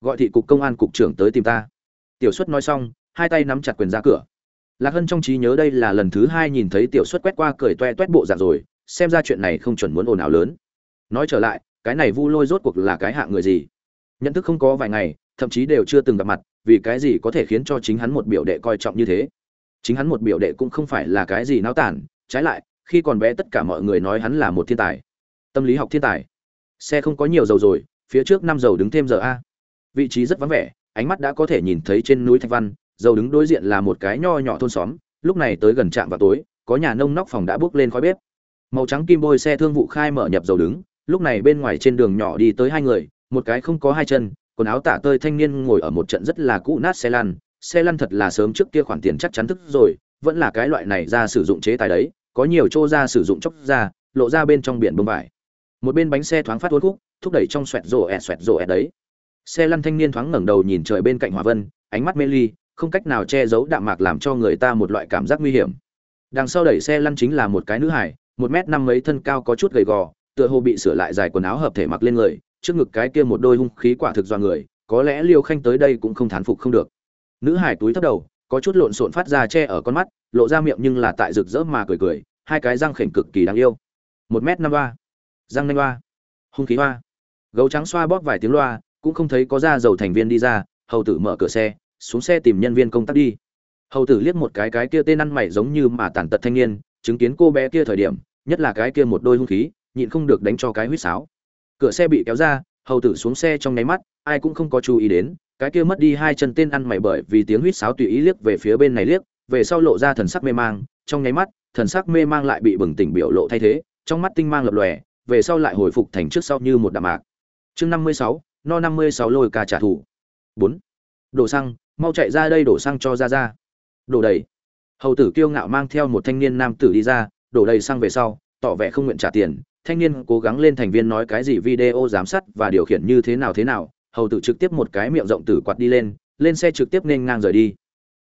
gọi thị cục công an cục trưởng tới tìm ta. Tiểu xuất nói xong, hai tay nắm chặt quyền ra cửa. Lạc hân trong trí nhớ đây là lần thứ hai nhìn thấy tiểu xuất quét qua cười toe toét bộ dạng rồi, xem ra chuyện này không chuẩn muốn ồn ào lớn. Nói trở lại, cái này vu lôi rốt cuộc là cái hạng người gì? Nhận thức không có vài ngày, thậm chí đều chưa từng gặp mặt, vì cái gì có thể khiến cho chính hắn một biểu đệ coi trọng như thế? Chính hắn một biểu đệ cũng không phải là cái gì náo tản, trái lại, khi còn bé tất cả mọi người nói hắn là một thiên tài. Tâm lý học thiên tài. Xe không có nhiều dầu rồi, phía trước năm dầu đứng thêm giờ a vị trí rất vắng vẻ, ánh mắt đã có thể nhìn thấy trên núi thạch văn, dầu đứng đối diện là một cái nho nhỏ thôn xóm, lúc này tới gần trạm vào tối, có nhà nông nóc phòng đã bước lên khói bếp. Màu trắng kim bôi xe thương vụ khai mở nhập dầu đứng, lúc này bên ngoài trên đường nhỏ đi tới hai người, một cái không có hai chân, quần áo tả tơi thanh niên ngồi ở một trận rất là cũ nát xe lăn xe lăn thật là sớm trước kia khoản tiền chắc chắn thức rồi, vẫn là cái loại này ra sử dụng chế tài đấy, có nhiều chỗ ra sử dụng chóc ra, lộ ra bên trong biển bông vải. Một bên bánh xe thoáng phát uốn khúc, thúc đẩy trong xoẹt rổ ẹt xoẹt rổ ẹt đấy xe lăn thanh niên thoáng ngẩng đầu nhìn trời bên cạnh hòa vân, ánh mắt mê ly, không cách nào che giấu đạm mạc làm cho người ta một loại cảm giác nguy hiểm. Đằng sau đẩy xe lăn chính là một cái nữ hải một mét năm mấy thân cao có chút gầy gò, tựa hồ bị sửa lại dài quần áo hợp thể mặc lên người, trước ngực cái kia một đôi hung khí quả thực do người, có lẽ liêu khanh tới đây cũng không thán phục không được. Nữ hải túi thấp đầu, có chút lộn xộn phát ra che ở con mắt, lộ ra miệng nhưng là tại rực rỡ mà cười cười, hai cái răng khểnh cực kỳ đáng yêu. Một m năm ba. Răng nanh ba hung khí hoa. Gấu trắng xoa bóp vài tiếng loa cũng không thấy có ra dầu thành viên đi ra, hầu tử mở cửa xe, xuống xe tìm nhân viên công tác đi. Hầu tử liếc một cái cái kia tên ăn mày giống như mà tàn tật thanh niên, chứng kiến cô bé kia thời điểm, nhất là cái kia một đôi hung khí, nhịn không được đánh cho cái huýt sáo. Cửa xe bị kéo ra, hầu tử xuống xe trong nháy mắt, ai cũng không có chú ý đến, cái kia mất đi hai chân tên ăn mày bởi vì tiếng huýt sáo tùy ý liếc về phía bên này liếc, về sau lộ ra thần sắc mê mang, trong nháy mắt, thần sắc mê mang lại bị bừng tỉnh biểu lộ thay thế, trong mắt tinh mang lập lòe, về sau lại hồi phục thành trước sau như một đạm mạc. Chương năm mươi sáu no năm mươi sáu lôi ca trả thù. Bốn. Đổ xăng, mau chạy ra đây đổ xăng cho ra ra đổ đầy. Hầu tử kiêu ngạo mang theo một thanh niên nam tử đi ra, đổ đầy xăng về sau, tỏ vẻ không nguyện trả tiền. Thanh niên cố gắng lên thành viên nói cái gì video giám sát và điều khiển như thế nào thế nào. Hầu tử trực tiếp một cái miệng rộng tử quạt đi lên lên xe trực tiếp nên ngang rời đi.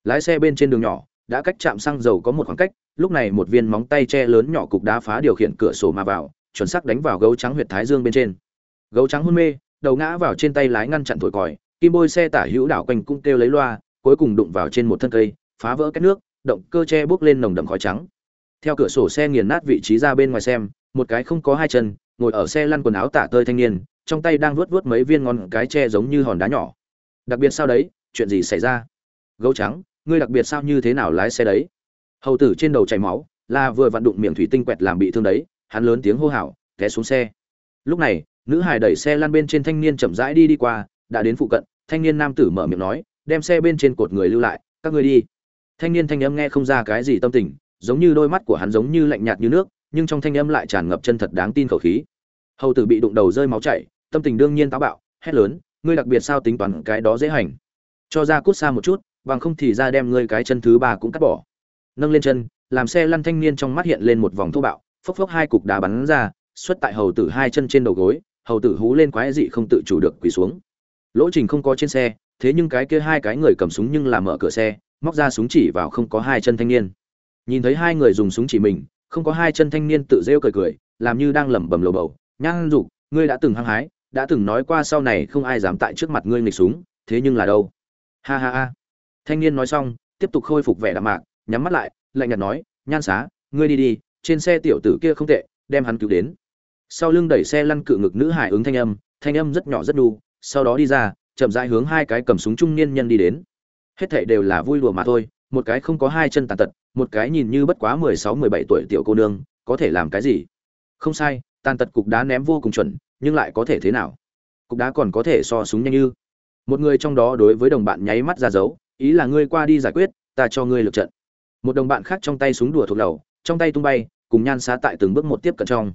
Lái xe bên trên đường nhỏ, đã cách chạm xăng dầu có một khoảng cách. Lúc này một viên móng tay che lớn nhỏ cục đá phá điều khiển cửa sổ mà vào, chuẩn xác đánh vào gấu trắng huyệt thái dương bên trên. Gấu trắng hôn mê đầu ngã vào trên tay lái ngăn chặn thổi còi, kim bôi xe tả hữu đảo quanh cũng kêu lấy loa, cuối cùng đụng vào trên một thân cây, phá vỡ cái nước, động cơ che bốc lên nồng đậm khói trắng. Theo cửa sổ xe nghiền nát vị trí ra bên ngoài xem, một cái không có hai chân, ngồi ở xe lăn quần áo tả tơi thanh niên, trong tay đang vuốt vuốt mấy viên ngón cái tre giống như hòn đá nhỏ. Đặc biệt sao đấy, chuyện gì xảy ra? Gấu trắng, ngươi đặc biệt sao như thế nào lái xe đấy? Hầu tử trên đầu chảy máu, là vừa vặn đụng miệng thủy tinh quẹt làm bị thương đấy, hắn lớn tiếng hô hào, té xuống xe. Lúc này nữ hải đẩy xe lăn bên trên thanh niên chậm rãi đi đi qua, đã đến phụ cận, thanh niên nam tử mở miệng nói, đem xe bên trên cột người lưu lại, các ngươi đi. Thanh niên thanh âm nghe không ra cái gì tâm tình, giống như đôi mắt của hắn giống như lạnh nhạt như nước, nhưng trong thanh âm lại tràn ngập chân thật đáng tin khẩu khí. Hầu tử bị đụng đầu rơi máu chảy, tâm tình đương nhiên táo bạo, hét lớn, ngươi đặc biệt sao tính toán cái đó dễ hành. Cho ra cút xa một chút, bằng không thì ra đem ngươi cái chân thứ ba cũng cắt bỏ. Nâng lên chân, làm xe lăn thanh niên trong mắt hiện lên một vòng thô bạo, phốc phốc hai cục đá bắn ra, xuất tại hầu tử hai chân trên đầu gối hầu tử hú lên quái dị không tự chủ được quỳ xuống. Lỗ trình không có trên xe, thế nhưng cái kia hai cái người cầm súng nhưng làm mở cửa xe, móc ra súng chỉ vào không có hai chân thanh niên. Nhìn thấy hai người dùng súng chỉ mình, không có hai chân thanh niên tự rêu cười cười, làm như đang lẩm bẩm lầu bầu. Nhan dục, ngươi đã từng hăng hái, đã từng nói qua sau này không ai dám tại trước mặt ngươi nghịch súng, thế nhưng là đâu? Ha ha ha. Thanh niên nói xong, tiếp tục khôi phục vẻ đạm mạc, nhắm mắt lại, lạnh nhạt nói, nhan xá, ngươi đi đi, trên xe tiểu tử kia không tệ, đem hắn cứu đến sau lưng đẩy xe lăn cự ngực nữ hải ứng thanh âm thanh âm rất nhỏ rất đu, sau đó đi ra, chậm rãi hướng hai cái cầm súng trung niên nhân đi đến. Hết thảy đều là vui đùa mà thôi, một cái không có hai chân tàn tật, một cái nhìn như bất quá mười sáu, mười bảy tuổi tiểu cô nương, có thể làm cái gì? Không sai, tàn tật cục đá ném vô cùng chuẩn, nhưng lại có thể thế nào? Cục đá còn có thể so súng nhanh như. Một người trong đó đối với đồng bạn nháy mắt ra dấu, ý là ngươi qua đi giải quyết, ta cho ngươi lượt trận. Một đồng bạn khác trong tay súng đùa thuộc đầu trong tay tung bay, cùng nhan xá tại từng bước một tiếp cận trong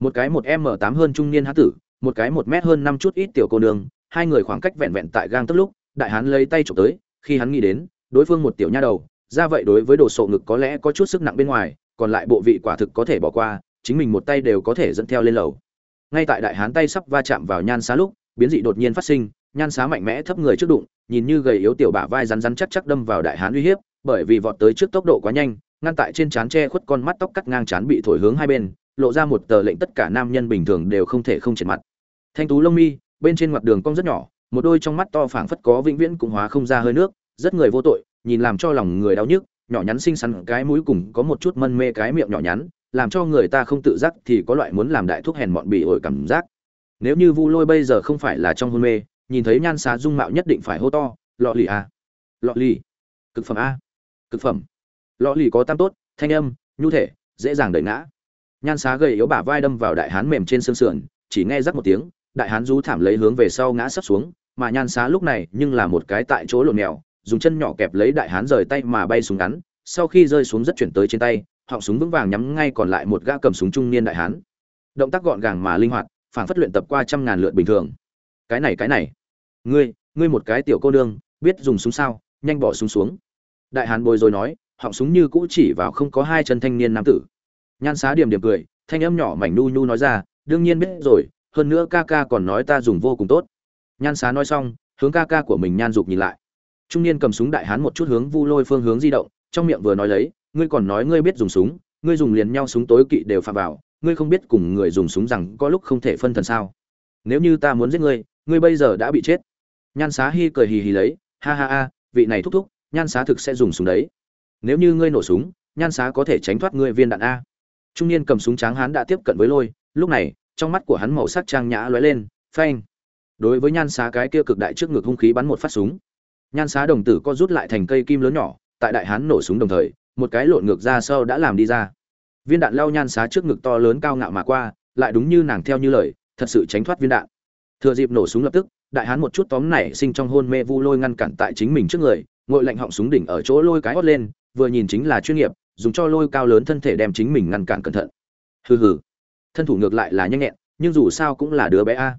một cái một m tám hơn trung niên hán tử, một cái một mét hơn năm chút ít tiểu cô nương, hai người khoảng cách vẹn vẹn tại gang tức lúc, đại hán lấy tay chụp tới, khi hắn nghĩ đến, đối phương một tiểu nha đầu, ra vậy đối với đồ sộ ngực có lẽ có chút sức nặng bên ngoài, còn lại bộ vị quả thực có thể bỏ qua, chính mình một tay đều có thể dẫn theo lên lầu. Ngay tại đại hán tay sắp va chạm vào nhan xá lúc, biến dị đột nhiên phát sinh, nhan xá mạnh mẽ thấp người trước đụng, nhìn như gầy yếu tiểu bả vai rắn rắn chắc chắc đâm vào đại hán uy hiếp, bởi vì vọt tới trước tốc độ quá nhanh, ngăn tại trên trán che khuất con mắt tóc cắt ngang trán bị thổi hướng hai bên lộ ra một tờ lệnh tất cả nam nhân bình thường đều không thể không triệt mặt. Thanh tú lông mi, bên trên mặt đường cong rất nhỏ, một đôi trong mắt to phảng phất có vĩnh viễn cũng hóa không ra hơi nước, rất người vô tội, nhìn làm cho lòng người đau nhức, nhỏ nhắn xinh xắn, cái mũi cùng có một chút mân mê cái miệng nhỏ nhắn, làm cho người ta không tự giác thì có loại muốn làm đại thuốc hèn mọn bị ổi cảm giác. Nếu như vu lôi bây giờ không phải là trong hôn mê, nhìn thấy nhan xá dung mạo nhất định phải hô to, lọ lì a à, lọ lì cực phẩm a, cực phẩm. Lọ lì có tam tốt, thanh âm, nhu thể, dễ dàng đẩy ngã nhan xá gầy yếu bả vai đâm vào đại hán mềm trên xương sườn, chỉ nghe rắc một tiếng, đại hán rú thảm lấy hướng về sau ngã sấp xuống, mà nhan xá lúc này nhưng là một cái tại chỗ lộn mèo, dùng chân nhỏ kẹp lấy đại hán rời tay mà bay xuống ngắn, sau khi rơi xuống rất chuyển tới trên tay, họng súng vững vàng nhắm ngay còn lại một gã cầm súng trung niên đại hán. Động tác gọn gàng mà linh hoạt phản phất luyện tập qua trăm ngàn lượt bình thường. Cái này cái này. Ngươi ngươi một cái tiểu cô nương, biết dùng súng sao? Nhanh bỏ súng xuống. Đại hán bồi rồi nói, họng súng như cũ chỉ vào không có hai chân thanh niên nam tử nhan xá điểm điểm cười, thanh âm nhỏ mảnh nu nhu nói ra, đương nhiên biết rồi, hơn nữa ca ca còn nói ta dùng vô cùng tốt. Nhan xá nói xong, hướng ca ca của mình nhan dục nhìn lại. Trung niên cầm súng đại hán một chút hướng vu lôi phương hướng di động, trong miệng vừa nói lấy, ngươi còn nói ngươi biết dùng súng, ngươi dùng liền nhau súng tối kỵ đều phạm vào, ngươi không biết cùng người dùng súng rằng có lúc không thể phân thần sao. Nếu như ta muốn giết ngươi ngươi bây giờ đã bị chết. Nhan xá hi cười hì hì lấy, ha ha ha, vị này thúc thúc, nhan xá thực sẽ dùng súng đấy. Nếu như ngươi nổ súng, nhan xá có thể tránh thoát ngươi viên đạn a trung niên cầm súng tráng hán đã tiếp cận với lôi, lúc này, trong mắt của hắn màu sắc trang nhã lóe lên, phanh. Đối với nhan xá cái kia cực đại trước ngực hung khí bắn một phát súng. Nhan xá đồng tử co rút lại thành cây kim lớn nhỏ, tại đại hán nổ súng đồng thời, một cái lộn ngược ra sau đã làm đi ra. Viên đạn lao nhan xá trước ngực to lớn cao ngạo mà qua, lại đúng như nàng theo như lời, thật sự tránh thoát viên đạn. Thừa dịp nổ súng lập tức, đại hán một chút tóm nảy sinh trong hôn mê vu lôi ngăn cản tại chính mình trước người ngội lạnh họng súng đỉnh ở chỗ lôi cái hót lên, vừa nhìn chính là chuyên nghiệp dùng cho lôi cao lớn thân thể đem chính mình ngăn cản cẩn thận. Hừ hừ. Thân thủ ngược lại là nhanh nhẹn, nhưng dù sao cũng là đứa bé a.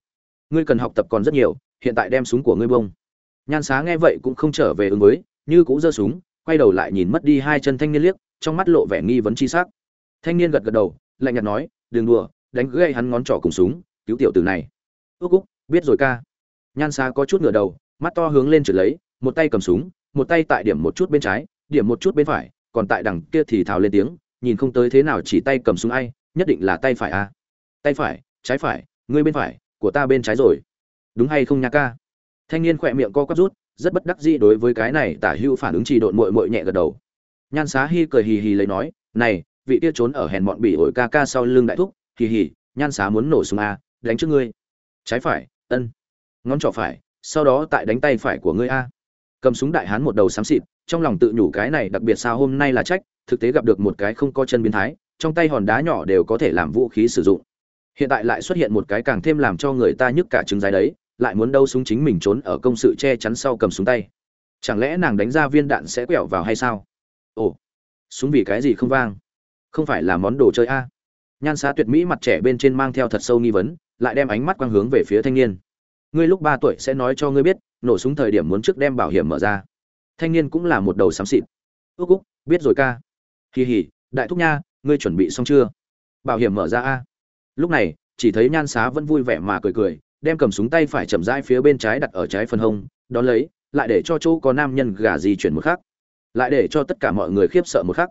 Ngươi cần học tập còn rất nhiều, hiện tại đem súng của ngươi bông. Nhan xá nghe vậy cũng không trở về ứng với, như cũng giơ súng, quay đầu lại nhìn mất đi hai chân thanh niên liếc, trong mắt lộ vẻ nghi vấn chi sắc. Thanh niên gật gật đầu, lạnh nhạt nói, đừng đùa, đánh gãy hắn ngón trỏ cùng súng, cứu tiểu tử này. Ước úc, biết rồi ca. Nhan xá có chút ngửa đầu, mắt to hướng lên trượt lấy, một tay cầm súng, một tay tại điểm một chút bên trái, điểm một chút bên phải còn tại đằng kia thì thào lên tiếng, nhìn không tới thế nào chỉ tay cầm súng ai, nhất định là tay phải a tay phải, trái phải, ngươi bên phải, của ta bên trái rồi. Đúng hay không nha ca? Thanh niên khỏe miệng co quắp rút, rất bất đắc dĩ đối với cái này tả hữu phản ứng trì độn mội mội nhẹ gật đầu. Nhan xá hi cười hì hì lấy nói, này, vị kia trốn ở hèn bọn bỉ ổi ca ca sau lưng đại thúc, hì hì, nhan xá muốn nổ súng a đánh trước ngươi. Trái phải, ân. Ngón trỏ phải, sau đó tại đánh tay phải của ngươi a cầm súng đại hán một đầu xám xịt, trong lòng tự nhủ cái này đặc biệt sao hôm nay là trách, thực tế gặp được một cái không có chân biến thái, trong tay hòn đá nhỏ đều có thể làm vũ khí sử dụng. Hiện tại lại xuất hiện một cái càng thêm làm cho người ta nhức cả trứng dài đấy, lại muốn đâu súng chính mình trốn ở công sự che chắn sau cầm súng tay. Chẳng lẽ nàng đánh ra viên đạn sẽ quẹo vào hay sao? Ồ, súng vì cái gì không vang? Không phải là món đồ chơi a? Nhan xá tuyệt mỹ mặt trẻ bên trên mang theo thật sâu nghi vấn, lại đem ánh mắt quang hướng về phía thanh niên. Ngươi lúc ba tuổi sẽ nói cho ngươi biết nổ súng thời điểm muốn trước đem bảo hiểm mở ra. Thanh niên cũng là một đầu xám xịt. Ước úc, biết rồi ca. Kỳ hỉ đại thúc nha, ngươi chuẩn bị xong chưa? Bảo hiểm mở ra a. Lúc này, chỉ thấy nhan xá vẫn vui vẻ mà cười cười, đem cầm súng tay phải chậm rãi phía bên trái đặt ở trái phần hông, đón lấy, lại để cho chỗ có nam nhân gà di chuyển một khắc. Lại để cho tất cả mọi người khiếp sợ một khắc.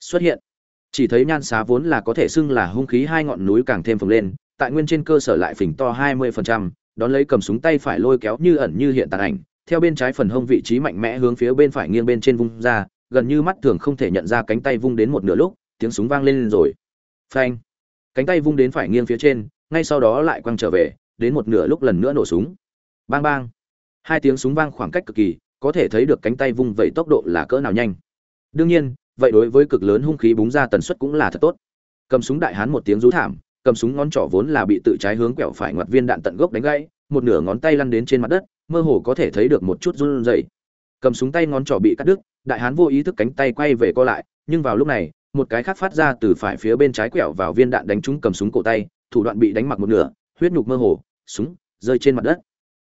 Xuất hiện. Chỉ thấy nhan xá vốn là có thể xưng là hung khí hai ngọn núi càng thêm phồng lên, tại nguyên trên cơ sở lại phình to hai mươi phần trăm đón lấy cầm súng tay phải lôi kéo như ẩn như hiện tàn ảnh, theo bên trái phần hông vị trí mạnh mẽ hướng phía bên phải nghiêng bên trên vung ra, gần như mắt thường không thể nhận ra cánh tay vung đến một nửa lúc, tiếng súng vang lên rồi. Phanh. Cánh tay vung đến phải nghiêng phía trên, ngay sau đó lại quăng trở về, đến một nửa lúc lần nữa nổ súng. Bang bang. Hai tiếng súng vang khoảng cách cực kỳ, có thể thấy được cánh tay vung vậy tốc độ là cỡ nào nhanh. Đương nhiên, vậy đối với cực lớn hung khí búng ra tần suất cũng là thật tốt. Cầm súng đại hán một tiếng rú thảm cầm súng ngón trỏ vốn là bị tự trái hướng quẹo phải ngoặt viên đạn tận gốc đánh gãy, một nửa ngón tay lăn đến trên mặt đất, mơ hồ có thể thấy được một chút run rẩy. Cầm súng tay ngón trỏ bị cắt đứt, đại hán vô ý thức cánh tay quay về co lại, nhưng vào lúc này, một cái khác phát ra từ phải phía bên trái quẹo vào viên đạn đánh trúng cầm súng cổ tay, thủ đoạn bị đánh mặc một nửa, huyết nhục mơ hồ, súng rơi trên mặt đất.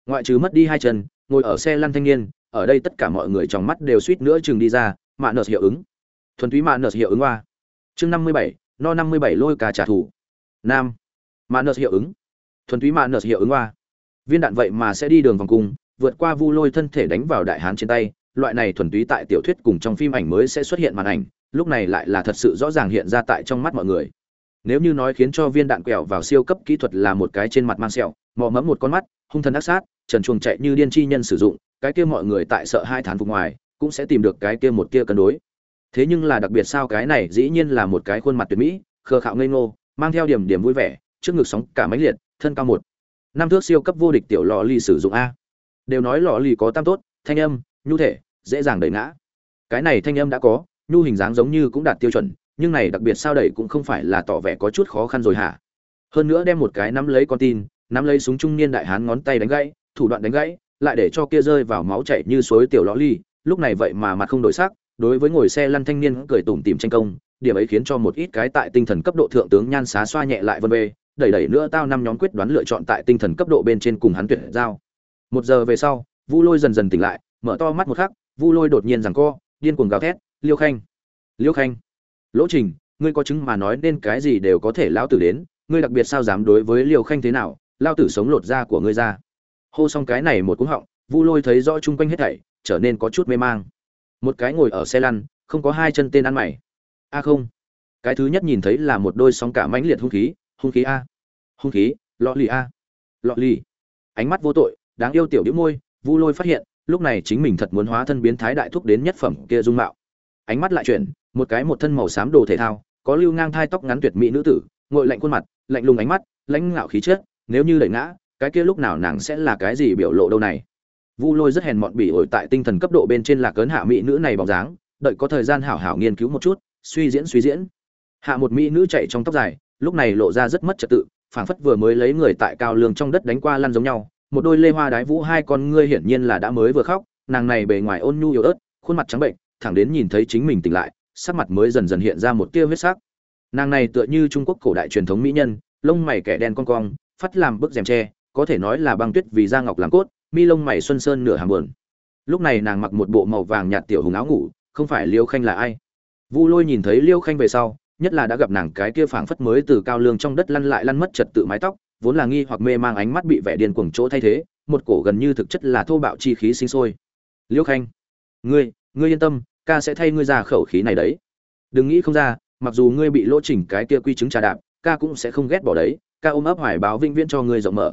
Ngoại trừ mất đi hai chân, ngồi ở xe lăn thanh niên, ở đây tất cả mọi người trong mắt đều suýt nữa chừng đi ra, mạ nợ hiệu ứng. Thuần túy mạ nợ hiệu ứng hoa. Chương năm mươi bảy, no năm mươi bảy lôi cà trả thù nam. Mạ nợ hiệu ứng. Thuần túy mạ nợ hiệu ứng hoa. Viên đạn vậy mà sẽ đi đường vòng cung, vượt qua vu lôi thân thể đánh vào đại hán trên tay. Loại này thuần túy tại tiểu thuyết cùng trong phim ảnh mới sẽ xuất hiện màn ảnh, lúc này lại là thật sự rõ ràng hiện ra tại trong mắt mọi người. Nếu như nói khiến cho viên đạn quẹo vào siêu cấp kỹ thuật là một cái trên mặt mang sẹo, mò mẫm một con mắt, hung thần ác sát, trần chuồng chạy như điên chi nhân sử dụng, cái kia mọi người tại sợ hai thán phục ngoài, cũng sẽ tìm được cái kia một kia cân đối. Thế nhưng là đặc biệt sao cái này dĩ nhiên là một cái khuôn mặt tuyệt mỹ, khờ khạo ngây ngô mang theo điểm điểm vui vẻ, trước ngực sóng cả máy liệt, thân cao một, năm thước siêu cấp vô địch tiểu lò lì sử dụng a. Đều nói lò lì có tam tốt, thanh âm, nhu thể, dễ dàng đẩy ngã. Cái này thanh âm đã có, nhu hình dáng giống như cũng đạt tiêu chuẩn, nhưng này đặc biệt sao đẩy cũng không phải là tỏ vẻ có chút khó khăn rồi hả? Hơn nữa đem một cái nắm lấy con tin, nắm lấy súng trung niên đại hán ngón tay đánh gãy, thủ đoạn đánh gãy, lại để cho kia rơi vào máu chảy như suối tiểu lõ ly lúc này vậy mà mặt không đổi sắc, đối với ngồi xe lăn thanh niên cười tủm tìm tranh công điểm ấy khiến cho một ít cái tại tinh thần cấp độ thượng tướng nhan xá xoa nhẹ lại vân bê đẩy đẩy nữa tao năm nhóm quyết đoán lựa chọn tại tinh thần cấp độ bên trên cùng hắn tuyệt giao. Một giờ về sau, vu lôi dần dần tỉnh lại, mở to mắt một khắc, vu lôi đột nhiên rằng co, điên cuồng gào thét, liêu khanh! Liêu khanh! Lỗ trình, ngươi có chứng mà nói nên cái gì đều có thể lão tử đến, ngươi đặc biệt sao dám đối với liêu khanh thế nào lao tử sống lột da của ngươi ra. Hô xong cái này một cú họng, vu lôi thấy rõ chung quanh hết thảy, trở nên có chút mê mang. Một cái ngồi ở xe lăn, không có hai chân tên ăn mày a không. Cái thứ nhất nhìn thấy là một đôi sóng cả mãnh liệt hung khí hung khí a. Hung khí, lọ lì a. Lọ lì. Ánh mắt vô tội, đáng yêu tiểu đĩu môi, vu lôi phát hiện, lúc này chính mình thật muốn hóa thân biến thái đại thúc đến nhất phẩm kia dung mạo. Ánh mắt lại chuyển, một cái một thân màu xám đồ thể thao, có lưu ngang thai tóc ngắn tuyệt mỹ nữ tử ngội lạnh khuôn mặt, lạnh lùng ánh mắt, lãnh ngạo khí chất, nếu như đẩy ngã, cái kia lúc nào nàng sẽ là cái gì biểu lộ đâu này. Vu lôi rất hèn mọn bỉ ổi tại tinh thần cấp độ bên trên là cấn hạ mỹ nữ này bóng dáng, đợi có thời gian hảo hảo nghiên cứu một chút suy diễn suy diễn. Hạ một mỹ nữ chạy trong tóc dài, lúc này lộ ra rất mất trật tự, phảng phất vừa mới lấy người tại cao lương trong đất đánh qua lăn giống nhau. Một đôi lê hoa đái vũ hai con ngươi hiển nhiên là đã mới vừa khóc, nàng này bề ngoài ôn nhu yếu ớt, khuôn mặt trắng bệnh, thẳng đến nhìn thấy chính mình tỉnh lại, sắc mặt mới dần dần hiện ra một tia huyết sắc. Nàng này tựa như trung quốc cổ đại truyền thống mỹ nhân, lông mày kẻ đen con cong, phát làm bức rèm tre, có thể nói là băng tuyết vì da ngọc làm cốt, mi lông mày xuân sơn nửa hàng buồn. Lúc này nàng mặc một bộ màu vàng nhạt tiểu hùng áo ngủ, không phải liêu khanh là ai? Vu lôi nhìn thấy liêu khanh về sau, nhất là đã gặp nàng cái kia phảng phất mới từ cao lương trong đất lăn lại lăn mất trật tự mái tóc, vốn là nghi hoặc mê mang ánh mắt bị vẻ điên cuồng chỗ thay thế, một cổ gần như thực chất là thô bạo chi khí sinh sôi. Liêu khanh, ngươi ngươi yên tâm, ca sẽ thay ngươi ra khẩu khí này đấy. Đừng nghĩ không ra, mặc dù ngươi bị lỗ chỉnh cái kia quy chứng trà đạp, ca cũng sẽ không ghét bỏ đấy, ca ôm ấp hoài báo vĩnh viễn cho ngươi rộng mở.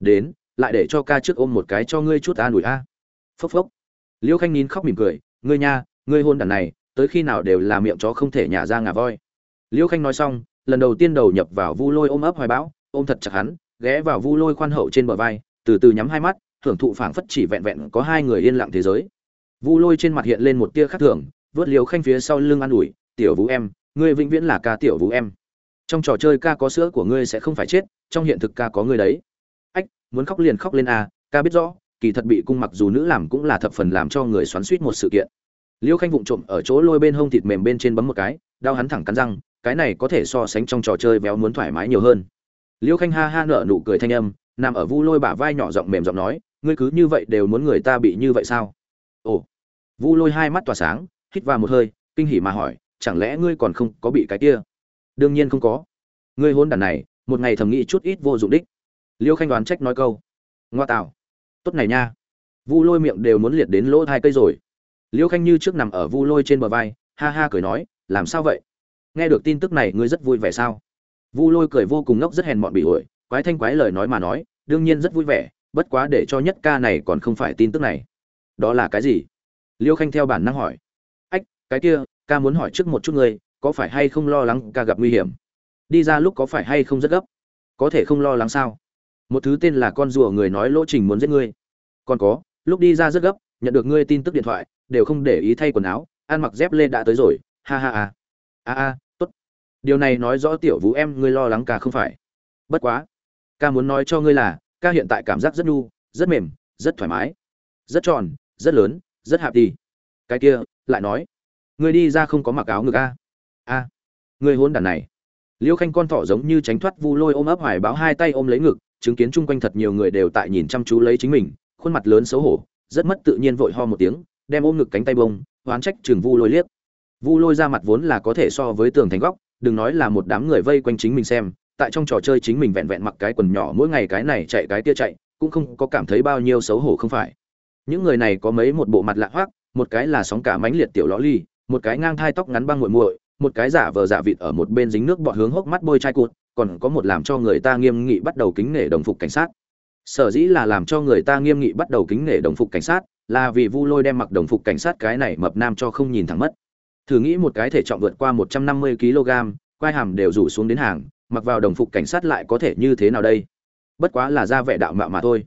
Đến, lại để cho ca trước ôm một cái cho ngươi chút an ủi a. Phốc phốc. Liêu khanh nín khóc mỉm cười, ngươi nha, ngươi hôn đàn này tới khi nào đều là miệng chó không thể nhả ra ngà voi. Liêu khanh nói xong, lần đầu tiên đầu nhập vào vu lôi ôm ấp hoài bão, ôm thật chặt hắn, ghé vào vu lôi khoan hậu trên bờ vai, từ từ nhắm hai mắt, thưởng thụ phảng phất chỉ vẹn vẹn có hai người yên lặng thế giới. Vu lôi trên mặt hiện lên một tia khác thường, vớt liều khanh phía sau lưng an ủi, tiểu vũ em, ngươi vĩnh viễn là ca tiểu vũ em. Trong trò chơi ca có sữa của ngươi sẽ không phải chết, trong hiện thực ca có ngươi đấy. Ách, muốn khóc liền khóc lên à ca biết rõ, kỳ thật bị cung mặc dù nữ làm cũng là thập phần làm cho người xoắn suýt một sự kiện liêu khanh vụng trộm ở chỗ lôi bên hông thịt mềm bên trên bấm một cái, đau hắn thẳng cắn răng, cái này có thể so sánh trong trò chơi véo muốn thoải mái nhiều hơn. Liêu khanh ha ha nở nụ cười thanh âm, nằm ở vu lôi bả vai nhỏ giọng mềm giọng nói, ngươi cứ như vậy đều muốn người ta bị như vậy sao? Ồ. Vu lôi hai mắt tỏa sáng, hít vào một hơi, kinh hỉ mà hỏi, chẳng lẽ ngươi còn không có bị cái kia? Đương nhiên không có. Ngươi hôn đàn này, một ngày thầm nghĩ chút ít vô dụng đích. Liêu khanh đoán trách nói câu. Ngoa tạo tốt này nha. Vu lôi miệng đều muốn liệt đến lỗ hai cây rồi liêu khanh như trước nằm ở vu lôi trên bờ vai, ha ha cười nói, làm sao vậy? Nghe được tin tức này, ngươi rất vui vẻ sao? Vu lôi cười vô cùng ngốc, rất hèn mọn bị ổi, quái thanh quái lời nói mà nói, đương nhiên rất vui vẻ, bất quá để cho nhất ca này còn không phải tin tức này. Đó là cái gì? Liêu khanh theo bản năng hỏi. Ách, cái kia, ca muốn hỏi trước một chút ngươi, có phải hay không lo lắng ca gặp nguy hiểm? Đi ra lúc có phải hay không rất gấp? Có thể không lo lắng sao? Một thứ tên là con rùa người nói lỗ trình muốn giết ngươi. Còn có, lúc đi ra rất gấp, nhận được ngươi tin tức điện thoại đều không để ý thay quần áo, ăn mặc dép lê đã tới rồi, ha ha ha. A a, tốt. Điều này nói rõ tiểu vũ em ngươi lo lắng cả không phải. Bất quá, ca muốn nói cho ngươi là, ca hiện tại cảm giác rất nhu, rất mềm, rất thoải mái. Rất tròn, rất lớn, rất hạp đi cái kia, lại nói, ngươi đi ra không có mặc áo ngực a. A, ngươi hôn đàn này. Liêu khanh con thỏ giống như tránh thoát vu lôi ôm ấp hoài báo hai tay ôm lấy ngực, chứng kiến chung quanh thật nhiều người đều tại nhìn chăm chú lấy chính mình, khuôn mặt lớn xấu hổ, rất mất tự nhiên vội ho một tiếng đem ôm ngực cánh tay bông, oán trách trường vu lôi liếc. Vu lôi ra mặt vốn là có thể so với tường thành góc, đừng nói là một đám người vây quanh chính mình xem, tại trong trò chơi chính mình vẹn vẹn mặc cái quần nhỏ mỗi ngày cái này chạy cái kia chạy, cũng không có cảm thấy bao nhiêu xấu hổ không phải. Những người này có mấy một bộ mặt lạ hoắc, một cái là sóng cả mánh liệt tiểu lõ ly, một cái ngang thai tóc ngắn băng muội muội, một cái giả vờ giả vịt ở một bên dính nước bọt hướng hốc mắt bôi chai cụt, còn có một làm cho người ta nghiêm nghị bắt đầu kính nể đồng phục cảnh sát. Sở dĩ là làm cho người ta nghiêm nghị bắt đầu kính nể đồng phục cảnh sát là vì vu lôi đem mặc đồng phục cảnh sát cái này mập nam cho không nhìn thẳng mất. Thử nghĩ một cái thể trọng vượt qua một trăm năm mươi kg, quai hàm đều rủ xuống đến hàng, mặc vào đồng phục cảnh sát lại có thể như thế nào đây? Bất quá là ra vẻ đạo mạo mà thôi.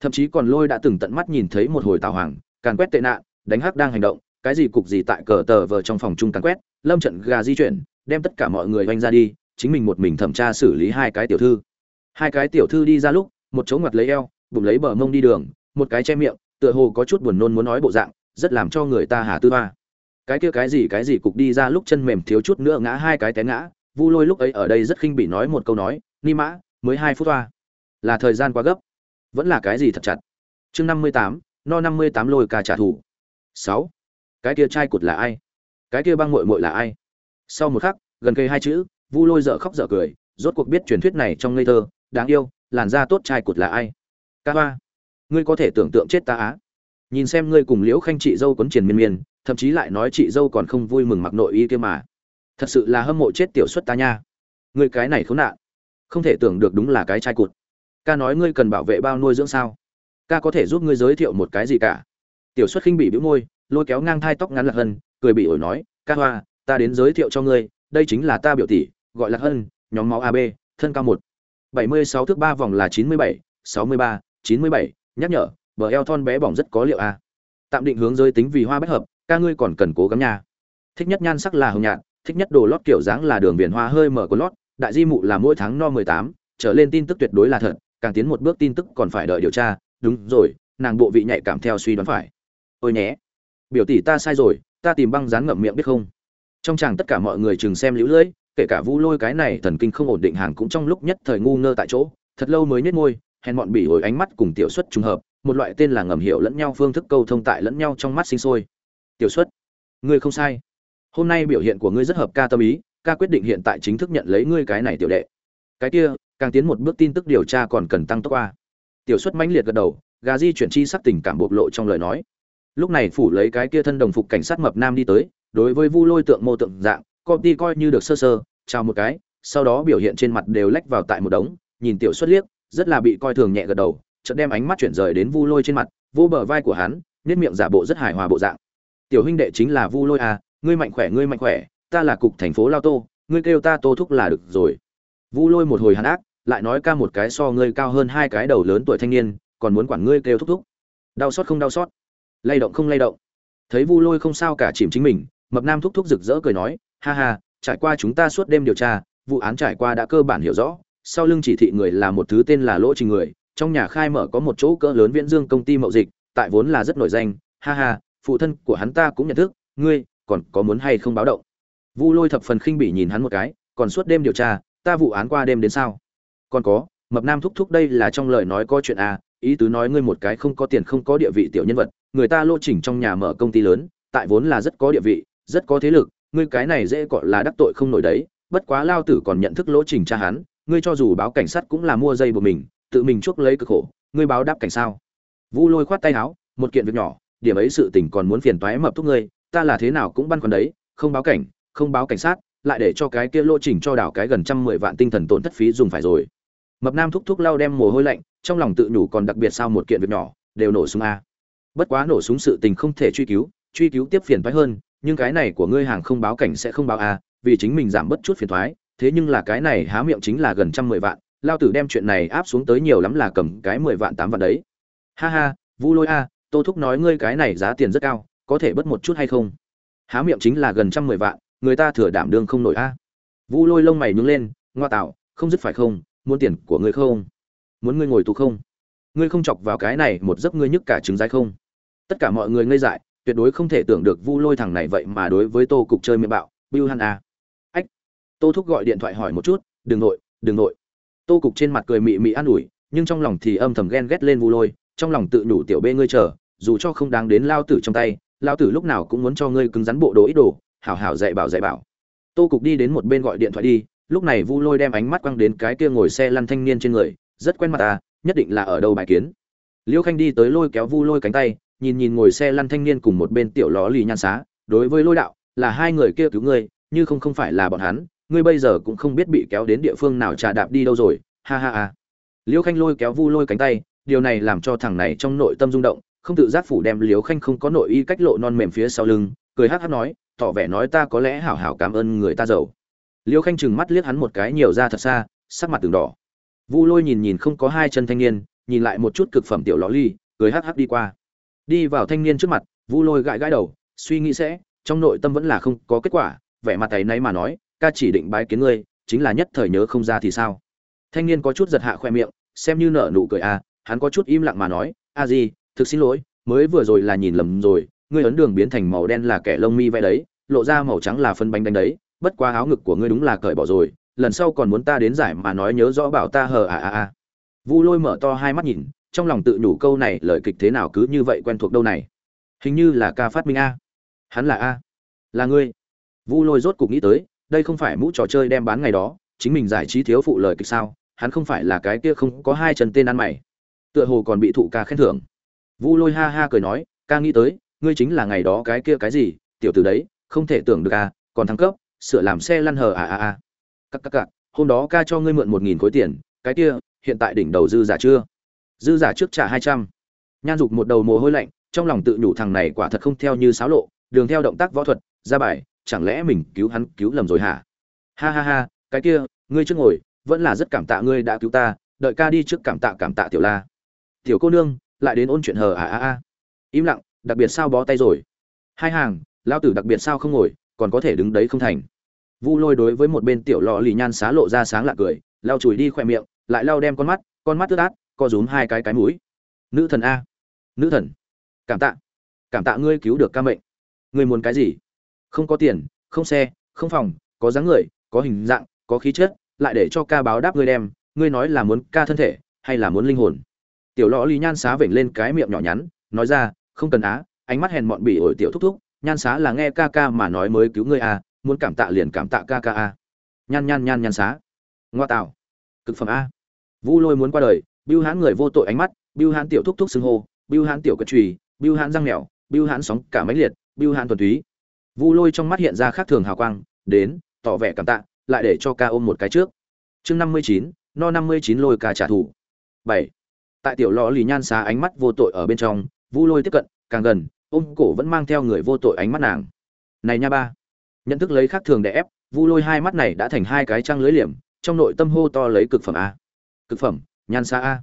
Thậm chí còn lôi đã từng tận mắt nhìn thấy một hồi tào hoàng, càn quét tệ nạn, đánh hắc đang hành động, cái gì cục gì tại cờ tờ vờ trong phòng chung càn quét, lâm trận gà di chuyển, đem tất cả mọi người oanh ra đi, chính mình một mình thẩm tra xử lý hai cái tiểu thư. Hai cái tiểu thư đi ra lúc, một chỗ ngoặt lấy eo, bụng lấy bờ mông đi đường, một cái che miệng tựa hồ có chút buồn nôn muốn nói bộ dạng rất làm cho người ta hà tư hoa. cái kia cái gì cái gì cục đi ra lúc chân mềm thiếu chút nữa ngã hai cái té ngã vu lôi lúc ấy ở đây rất khinh bị nói một câu nói ni mã mới hai phút hoa, là thời gian quá gấp. Vẫn là cái gì thật chặt. Chương năm mươi tám no năm mươi tám lôi ca trả thù. Sáu. Cái kia trai cụt là ai? Cái kia băng mội mội là ai? Sau một khắc gần cây hai chữ vu lôi dở khóc dở cười rốt cuộc biết truyền thuyết này trong ngây thơ đáng yêu làn da tốt trai cụt là ai? Ca hoa ngươi có thể tưởng tượng chết ta á. Nhìn xem ngươi cùng liễu khanh chị dâu quấn triền miên miên, thậm chí lại nói chị dâu còn không vui mừng mặc nội y kia mà. Thật sự là hâm mộ chết tiểu xuất ta nha. Ngươi cái này khốn nạn. Không thể tưởng được đúng là cái trai cụt. Ca nói ngươi cần bảo vệ bao nuôi dưỡng sao? Ca có thể giúp ngươi giới thiệu một cái gì cả? Tiểu xuất khinh bị bĩu môi, lôi kéo ngang thai tóc ngắn lạc hân, cười bị ổi nói, ca hoa, ta đến giới thiệu cho ngươi, đây chính là ta biểu tỷ, gọi lạc hân, nhóm máu ab thân cao một. Bảy mươi sáu thước ba vòng là chín mươi bảy, sáu mươi ba, chín mươi bảy nhắc nhở, bờ eo thon bé bỏng rất có liệu a tạm định hướng giới tính vì hoa bách hợp, ca ngươi còn cần cố gắng nha. Thích nhất nhan sắc là hồng nhạt, thích nhất đồ lót kiểu dáng là đường viền hoa hơi mở có lót, đại di mụ là mỗi tháng no mười tám, trở lên tin tức tuyệt đối là thật, càng tiến một bước tin tức còn phải đợi điều tra, đúng rồi, nàng bộ vị nhạy cảm theo suy đoán phải. Ôi nhé, biểu tỷ ta sai rồi, ta tìm băng dán ngậm miệng biết không? Trong chàng tất cả mọi người chừng xem lũ lưỡi, kể cả vu lôi cái này thần kinh không ổn định hàng cũng trong lúc nhất thời ngu ngơ tại chỗ, thật lâu mới nhếch môi hèn bọn bỉ ổi ánh mắt cùng tiểu xuất trùng hợp, một loại tên là ngầm hiểu lẫn nhau phương thức câu thông tại lẫn nhau trong mắt sinh sôi. Tiểu xuất, ngươi không sai. Hôm nay biểu hiện của ngươi rất hợp ca tâm ý, ca quyết định hiện tại chính thức nhận lấy ngươi cái này tiểu đệ. Cái kia, càng tiến một bước tin tức điều tra còn cần tăng tốc a tiểu xuất mãnh liệt gật đầu, gà di chuyển chi sắc tình cảm bộc lộ trong lời nói. Lúc này phủ lấy cái kia thân đồng phục cảnh sát mập nam đi tới, đối với vu lôi tượng mô tượng dạng công ty coi như được sơ sơ, chào một cái. Sau đó biểu hiện trên mặt đều lách vào tại một đống, nhìn tiểu xuất liếc rất là bị coi thường nhẹ gật đầu, chợt đem ánh mắt chuyển rời đến vu lôi trên mặt, vô bờ vai của hắn, nét miệng giả bộ rất hài hòa bộ dạng. Tiểu huynh đệ chính là vu lôi à ngươi mạnh khỏe, ngươi mạnh khỏe, ta là cục thành phố lao tô, ngươi kêu ta tô thúc là được rồi. Vu lôi một hồi hắn ác, lại nói ca một cái so ngươi cao hơn hai cái đầu lớn tuổi thanh niên, còn muốn quản ngươi kêu thúc thúc. Đau xót không đau xót. Lay động không lay động. Thấy vu lôi không sao cả chìm chính mình, mập nam thúc thúc rực rỡ cười nói, ha ha, trải qua chúng ta suốt đêm điều tra, vụ án trải qua đã cơ bản hiểu rõ sau lưng chỉ thị người là một thứ tên là lỗ trình người, trong nhà khai mở có một chỗ cỡ lớn viễn dương công ty mậu dịch, tại vốn là rất nổi danh, ha ha, phụ thân của hắn ta cũng nhận thức, ngươi, còn có muốn hay không báo động? Vu lôi thập phần khinh bỉ nhìn hắn một cái, còn suốt đêm điều tra, ta vụ án qua đêm đến sao? Còn có, mập nam thúc thúc đây là trong lời nói có chuyện à ý tứ nói ngươi một cái không có tiền không có địa vị tiểu nhân vật, người ta lô chỉnh trong nhà mở công ty lớn, tại vốn là rất có địa vị, rất có thế lực, ngươi cái này dễ gọi là đắc tội không nổi đấy, bất quá lao tử còn nhận thức lỗ trình cha hắn ngươi cho dù báo cảnh sát cũng là mua dây của mình, tự mình chuốc lấy cực khổ, ngươi báo đáp cảnh sao? Vu lôi khoát tay áo, một kiện việc nhỏ, điểm ấy sự tình còn muốn phiền toái mập thúc ngươi, ta là thế nào cũng băn khoăn đấy, không báo cảnh, không báo cảnh sát, lại để cho cái kia lô trình cho đảo cái gần trăm mười vạn tinh thần tổn thất phí dùng phải rồi. Mập nam thúc thúc lau đem mồ hôi lạnh, trong lòng tự nhủ còn đặc biệt sao một kiện việc nhỏ, đều nổ súng a. Bất quá nổ súng sự tình không thể truy cứu truy cứu tiếp phiền toái hơn, nhưng cái này của ngươi hàng không báo cảnh sẽ không báo a, vì chính mình giảm bớt chút phiền toái thế nhưng là cái này há miệng chính là gần trăm mười vạn, lao tử đem chuyện này áp xuống tới nhiều lắm là cầm cái mười vạn tám vạn đấy. Ha ha, vu lôi a, tô thúc nói ngươi cái này giá tiền rất cao, có thể bớt một chút hay không? Há miệng chính là gần trăm mười vạn, người ta thừa đảm đương không nổi a. Vu lôi lông mày nhướng lên, ngoa tạo, không dứt phải không, muốn tiền của ngươi không? Muốn ngươi ngồi tù không? Ngươi không chọc vào cái này một giấc ngươi nhức cả trứng dai không? Tất cả mọi người ngây dại, tuyệt đối không thể tưởng được vu lôi thằng này vậy mà đối với tô cục chơi miệng bạo, bưu hắn a tô thúc gọi điện thoại hỏi một chút, đừng nội đừng nội. Tô cục trên mặt cười mị mị an ủi, nhưng trong lòng thì âm thầm ghen ghét lên vu lôi, trong lòng tự nhủ tiểu bê ngươi chờ, dù cho không đáng đến lao tử trong tay, lao tử lúc nào cũng muốn cho ngươi cứng rắn bộ đồ ít đồ, hảo hảo dạy bảo dạy bảo. Tô cục đi đến một bên gọi điện thoại đi, lúc này vu lôi đem ánh mắt quăng đến cái kia ngồi xe lăn thanh niên trên người, rất quen mặt ta nhất định là ở đâu bài kiến. Liễu khanh đi tới lôi kéo vu lôi cánh tay, nhìn nhìn ngồi xe lăn thanh niên cùng một bên tiểu ló lì nhan xá, đối với lôi đạo, là hai người kia cứu ngươi, như không không phải là bọn hắn ngươi bây giờ cũng không biết bị kéo đến địa phương nào trà đạp đi đâu rồi, ha ha ha. Liễu khanh lôi kéo vu lôi cánh tay, điều này làm cho thằng này trong nội tâm rung động, không tự giác phủ đem liễu khanh không có nội y cách lộ non mềm phía sau lưng, cười hát hát nói, tỏ vẻ nói ta có lẽ hảo hảo cảm ơn người ta giàu. Liễu khanh chừng mắt liếc hắn một cái nhiều ra thật xa, sắc mặt từng đỏ. Vu lôi nhìn nhìn không có hai chân thanh niên, nhìn lại một chút cực phẩm tiểu ló ly, cười hát hát đi qua. Đi vào thanh niên trước mặt, vu lôi gãi gãi đầu, suy nghĩ sẽ, trong nội tâm vẫn là không có kết quả, vẻ mặt tay nấy mà nói ca chỉ định bái kiến ngươi chính là nhất thời nhớ không ra thì sao? Thanh niên có chút giật hạ khoe miệng xem như nở nụ cười a à, hắn có chút im lặng mà nói a gì thực xin lỗi mới vừa rồi là nhìn lầm rồi ngươi ấn đường biến thành màu đen là kẻ lông mi vẽ đấy lộ ra màu trắng là phân bánh đánh đấy bất quá áo ngực của ngươi đúng là cởi bỏ rồi lần sau còn muốn ta đến giải mà nói nhớ rõ bảo ta hờ à à à. Vu lôi mở to hai mắt nhìn trong lòng tự nhủ câu này lời kịch thế nào cứ như vậy quen thuộc đâu này. Hình như là ca phát minh a. Hắn là a. Là ngươi. Vu lôi rốt cục nghĩ tới đây không phải mũ trò chơi đem bán ngày đó, chính mình giải trí thiếu phụ lời kịch sao, hắn không phải là cái kia không có hai chân tên ăn mày. Tựa hồ còn bị thụ ca khen thưởng. Vu lôi ha ha cười nói, ca nghĩ tới, ngươi chính là ngày đó cái kia cái gì, tiểu tử đấy, không thể tưởng được à còn thăng cấp, sửa làm xe lăn hờ à à à. Cắc cắc cắc, hôm đó ca cho ngươi mượn một nghìn khối tiền, cái kia, hiện tại đỉnh đầu dư giả chưa? Dư giả trước trả hai trăm. Nhan dục một đầu mồ hôi lạnh, trong lòng tự nhủ thằng này quả thật không theo như sáo lộ, đường theo động tác võ thuật, ra bài chẳng lẽ mình cứu hắn cứu lầm rồi hả? Ha ha ha, cái kia, ngươi trước ngồi, vẫn là rất cảm tạ ngươi đã cứu ta, đợi ca đi trước cảm tạ cảm tạ tiểu la. Tiểu cô nương, lại đến ôn chuyện hờ à à à. Im lặng, đặc biệt sao bó tay rồi. Hai hàng lao tử đặc biệt sao không ngồi, còn có thể đứng đấy không thành. Vu lôi đối với một bên tiểu lò lì nhan xá lộ ra sáng lạ cười lao chùi đi khoe miệng, lại lao đem con mắt con mắt tức át, co rúm hai cái cái mũi. Nữ thần a. Nữ thần. Cảm tạ. Cảm tạ ngươi cứu được ca mệnh. Ngươi muốn cái gì? Không có tiền, không xe, không phòng, có dáng người, có hình dạng, có khí chất, lại để cho ca báo đáp ngươi đem, ngươi nói là muốn ca thân thể, hay là muốn linh hồn. Tiểu lò lý nhan xá vểnh lên cái miệng nhỏ nhắn, nói ra, không cần á, ánh mắt hèn mọn bỉ ổi tiểu thúc thúc, nhan xá là nghe ca ca mà nói mới cứu ngươi à muốn cảm tạ liền cảm tạ ca ca a nhan nhan nhan nhan xá. Ngoa tạo. Cực phẩm a. Vu lôi muốn qua đời biêu hãn người vô tội ánh mắt biêu hãn tiểu thúc thúc xưng hô biêu hãn tiểu cất trùy biêu hãn răng mèo biêu hãn sóng cả máy liệt biêu hãn thuần túy vu lôi trong mắt hiện ra khác thường hào quang, đến, tỏ vẻ cảm tạ, lại để cho ca ôm một cái trước. Chương năm mươi chín, no năm mươi chín lôi ca trả thù. Bảy. Tại tiểu lọ lì nhan xá ánh mắt vô tội ở bên trong, vu lôi tiếp cận, càng gần, ôm cổ vẫn mang theo người vô tội ánh mắt nàng. Này nha ba. Nhận thức lấy khác thường để ép, vu lôi hai mắt này đã thành hai cái trang lưới liềm, trong nội tâm hô to lấy cực phẩm a. Cực phẩm, nhan xá a.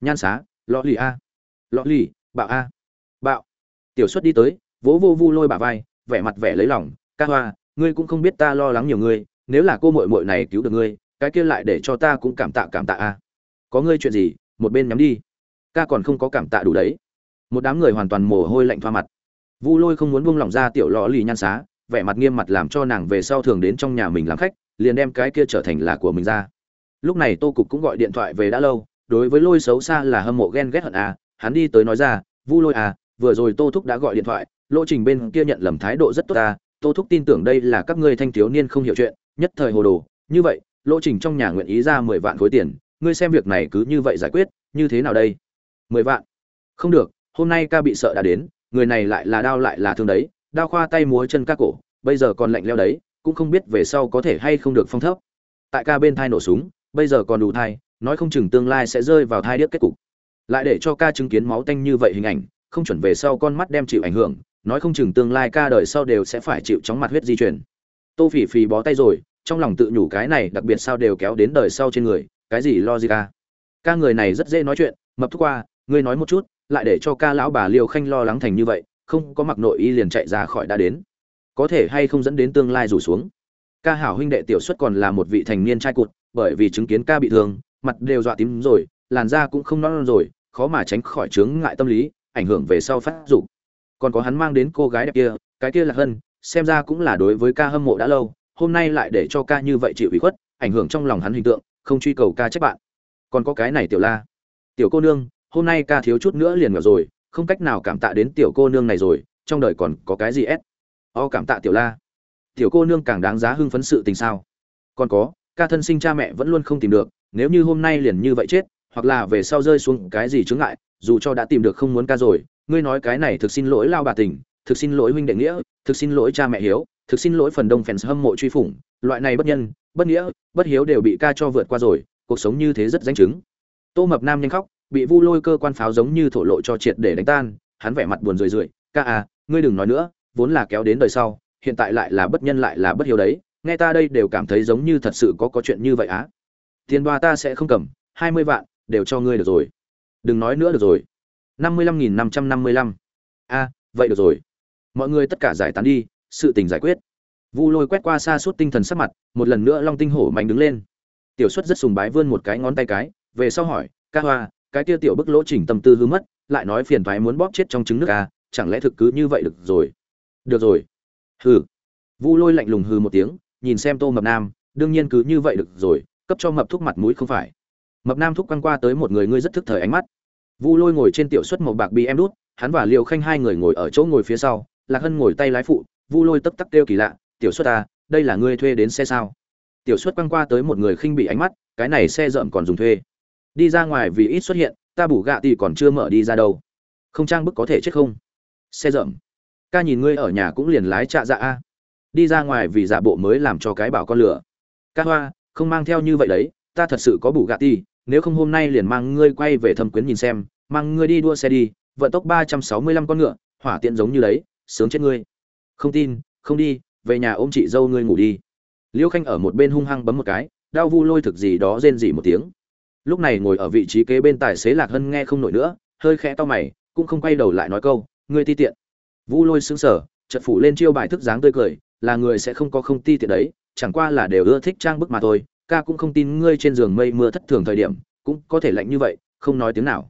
Nhan xá lọ lì a. Lọ lì, bạo a. Bạo. Tiểu xuất đi tới, vỗ vô vu lôi bả vai vẻ mặt vẻ lấy lòng, ca hoa, ngươi cũng không biết ta lo lắng nhiều ngươi, nếu là cô mội mội này cứu được ngươi, cái kia lại để cho ta cũng cảm tạ cảm tạ a. Có ngươi chuyện gì, một bên nhắm đi. Ca còn không có cảm tạ đủ đấy. Một đám người hoàn toàn mồ hôi lạnh thoa mặt. Vu lôi không muốn buông lỏng ra tiểu lò lì nhan xá, vẻ mặt nghiêm mặt làm cho nàng về sau thường đến trong nhà mình làm khách, liền đem cái kia trở thành là của mình ra. Lúc này tô cục cũng gọi điện thoại về đã lâu, đối với lôi xấu xa là hâm mộ ghen ghét hận à hắn đi tới nói ra, vu lôi à vừa rồi tô thúc đã gọi điện thoại lộ trình bên kia nhận lầm thái độ rất tốt ta, tô thúc tin tưởng đây là các ngươi thanh thiếu niên không hiểu chuyện, nhất thời hồ đồ. Như vậy lộ trình trong nhà nguyện ý ra mười vạn khối tiền, ngươi xem việc này cứ như vậy giải quyết, như thế nào đây? Mười vạn? Không được, hôm nay ca bị sợ đã đến, người này lại là đau lại là thương đấy, đao khoa tay múa chân ca cổ, bây giờ còn lạnh leo đấy, cũng không biết về sau có thể hay không được phong thấp. Tại ca bên thai nổ súng, bây giờ còn đủ thai, nói không chừng tương lai sẽ rơi vào thai điếc kết cục. Lại để cho ca chứng kiến máu tanh như vậy hình ảnh, không chuẩn về sau con mắt đem chịu ảnh hưởng nói không chừng tương lai ca đời sau đều sẽ phải chịu chóng mặt huyết di chuyển tô phỉ phỉ bó tay rồi, trong lòng tự nhủ cái này đặc biệt sao đều kéo đến đời sau trên người, cái gì lo gì ca ca người này rất dễ nói chuyện, mập thúc qua, ngươi nói một chút, lại để cho ca lão bà liều khanh lo lắng thành như vậy, không có mặc nội y liền chạy ra khỏi đã đến. Có thể hay không dẫn đến tương lai rủ xuống? Ca hảo huynh đệ tiểu xuất còn là một vị thành niên trai cụt, bởi vì chứng kiến ca bị thương, mặt đều dọa tím rồi, làn da cũng không non rồi, khó mà tránh khỏi chướng ngại tâm lý, ảnh hưởng về sau phát dục còn có hắn mang đến cô gái đẹp kia, cái kia là hân, xem ra cũng là đối với ca hâm mộ đã lâu, hôm nay lại để cho ca như vậy chịu ủy khuất, ảnh hưởng trong lòng hắn hình tượng, không truy cầu ca trách bạn. Còn có cái này tiểu la. Tiểu cô nương, hôm nay ca thiếu chút nữa liền ngờ rồi, không cách nào cảm tạ đến tiểu cô nương này rồi, trong đời còn có cái gì ép o, cảm tạ tiểu la. Tiểu cô nương càng đáng giá hưng phấn sự tình sao? Còn có, ca thân sinh cha mẹ vẫn luôn không tìm được, nếu như hôm nay liền như vậy chết, hoặc là về sau rơi xuống cái gì chướng ngại, dù cho đã tìm được không muốn ca rồi ngươi nói cái này thực xin lỗi lao bà tình, thực xin lỗi huynh đệ nghĩa, thực xin lỗi cha mẹ hiếu, thực xin lỗi phần đông fans hâm mộ truy phủng, loại này bất nhân, bất nghĩa, bất hiếu đều bị ca cho vượt qua rồi, cuộc sống như thế rất danh chứng. Tô mập nam nhanh khóc, bị vu lôi cơ quan pháo giống như thổ lộ cho triệt để đánh tan, hắn vẻ mặt buồn rười rượi, ca à ngươi đừng nói nữa, vốn là kéo đến đời sau, hiện tại lại là bất nhân lại là bất hiếu đấy, nghe ta đây đều cảm thấy giống như thật sự có có chuyện như vậy á. Tiền đoa ta sẽ không cầm, hai mươi vạn, đều cho ngươi được rồi. Đừng nói nữa được rồi năm mươi lăm nghìn năm trăm năm mươi lăm. A, vậy được rồi. Mọi người tất cả giải tán đi, sự tình giải quyết. Vu lôi quét qua xa suốt tinh thần sắc mặt, một lần nữa long tinh hổ mạnh đứng lên. Tiểu xuất rất sùng bái vươn một cái ngón tay cái, về sau hỏi, ca hoa, cái kia tiểu bức lỗ chỉnh tâm tư hư mất, lại nói phiền thoái muốn bóp chết trong trứng nước a chẳng lẽ thực cứ như vậy được rồi? Được rồi. Hừ. Vu lôi lạnh lùng hừ một tiếng, nhìn xem tô mập nam, đương nhiên cứ như vậy được rồi, cấp cho mập thúc mặt mũi không phải. Mập nam thúc quăng qua tới một người ngươi rất thức thời ánh mắt vu lôi ngồi trên tiểu suất màu bạc bị em đút hắn và liều khanh hai người ngồi ở chỗ ngồi phía sau lạc hân ngồi tay lái phụ vu lôi tấp tắc kêu kỳ lạ tiểu suất à, đây là ngươi thuê đến xe sao? Tiểu suất quăng qua tới một người khinh bị ánh mắt cái này xe rợm còn dùng thuê. Đi ra ngoài vì ít xuất hiện ta bủ gạ thì còn chưa mở đi ra đâu. Không trang bức có thể chết không? Xe rợm ca nhìn ngươi ở nhà cũng liền lái trạ dạ a. Đi ra ngoài vì giả bộ mới làm cho cái bảo con lửa. Ca hoa không mang theo như vậy đấy ta thật sự có bủ gạ ti nếu không hôm nay liền mang ngươi quay về thâm quyến nhìn xem, mang ngươi đi đua xe đi, vận tốc ba trăm sáu mươi lăm con ngựa, hỏa tiện giống như đấy, sướng chết ngươi. Không tin, không đi, về nhà ôm chị dâu ngươi ngủ đi. Liêu khanh ở một bên hung hăng bấm một cái, đau vu lôi thực gì đó rên rỉ một tiếng. Lúc này ngồi ở vị trí kế bên tài xế lạc hân nghe không nổi nữa, hơi khẽ to mày, cũng không quay đầu lại nói câu, ngươi ti tiện. Vu lôi sững sờ, chợt phủ lên chiêu bài thức dáng tươi cười, là người sẽ không có không ti tiện đấy, chẳng qua là đều ưa thích trang bức mà thôi ca cũng không tin ngươi trên giường mây mưa thất thường thời điểm, cũng có thể lạnh như vậy, không nói tiếng nào.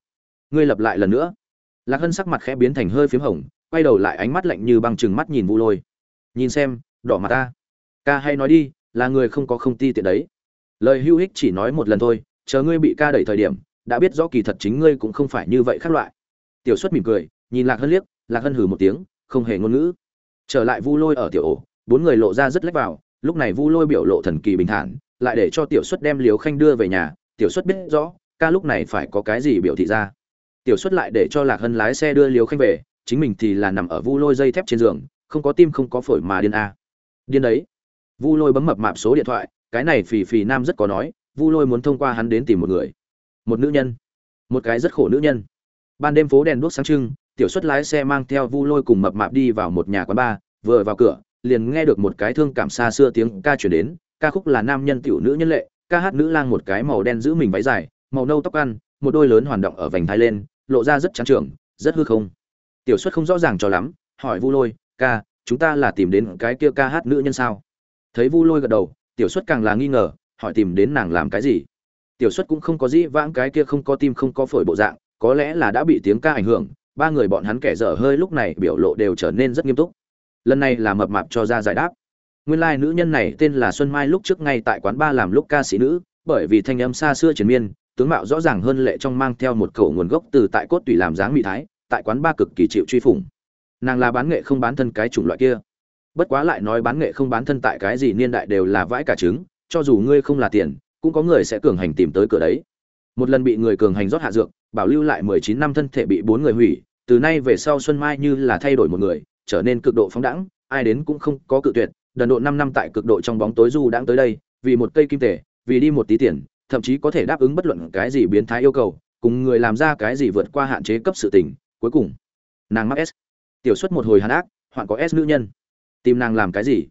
Ngươi lặp lại lần nữa. Lạc hân sắc mặt khẽ biến thành hơi p h í m hồng, quay đầu lại ánh mắt lạnh như băng chừng mắt nhìn vu lôi. Nhìn xem, đỏ mặt ta. Ca hay nói đi, là người không có không ti tiện đấy. Lời hữu ích chỉ nói một lần thôi, chờ ngươi bị ca đẩy thời điểm, đã biết rõ kỳ thật chính ngươi cũng không phải như vậy khác loại. Tiểu xuất mỉm cười, nhìn lạc hân liếc, lạc hân hừ một tiếng, không hề ngôn ngữ. Trở lại vu lôi ở tiểu ổ, bốn người lộ ra rất lách vào, lúc này vu lôi biểu lộ thần kỳ bình thản lại để cho tiểu xuất đem liều khanh đưa về nhà, tiểu xuất biết rõ, ca lúc này phải có cái gì biểu thị ra. Tiểu xuất lại để cho lạc hân lái xe đưa liều khanh về, chính mình thì là nằm ở vu lôi dây thép trên giường, không có tim không có phổi mà điên a. Điên đấy. Vu lôi bấm mập mạp số điện thoại, cái này phì phì nam rất có nói, vu lôi muốn thông qua hắn đến tìm một người. Một nữ nhân. Một cái rất khổ nữ nhân. Ban đêm phố đèn đuốc sáng trưng, tiểu xuất lái xe mang theo vu lôi cùng mập mạp đi vào một nhà quán bar, vừa vào cửa, liền nghe được một cái thương cảm xa xưa tiếng ca chuyển đến ca khúc là nam nhân tiểu nữ nhân lệ, ca hát nữ lang một cái màu đen giữ mình váy dài, màu nâu tóc ăn, một đôi lớn hoàn động ở vành thai lên, lộ ra rất trắng trưởng rất hư không. Tiểu xuất không rõ ràng cho lắm, hỏi vu lôi, ca, chúng ta là tìm đến cái kia ca hát nữ nhân sao? Thấy vu lôi gật đầu, tiểu xuất càng là nghi ngờ, hỏi tìm đến nàng làm cái gì? Tiểu xuất cũng không có dĩ vãng cái kia không có tim không có phổi bộ dạng, có lẽ là đã bị tiếng ca ảnh hưởng, ba người bọn hắn kẻ dở hơi lúc này biểu lộ đều trở nên rất nghiêm túc. Lần này là mập mạp cho ra giải đáp nguyên lai nữ nhân này tên là xuân mai lúc trước ngay tại quán ba làm lúc ca sĩ nữ, bởi vì thanh âm xa xưa triền miên, tướng mạo rõ ràng hơn lệ trong mang theo một khẩu nguồn gốc từ tại cốt tùy làm dáng mỹ thái, tại quán ba cực kỳ chịu truy phủng. Nàng là bán nghệ không bán thân cái chủng loại kia. Bất quá lại nói bán nghệ không bán thân tại cái gì niên đại đều là vãi cả trứng, cho dù ngươi không là tiền, cũng có người sẽ cường hành tìm tới cửa đấy. Một lần bị người cường hành rót hạ dược, bảo lưu lại mười chín năm thân thể bị bốn người hủy, từ nay về sau xuân mai như là thay đổi một người, trở nên cực độ phóng đẳng ai đến cũng không có cự tuyệt đần độ năm năm tại cực độ trong bóng tối du đãng tới đây, vì một cây kim tể, vì đi một tí tiền, thậm chí có thể đáp ứng bất luận cái gì biến thái yêu cầu, cùng người làm ra cái gì vượt qua hạn chế cấp sự tình. Cuối cùng, nàng mắc s. Tiểu xuất một hồi hàn ác, hoạn có s nữ nhân. Tìm nàng làm cái gì?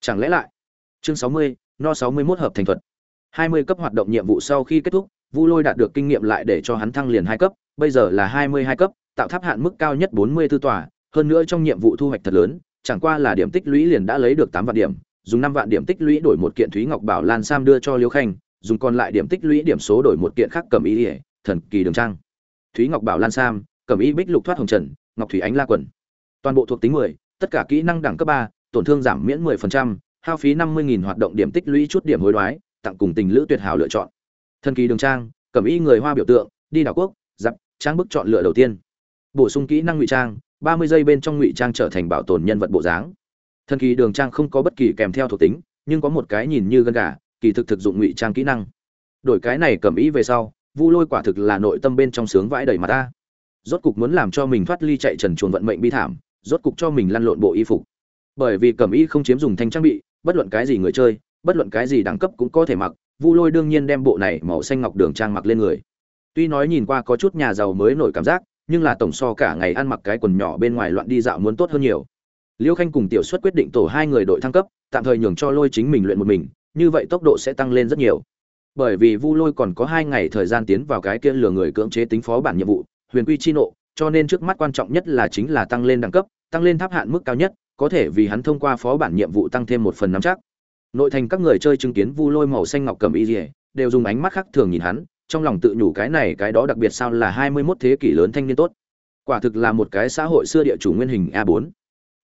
Chẳng lẽ lại? Chương sáu mươi, no sáu mươi 61 hợp thành thuật. Hai mươi cấp hoạt động nhiệm vụ sau khi kết thúc, vu lôi đạt được kinh nghiệm lại để cho hắn thăng liền hai cấp, bây giờ là hai mươi hai cấp, tạo tháp hạn mức cao nhất bốn mươi 44 tòa, hơn nữa trong nhiệm vụ thu hoạch thật lớn chẳng qua là điểm tích lũy liền đã lấy được tám vạn điểm dùng năm vạn điểm tích lũy đổi một kiện thúy ngọc bảo lan sam đưa cho liêu khanh dùng còn lại điểm tích lũy điểm số đổi một kiện khác cầm ý ỉa thần kỳ đường trang. Thúy ngọc bảo lan sam cầm ý bích lục thoát hồng trần ngọc thủy ánh la quần. Toàn bộ thuộc tính mười tất cả kỹ năng đẳng cấp ba tổn thương giảm miễn mười phần trăm hao phí năm mươi nghìn hoạt động điểm tích lũy chút điểm hối đoái tặng cùng tình lữ tuyệt hảo lựa chọn. Thần kỳ đường trang cầm ý người hoa biểu tượng đi đảo quốc dập, trang bức chọn lựa đầu tiên. Bổ sung kỹ năng ngụy trang ba mươi giây bên trong ngụy trang trở thành bảo tồn nhân vật bộ dáng. Thần kỳ đường trang không có bất kỳ kèm theo thuộc tính, nhưng có một cái nhìn như gân gà, kỳ thực thực dụng ngụy trang kỹ năng. Đổi cái này cầm ý về sau, vu lôi quả thực là nội tâm bên trong sướng vãi đầy mặt ta. Rốt cục muốn làm cho mình thoát ly chạy trần chuồn vận mệnh bi thảm, rốt cục cho mình lăn lộn bộ y phục. Bởi vì cầm ý không chiếm dùng thanh trang bị, bất luận cái gì người chơi, bất luận cái gì đẳng cấp cũng có thể mặc, vu lôi đương nhiên đem bộ này màu xanh ngọc đường trang mặc lên người. Tuy nói nhìn qua có chút nhà giàu mới nổi cảm giác nhưng là tổng so cả ngày ăn mặc cái quần nhỏ bên ngoài loạn đi dạo muốn tốt hơn nhiều. Liêu khanh cùng tiểu xuất quyết định tổ hai người đội thăng cấp, tạm thời nhường cho lôi chính mình luyện một mình, như vậy tốc độ sẽ tăng lên rất nhiều. Bởi vì vu lôi còn có hai ngày thời gian tiến vào cái kia lừa người cưỡng chế tính phó bản nhiệm vụ, huyền quy chi nộ, cho nên trước mắt quan trọng nhất là chính là tăng lên đẳng cấp, tăng lên tháp hạn mức cao nhất, có thể vì hắn thông qua phó bản nhiệm vụ tăng thêm một phần nắm chắc. Nội thành các người chơi chứng kiến vu lôi màu xanh ngọc cầm y dỉa đều dùng ánh mắt khác thường nhìn hắn trong lòng tự nhủ cái này, cái đó đặc biệt sao là hai mươi 21 thế kỷ lớn thanh niên tốt. Quả thực là một cái xã hội xưa địa chủ nguyên hình a 4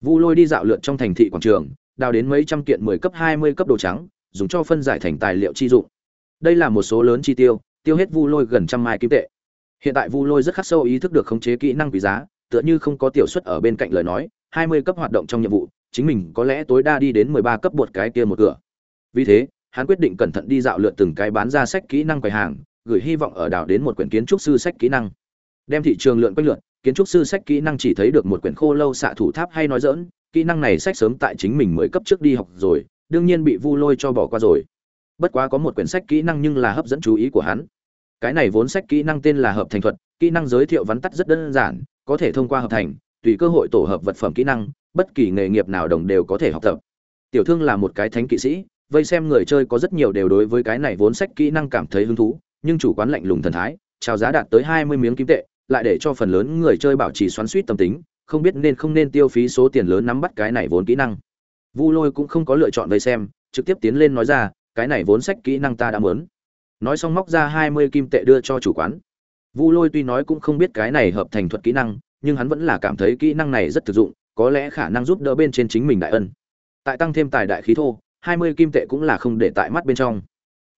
vu lôi đi dạo lượn trong thành thị quảng trường, đào đến mấy trăm kiện mười cấp, hai mươi cấp đồ trắng, dùng cho phân giải thành tài liệu chi dụng. Đây là một số lớn chi tiêu tiêu hết vu lôi gần trăm mai kim tệ. Hiện tại vu lôi rất khắc sâu ý thức được khống chế kỹ năng quý giá, tựa như không có tiểu suất ở bên cạnh lời nói, hai mươi cấp hoạt động trong nhiệm vụ, chính mình có lẽ tối đa đi đến mười ba cấp buột cái kia một cửa. Vì thế, hắn quyết định cẩn thận đi dạo lượn từng cái bán ra sách kỹ năng quầy hàng gửi hy vọng ở đảo đến một quyển kiến trúc sư sách kỹ năng. Đem thị trường lượn quanh lượn, kiến trúc sư sách kỹ năng chỉ thấy được một quyển khô lâu xạ thủ tháp hay nói dỡn kỹ năng này sách sớm tại chính mình mới cấp trước đi học rồi, đương nhiên bị vu lôi cho bỏ qua rồi. Bất quá có một quyển sách kỹ năng nhưng là hấp dẫn chú ý của hắn. Cái này vốn sách kỹ năng tên là hợp thành thuật, kỹ năng giới thiệu vắn tắt rất đơn giản, có thể thông qua hợp thành, tùy cơ hội tổ hợp vật phẩm kỹ năng, bất kỳ nghề nghiệp nào đồng đều có thể học tập. Tiểu thương là một cái thánh kỵ sĩ, vây xem người chơi có rất nhiều đều đối với cái này vốn sách kỹ năng cảm thấy hứng thú nhưng chủ quán lạnh lùng thần thái, chào giá đạt tới hai mươi miếng kim tệ, lại để cho phần lớn người chơi bảo trì xoắn suýt tâm tính, không biết nên không nên tiêu phí số tiền lớn nắm bắt cái này vốn kỹ năng. Vu lôi cũng không có lựa chọn vây xem, trực tiếp tiến lên nói ra, cái này vốn sách kỹ năng ta đã muốn. Nói xong móc ra hai mươi kim tệ đưa cho chủ quán. Vu lôi tuy nói cũng không biết cái này hợp thành thuật kỹ năng, nhưng hắn vẫn là cảm thấy kỹ năng này rất thực dụng, có lẽ khả năng giúp đỡ bên trên chính mình đại ân. Tại tăng thêm tài đại khí thô, hai mươi kim tệ cũng là không để tại mắt bên trong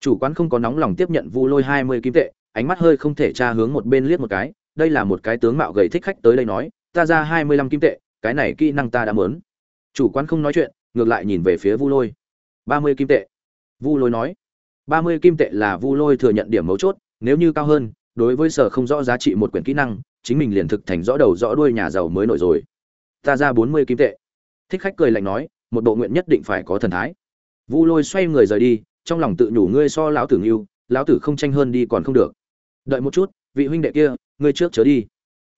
chủ quán không có nóng lòng tiếp nhận vu lôi hai mươi kim tệ, ánh mắt hơi không thể tra hướng một bên liếc một cái, đây là một cái tướng mạo gầy thích khách tới đây nói, ta ra hai mươi lăm kim tệ, cái này kỹ năng ta đã mớn chủ quán không nói chuyện, ngược lại nhìn về phía vu lôi. Ba mươi kim tệ. Vu lôi nói. Ba mươi kim tệ là vu lôi thừa nhận điểm mấu chốt, nếu như cao hơn, đối với sở không rõ giá trị một quyển kỹ năng, chính mình liền thực thành rõ đầu rõ đuôi nhà giàu mới nổi rồi. Ta ra bốn mươi kim tệ. Thích khách cười lạnh nói, một bộ nguyện nhất định phải có thần thái. Vu lôi xoay người rời đi trong lòng tự nhủ ngươi so lão tử ngưu, lão tử không tranh hơn đi còn không được. Đợi một chút, vị huynh đệ kia, ngươi trước chớ đi.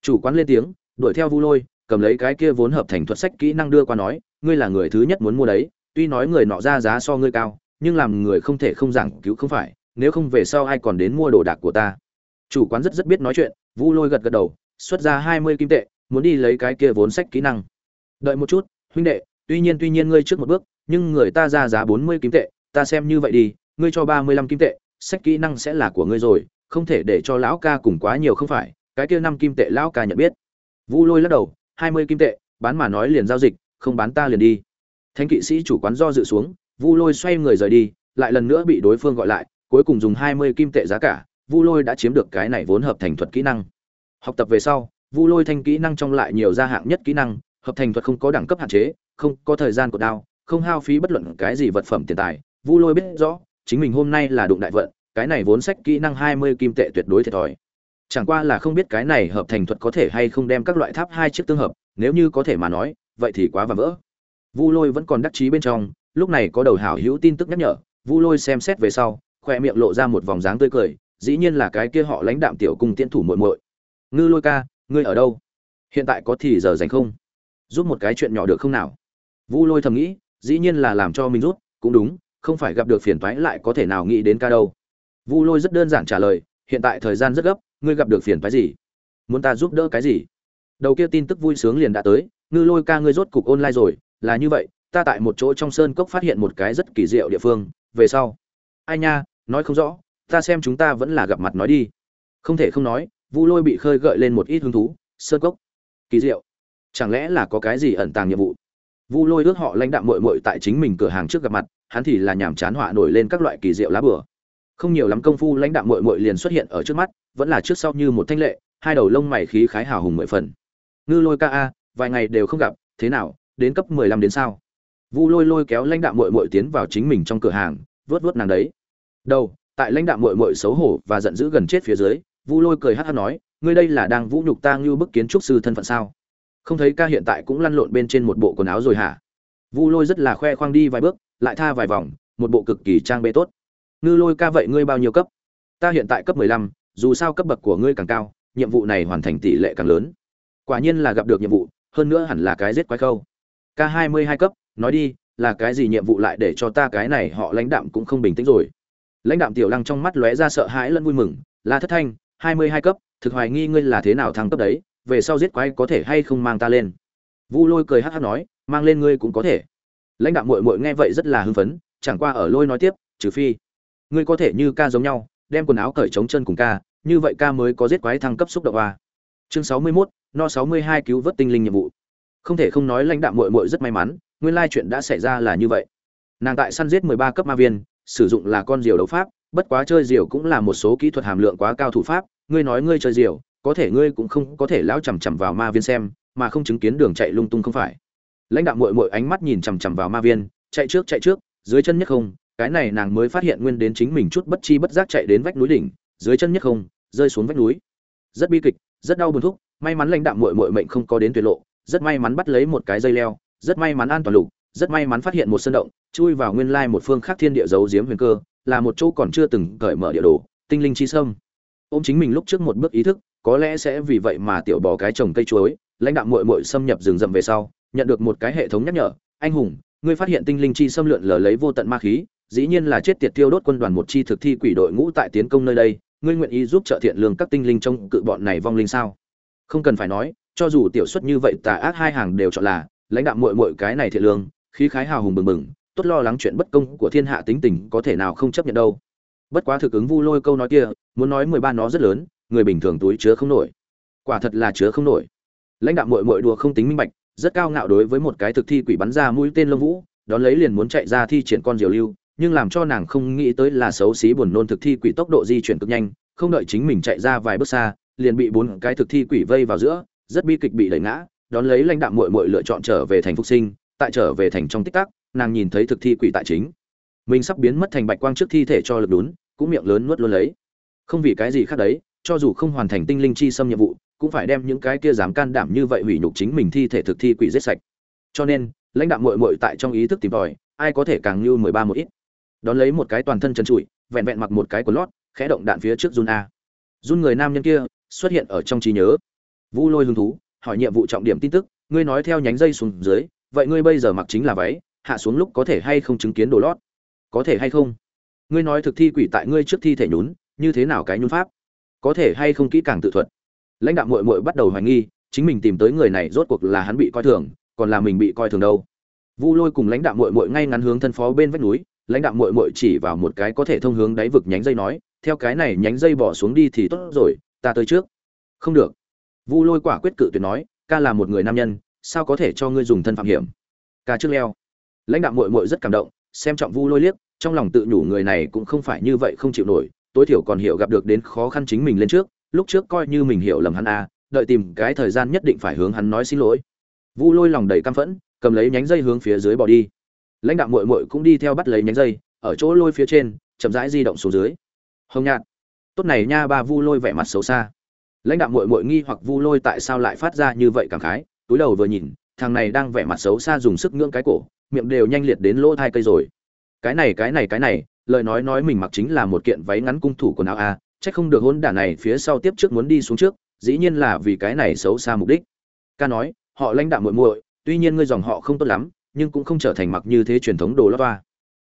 Chủ quán lên tiếng, đuổi theo vu lôi, cầm lấy cái kia vốn hợp thành thuật sách kỹ năng đưa qua nói, ngươi là người thứ nhất muốn mua đấy, tuy nói người nọ ra giá so ngươi cao, nhưng làm người không thể không giảng cứu không phải, nếu không về sau ai còn đến mua đồ đạc của ta. Chủ quán rất rất biết nói chuyện, vu lôi gật gật đầu, xuất ra hai mươi kim tệ, muốn đi lấy cái kia vốn sách kỹ năng. Đợi một chút, huynh đệ, tuy nhiên tuy nhiên ngươi trước một bước, nhưng người ta ra giá bốn mươi kim tệ ta xem như vậy đi, ngươi cho ba mươi lăm kim tệ, sách kỹ năng sẽ là của ngươi rồi, không thể để cho lão ca cùng quá nhiều không phải, cái kia năm kim tệ lão ca nhận biết. Vu lôi lắc đầu, hai mươi kim tệ, bán mà nói liền giao dịch, không bán ta liền đi. Thánh kỵ sĩ chủ quán do dự xuống, vu lôi xoay người rời đi, lại lần nữa bị đối phương gọi lại, cuối cùng dùng hai mươi kim tệ giá cả, vu lôi đã chiếm được cái này vốn hợp thành thuật kỹ năng. Học tập về sau, vu lôi thanh kỹ năng trong lại nhiều gia hạng nhất kỹ năng, hợp thành thuật không có đẳng cấp hạn chế, không có thời gian của đao, không hao phí bất luận cái gì vật phẩm tiền tài vu lôi biết rõ, chính mình hôm nay là đụng đại vận, cái này vốn sách kỹ năng hai mươi kim tệ tuyệt đối thiệt thòi. Chẳng qua là không biết cái này hợp thành thuật có thể hay không đem các loại tháp hai chiếc tương hợp, nếu như có thể mà nói, vậy thì quá và vỡ. Vu lôi vẫn còn đắc chí bên trong, lúc này có đầu hảo hữu tin tức nhắc nhở, vu lôi xem xét về sau, khoe miệng lộ ra một vòng dáng tươi cười, dĩ nhiên là cái kia họ lãnh đạm tiểu cung tiễn thủ muội muội. Ngư lôi ca, ngươi ở đâu? Hiện tại có thì giờ dành không? Giúp một cái chuyện nhỏ được không nào? Vu lôi thầm nghĩ, dĩ nhiên là làm cho mình rút cũng đúng không phải gặp được phiền toái lại có thể nào nghĩ đến ca đâu. Vu lôi rất đơn giản trả lời, hiện tại thời gian rất gấp, ngươi gặp được phiền toái gì? Muốn ta giúp đỡ cái gì? Đầu kia tin tức vui sướng liền đã tới, ngư lôi ca ngươi rốt cục online rồi, là như vậy, ta tại một chỗ trong sơn cốc phát hiện một cái rất kỳ diệu địa phương, về sau. Ai nha, nói không rõ, ta xem chúng ta vẫn là gặp mặt nói đi. Không thể không nói, vu lôi bị khơi gợi lên một ít hứng thú, sơn cốc. Kỳ diệu. Chẳng lẽ là có cái gì ẩn tàng nhiệm vụ? Vu lôi ước họ lãnh đạm mội mội tại chính mình cửa hàng trước gặp mặt, hắn thì là nhàm chán họa nổi lên các loại kỳ diệu lá bừa. Không nhiều lắm công phu lãnh đạm mội mội liền xuất hiện ở trước mắt, vẫn là trước sau như một thanh lệ, hai đầu lông mày khí khái hào hùng mười phần. Ngư lôi ca a, vài ngày đều không gặp, thế nào, đến cấp mười lăm đến sao? Vu lôi lôi kéo lãnh đạm mội mội tiến vào chính mình trong cửa hàng, vớt vớt nàng đấy. Đâu tại lãnh đạm mội mội xấu hổ và giận dữ gần chết phía dưới, vu lôi cười hát hát nói, ngươi đây là đang vũ nhục ta như bức kiến trúc sư thân phận sao? Không thấy ca hiện tại cũng lăn lộn bên trên một bộ quần áo rồi hả? Vu lôi rất là khoe khoang đi vài bước, lại tha vài vòng, một bộ cực kỳ trang bê tốt. Ngư lôi ca vậy ngươi bao nhiêu cấp? Ta hiện tại cấp mười lăm, dù sao cấp bậc của ngươi càng cao, nhiệm vụ này hoàn thành tỷ lệ càng lớn. Quả nhiên là gặp được nhiệm vụ, hơn nữa hẳn là cái giết quái khâu. K hai mươi hai cấp, nói đi, là cái gì nhiệm vụ lại để cho ta cái này họ lãnh đạm cũng không bình tĩnh rồi? Lãnh đạm tiểu lăng trong mắt lóe ra sợ hãi lẫn vui mừng, la thất thanh, hai mươi hai cấp, thực hoài nghi ngươi là thế nào thăng cấp đấy về sau giết quái có thể hay không mang ta lên? Vu lôi cười hắc hắc nói mang lên ngươi cũng có thể. Lãnh đạo mội mội nghe vậy rất là hưng phấn chẳng qua ở lôi nói tiếp trừ phi ngươi có thể như ca giống nhau đem quần áo cởi trống chân cùng ca như vậy ca mới có giết quái thăng cấp xúc động à. chương sáu mươi 61, no sáu mươi hai cứu vớt tinh linh nhiệm vụ. Không thể không nói lãnh đạo mội mội rất may mắn nguyên lai chuyện đã xảy ra là như vậy. Nàng tại săn giết mười ba cấp ma viên sử dụng là con diều đấu pháp bất quá chơi diều cũng là một số kỹ thuật hàm lượng quá cao thủ pháp ngươi nói ngươi chơi diều có thể ngươi cũng không có thể lão chằm chằm vào ma viên xem, mà không chứng kiến đường chạy lung tung không phải. Lãnh đạo mội mội ánh mắt nhìn chằm chằm vào ma viên, chạy trước chạy trước, dưới chân nhất không, cái này nàng mới phát hiện nguyên đến chính mình chút bất chi bất giác chạy đến vách núi đỉnh, dưới chân nhất không, rơi xuống vách núi. Rất bi kịch, rất đau buồn thúc, may mắn lãnh đạo mội mội mệnh không có đến tuyệt lộ, rất may mắn bắt lấy một cái dây leo, rất may mắn an toàn lục, rất may mắn phát hiện một sân động, chui vào nguyên lai một phương khác thiên địa giấu giếm huyền cơ, là một chỗ còn chưa từng cởi mở địa đồ, tinh linh chi sâm ôm chính mình lúc trước một bước ý thức, có lẽ sẽ vì vậy mà tiểu bò cái trồng cây chuối, lãnh đạo muội muội xâm nhập rừng rậm về sau, nhận được một cái hệ thống nhắc nhở, anh hùng, ngươi phát hiện tinh linh chi xâm lượn lờ lấy vô tận ma khí, dĩ nhiên là chết tiệt tiêu đốt quân đoàn một chi thực thi quỷ đội ngũ tại tiến công nơi đây, ngươi nguyện ý giúp trợ thiện lương các tinh linh trong cự bọn này vong linh sao? Không cần phải nói, cho dù tiểu suất như vậy, tà ác hai hàng đều chọn là, lãnh đạo muội muội cái này thiện lương, khí khái hào hùng bừng bừng, tốt lo lắng chuyện bất công của thiên hạ tính tình có thể nào không chấp nhận đâu bất quá thực ứng vu lôi câu nói kia, muốn nói mười ba nó rất lớn, người bình thường túi chứa không nổi. Quả thật là chứa không nổi. Lãnh đạo mội mội đùa không tính minh bạch, rất cao ngạo đối với một cái thực thi quỷ bắn ra mũi tên lông vũ, đón lấy liền muốn chạy ra thi triển con diều lưu, nhưng làm cho nàng không nghĩ tới là xấu xí buồn nôn thực thi quỷ tốc độ di chuyển cực nhanh, không đợi chính mình chạy ra vài bước xa, liền bị bốn cái thực thi quỷ vây vào giữa, rất bi kịch bị đẩy ngã, đón lấy lãnh đạo mội mội lựa chọn trở về thành phục sinh, tại trở về thành trong tích tắc, nàng nhìn thấy thực thi quỷ tại chính. Mình sắp biến mất thành bạch quang trước thi thể cho lực đún cũng miệng lớn nuốt luôn lấy. Không vì cái gì khác đấy, cho dù không hoàn thành tinh linh chi xâm nhiệm vụ, cũng phải đem những cái kia dám can đảm như vậy hủy nhục chính mình thi thể thực thi quỷ giết sạch. Cho nên, lãnh đạo muội muội tại trong ý thức tìm tòi, ai có thể càng như mười ba một ít. Đón lấy một cái toàn thân trần trụi, vẹn vẹn mặc một cái quần lót, khẽ động đạn phía trước run a. Run người nam nhân kia xuất hiện ở trong trí nhớ. Vu lôi hứng thú, hỏi nhiệm vụ trọng điểm tin tức, ngươi nói theo nhánh dây xuống dưới, vậy ngươi bây giờ mặc chính là váy, hạ xuống lúc có thể hay không chứng kiến đồ lót? Có thể hay không? Ngươi nói thực thi quỷ tại ngươi trước thi thể nhún, như thế nào cái nhún pháp? Có thể hay không kỹ càng tự thuật? Lãnh đạo mội mội bắt đầu hoài nghi, chính mình tìm tới người này rốt cuộc là hắn bị coi thường, còn là mình bị coi thường đâu? Vu lôi cùng lãnh đạo mội mội ngay ngắn hướng thân phó bên vách núi, lãnh đạo mội mội chỉ vào một cái có thể thông hướng đáy vực nhánh dây nói, theo cái này nhánh dây bỏ xuống đi thì tốt rồi, ta tới trước. Không được. Vu lôi quả quyết cự tuyệt nói, ca là một người nam nhân, sao có thể cho ngươi dùng thân phạm hiểm? Ca trước leo. Lãnh đạo muội muội rất cảm động, xem trọng vu lôi liếc trong lòng tự nhủ người này cũng không phải như vậy không chịu nổi, tối thiểu còn hiểu gặp được đến khó khăn chính mình lên trước, lúc trước coi như mình hiểu lầm hắn a đợi tìm cái thời gian nhất định phải hướng hắn nói xin lỗi. Vu lôi lòng đầy căm phẫn, cầm lấy nhánh dây hướng phía dưới bỏ đi. Lãnh đạo muội muội cũng đi theo bắt lấy nhánh dây, ở chỗ lôi phía trên, chậm rãi di động xuống dưới. Hồng nhạt tốt này nha ba vu lôi vẻ mặt xấu xa. Lãnh đạo muội muội nghi hoặc vu lôi tại sao lại phát ra như vậy cảm khái, túi đầu vừa nhìn, thằng này đang vẻ mặt xấu xa dùng sức ngưỡng cái cổ, miệng đều nhanh liệt đến lỗ thai cây rồi cái này cái này cái này, lời nói nói mình mặc chính là một kiện váy ngắn cung thủ quần áo a chắc không được hôn đả này phía sau tiếp trước muốn đi xuống trước, dĩ nhiên là vì cái này xấu xa mục đích. Ca nói, họ lãnh đạo muội muội, tuy nhiên ngươi dòng họ không tốt lắm, nhưng cũng không trở thành mặc như thế truyền thống đồ lót toa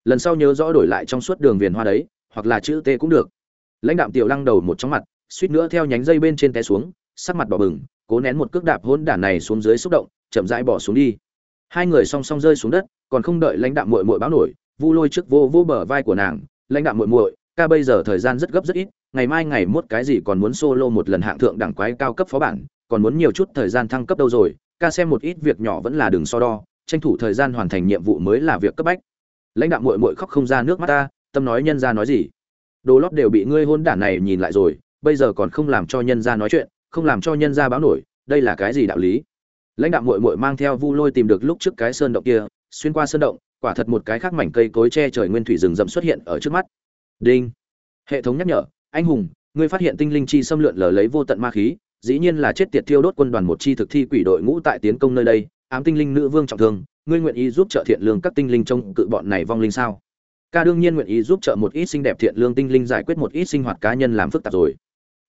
lần sau nhớ rõ đổi lại trong suốt đường viền hoa đấy, hoặc là chữ t cũng được. Lãnh đạo tiểu lăng đầu một chóng mặt, suýt nữa theo nhánh dây bên trên té xuống, sắc mặt bỏ bừng, cố nén một cước đạp hôn đản này xuống dưới xúc động, chậm rãi bỏ xuống đi. Hai người song song rơi xuống đất, còn không đợi lãnh đạo muội muội báo nổi vu lôi trước vô vô bờ vai của nàng, lãnh đạo muội muội, ca bây giờ thời gian rất gấp rất ít, ngày mai ngày mốt cái gì còn muốn solo một lần hạng thượng đẳng quái cao cấp phó bản, còn muốn nhiều chút thời gian thăng cấp đâu rồi, ca xem một ít việc nhỏ vẫn là đường so đo, tranh thủ thời gian hoàn thành nhiệm vụ mới là việc cấp bách. Lãnh đạo muội muội khóc không ra nước mắt ta, tâm nói nhân ra nói gì? Đồ lót đều bị ngươi hôn đản này nhìn lại rồi, bây giờ còn không làm cho nhân ra nói chuyện, không làm cho nhân ra báo nổi, đây là cái gì đạo lý? Lãnh đạo muội muội mang theo vu lôi tìm được lúc trước cái sơn động kia xuyên qua sơn động, quả thật một cái khác mảnh cây cối che trời nguyên thủy rừng rậm xuất hiện ở trước mắt. Đinh. Hệ thống nhắc nhở, anh hùng, ngươi phát hiện tinh linh chi xâm lượn lờ lấy vô tận ma khí, dĩ nhiên là chết tiệt thiêu đốt quân đoàn một chi thực thi quỷ đội ngũ tại tiến công nơi đây, ám tinh linh nữ vương trọng thương, ngươi nguyện ý giúp trợ thiện lương các tinh linh trong cự bọn này vong linh sao? Ca đương nhiên nguyện ý giúp trợ một ít xinh đẹp thiện lương tinh linh giải quyết một ít sinh hoạt cá nhân làm phức tạp rồi.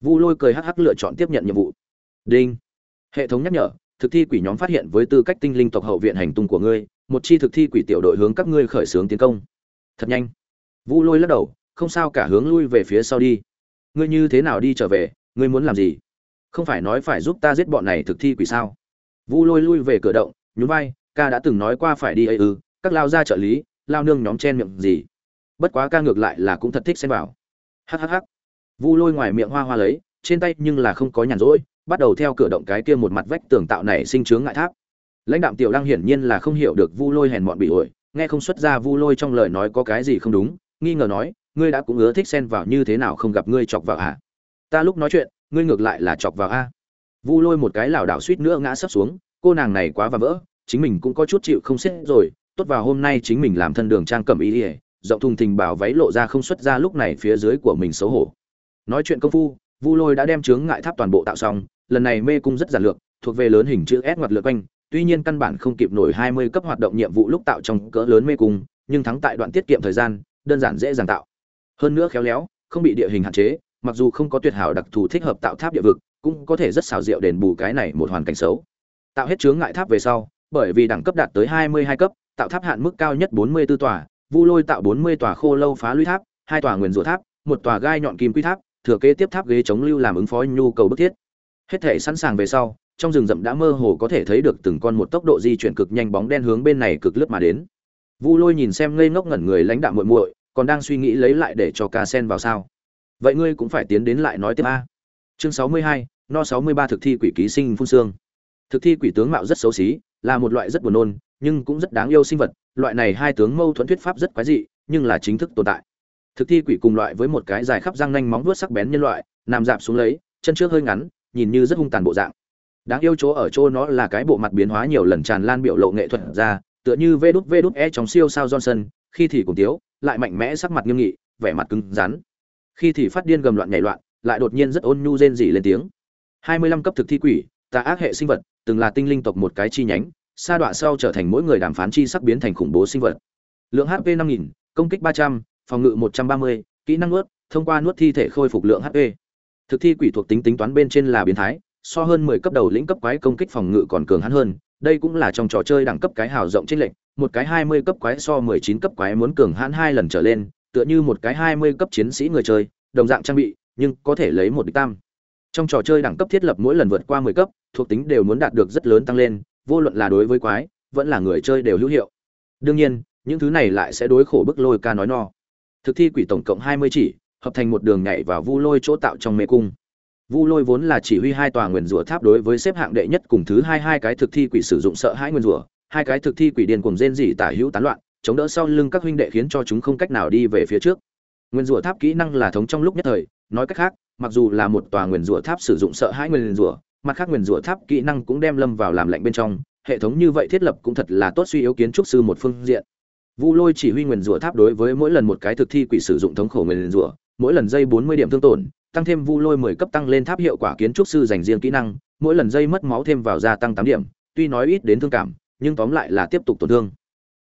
Vu lôi cười hắc hắc lựa chọn tiếp nhận nhiệm vụ. Đinh. Hệ thống nhắc nhở, thực thi quỷ nhóm phát hiện với tư cách tinh linh tộc hậu viện hành tung của ngươi một chi thực thi quỷ tiểu đội hướng các ngươi khởi xướng tiến công. Thật nhanh. Vu lôi lắc đầu, không sao cả hướng lui về phía sau đi. Ngươi như thế nào đi trở về, ngươi muốn làm gì? Không phải nói phải giúp ta giết bọn này thực thi quỷ sao? Vu lôi lui về cửa động, nhún vai, ca đã từng nói qua phải đi ấy ư, các lao ra trợ lý, lao nương nhóm chen miệng gì. Bất quá ca ngược lại là cũng thật thích xem vào. Hhh vu lôi ngoài miệng hoa hoa lấy, trên tay nhưng là không có nhàn rỗi, bắt đầu theo cửa động cái kia một mặt vách tường tạo này sinh chướng ngại tháp lãnh đạo tiểu lăng hiển nhiên là không hiểu được vu lôi hèn mọn bị ổi, nghe không xuất ra vu lôi trong lời nói có cái gì không đúng, nghi ngờ nói, ngươi đã cũng ưa thích xen vào như thế nào không gặp ngươi chọc vào à? Ta lúc nói chuyện, ngươi ngược lại là chọc vào a. Vu lôi một cái lảo đảo suýt nữa ngã sấp xuống, cô nàng này quá và vỡ, chính mình cũng có chút chịu không xếp rồi, tốt vào hôm nay chính mình làm thân đường trang cẩm ý ỉa giọng thùng thình bảo váy lộ ra không xuất ra lúc này phía dưới của mình xấu hổ. Nói chuyện công phu, vu lôi đã đem chướng ngại tháp toàn bộ tạo xong, lần này mê cung rất giản lược, thuộc về lớn hình chữ s ngoặt lượt quanh tuy nhiên căn bản không kịp nổi hai mươi cấp hoạt động nhiệm vụ lúc tạo trong cỡ lớn mê cung, nhưng thắng tại đoạn tiết kiệm thời gian, đơn giản dễ dàng tạo. Hơn nữa khéo léo, không bị địa hình hạn chế, mặc dù không có tuyệt hảo đặc thù thích hợp tạo tháp địa vực, cũng có thể rất xảo diệu đền bù cái này một hoàn cảnh xấu. Tạo hết chướng ngại tháp về sau, bởi vì đẳng cấp đạt tới hai mươi hai cấp, tạo tháp hạn mức cao nhất 44 tòa, vu lôi tạo bốn mươi tòa khô lâu phá lũy tháp, hai tòa nguyên rủa tháp, một tòa gai nhọn kim quy tháp, thừa kế tiếp tháp ghế chống lưu làm ứng phó nhu cầu bức thiết. Hết thể sẵn sàng về sau trong rừng rậm đã mơ hồ có thể thấy được từng con một tốc độ di chuyển cực nhanh bóng đen hướng bên này cực lướt mà đến. Vu lôi nhìn xem ngây ngốc ngẩn người lãnh đạm muội muội, còn đang suy nghĩ lấy lại để cho ca sen vào sao. Vậy ngươi cũng phải tiến đến lại nói tiếp a. Chương sáu mươi hai, no sáu mươi ba thực thi quỷ ký sinh phun xương. Thực thi quỷ tướng mạo rất xấu xí, là một loại rất buồn nôn, nhưng cũng rất đáng yêu sinh vật, loại này hai tướng mâu thuẫn thuyết pháp rất quái dị, nhưng là chính thức tồn tại. Thực thi quỷ cùng loại với một cái dài khắp răng nanh móng vuốt sắc bén nhân loại, nằm dạp xuống lấy, chân trước hơi ngắn, nhìn như rất hung tàn bộ dạng đáng yêu chỗ ở chỗ nó là cái bộ mặt biến hóa nhiều lần tràn lan biểu lộ nghệ thuật ra, tựa như vê đút vê đút e trong siêu sao johnson, khi thì cùng tiếu, lại mạnh mẽ sắc mặt nghiêm nghị, vẻ mặt cứng rắn. Khi thì phát điên gầm loạn nhảy loạn, lại đột nhiên rất ôn nhu rên rỉ lên tiếng. Hai mươi lăm cấp thực thi quỷ, tà ác hệ sinh vật, từng là tinh linh tộc một cái chi nhánh, sa đọa sau trở thành mỗi người đàm phán chi sắc biến thành khủng bố sinh vật. Lượng hp năm nghìn, công kích ba trăm, phòng ngự một trăm ba mươi, kỹ năng nuốt, thông qua nuốt thi thể khôi phục lượng hp thực thi quỷ thuộc tính tính toán bên trên là biến thái so hơn mười cấp đầu lĩnh cấp quái công kích phòng ngự còn cường hắn hơn, đây cũng là trong trò chơi đẳng cấp cái hào rộng trên lệnh một cái hai mươi cấp quái so mười chín cấp quái muốn cường hãn hai lần trở lên, tựa như một cái hai mươi cấp chiến sĩ người chơi, đồng dạng trang bị, nhưng có thể lấy một địch tam. Trong trò chơi đẳng cấp thiết lập mỗi lần vượt qua mười cấp, thuộc tính đều muốn đạt được rất lớn tăng lên, vô luận là đối với quái, vẫn là người chơi đều hữu hiệu. Đương nhiên, những thứ này lại sẽ đối khổ bức lôi ca nói no. Thực thi quỷ tổng cộng hai mươi chỉ, hợp thành một đường nhảy vào vu lôi chỗ tạo trong mê cung vu lôi vốn là chỉ huy hai tòa Nguyên rủa tháp đối với xếp hạng đệ nhất cùng thứ hai hai cái thực thi quỷ sử dụng sợ hãi Nguyên rủa, hai cái thực thi quỷ điên cuồng rên rỉ tả hữu tán loạn, chống đỡ sau lưng các huynh đệ khiến cho chúng không cách nào đi về phía trước. Nguyên rủa tháp kỹ năng là thống trong lúc nhất thời, nói cách khác, mặc dù là một tòa nguyên rủa tháp sử dụng sợ hãi nguyên rủa, mặt khác nguyên rủa tháp kỹ năng cũng đem lâm vào làm lạnh bên trong, hệ thống như vậy thiết lập cũng thật là tốt suy yếu kiến trúc sư một phương diện. Vu lôi chỉ huy nguyên rủa tháp đối với mỗi lần một cái thực thi quỷ sử dụng thống khổ nguyên rủa, mỗi lần dây 40 điểm thương tổn tăng thêm vu lôi 10 cấp tăng lên tháp hiệu quả kiến trúc sư dành riêng kỹ năng, mỗi lần dây mất máu thêm vào gia tăng 8 điểm, tuy nói ít đến thương cảm, nhưng tóm lại là tiếp tục tổn thương.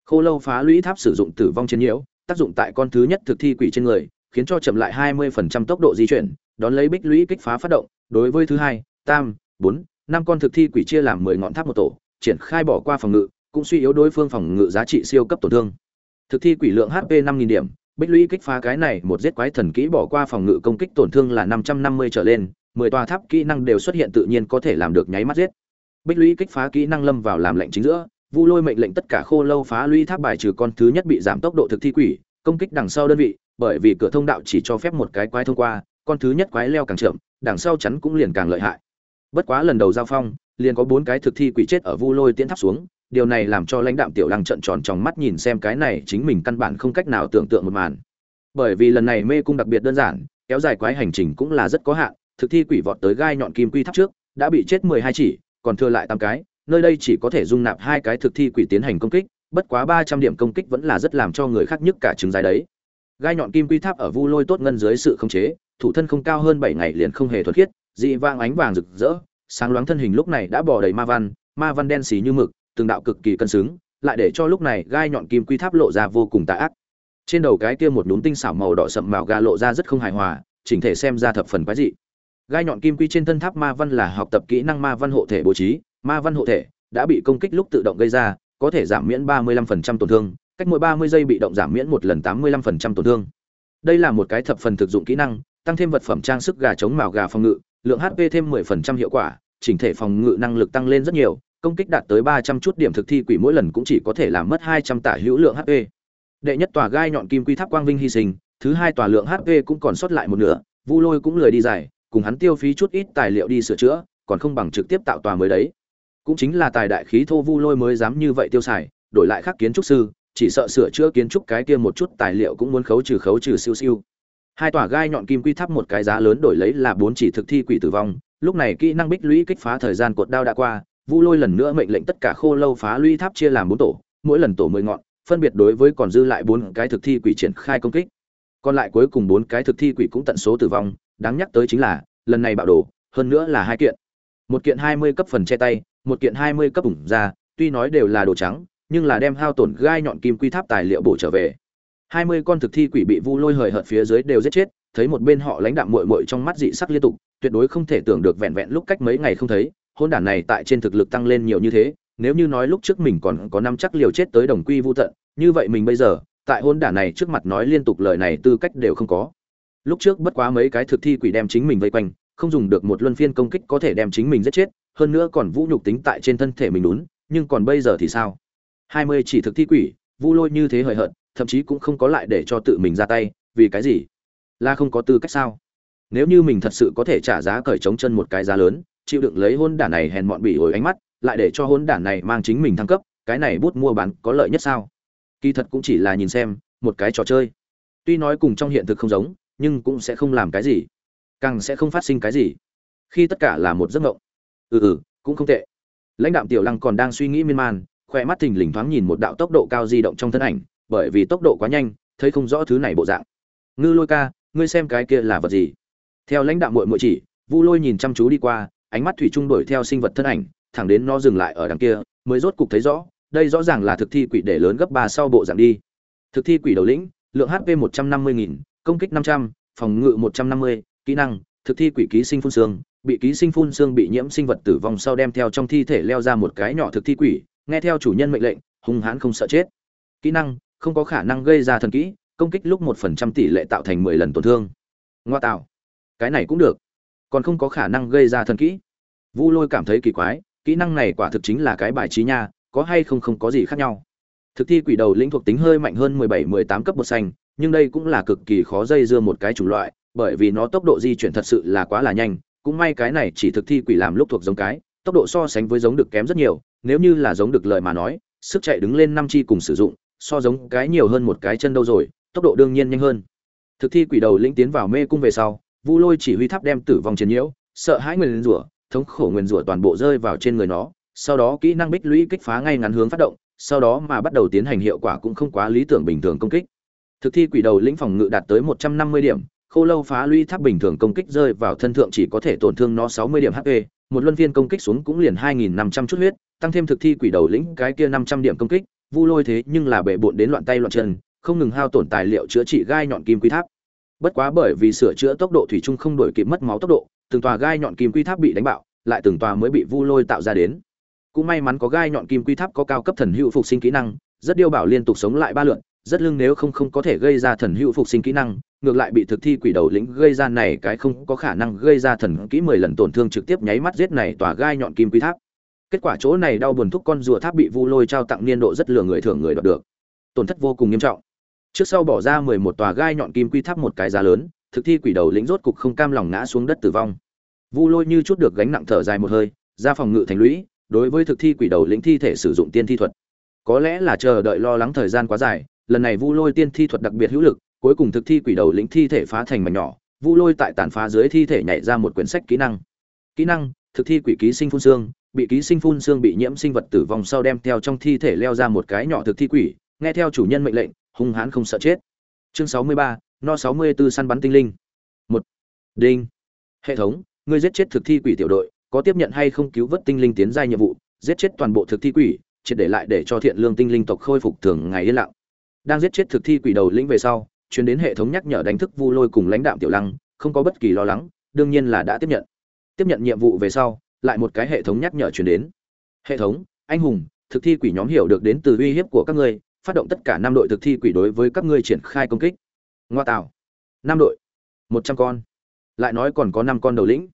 Khô lâu phá lũy tháp sử dụng tử vong chiến nhiễu, tác dụng tại con thứ nhất thực thi quỷ trên người, khiến cho chậm lại 20% tốc độ di chuyển, đón lấy bích lũy kích phá phát động. Đối với thứ hai, tam, bốn, năm con thực thi quỷ chia làm 10 ngọn tháp một tổ, triển khai bỏ qua phòng ngự, cũng suy yếu đối phương phòng ngự giá trị siêu cấp tổn thương. Thực thi quỷ lượng hp 5.000 điểm bích lũy kích phá cái này, một giết quái thần kỹ bỏ qua phòng ngự công kích tổn thương là 550 trở lên 10 tòa tháp kỹ năng đều xuất hiện tự nhiên có thể làm được nháy mắt giết. Bích lũy kích phá kỹ năng lâm vào làm lệnh chính giữa, vu lôi mệnh lệnh tất cả khô lâu phá lũy tháp bài trừ con thứ nhất bị giảm tốc độ thực thi quỷ, công kích đằng sau đơn vị, bởi vì cửa thông đạo chỉ cho phép một cái quái thông qua, con thứ nhất quái leo càng chậm, đằng sau chắn cũng liền càng lợi hại. Bất quá lần đầu giao phong, liền có bốn cái thực thi quỷ chết ở vu lôi tiến tháp xuống điều này làm cho lãnh đạm tiểu lăng trận tròn trong mắt nhìn xem cái này chính mình căn bản không cách nào tưởng tượng một màn. Bởi vì lần này mê cung đặc biệt đơn giản, kéo dài quái hành trình cũng là rất có hạn, thực thi quỷ vọt tới gai nhọn kim quy tháp trước, đã bị chết mười hai chỉ, còn thừa lại tám cái, nơi đây chỉ có thể dung nạp hai cái thực thi quỷ tiến hành công kích, bất quá ba trăm điểm công kích vẫn là rất làm cho người khác nhất cả trứng dài đấy. Gai nhọn kim quy tháp ở vu lôi tốt ngân dưới sự khống chế, thủ thân không cao hơn bảy ngày liền không hề thuật khiết, dị vang ánh vàng rực rỡ, sáng loáng thân hình lúc này đã bỏ đầy ma văn ma văn đen xì như mực từng đạo cực kỳ cân xứng, lại để cho lúc này gai nhọn kim quy tháp lộ ra vô cùng tà ác. Trên đầu cái kia một núm tinh xảo màu đỏ sậm màu ga lộ ra rất không hài hòa, chỉnh thể xem ra thập phần quái dị. Gai nhọn kim quy trên thân tháp ma văn là học tập kỹ năng ma văn hộ thể bố trí, ma văn hộ thể đã bị công kích lúc tự động gây ra, có thể giảm miễn 35% tổn thương, cách mỗi 30 giây bị động giảm miễn một lần 85% tổn thương. Đây là một cái thập phần thực dụng kỹ năng, tăng thêm vật phẩm trang sức gà chống màu gà phòng ngự, lượng hp thêm 10% hiệu quả, chỉnh thể phòng ngự năng lực tăng lên rất nhiều công kích đạt tới 300 chút điểm thực thi quỷ mỗi lần cũng chỉ có thể làm mất 200 tả hữu lượng hp đệ nhất tòa gai nhọn kim quy tháp quang vinh hy sinh, thứ hai tòa lượng hp cũng còn sót lại một nửa, vu lôi cũng lười đi giải, cùng hắn tiêu phí chút ít tài liệu đi sửa chữa, còn không bằng trực tiếp tạo tòa mới đấy. Cũng chính là tài đại khí thô vu lôi mới dám như vậy tiêu xài, đổi lại khác kiến trúc sư, chỉ sợ sửa chữa kiến trúc cái kia một chút tài liệu cũng muốn khấu trừ khấu trừ siêu siêu. Hai tòa gai nhọn kim quy tháp một cái giá lớn đổi lấy là bốn chỉ thực thi quỷ tử vong, lúc này kỹ năng bích lũy kích phá thời gian cột đao đã qua vu lôi lần nữa mệnh lệnh tất cả khô lâu phá lũy tháp chia làm bốn tổ, mỗi lần tổ mười ngọn, phân biệt đối với còn dư lại bốn cái thực thi quỷ triển khai công kích. Còn lại cuối cùng bốn cái thực thi quỷ cũng tận số tử vong, đáng nhắc tới chính là, lần này bạo đồ, hơn nữa là hai kiện. Một kiện hai mươi cấp phần che tay, một kiện hai mươi cấp ủng ra tuy nói đều là đồ trắng, nhưng là đem hao tổn gai nhọn kim quy tháp tài liệu bổ trở về. Hai mươi con thực thi quỷ bị vu lôi hời hợt phía dưới đều giết chết, thấy một bên họ lãnh đạm muội muội trong mắt dị sắc liên tục, tuyệt đối không thể tưởng được vẹn vẹn lúc cách mấy ngày không thấy hôn đản này tại trên thực lực tăng lên nhiều như thế, nếu như nói lúc trước mình còn có năm chắc liều chết tới đồng quy vu tận, như vậy mình bây giờ, tại hôn đản này trước mặt nói liên tục lời này tư cách đều không có. Lúc trước bất quá mấy cái thực thi quỷ đem chính mình vây quanh, không dùng được một luân phiên công kích có thể đem chính mình giết chết, hơn nữa còn vũ nhục tính tại trên thân thể mình đúng nhưng còn bây giờ thì sao? Hai mươi chỉ thực thi quỷ, vu lôi như thế hời hợt, thậm chí cũng không có lại để cho tự mình ra tay, vì cái gì? Là không có tư cách sao? Nếu như mình thật sự có thể trả giá cởi trống chân một cái giá lớn chịu đựng lấy hôn đản này hèn mọn bị ổi ánh mắt, lại để cho hôn đản này mang chính mình thăng cấp, cái này bút mua bán có lợi nhất sao? Kỳ thật cũng chỉ là nhìn xem, một cái trò chơi. Tuy nói cùng trong hiện thực không giống, nhưng cũng sẽ không làm cái gì. Càng sẽ không phát sinh cái gì. Khi tất cả là một giấc mộng. Ừ ừ cũng không tệ. Lãnh đạo tiểu lăng còn đang suy nghĩ miên man, khoe mắt thình lình thoáng nhìn một đạo tốc độ cao di động trong thân ảnh, bởi vì tốc độ quá nhanh, thấy không rõ thứ này bộ dạng. Ngư lôi ca, ngươi xem cái kia là vật gì? Theo lãnh đạo muội muội chỉ, vu lôi nhìn chăm chú đi qua ánh mắt thủy trung đổi theo sinh vật thân ảnh, thẳng đến nó dừng lại ở đằng kia, mới rốt cục thấy rõ, đây rõ ràng là thực thi quỷ để lớn gấp ba sau bộ dạng đi. Thực thi quỷ đầu lĩnh, lượng hp một trăm năm mươi nghìn, công kích năm trăm, phòng ngự một trăm năm mươi, kỹ năng, thực thi quỷ ký sinh phun xương, bị ký sinh phun xương bị nhiễm sinh vật tử vong sau đem theo trong thi thể leo ra một cái nhỏ thực thi quỷ, nghe theo chủ nhân mệnh lệnh, hung hãn không sợ chết. Kỹ năng, không có khả năng gây ra thần kỹ, công kích lúc một phần trăm tỷ lệ tạo thành mười lần tổn thương. Ngoa tạo. Cái này cũng được còn không có khả năng gây ra thần kỹ. Vu lôi cảm thấy kỳ quái, kỹ năng này quả thực chính là cái bài trí nha, có hay không không có gì khác nhau. Thực thi quỷ đầu lĩnh thuộc tính hơi mạnh hơn mười bảy, mười tám cấp bột xanh, nhưng đây cũng là cực kỳ khó dây dưa một cái chủng loại, bởi vì nó tốc độ di chuyển thật sự là quá là nhanh, cũng may cái này chỉ thực thi quỷ làm lúc thuộc giống cái, tốc độ so sánh với giống được kém rất nhiều, nếu như là giống được lời mà nói, sức chạy đứng lên năm chi cùng sử dụng, so giống cái nhiều hơn một cái chân đâu rồi, tốc độ đương nhiên nhanh hơn. Thực thi quỷ đầu lĩnh tiến vào mê cung về sau vu lôi chỉ huy tháp đem tử vong chiến nhiễu, sợ hãi nguyền rủa, thống khổ nguyền rủa toàn bộ rơi vào trên người nó, sau đó kỹ năng bích lũy kích phá ngay ngắn hướng phát động, sau đó mà bắt đầu tiến hành hiệu quả cũng không quá lý tưởng bình thường công kích. Thực thi quỷ đầu lĩnh phòng ngự đạt tới một trăm năm mươi điểm, khô lâu phá lũy tháp bình thường công kích rơi vào thân thượng chỉ có thể tổn thương nó sáu mươi điểm hp một luân viên công kích xuống cũng liền hai nghìn năm trăm chút huyết, tăng thêm thực thi quỷ đầu lĩnh cái kia năm trăm điểm công kích, vu lôi thế nhưng là bệ bộn đến loạn tay loạn chân, không ngừng hao tổn tài liệu chữa trị gai nhọn kim quý tháp bất quá bởi vì sửa chữa tốc độ thủy chung không đổi kịp mất máu tốc độ, từng tòa gai nhọn kim quy tháp bị đánh bạo, lại từng tòa mới bị vu lôi tạo ra đến. Cũng may mắn có gai nhọn kim quy tháp có cao cấp thần hữu phục sinh kỹ năng, rất điêu bảo liên tục sống lại ba lượn rất lưng nếu không không có thể gây ra thần hữu phục sinh kỹ năng, ngược lại bị thực thi quỷ đầu lĩnh gây ra này cái không có khả năng gây ra thần kỹ mười lần tổn thương trực tiếp nháy mắt giết này tòa gai nhọn kim quy tháp. Kết quả chỗ này đau buồn thúc con rùa tháp bị vu lôi trao tặng niên độ rất lừa người thường người đoạt được. Tổn thất vô cùng nghiêm trọng trước sau bỏ ra mười một tòa gai nhọn kim quy tháp một cái giá lớn, thực thi quỷ đầu lĩnh rốt cục không cam lòng ngã xuống đất tử vong. Vu lôi như chút được gánh nặng thở dài một hơi, ra phòng ngự thành lũy, đối với thực thi quỷ đầu lĩnh thi thể sử dụng tiên thi thuật. Có lẽ là chờ đợi lo lắng thời gian quá dài, lần này vu lôi tiên thi thuật đặc biệt hữu lực, cuối cùng thực thi quỷ đầu lĩnh thi thể phá thành mảnh nhỏ, vu lôi tại tàn phá dưới thi thể nhảy ra một quyển sách kỹ năng. Kỹ năng, thực thi quỷ ký sinh phun xương, bị ký sinh phun xương bị nhiễm sinh vật tử vong sau đem theo trong thi thể leo ra một cái nhỏ thực thi quỷ, nghe theo chủ nhân mệnh lệnh hung hãn không sợ chết. Chương sáu mươi ba, no sáu mươi 64 săn bắn tinh linh. Một. Đinh. Hệ thống, ngươi giết chết thực thi quỷ tiểu đội, có tiếp nhận hay không cứu vớt tinh linh tiến giai nhiệm vụ? Giết chết toàn bộ thực thi quỷ, triệt để lại để cho thiện lương tinh linh tộc khôi phục thường ngày yên lặng. Đang giết chết thực thi quỷ đầu lĩnh về sau, truyền đến hệ thống nhắc nhở đánh thức vu lôi cùng lãnh đạm tiểu lăng, không có bất kỳ lo lắng, đương nhiên là đã tiếp nhận. Tiếp nhận nhiệm vụ về sau, lại một cái hệ thống nhắc nhở chuyển đến. Hệ thống, anh hùng, thực thi quỷ nhóm hiểu được đến từ uy hiếp của các ngươi phát động tất cả năm đội thực thi quỷ đối với các ngươi triển khai công kích. Ngoa tạo năm đội. Một trăm con. Lại nói còn có năm con đầu lĩnh.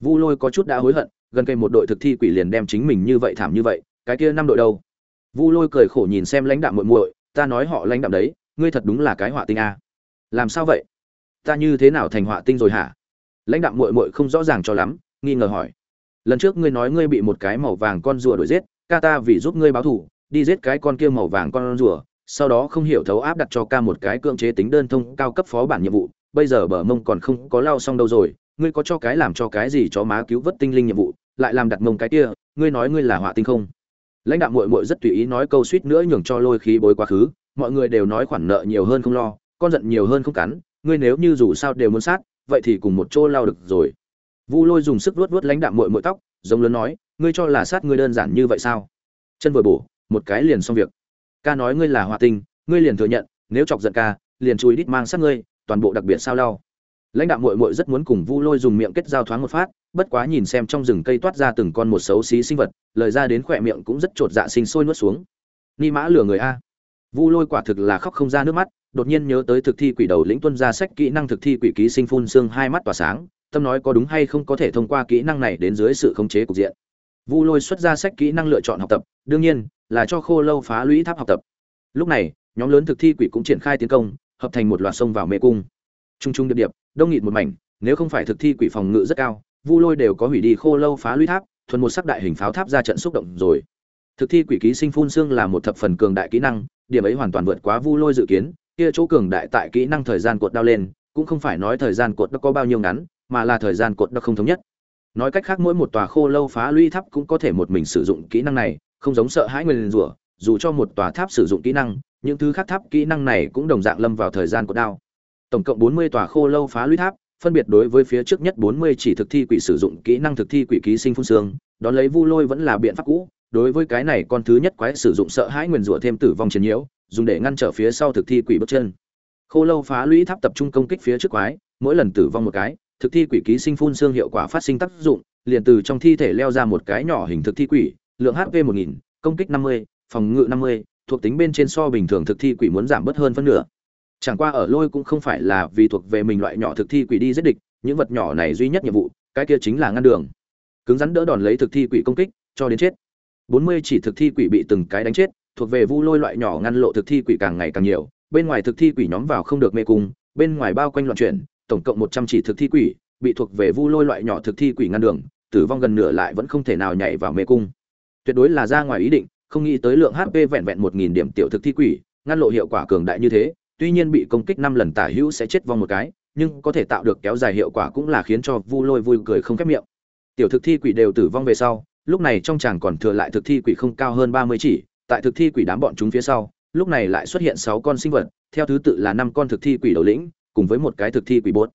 Vu lôi có chút đã hối hận, gần cây một đội thực thi quỷ liền đem chính mình như vậy thảm như vậy, cái kia năm đội đâu? Vu lôi cười khổ nhìn xem lãnh đạo muội muội, ta nói họ lãnh đạo đấy, ngươi thật đúng là cái họa tinh a. Làm sao vậy? Ta như thế nào thành họa tinh rồi hả? Lãnh đạo muội muội không rõ ràng cho lắm, nghi ngờ hỏi. Lần trước ngươi nói ngươi bị một cái màu vàng con rùa đuổi giết, ca ta vì giúp ngươi báo thù đi giết cái con kia màu vàng con rùa, sau đó không hiểu thấu áp đặt cho ca một cái cưỡng chế tính đơn thông cao cấp phó bản nhiệm vụ, bây giờ bờ mông còn không có lao xong đâu rồi, ngươi có cho cái làm cho cái gì cho má cứu vớt tinh linh nhiệm vụ, lại làm đặt mông cái kia, ngươi nói ngươi là họa tinh không? Lãnh đạo muội muội rất tùy ý nói câu suýt nữa nhường cho lôi khí bối quá khứ, mọi người đều nói khoản nợ nhiều hơn không lo, con giận nhiều hơn không cắn, ngươi nếu như dù sao đều muốn sát, vậy thì cùng một chỗ lao được rồi. Vu lôi dùng sức vuốt vuốt lãnh đạo muội muội tóc, giống lớn nói, ngươi cho là sát ngươi đơn giản như vậy sao? Chân vừa bổ một cái liền xong việc. Ca nói ngươi là họa tinh, ngươi liền thừa nhận, nếu chọc giận ca, liền chui đít mang sát ngươi, toàn bộ đặc biệt sao lao lãnh đạo muội muội rất muốn cùng vu lôi dùng miệng kết giao thoáng một phát, bất quá nhìn xem trong rừng cây toát ra từng con một xấu xí sinh vật, lời ra đến khỏe miệng cũng rất trột dạ sinh sôi nuốt xuống. Ni mã lừa người a. Vu lôi quả thực là khóc không ra nước mắt, đột nhiên nhớ tới thực thi quỷ đầu lĩnh tuân ra sách kỹ năng thực thi quỷ ký sinh phun xương hai mắt tỏa sáng, tâm nói có đúng hay không có thể thông qua kỹ năng này đến dưới sự khống chế cục diện vu lôi xuất ra sách kỹ năng lựa chọn học tập, đương nhiên là cho khô lâu phá lũy tháp học tập. Lúc này, nhóm lớn thực thi quỷ cũng triển khai tiến công, hợp thành một loạt sông vào mê cung. Trung trung điệp điệp, đông nghịt một mảnh, nếu không phải thực thi quỷ phòng ngự rất cao, vu lôi đều có hủy đi khô lâu phá lũy tháp, thuần một sắc đại hình pháo tháp ra trận xúc động rồi. Thực thi quỷ ký sinh phun xương là một thập phần cường đại kỹ năng, điểm ấy hoàn toàn vượt quá vu lôi dự kiến, kia chỗ cường đại tại kỹ năng thời gian cột đao lên, cũng không phải nói thời gian cột nó có bao nhiêu ngắn, mà là thời gian cột nó không thống nhất nói cách khác mỗi một tòa khô lâu phá lũy tháp cũng có thể một mình sử dụng kỹ năng này, không giống sợ hãi nguyên rủa, dù cho một tòa tháp sử dụng kỹ năng, những thứ khác tháp kỹ năng này cũng đồng dạng lâm vào thời gian cột đao. Tổng cộng bốn mươi tòa khô lâu phá lũy tháp, phân biệt đối với phía trước nhất bốn mươi chỉ thực thi quỷ sử dụng kỹ năng thực thi quỷ ký sinh phun xương, đón lấy vu lôi vẫn là biện pháp cũ, đối với cái này con thứ nhất quái sử dụng sợ hãi nguyền rủa thêm tử vong chiến nhiễu, dùng để ngăn trở phía sau thực thi quỷ bước chân. Khô lâu phá lũy tháp tập trung công kích phía trước quái, mỗi lần tử vong một cái thực thi quỷ ký sinh phun xương hiệu quả phát sinh tác dụng, liền từ trong thi thể leo ra một cái nhỏ hình thực thi quỷ, lượng hp một nghìn, công kích năm mươi, phòng ngự năm mươi, thuộc tính bên trên so bình thường thực thi quỷ muốn giảm bớt hơn phân nửa. Chẳng qua ở lôi cũng không phải là vì thuộc về mình loại nhỏ thực thi quỷ đi giết địch, những vật nhỏ này duy nhất nhiệm vụ, cái kia chính là ngăn đường. Cứng rắn đỡ đòn lấy thực thi quỷ công kích, cho đến chết. Bốn mươi chỉ thực thi quỷ bị từng cái đánh chết, thuộc về vu lôi loại nhỏ ngăn lộ thực thi quỷ càng ngày càng nhiều, bên ngoài thực thi quỷ nhóm vào không được mê cung, bên ngoài bao quanh loạn chuyển tổng cộng một trăm chỉ thực thi quỷ, bị thuộc về vu lôi loại nhỏ thực thi quỷ ngăn đường, tử vong gần nửa lại vẫn không thể nào nhảy vào mê cung. Tuyệt đối là ra ngoài ý định, không nghĩ tới lượng hp vẹn vẹn một nghìn điểm tiểu thực thi quỷ, ngăn lộ hiệu quả cường đại như thế, tuy nhiên bị công kích năm lần tả hữu sẽ chết vong một cái, nhưng có thể tạo được kéo dài hiệu quả cũng là khiến cho vu lôi vui cười không khép miệng. Tiểu thực thi quỷ đều tử vong về sau, lúc này trong chàng còn thừa lại thực thi quỷ không cao hơn ba mươi chỉ, tại thực thi quỷ đám bọn chúng phía sau, lúc này lại xuất hiện sáu con sinh vật, theo thứ tự là năm con thực thi quỷ đầu lĩnh cùng với một cái thực thi quỷ bốt.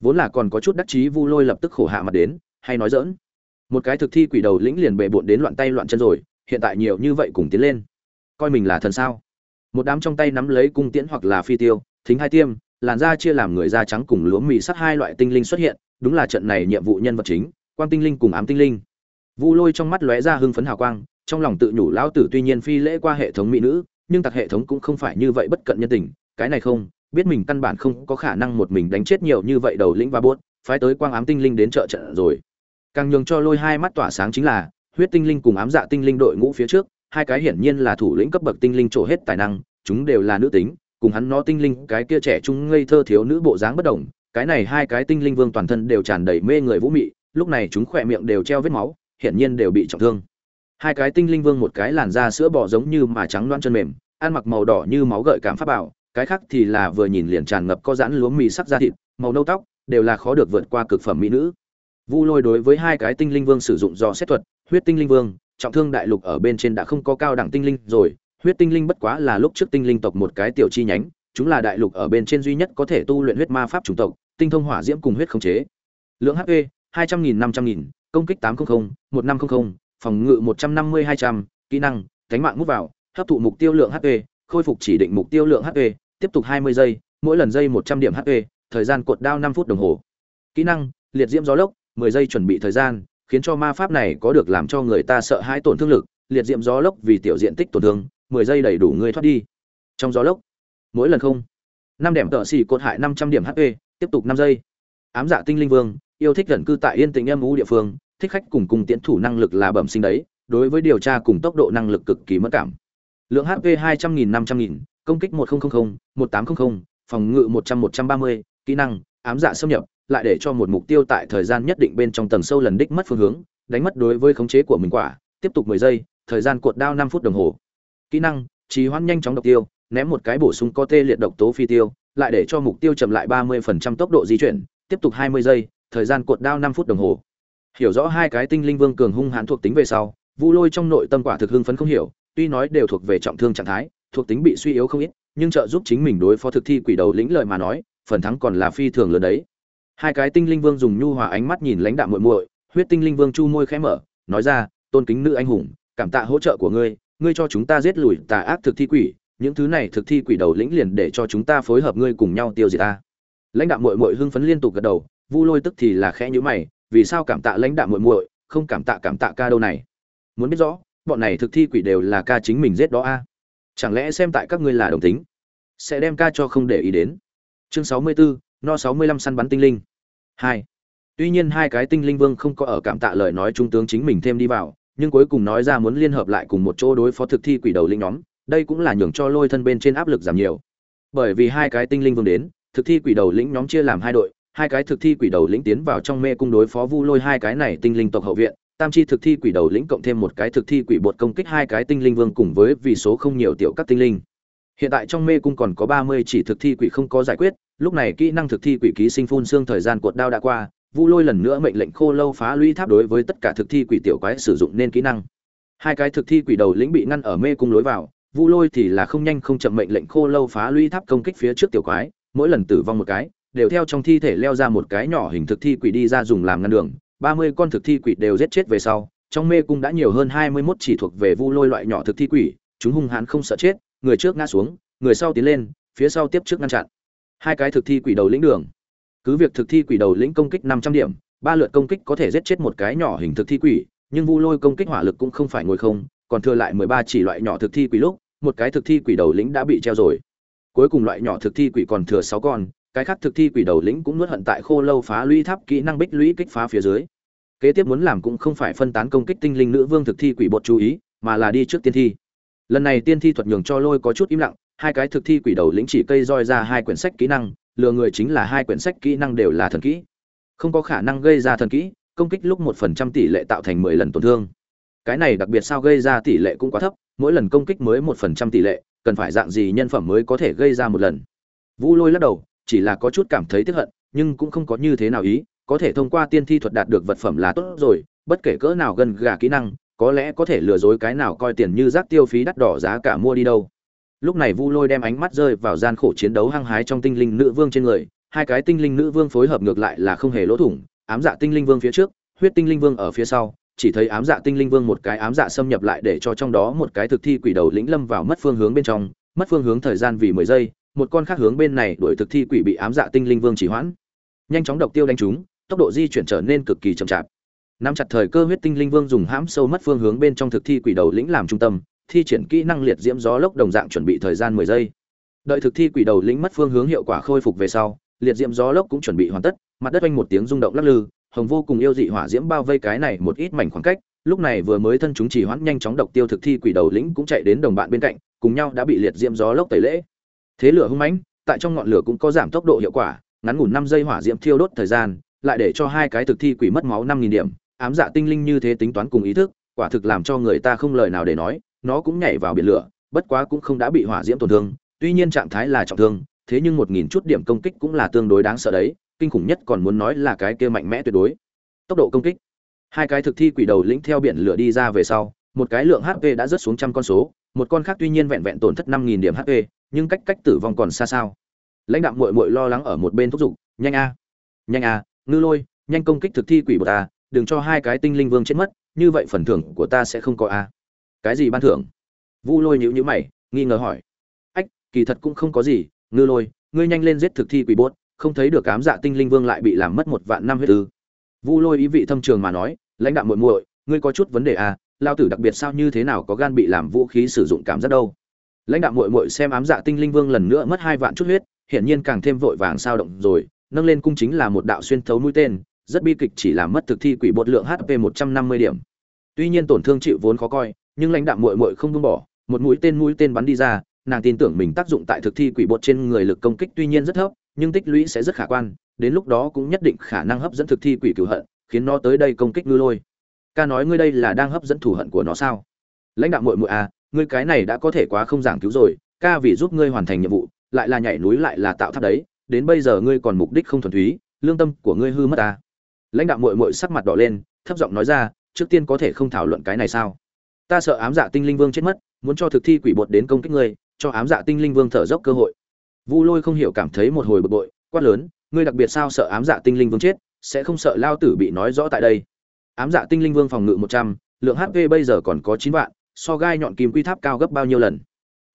Vốn là còn có chút đắc chí vu lôi lập tức khổ hạ mặt đến, hay nói dỡn một cái thực thi quỷ đầu lĩnh liền bệ bộn đến loạn tay loạn chân rồi, hiện tại nhiều như vậy cùng tiến lên. Coi mình là thần sao? Một đám trong tay nắm lấy cung tiễn hoặc là phi tiêu, thính hai tiêm, làn da chia làm người da trắng cùng lúa mì sắt hai loại tinh linh xuất hiện, đúng là trận này nhiệm vụ nhân vật chính, quang tinh linh cùng ám tinh linh. Vu lôi trong mắt lóe ra hưng phấn hào quang, trong lòng tự nhủ lão tử tuy nhiên phi lễ qua hệ thống mỹ nữ, nhưng tặc hệ thống cũng không phải như vậy bất cận nhân tình, cái này không biết mình căn bản không có khả năng một mình đánh chết nhiều như vậy đầu lĩnh và buốt, phái tới quang ám tinh linh đến trợ trận rồi. Càng nhường cho lôi hai mắt tỏa sáng chính là, huyết tinh linh cùng ám dạ tinh linh đội ngũ phía trước, hai cái hiển nhiên là thủ lĩnh cấp bậc tinh linh trổ hết tài năng, chúng đều là nữ tính, cùng hắn nó tinh linh, cái kia trẻ trung ngây thơ thiếu nữ bộ dáng bất đồng, cái này hai cái tinh linh vương toàn thân đều tràn đầy mê người vũ mị, lúc này chúng khỏe miệng đều treo vết máu, hiển nhiên đều bị trọng thương. Hai cái tinh linh vương một cái làn da sữa bò giống như mà trắng loãng chân mềm, ăn mặc màu đỏ như máu gợi cảm pháp bảo cái khác thì là vừa nhìn liền tràn ngập có giãn lúa mì sắc da thịt, màu nâu tóc, đều là khó được vượt qua cực phẩm mỹ nữ. Vu lôi đối với hai cái tinh linh vương sử dụng do xét thuật, huyết tinh linh vương, trọng thương đại lục ở bên trên đã không có cao đẳng tinh linh rồi, huyết tinh linh bất quá là lúc trước tinh linh tộc một cái tiểu chi nhánh, chúng là đại lục ở bên trên duy nhất có thể tu luyện huyết ma pháp chủng tộc, tinh thông hỏa diễm cùng huyết khống chế. Lượng hp hai trăm nghìn năm trăm nghìn, công kích tám trăm linh một năm trăm linh phòng ngự một trăm năm mươi hai trăm, kỹ năng, cánh mạng mút vào, hấp thụ mục tiêu lượng hp khôi phục chỉ định mục tiêu lượng hp tiếp tục 20 giây, mỗi lần dây 100 điểm HP, thời gian cột đao 5 phút đồng hồ. Kỹ năng, liệt diễm gió lốc, 10 giây chuẩn bị thời gian, khiến cho ma pháp này có được làm cho người ta sợ hãi tổn thương lực, liệt diễm gió lốc vì tiểu diện tích tổn thương, 10 giây đầy đủ người thoát đi. Trong gió lốc, mỗi lần không, 5 điểm tợ xỉ cột hại 500 điểm HP, tiếp tục 5 giây. Ám dạ tinh linh vương, yêu thích gần cư tại yên tĩnh âm u địa phương, thích khách cùng cùng tiến thủ năng lực là bẩm sinh đấy, đối với điều tra cùng tốc độ năng lực cực kỳ mất cảm. Lượng HP 200.000 500.000, công kích một nghìn một tám trăm linh phòng ngự một trăm một trăm ba mươi, kỹ năng, ám dạ xâm nhập, lại để cho một mục tiêu tại thời gian nhất định bên trong tầng sâu lần đích mất phương hướng, đánh mất đối với khống chế của mình quả, tiếp tục mười giây, thời gian cuộn đao năm phút đồng hồ. Kỹ năng, trì hoãn nhanh chóng độc tiêu, ném một cái bổ sung có tê liệt độc tố phi tiêu, lại để cho mục tiêu chậm lại ba mươi phần trăm tốc độ di chuyển, tiếp tục hai mươi giây, thời gian cuộn đao năm phút đồng hồ. Hiểu rõ hai cái tinh linh vương cường hung hãn thuộc tính về sau, vu lôi trong nội tâm quả thực hưng phấn không hiểu, tuy nói đều thuộc về trọng thương trạng thái thuộc tính bị suy yếu không ít, nhưng trợ giúp chính mình đối phó thực thi quỷ đầu lĩnh lời mà nói, phần thắng còn là phi thường lớn đấy. Hai cái tinh linh vương dùng nhu hòa ánh mắt nhìn lãnh đạo muội muội, huyết tinh linh vương chu môi khẽ mở, nói ra, tôn kính nữ anh hùng, cảm tạ hỗ trợ của ngươi ngươi cho chúng ta giết lùi tà ác thực thi quỷ, những thứ này thực thi quỷ đầu lĩnh liền để cho chúng ta phối hợp ngươi cùng nhau tiêu diệt ta. Lãnh đạo muội muội hưng phấn liên tục gật đầu, vu lôi tức thì là khẽ nhíu mày, vì sao cảm tạ lãnh đạo muội muội, không cảm tạ cảm tạ ca đâu này? Muốn biết rõ, bọn này thực thi quỷ đều là ca chính mình giết đó a chẳng lẽ xem tại các ngươi là đồng tính? Sẽ đem ca cho không để ý đến. Chương sáu mươi 64, no sáu mươi lăm săn bắn tinh linh. Hai. Tuy nhiên hai cái tinh linh vương không có ở cảm tạ lời nói trung tướng chính mình thêm đi vào nhưng cuối cùng nói ra muốn liên hợp lại cùng một chỗ đối phó thực thi quỷ đầu linh nhóm đây cũng là nhường cho lôi thân bên trên áp lực giảm nhiều. Bởi vì hai cái tinh linh vương đến thực thi quỷ đầu lĩnh nhóm chia làm hai đội hai cái thực thi quỷ đầu lĩnh tiến vào trong mê cung đối phó vu lôi hai cái này tinh linh tộc hậu viện tam chi thực thi quỷ đầu lĩnh cộng thêm một cái thực thi quỷ bột công kích hai cái tinh linh vương cùng với vì số không nhiều tiểu các tinh linh. Hiện tại trong mê cung còn có ba mươi chỉ thực thi quỷ không có giải quyết, lúc này kỹ năng thực thi quỷ ký sinh phun xương thời gian cuột đao đã qua, vu lôi lần nữa mệnh lệnh khô lâu phá lũy tháp đối với tất cả thực thi quỷ tiểu quái sử dụng nên kỹ năng. Hai cái thực thi quỷ đầu lĩnh bị ngăn ở mê cung lối vào, vu lôi thì là không nhanh không chậm mệnh lệnh khô lâu phá lũy tháp công kích phía trước tiểu quái, mỗi lần tử vong một cái, đều theo trong thi thể leo ra một cái nhỏ hình thực thi quỷ đi ra dùng làm ngăn đường ba mươi con thực thi quỷ đều giết chết về sau, trong mê cung đã nhiều hơn hai mươi 21 chỉ thuộc về vu lôi loại nhỏ thực thi quỷ, chúng hung hãn không sợ chết, người trước ngã xuống, người sau tiến lên, phía sau tiếp trước ngăn chặn. Hai cái thực thi quỷ đầu lĩnh đường. Cứ việc thực thi quỷ đầu lĩnh công kích năm trăm điểm, ba lượt công kích có thể giết chết một cái nhỏ hình thực thi quỷ, nhưng vu lôi công kích hỏa lực cũng không phải ngồi không, còn thừa lại mười ba chỉ loại nhỏ thực thi quỷ lúc, một cái thực thi quỷ đầu lĩnh đã bị treo rồi. Cuối cùng loại nhỏ thực thi quỷ còn thừa sáu con cái khác thực thi quỷ đầu lĩnh cũng nuốt hận tại khô lâu phá lũy tháp kỹ năng bích lũy kích phá phía dưới. Kế tiếp muốn làm cũng không phải phân tán công kích tinh linh nữ vương thực thi quỷ bột chú ý, mà là đi trước tiên thi. Lần này tiên thi thuật nhường cho lôi có chút im lặng, hai cái thực thi quỷ đầu lĩnh chỉ cây roi ra hai quyển sách kỹ năng, lừa người chính là hai quyển sách kỹ năng đều là thần kỹ. Không có khả năng gây ra thần kỹ, công kích lúc một phần trăm tỷ lệ tạo thành mười lần tổn thương. Cái này đặc biệt sao gây ra tỷ lệ cũng quá thấp, mỗi lần công kích mới một phần trăm tỷ lệ, cần phải dạng gì nhân phẩm mới có thể gây ra một lần? Vũ lôi lắc đầu chỉ là có chút cảm thấy tiếc hận, nhưng cũng không có như thế nào ý, có thể thông qua tiên thi thuật đạt được vật phẩm là tốt rồi, bất kể cỡ nào gần gà kỹ năng, có lẽ có thể lừa dối cái nào coi tiền như rác tiêu phí đắt đỏ giá cả mua đi đâu. Lúc này vu lôi đem ánh mắt rơi vào gian khổ chiến đấu hăng hái trong tinh linh nữ vương trên người, hai cái tinh linh nữ vương phối hợp ngược lại là không hề lỗ thủng, ám dạ tinh linh vương phía trước, huyết tinh linh vương ở phía sau, chỉ thấy ám dạ tinh linh vương một cái ám dạ xâm nhập lại để cho trong đó một cái thực thi quỷ đầu lĩnh lâm vào mất phương hướng bên trong, mất phương hướng thời gian vì mười giây một con khác hướng bên này đuổi thực thi quỷ bị ám dạ tinh linh vương chỉ hoãn. Nhanh chóng độc tiêu đánh chúng, tốc độ di chuyển trở nên cực kỳ chậm chạp. Nắm chặt thời cơ huyết tinh linh vương dùng hãm sâu mất phương hướng bên trong thực thi quỷ đầu lĩnh làm trung tâm, thi triển kỹ năng liệt diễm gió lốc đồng dạng chuẩn bị thời gian mười giây. Đợi thực thi quỷ đầu lĩnh mất phương hướng hiệu quả khôi phục về sau, liệt diễm gió lốc cũng chuẩn bị hoàn tất, mặt đất oanh một tiếng rung động lắc lư, hồng vô cùng yêu dị hỏa diễm bao vây cái này một ít mảnh khoảng cách, lúc này vừa mới thân chúng chỉ hoãn nhanh chóng độc tiêu thực thi quỷ đầu lĩnh cũng chạy đến đồng bạn bên cạnh, cùng nhau đã bị liệt diễm gió lốc tẩy lễ thế lửa hung mãnh, tại trong ngọn lửa cũng có giảm tốc độ hiệu quả, ngắn ngủn năm giây hỏa diễm thiêu đốt thời gian, lại để cho hai cái thực thi quỷ mất máu năm nghìn điểm, ám dạ tinh linh như thế tính toán cùng ý thức, quả thực làm cho người ta không lời nào để nói, nó cũng nhảy vào biển lửa, bất quá cũng không đã bị hỏa diễm tổn thương, tuy nhiên trạng thái là trọng thương, thế nhưng một nghìn chút điểm công kích cũng là tương đối đáng sợ đấy, kinh khủng nhất còn muốn nói là cái kia mạnh mẽ tuyệt đối. Tốc độ công kích. Hai cái thực thi quỷ đầu lĩnh theo biển lửa đi ra về sau, một cái lượng hp đã rớt xuống trăm con số, một con khác tuy nhiên vẹn vẹn tổn thất năm nghìn điểm hp nhưng cách cách tử vong còn xa sao? Lãnh đạo muội muội lo lắng ở một bên thúc giục, nhanh a nhanh a, ngư lôi, nhanh công kích thực thi quỷ bột ta, đừng cho hai cái tinh linh vương chết mất, như vậy phần thưởng của ta sẽ không có a. Cái gì ban thưởng? Vu lôi nhữ nhữ mày, nghi ngờ hỏi. Ách, kỳ thật cũng không có gì, ngư lôi, ngươi nhanh lên giết thực thi quỷ bốt không thấy được cám dạ tinh linh vương lại bị làm mất một vạn năm huyết ư? Vu lôi ý vị thâm trường mà nói, lãnh đạo muội muội, ngươi có chút vấn đề à lao tử đặc biệt sao như thế nào có gan bị làm vũ khí sử dụng cảm giác đâu? Lãnh đạo muội muội xem ám dạ tinh linh vương lần nữa mất hai vạn chút huyết, hiển nhiên càng thêm vội vàng sao động rồi, nâng lên cung chính là một đạo xuyên thấu mũi tên, rất bi kịch chỉ làm mất thực thi quỷ bột lượng hp một trăm năm mươi điểm. Tuy nhiên tổn thương chịu vốn khó coi, nhưng lãnh đạo muội muội không buông bỏ, một mũi tên mũi tên bắn đi ra, nàng tin tưởng mình tác dụng tại thực thi quỷ bột trên người lực công kích tuy nhiên rất thấp, nhưng tích lũy sẽ rất khả quan, đến lúc đó cũng nhất định khả năng hấp dẫn thực thi quỷ cửu hận, khiến nó tới đây công kích ngư lôi. Ca nói ngươi đây là đang hấp dẫn thù hận của nó sao? Lãnh đạo muội muội à ngươi cái này đã có thể quá không giảng cứu rồi, ca vì giúp ngươi hoàn thành nhiệm vụ, lại là nhảy núi lại là tạo tháp đấy, đến bây giờ ngươi còn mục đích không thuần túy, lương tâm của ngươi hư mất à lãnh đạo muội muội sắc mặt đỏ lên, thấp giọng nói ra, trước tiên có thể không thảo luận cái này sao? Ta sợ ám dạ tinh linh vương chết mất, muốn cho thực thi quỷ bột đến công kích ngươi, cho ám dạ tinh linh vương thở dốc cơ hội. Vu lôi không hiểu cảm thấy một hồi bực bội, quát lớn, ngươi đặc biệt sao sợ ám dạ tinh linh vương chết, sẽ không sợ lao tử bị nói rõ tại đây. Ám dạ tinh linh vương phòng ngự một trăm, lượng hp bây giờ còn có chín vạn so gai nhọn kim quy tháp cao gấp bao nhiêu lần?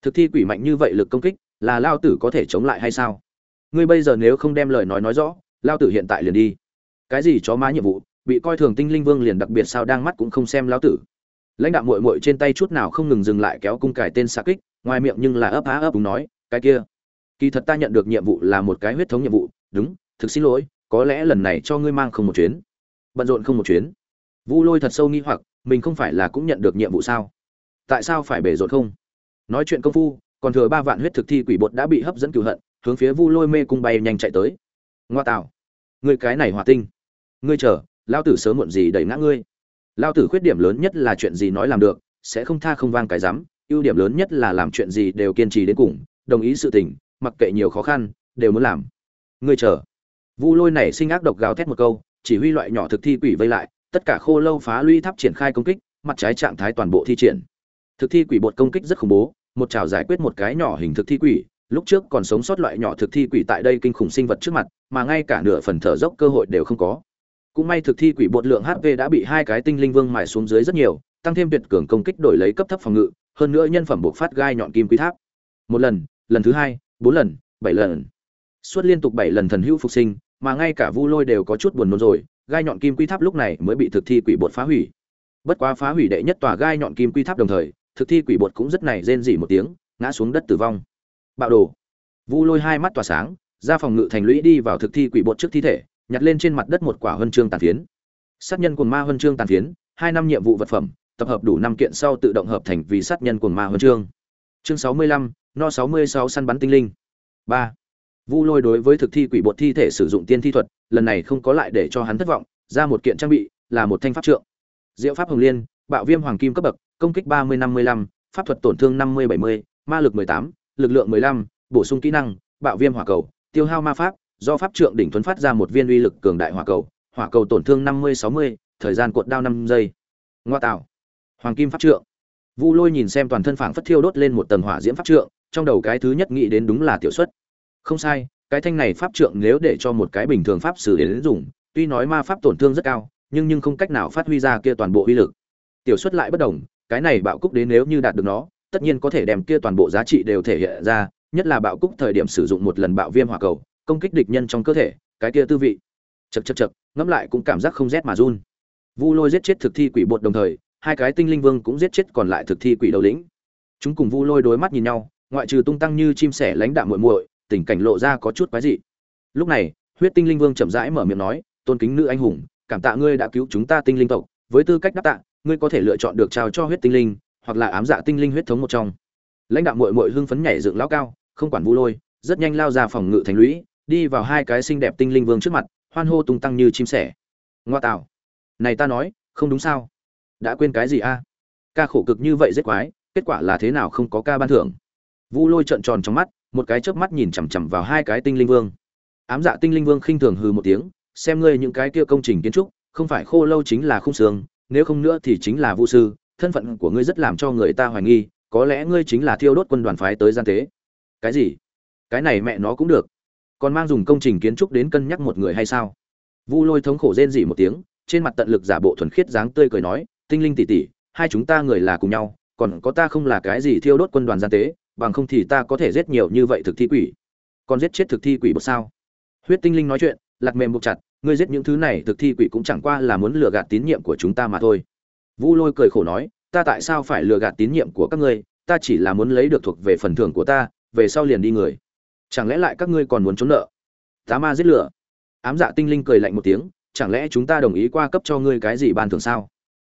Thực thi quỷ mạnh như vậy lực công kích, là lao tử có thể chống lại hay sao? Ngươi bây giờ nếu không đem lời nói nói rõ, lao tử hiện tại liền đi. Cái gì chó má nhiệm vụ, bị coi thường tinh linh vương liền đặc biệt sao đang mắt cũng không xem lao tử. Lãnh đạo muội muội trên tay chút nào không ngừng dừng lại kéo cung cải tên xa kích, ngoài miệng nhưng là ấp á ấp đúng nói, cái kia, kỳ thật ta nhận được nhiệm vụ là một cái huyết thống nhiệm vụ, đúng, thực xin lỗi, có lẽ lần này cho ngươi mang không một chuyến. Bận rộn không một chuyến. Vu lôi thật sâu nghi hoặc, mình không phải là cũng nhận được nhiệm vụ sao? Tại sao phải bể rột không? Nói chuyện công phu, còn thừa ba vạn huyết thực thi quỷ bột đã bị hấp dẫn cửu hận, hướng phía vu lôi mê cung bay nhanh chạy tới. Ngoa tạo. Người cái này hòa tinh. Ngươi chờ lao tử sớm muộn gì đẩy ngã ngươi. Lao tử khuyết điểm lớn nhất là chuyện gì nói làm được, sẽ không tha không vang cái rắm, ưu điểm lớn nhất là làm chuyện gì đều kiên trì đến cùng, đồng ý sự tình, mặc kệ nhiều khó khăn, đều muốn làm. Ngươi chờ. Vu lôi này sinh ác độc gào thét một câu, chỉ huy loại nhỏ thực thi quỷ vây lại, tất cả khô lâu phá lũy tháp triển khai công kích, mặt trái trạng thái toàn bộ thi triển thực thi quỷ bột công kích rất khủng bố, một chảo giải quyết một cái nhỏ hình thực thi quỷ, lúc trước còn sống sót loại nhỏ thực thi quỷ tại đây kinh khủng sinh vật trước mặt, mà ngay cả nửa phần thở dốc cơ hội đều không có. Cũng may thực thi quỷ bột lượng hp đã bị hai cái tinh linh vương mài xuống dưới rất nhiều, tăng thêm tuyệt cường công kích đổi lấy cấp thấp phòng ngự, hơn nữa nhân phẩm buộc phát gai nhọn kim quý tháp. Một lần lần thứ hai, bốn lần, bảy lần. Suốt liên tục bảy lần thần hữu phục sinh, mà ngay cả vu lôi đều có chút buồn nôn rồi, gai nhọn kim quy tháp lúc này mới bị thực thi quỷ bột phá hủy. Bất quá phá hủy đệ nhất tòa gai nhọn kim quy tháp đồng thời thực thi quỷ bột cũng rất này rên rỉ một tiếng, ngã xuống đất tử vong. Bạo đồ. Vu lôi hai mắt tỏa sáng, ra phòng ngự thành lũy đi vào thực thi quỷ bột trước thi thể, nhặt lên trên mặt đất một quả huân chương tàn phiến. Sát nhân cuồng ma huân chương tàn phiến, hai năm nhiệm vụ vật phẩm, tập hợp đủ năm kiện sau tự động hợp thành vì sát nhân cuồng ma huân chương. Chương sáu mươi lăm, no sáu mươi sáu săn bắn tinh linh. Ba. Vu lôi đối với thực thi quỷ bột thi thể sử dụng tiên thi thuật, lần này không có lại để cho hắn thất vọng, ra một kiện trang bị, là một thanh pháp trượng. Diệu pháp hồng liên, bạo viêm hoàng kim cấp bậc công kích ba mươi năm mươi lăm pháp thuật tổn thương 50-70, ma lực 18, lực lượng 15, bổ sung kỹ năng, bạo viêm hỏa cầu, tiêu hao ma pháp, do pháp trượng đỉnh thuấn phát ra một viên uy lực cường đại hỏa cầu, hỏa cầu tổn thương 50-60, thời gian cuộn đao 5 giây. Ngoa tạo. Hoàng kim pháp trượng. Vu Lôi nhìn xem toàn thân phảng phất thiêu đốt lên một tầng hỏa diễm pháp trượng, trong đầu cái thứ nhất nghĩ đến đúng là tiểu suất. Không sai, cái thanh này pháp trượng nếu để cho một cái bình thường pháp sử đến dùng, tuy nói ma pháp tổn thương rất cao, nhưng nhưng không cách nào phát huy ra kia toàn bộ uy lực. Tiểu suất lại bất đồng, cái này bạo cúc đến nếu như đạt được nó, tất nhiên có thể đem kia toàn bộ giá trị đều thể hiện ra, nhất là bạo cúc thời điểm sử dụng một lần bạo viêm hỏa cầu, công kích địch nhân trong cơ thể, cái kia tư vị. chật chật chật ngẫm lại cũng cảm giác không rét mà run. Vu Lôi giết chết thực thi quỷ bột đồng thời, hai cái tinh linh vương cũng giết chết còn lại thực thi quỷ đầu lĩnh. Chúng cùng Vu Lôi đối mắt nhìn nhau, ngoại trừ tung tăng như chim sẻ lãnh đạm muội muội, tình cảnh lộ ra có chút quái dị. Lúc này, Huyết Tinh Linh Vương chậm rãi mở miệng nói, "Tôn kính nữ anh hùng, cảm tạ ngươi đã cứu chúng ta tinh linh tộc, với tư cách đáp tạ, ngươi có thể lựa chọn được trao cho huyết tinh linh, hoặc là ám dạ tinh linh huyết thống một trong." Lãnh đạo muội muội hưng phấn nhảy dựng lão cao, không quản Vu Lôi, rất nhanh lao ra phòng ngự thành lũy, đi vào hai cái xinh đẹp tinh linh vương trước mặt, hoan hô tung tăng như chim sẻ. Ngoa tạo, này ta nói, không đúng sao? Đã quên cái gì a? Ca khổ cực như vậy rất quái, kết quả là thế nào không có ca ban thưởng? Vu Lôi trợn tròn trong mắt, một cái chớp mắt nhìn chằm chằm vào hai cái tinh linh vương. Ám dạ tinh linh vương khinh thường hừ một tiếng, xem ngươi những cái kia công trình kiến trúc, không phải khô lâu chính là khung xương, nếu không nữa thì chính là vu sư, thân phận của ngươi rất làm cho người ta hoài nghi, có lẽ ngươi chính là thiêu đốt quân đoàn phái tới gian tế. Cái gì? Cái này mẹ nó cũng được. Còn mang dùng công trình kiến trúc đến cân nhắc một người hay sao? Vu Lôi thống khổ rên rỉ một tiếng, trên mặt tận lực giả bộ thuần khiết dáng tươi cười nói, "Tinh linh tỷ tỷ, hai chúng ta người là cùng nhau, còn có ta không là cái gì thiêu đốt quân đoàn gian tế, bằng không thì ta có thể giết nhiều như vậy thực thi quỷ còn giết chết thực thi quỷ bột sao huyết tinh linh nói chuyện lạc mềm buộc chặt ngươi giết những thứ này thực thi quỷ cũng chẳng qua là muốn lừa gạt tín nhiệm của chúng ta mà thôi. Vu lôi cười khổ nói, ta tại sao phải lừa gạt tín nhiệm của các ngươi? Ta chỉ là muốn lấy được thuộc về phần thưởng của ta, về sau liền đi người. Chẳng lẽ lại các ngươi còn muốn trốn nợ? Tá ma giết lửa. Ám dạ tinh linh cười lạnh một tiếng, chẳng lẽ chúng ta đồng ý qua cấp cho ngươi cái gì ban thưởng sao?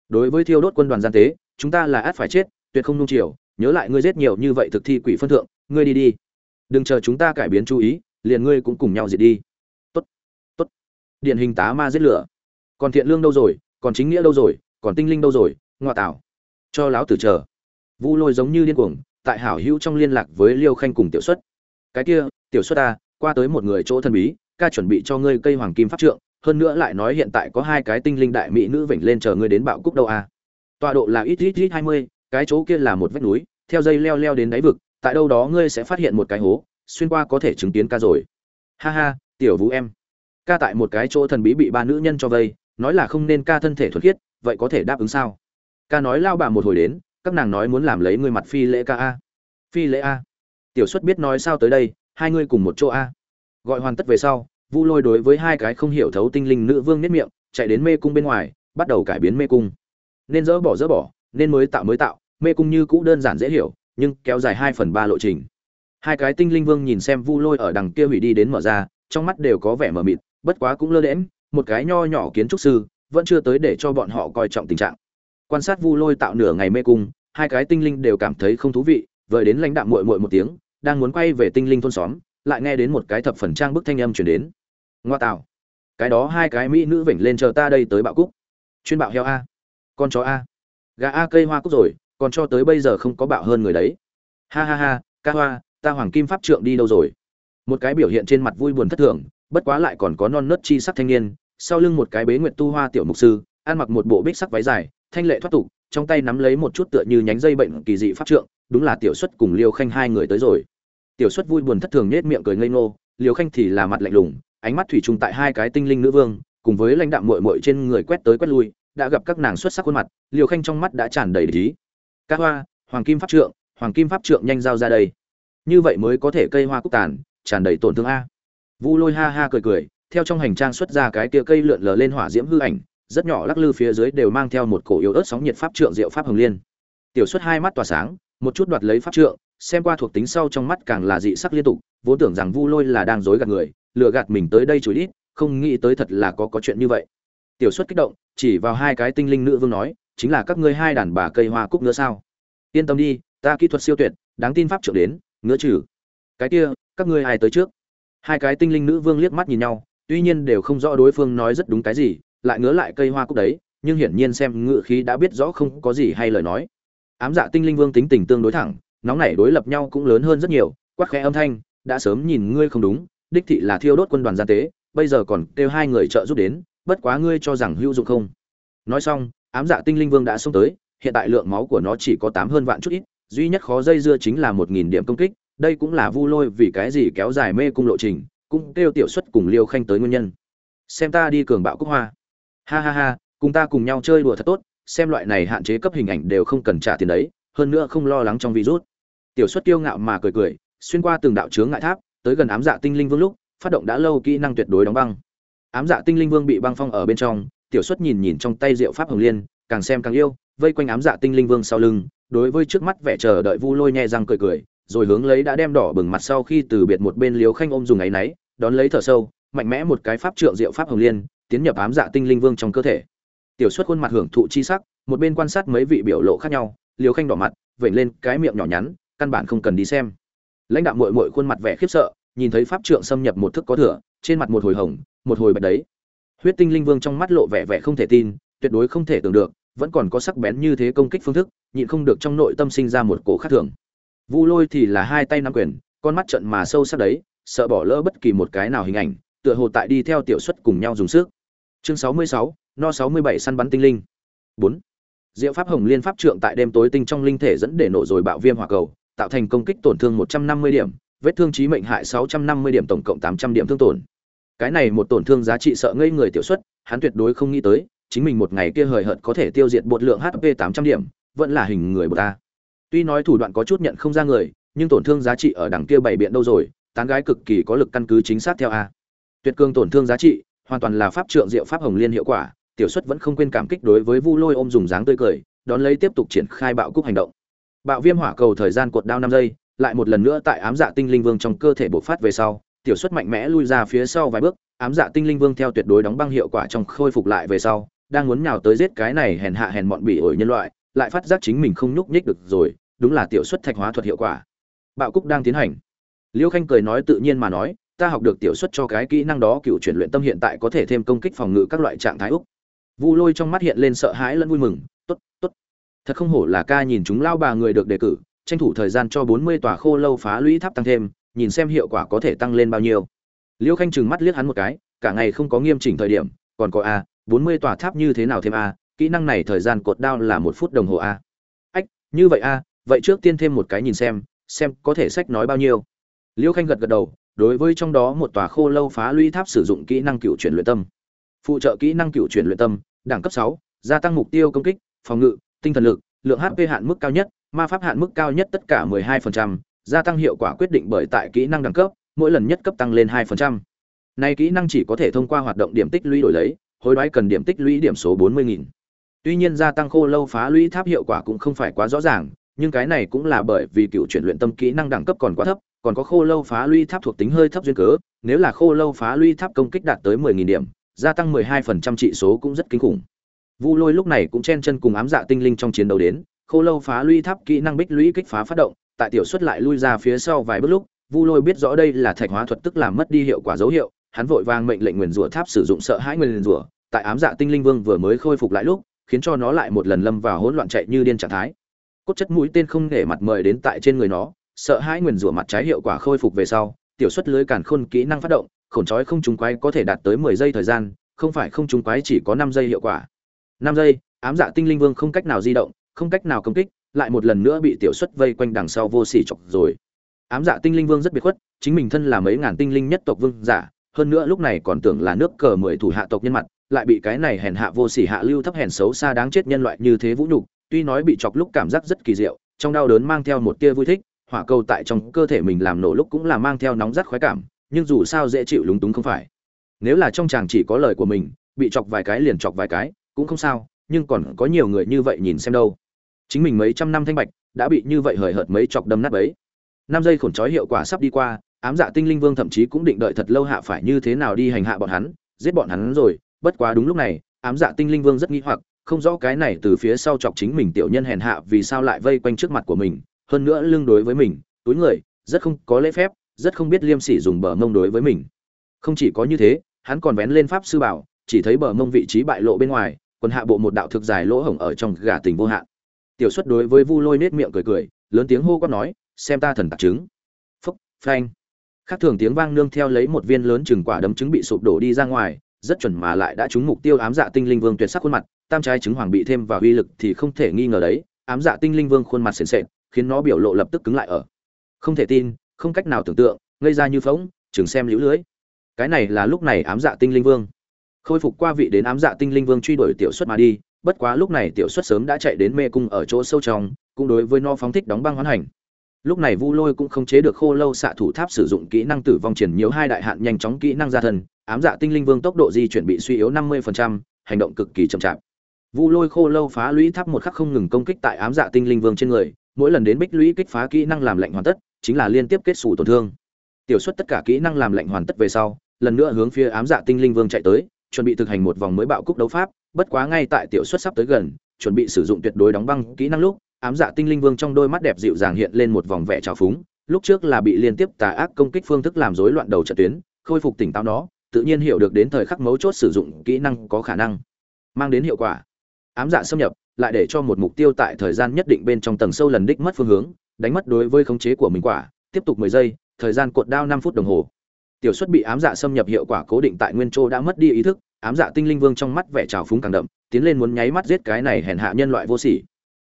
Đối với thiêu đốt quân đoàn gian tế, chúng ta là át phải chết, tuyệt không nung chiều. Nhớ lại ngươi giết nhiều như vậy thực thi quỷ phân thượng, ngươi đi đi. Đừng chờ chúng ta cải biến chú ý, liền ngươi cũng cùng nhau diệt đi điển hình tá ma giết lửa. Còn thiện lương đâu rồi, còn chính nghĩa đâu rồi, còn tinh linh đâu rồi, ngoại tảo. Cho láo tử chờ. Vu lôi giống như điên cuồng, tại hảo hữu trong liên lạc với liêu khanh cùng tiểu xuất. Cái kia, tiểu xuất ta, qua tới một người chỗ thần bí, ca chuẩn bị cho ngươi cây hoàng kim pháp trượng, hơn nữa lại nói hiện tại có hai cái tinh linh đại mỹ nữ vểnh lên chờ ngươi đến bạo cúc đâu à. tọa độ là ít ít ít hai mươi, cái chỗ kia là một vách núi, theo dây leo leo đến đáy vực, tại đâu đó ngươi sẽ phát hiện một cái hố, xuyên qua có thể chứng kiến ca rồi. Ha ha, tiểu vũ em ca tại một cái chỗ thần bí bị ba nữ nhân cho vây, nói là không nên ca thân thể thuần khiết, vậy có thể đáp ứng sao? Ca nói lao bà một hồi đến, các nàng nói muốn làm lấy ngươi mặt phi lễ ca a. Phi lễ a. Tiểu xuất biết nói sao tới đây, hai ngươi cùng một chỗ a. Gọi hoàn tất về sau, vu lôi đối với hai cái không hiểu thấu tinh linh nữ vương nết miệng, chạy đến mê cung bên ngoài, bắt đầu cải biến mê cung. Nên dỡ bỏ dỡ bỏ, nên mới tạo mới tạo, mê cung như cũ đơn giản dễ hiểu, nhưng kéo dài hai phần ba lộ trình. Hai cái tinh linh vương nhìn xem vu lôi ở đằng kia hủy đi đến mở ra, trong mắt đều có vẻ mờ mịt bất quá cũng lơ đễm một cái nho nhỏ kiến trúc sư vẫn chưa tới để cho bọn họ coi trọng tình trạng. Quan sát vu lôi tạo nửa ngày mê cung, hai cái tinh linh đều cảm thấy không thú vị, vời đến lãnh đạm muội muội một tiếng, đang muốn quay về tinh linh thôn xóm, lại nghe đến một cái thập phần trang bức thanh âm chuyển đến. Ngoa tạo. Cái đó hai cái mỹ nữ vểnh lên chờ ta đây tới bạo cúc. Chuyên bạo heo a. Con chó a. Gà a cây hoa cúc rồi, còn cho tới bây giờ không có bạo hơn người đấy. Ha ha ha, ca hoa, ta hoàng kim pháp trượng đi đâu rồi? Một cái biểu hiện trên mặt vui buồn thất thường bất quá lại còn có non nớt chi sắc thanh niên, sau lưng một cái bế nguyệt tu hoa tiểu mục sư, ăn mặc một bộ bích sắc váy dài, thanh lệ thoát tục, trong tay nắm lấy một chút tựa như nhánh dây bệnh kỳ dị pháp trượng, đúng là tiểu xuất cùng liêu khanh hai người tới rồi. Tiểu xuất vui buồn thất thường nết miệng cười ngây ngô, liêu khanh thì là mặt lạnh lùng, ánh mắt thủy chung tại hai cái tinh linh nữ vương, cùng với lãnh đạm muội muội trên người quét tới quét lui, đã gặp các nàng xuất sắc khuôn mặt, liêu khanh trong mắt đã tràn đầy lý ca hoa, hoàng kim pháp trượng, hoàng kim pháp trượng nhanh giao ra đây. Như vậy mới có thể cây hoa cúc tàn, tràn đầy tổn thương a vu lôi ha ha cười cười, theo trong hành trang xuất ra cái kia cây lượn lờ lên hỏa diễm hư ảnh, rất nhỏ lắc lư phía dưới đều mang theo một cổ yếu ớt sóng nhiệt pháp trượng diệu pháp hồng liên. Tiểu xuất hai mắt tỏa sáng, một chút đoạt lấy pháp trượng, xem qua thuộc tính sau trong mắt càng là dị sắc liên tục, vốn tưởng rằng vu lôi là đang dối gạt người, lừa gạt mình tới đây chối ít không nghĩ tới thật là có có chuyện như vậy. Tiểu xuất kích động, chỉ vào hai cái tinh linh nữ vương nói, chính là các ngươi hai đàn bà cây hoa cúc nữa sao? Yên tâm đi, ta kỹ thuật siêu tuyệt, đáng tin pháp trượng đến, ngứa trừ. Cái kia, các ngươi ai tới trước? Hai cái tinh linh nữ vương liếc mắt nhìn nhau, tuy nhiên đều không rõ đối phương nói rất đúng cái gì, lại ngứa lại cây hoa cúc đấy, nhưng hiển nhiên xem ngự khí đã biết rõ không có gì hay lời nói. Ám dạ tinh linh vương tính tình tương đối thẳng, nóng nảy đối lập nhau cũng lớn hơn rất nhiều quắc khẽ âm thanh, đã sớm nhìn ngươi không đúng, đích thị là thiêu đốt quân đoàn gian tế, bây giờ còn kêu hai người trợ giúp đến, bất quá ngươi cho rằng hữu dụng không? Nói xong, ám dạ tinh linh vương đã xông tới, hiện tại lượng máu của nó chỉ có tám hơn vạn chút ít, duy nhất khó dây dưa chính là một nghìn điểm công kích đây cũng là vu lôi vì cái gì kéo dài mê cung lộ trình, cũng kêu tiểu xuất cùng liêu khanh tới nguyên nhân. Xem ta đi cường bạo cúc hoa. Ha ha ha, cùng ta cùng nhau chơi đùa thật tốt, xem loại này hạn chế cấp hình ảnh đều không cần trả tiền đấy, hơn nữa không lo lắng trong virus. Tiểu xuất kiêu ngạo mà cười cười, xuyên qua từng đạo chướng ngại tháp, tới gần ám dạ tinh linh vương lúc, phát động đã lâu kỹ năng tuyệt đối đóng băng. Ám dạ tinh linh vương bị băng phong ở bên trong, tiểu xuất nhìn nhìn trong tay diệu pháp hồng liên, càng xem càng yêu, vây quanh ám dạ tinh linh vương sau lưng, đối với trước mắt vẻ chờ đợi vu lôi nhẹ răng cười cười rồi hướng lấy đã đem đỏ bừng mặt sau khi từ biệt một bên liếu khanh ôm dùng ấy náy, đón lấy thở sâu, mạnh mẽ một cái pháp trượng diệu pháp hồng liên, tiến nhập ám dạ tinh linh vương trong cơ thể. Tiểu xuất khuôn mặt hưởng thụ chi sắc, một bên quan sát mấy vị biểu lộ khác nhau liều khanh đỏ mặt, vểnh lên cái miệng nhỏ nhắn, căn bản không cần đi xem. Lãnh đạo mội mội khuôn mặt vẻ khiếp sợ, nhìn thấy pháp trượng xâm nhập một thức có thừa, trên mặt một hồi hồng, một hồi bạch đấy. Huyết tinh linh vương trong mắt lộ vẻ vẻ không thể tin, tuyệt đối không thể tưởng được, vẫn còn có sắc bén như thế công kích phương thức, nhịn không được trong nội tâm sinh ra một cổ khác thường vu lôi thì là hai tay nắm quyền, con mắt trận mà sâu sắc đấy, sợ bỏ lỡ bất kỳ một cái nào hình ảnh, tựa hồ tại đi theo tiểu xuất cùng nhau dùng sức. Chương sáu mươi sáu, no sáu mươi bảy săn bắn tinh linh. Bốn. Diệu pháp hồng liên pháp trượng tại đêm tối tinh trong linh thể dẫn để nổ rồi bạo viêm hỏa cầu, tạo thành công kích tổn thương một trăm năm mươi điểm, vết thương chí mệnh hại sáu trăm năm mươi điểm tổng cộng tám trăm điểm thương tổn. Cái này một tổn thương giá trị sợ ngây người tiểu xuất, hắn tuyệt đối không nghĩ tới, chính mình một ngày kia hời hợt có thể tiêu diệt bột lượng hp tám trăm điểm, vẫn là hình người bột ta tuy nói thủ đoạn có chút nhận không ra người, nhưng tổn thương giá trị ở đằng kia bảy biện đâu rồi, tán gái cực kỳ có lực căn cứ chính xác theo a. Tuyệt cương tổn thương giá trị, hoàn toàn là pháp trượng diệu pháp hồng liên hiệu quả, tiểu xuất vẫn không quên cảm kích đối với vu lôi ôm dùng dáng tươi cười, đón lấy tiếp tục triển khai bạo cúc hành động. Bạo viêm hỏa cầu thời gian cột đao năm giây, lại một lần nữa tại ám dạ tinh linh vương trong cơ thể bộc phát về sau, tiểu xuất mạnh mẽ lui ra phía sau vài bước, ám dạ tinh linh vương theo tuyệt đối đóng băng hiệu quả trong khôi phục lại về sau, đang muốn nhào tới giết cái này hèn hạ hèn mọn bỉ ổi nhân loại lại phát giác chính mình không nhúc nhích được rồi, đúng là tiểu xuất thạch hóa thuật hiệu quả. Bạo cúc đang tiến hành. Liêu khanh cười nói tự nhiên mà nói, ta học được tiểu xuất cho cái kỹ năng đó cựu chuyển luyện tâm hiện tại có thể thêm công kích phòng ngự các loại trạng thái úc. Vu lôi trong mắt hiện lên sợ hãi lẫn vui mừng, tốt tốt. Thật không hổ là ca nhìn chúng lao bà người được đề cử, tranh thủ thời gian cho bốn mươi tòa khô lâu phá lũy tháp tăng thêm, nhìn xem hiệu quả có thể tăng lên bao nhiêu. Liêu khanh chừng mắt liếc hắn một cái, cả ngày không có nghiêm chỉnh thời điểm, còn có a, bốn mươi tòa tháp như thế nào thêm a kỹ năng này thời gian cột đao là một phút đồng hồ a ách như vậy a vậy trước tiên thêm một cái nhìn xem xem có thể sách nói bao nhiêu liêu khanh gật gật đầu đối với trong đó một tòa khô lâu phá lũy tháp sử dụng kỹ năng cựu chuyển luyện tâm phụ trợ kỹ năng cựu chuyển luyện tâm đẳng cấp sáu gia tăng mục tiêu công kích phòng ngự tinh thần lực lượng hp hạn mức cao nhất ma pháp hạn mức cao nhất tất cả 12%, gia tăng hiệu quả quyết định bởi tại kỹ năng đẳng cấp mỗi lần nhất cấp tăng lên 2%. Nay kỹ năng chỉ có thể thông qua hoạt động điểm tích lũy đổi lấy, hối đoái cần điểm tích lũy điểm số 40.000. Tuy nhiên gia tăng khô lâu phá lũy tháp hiệu quả cũng không phải quá rõ ràng, nhưng cái này cũng là bởi vì cựu chuyển luyện tâm kỹ năng đẳng cấp còn quá thấp, còn có khô lâu phá lũy tháp thuộc tính hơi thấp duyên cớ, nếu là khô lâu phá lũy tháp công kích đạt tới mười nghìn điểm, gia tăng 12% trị số cũng rất kinh khủng. Vu Lôi lúc này cũng chen chân cùng ám dạ tinh linh trong chiến đấu đến, khô lâu phá lũy tháp kỹ năng bích lũy kích phá phát động, tại tiểu suất lại lui ra phía sau vài bước lúc, Vu Lôi biết rõ đây là thạch hóa thuật tức làm mất đi hiệu quả dấu hiệu, hắn vội vàng mệnh lệnh nguyên rủa tháp sử dụng sợ hãi nguyên rủa, tại ám dạ tinh linh vương vừa mới khôi phục lại lúc, khiến cho nó lại một lần lâm vào hỗn loạn chạy như điên trạng thái. Cốt chất mũi tên không để mặt mời đến tại trên người nó, sợ hãi nguyên rủa mặt trái hiệu quả khôi phục về sau, tiểu xuất lưới càn khôn kỹ năng phát động, khổn trói không trúng quái có thể đạt tới 10 giây thời gian, không phải không trúng quái chỉ có 5 giây hiệu quả. 5 giây, ám dạ tinh linh vương không cách nào di động, không cách nào công kích, lại một lần nữa bị tiểu xuất vây quanh đằng sau vô sỉ chọc rồi. Ám dạ tinh linh vương rất biệt khuất, chính mình thân là mấy ngàn tinh linh nhất tộc vương giả, hơn nữa lúc này còn tưởng là nước cờ mười thủ hạ tộc nhân mặt, lại bị cái này hèn hạ vô sỉ hạ lưu thấp hèn xấu xa đáng chết nhân loại như thế vũ nhục, tuy nói bị chọc lúc cảm giác rất kỳ diệu, trong đau đớn mang theo một tia vui thích, hỏa cầu tại trong cơ thể mình làm nổ lúc cũng là mang theo nóng rất khoái cảm, nhưng dù sao dễ chịu lúng túng không phải. Nếu là trong chàng chỉ có lời của mình, bị chọc vài cái liền chọc vài cái, cũng không sao, nhưng còn có nhiều người như vậy nhìn xem đâu. Chính mình mấy trăm năm thanh bạch, đã bị như vậy hời hợt mấy chọc đâm nát bấy. Năm giây khổn trói hiệu quả sắp đi qua, ám dạ tinh linh vương thậm chí cũng định đợi thật lâu hạ phải như thế nào đi hành hạ bọn hắn, giết bọn hắn rồi, bất quá đúng lúc này, ám dạ tinh linh vương rất nghi hoặc, không rõ cái này từ phía sau chọc chính mình tiểu nhân hèn hạ vì sao lại vây quanh trước mặt của mình, hơn nữa lưng đối với mình, túi người, rất không có lễ phép, rất không biết liêm sỉ dùng bờ mông đối với mình. Không chỉ có như thế, hắn còn vén lên pháp sư bảo, chỉ thấy bờ mông vị trí bại lộ bên ngoài, quần hạ bộ một đạo thực dài lỗ hổng ở trong gà tình vô hạn. tiểu xuất đối với vu lôi nết miệng cười cười lớn tiếng hô quát nói xem ta thần tạc trứng phúc phanh khác thường tiếng vang nương theo lấy một viên lớn chừng quả đấm trứng bị sụp đổ đi ra ngoài rất chuẩn mà lại đã trúng mục tiêu ám dạ tinh linh vương tuyệt sắc khuôn mặt, tam trái trứng hoàng bị thêm vào uy lực thì không thể nghi ngờ đấy, ám dạ tinh linh vương khuôn mặt sền sệt, khiến nó biểu lộ lập tức cứng lại ở. Không thể tin, không cách nào tưởng tượng, ngây ra như phóng chừng xem liễu lưới. Cái này là lúc này ám dạ tinh linh vương. Khôi phục qua vị đến ám dạ tinh linh vương truy đuổi tiểu xuất mà đi, bất quá lúc này tiểu xuất sớm đã chạy đến mê cung ở chỗ sâu trong, cũng đối với no phóng thích đóng băng hoán hành lúc này vu lôi cũng không chế được khô lâu xạ thủ tháp sử dụng kỹ năng tử vong triển nhiều hai đại hạn nhanh chóng kỹ năng ra thân ám dạ tinh linh vương tốc độ di chuyển bị suy yếu 50%, hành động cực kỳ chậm chạp. Vu lôi khô lâu phá lũy tháp một khắc không ngừng công kích tại ám dạ tinh linh vương trên người mỗi lần đến bích lũy kích phá kỹ năng làm lạnh hoàn tất chính là liên tiếp kết xù tổn thương. Tiểu xuất tất cả kỹ năng làm lạnh hoàn tất về sau lần nữa hướng phía ám dạ tinh linh vương chạy tới chuẩn bị thực hành một vòng mới bạo cúc đấu pháp bất quá ngay tại tiểu xuất sắp tới gần chuẩn bị sử dụng tuyệt đối đóng băng kỹ năng lúc ám dạ tinh linh vương trong đôi mắt đẹp dịu dàng hiện lên một vòng vẻ trào phúng, lúc trước là bị liên tiếp tà ác công kích phương thức làm rối loạn đầu trận tuyến, khôi phục tỉnh táo nó, tự nhiên hiểu được đến thời khắc mấu chốt sử dụng kỹ năng có khả năng, mang đến hiệu quả. Ám dạ xâm nhập, lại để cho một mục tiêu tại thời gian nhất định bên trong tầng sâu lần đích mất phương hướng, đánh mất đối với khống chế của mình quả, tiếp tục mười giây, thời gian cuộn đao năm phút đồng hồ. Tiểu xuất bị ám dạ xâm nhập hiệu quả cố định tại nguyên châu đã mất đi ý thức, ám dạ tinh linh vương trong mắt vẻ trào phúng càng đậm, tiến lên muốn nháy mắt giết cái này hèn hạ nhân loại vô sỉ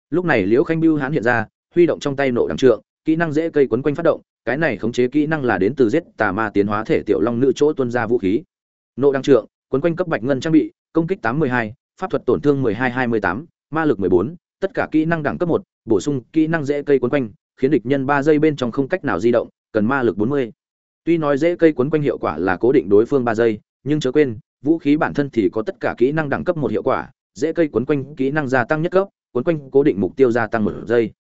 lúc này liễu khanh biêu hãn hiện ra huy động trong tay nộ đằng trượng kỹ năng dễ cây quấn quanh phát động cái này khống chế kỹ năng là đến từ giết tà ma tiến hóa thể tiểu long nữ chỗ tuân ra vũ khí nộ đăng trượng quấn quanh cấp bạch ngân trang bị công kích 812, pháp thuật tổn thương 1228, ma lực 14, tất cả kỹ năng đẳng cấp một, bổ sung kỹ năng dễ cây quấn quanh khiến địch nhân ba giây bên trong không cách nào di động cần ma lực 40. tuy nói dễ cây quấn quanh hiệu quả là cố định đối phương ba giây nhưng chớ quên vũ khí bản thân thì có tất cả kỹ năng đẳng cấp một hiệu quả dễ cây quấn quanh kỹ năng gia tăng nhất cấp quấn quanh cố định mục tiêu gia tăng một giây.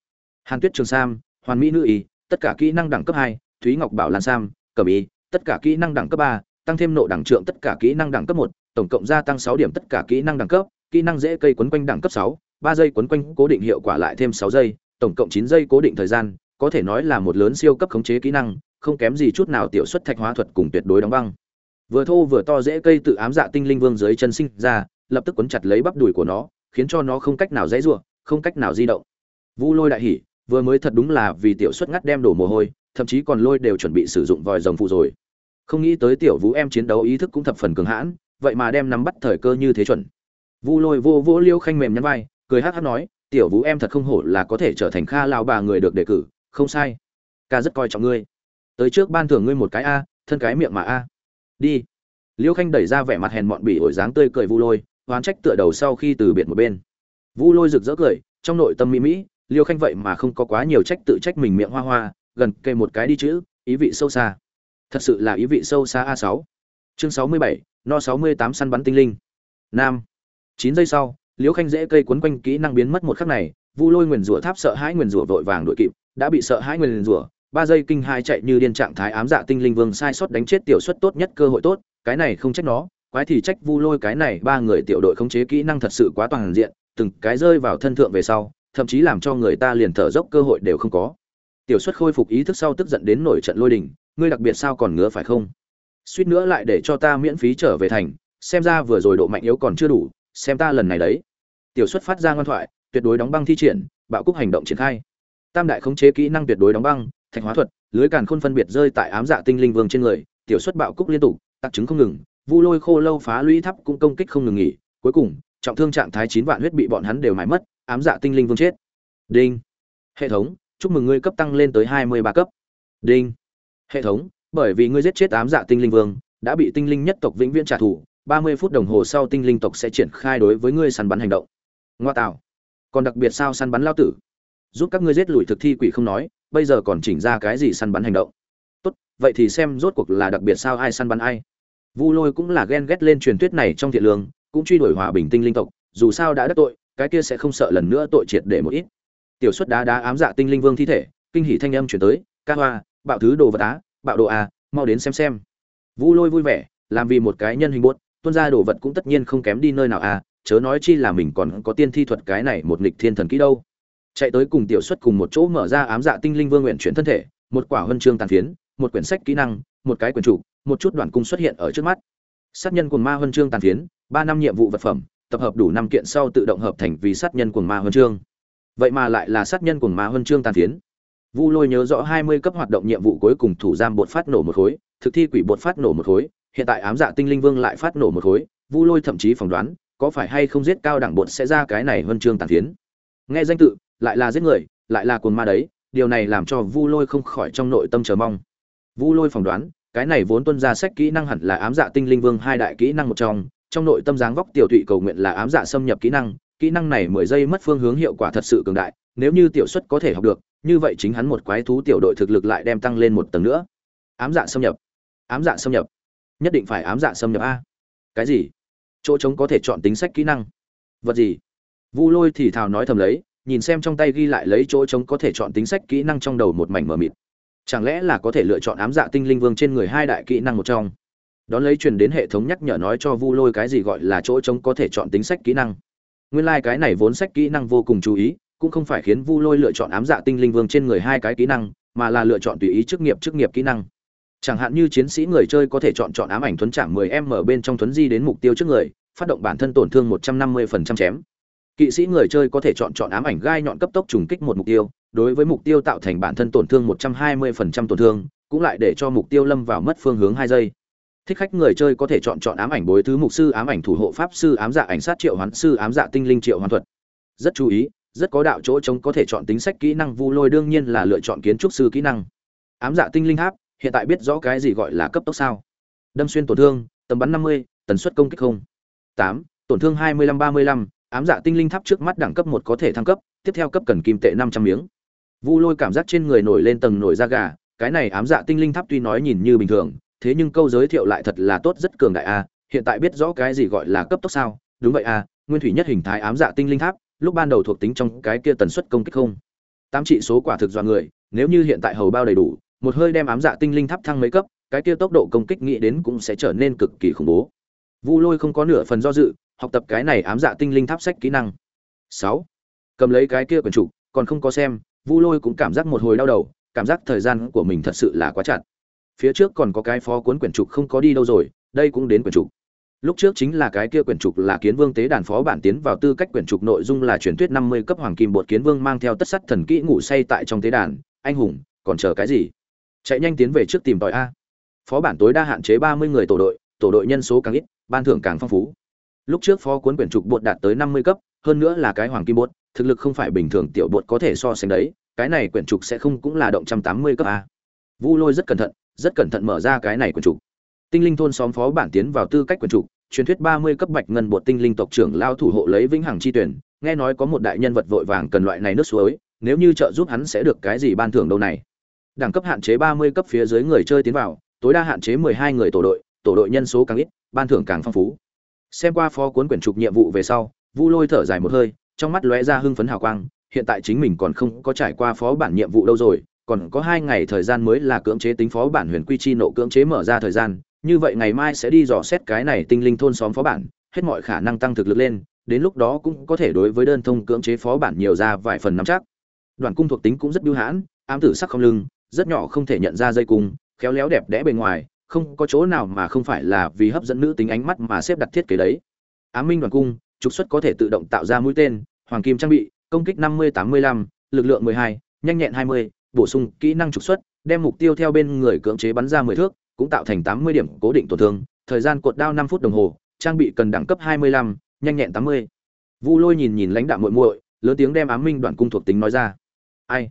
Hàn tuyết, trường sam, hoàn mỹ nữ y, tất cả kỹ năng đẳng cấp hai, thúy ngọc bảo lan sam, cẩm y, tất cả kỹ năng đẳng cấp ba, tăng thêm nộ đẳng trượng tất cả kỹ năng đẳng cấp một, tổng cộng gia tăng sáu điểm tất cả kỹ năng đẳng cấp, kỹ năng dễ cây quấn quanh đẳng cấp sáu, ba giây quấn quanh cố định hiệu quả lại thêm sáu giây, tổng cộng chín giây cố định thời gian, có thể nói là một lớn siêu cấp khống chế kỹ năng, không kém gì chút nào tiểu xuất thạch hóa thuật cùng tuyệt đối đóng băng. Vừa thô vừa to dễ cây tự ám dạ tinh linh vương dưới chân sinh ra, lập tức quấn chặt lấy bắp đùi của nó khiến cho nó không cách nào dãy rủa, không cách nào di động. Vu lôi đại hỉ vừa mới thật đúng là vì tiểu suất ngắt đem đổ mồ hôi thậm chí còn lôi đều chuẩn bị sử dụng vòi rồng phụ rồi. Không nghĩ tới tiểu vũ em chiến đấu ý thức cũng thập phần cường hãn vậy mà đem nắm bắt thời cơ như thế chuẩn. Vu lôi vô vô liêu khanh mềm nhăn vai cười hắc hắc nói tiểu vũ em thật không hổ là có thể trở thành kha lao bà người được đề cử không sai. Ca rất coi trọng ngươi. Tới trước ban thưởng ngươi một cái a thân cái miệng mà a. Đi. Liêu khanh đẩy ra vẻ mặt hèn mọn bỉ ổi dáng tươi cười vu lôi oán trách tựa đầu sau khi từ biệt một bên. Vu lôi rực rỡ cười, trong nội tâm mỹ mỹ, liêu khanh vậy mà không có quá nhiều trách tự trách mình miệng hoa hoa, gần kề một cái đi chữ, ý vị sâu xa. Thật sự là ý vị sâu xa a sáu. Chương sáu mươi bảy, no sáu mươi tám săn bắn tinh linh. Nam. Chín giây sau, liêu khanh dễ cây quấn quanh kỹ năng biến mất một khắc này, vu lôi nguyền rủa tháp sợ hãi nguyền rủa vội vàng đội kịp, đã bị sợ hãi nguyền rủa, ba giây kinh hai chạy như điên trạng thái ám dạ tinh linh vương sai sót đánh chết tiểu suất tốt nhất cơ hội tốt, cái này không trách nó quái thì trách vu lôi cái này ba người tiểu đội khống chế kỹ năng thật sự quá toàn diện, từng cái rơi vào thân thượng về sau, thậm chí làm cho người ta liền thở dốc cơ hội đều không có. Tiểu xuất khôi phục ý thức sau tức giận đến nổi trận lôi đình, ngươi đặc biệt sao còn ngứa phải không? Suýt nữa lại để cho ta miễn phí trở về thành, xem ra vừa rồi độ mạnh yếu còn chưa đủ, xem ta lần này đấy. Tiểu xuất phát ra ngoan thoại, tuyệt đối đóng băng thi triển, bạo cúc hành động triển khai. Tam đại khống chế kỹ năng tuyệt đối đóng băng, thạch hóa thuật, lưới càn khôn phân biệt rơi tại ám dạ tinh linh vương trên người, tiểu xuất bạo cúc liên tục tác chứng không ngừng vu lôi khô lâu phá lũy tháp cũng công kích không ngừng nghỉ, cuối cùng, trọng thương trạng thái chín vạn huyết bị bọn hắn đều mài mất, ám dạ tinh linh vương chết. Đinh. Hệ thống, chúc mừng ngươi cấp tăng lên tới hai mươi ba cấp. Đinh. Hệ thống, bởi vì ngươi giết chết ám dạ tinh linh vương, đã bị tinh linh nhất tộc vĩnh viễn trả thù, ba mươi phút đồng hồ sau tinh linh tộc sẽ triển khai đối với ngươi săn bắn hành động. Ngoa tạo. Còn đặc biệt sao săn bắn lao tử? Giúp các ngươi giết lùi thực thi quỷ không nói, bây giờ còn chỉnh ra cái gì săn bắn hành động? Tốt, vậy thì xem rốt cuộc là đặc biệt sao ai săn bắn ai vu lôi cũng là ghen ghét lên truyền thuyết này trong thiện lương cũng truy đuổi hòa bình tinh linh tộc dù sao đã đắc tội cái kia sẽ không sợ lần nữa tội triệt để một ít. Tiểu xuất đá đá ám dạ tinh linh vương thi thể kinh hỉ thanh âm chuyển tới ca hoa bạo thứ đồ vật á bạo đồ à, mau đến xem xem. Vu lôi vui vẻ làm vì một cái nhân hình buốt tuân ra đồ vật cũng tất nhiên không kém đi nơi nào à, chớ nói chi là mình còn có tiên thi thuật cái này một nghịch thiên thần kỹ đâu. Chạy tới cùng tiểu xuất cùng một chỗ mở ra ám dạ tinh linh vương nguyện chuyển thân thể một quả huân chương tàn phiến một quyển sách kỹ năng một cái quyển trụ một chút đoàn cung xuất hiện ở trước mắt. Sát nhân cùng ma huân chương tàn phiến, ba năm nhiệm vụ vật phẩm, tập hợp đủ năm kiện sau tự động hợp thành vì sát nhân cuồng ma huân chương. Vậy mà lại là sát nhân cuồng ma huân chương tàn phiến. Vu lôi nhớ rõ hai mươi cấp hoạt động nhiệm vụ cuối cùng thủ giam bột phát nổ một khối, thực thi quỷ bột phát nổ một khối, hiện tại ám dạ tinh linh vương lại phát nổ một khối, vu lôi thậm chí phỏng đoán, có phải hay không giết cao đẳng bột sẽ ra cái này huân chương tàn phiến. Nghe danh tự, lại là giết người, lại là cồn ma đấy, điều này làm cho vu lôi không khỏi trong nội tâm chờ mong. Vu lôi phỏng đoán cái này vốn tuân ra sách kỹ năng hẳn là ám dạ tinh linh vương hai đại kỹ năng một trong trong nội tâm dáng vóc tiểu thụy cầu nguyện là ám dạ xâm nhập kỹ năng kỹ năng này mười giây mất phương hướng hiệu quả thật sự cường đại, nếu như tiểu xuất có thể học được, như vậy chính hắn một quái thú tiểu đội thực lực lại đem tăng lên một tầng nữa. Ám dạ xâm nhập. Ám dạ xâm nhập. Nhất định phải ám dạ xâm nhập a. Cái gì? Chỗ trống có thể chọn tính sách kỹ năng. Vật gì? Vu lôi thì thào nói thầm lấy, nhìn xem trong tay ghi lại lấy chỗ trống có thể chọn tính sách kỹ năng trong đầu một mảnh mờ mịt chẳng lẽ là có thể lựa chọn ám dạ tinh linh vương trên người hai đại kỹ năng một trong? Đón lấy truyền đến hệ thống nhắc nhở nói cho vu lôi cái gì gọi là chỗ trống có thể chọn tính sách kỹ năng. Nguyên lai、like、cái này vốn sách kỹ năng vô cùng chú ý, cũng không phải khiến vu lôi lựa chọn ám dạ tinh linh vương trên người hai cái kỹ năng, mà là lựa chọn tùy ý chức nghiệp chức nghiệp kỹ năng. Chẳng hạn như chiến sĩ người chơi có thể chọn chọn ám ảnh thuấn trạng 10 m bên trong thuấn di đến mục tiêu trước người, phát động bản thân tổn thương 150% chém. Kỵ sĩ người chơi có thể chọn chọn ám ảnh gai nhọn cấp tốc trùng kích một mục tiêu đối với mục tiêu tạo thành bản thân tổn thương 120% tổn thương cũng lại để cho mục tiêu lâm vào mất phương hướng hai giây. Thích khách người chơi có thể chọn chọn ám ảnh bối thứ mục sư ám ảnh thủ hộ pháp sư ám dạ ảnh sát triệu hoán sư ám dạ tinh linh triệu hoán thuật. Rất chú ý rất có đạo chỗ trống có thể chọn tính sách kỹ năng vu lôi đương nhiên là lựa chọn kiến trúc sư kỹ năng. Ám dạ tinh linh háp, hiện tại biết rõ cái gì gọi là cấp tốc sao? Đâm xuyên tổn thương tầm bắn 50, tần suất công kích không. 8, tổn thương 25-35, ám dạ tinh linh tháp trước mắt đẳng cấp một có thể thăng cấp tiếp theo cấp cần kim tệ 500 miếng vu lôi cảm giác trên người nổi lên tầng nổi da gà, cái này ám dạ tinh linh tháp tuy nói nhìn như bình thường, thế nhưng câu giới thiệu lại thật là tốt rất cường đại a, hiện tại biết rõ cái gì gọi là cấp tốc sao? Đúng vậy a, nguyên thủy nhất hình thái ám dạ tinh linh tháp, lúc ban đầu thuộc tính trong cái kia tần suất công kích không. Tám trị số quả thực dọa người, nếu như hiện tại hầu bao đầy đủ, một hơi đem ám dạ tinh linh tháp thăng mấy cấp, cái kia tốc độ công kích nghĩ đến cũng sẽ trở nên cực kỳ khủng bố. Vu lôi không có nửa phần do dự, học tập cái này ám dạ tinh linh tháp sách kỹ năng. Sáu. Cầm lấy cái kia quyển trục, còn không có xem vu lôi cũng cảm giác một hồi đau đầu, cảm giác thời gian của mình thật sự là quá chặt. Phía trước còn có cái phó cuốn quyển trục không có đi đâu rồi, đây cũng đến quyển trục. Lúc trước chính là cái kia quyển trục là kiến vương tế đàn phó bản tiến vào tư cách quyển trục nội dung là truyền thuyết năm mươi cấp hoàng kim bột kiến vương mang theo tất sắt thần kỹ ngủ say tại trong tế đàn. Anh hùng, còn chờ cái gì? Chạy nhanh tiến về trước tìm tòi a. Phó bản tối đa hạn chế ba mươi người tổ đội tổ đội nhân số càng ít, ban thưởng càng phong phú. Lúc trước phó cuốn quyển trục bột đạt tới năm mươi cấp hơn nữa là cái hoàng kim bột thực lực không phải bình thường tiểu bột có thể so sánh đấy, cái này quyển trục sẽ không cũng là động trăm tám mươi cấp a. Vu lôi rất cẩn thận, rất cẩn thận mở ra cái này quyển trục. Tinh linh thôn xóm phó bản tiến vào tư cách quyển trục, truyền thuyết ba mươi cấp bạch ngân bột tinh linh tộc trưởng lao thủ hộ lấy vĩnh hằng chi tuyển, nghe nói có một đại nhân vật vội vàng cần loại này nước suối, nếu như trợ giúp hắn sẽ được cái gì ban thưởng đâu này. Đẳng cấp hạn chế ba mươi cấp phía dưới người chơi tiến vào, tối đa hạn chế mười hai người tổ đội tổ đội nhân số càng ít, ban thưởng càng phong phú. Xem qua phó cuốn quyển trục nhiệm vụ về sau vu lôi thở dài một hơi, trong mắt lóe ra hưng phấn hào quang, hiện tại chính mình còn không có trải qua phó bản nhiệm vụ đâu rồi, còn có hai ngày thời gian mới là cưỡng chế tính phó bản huyền quy chi nộ cưỡng chế mở ra thời gian, như vậy ngày mai sẽ đi dò xét cái này tinh linh thôn xóm phó bản, hết mọi khả năng tăng thực lực lên, đến lúc đó cũng có thể đối với đơn thông cưỡng chế phó bản nhiều ra vài phần nắm chắc. Đoàn cung thuộc tính cũng rất biêu hãn, ám tử sắc không lưng, rất nhỏ không thể nhận ra dây cung, khéo léo đẹp đẽ bề ngoài, không có chỗ nào mà không phải là vì hấp dẫn nữ tính ánh mắt mà xếp đặt thiết kế đấy. Ám minh đoàn cung trục xuất có thể tự động tạo ra mũi tên hoàng kim trang bị công kích 50-85, lực lượng 12, nhanh nhẹn 20, bổ sung kỹ năng trục xuất đem mục tiêu theo bên người cưỡng chế bắn ra 10 thước cũng tạo thành 80 điểm cố định tổn thương thời gian cột đao 5 phút đồng hồ trang bị cần đẳng cấp 25, nhanh nhẹn 80. vu lôi nhìn nhìn lãnh đạo muội muội lớn tiếng đem ám minh đoạn cung thuộc tính nói ra. Ai?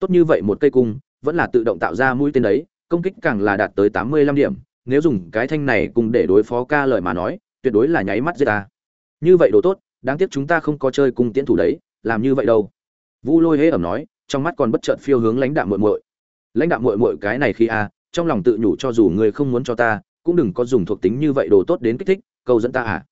Tốt như vậy một cây cung vẫn là tự động tạo ra mũi tên đấy công kích càng là đạt tới 85 điểm nếu dùng cái thanh này cùng để đối phó ca lời mà nói tuyệt đối là nháy mắt giết ta như vậy đồ tốt, đáng tiếc chúng ta không có chơi cung tiễn thủ đấy, làm như vậy đâu. Vu lôi hễ ẩm nói, trong mắt còn bất chợt phiêu hướng lãnh đạo muội muội. Lãnh đạo muội muội cái này khi a à, trong lòng tự nhủ cho dù người không muốn cho ta, cũng đừng có dùng thuộc tính như vậy đồ tốt đến kích thích câu dẫn ta à.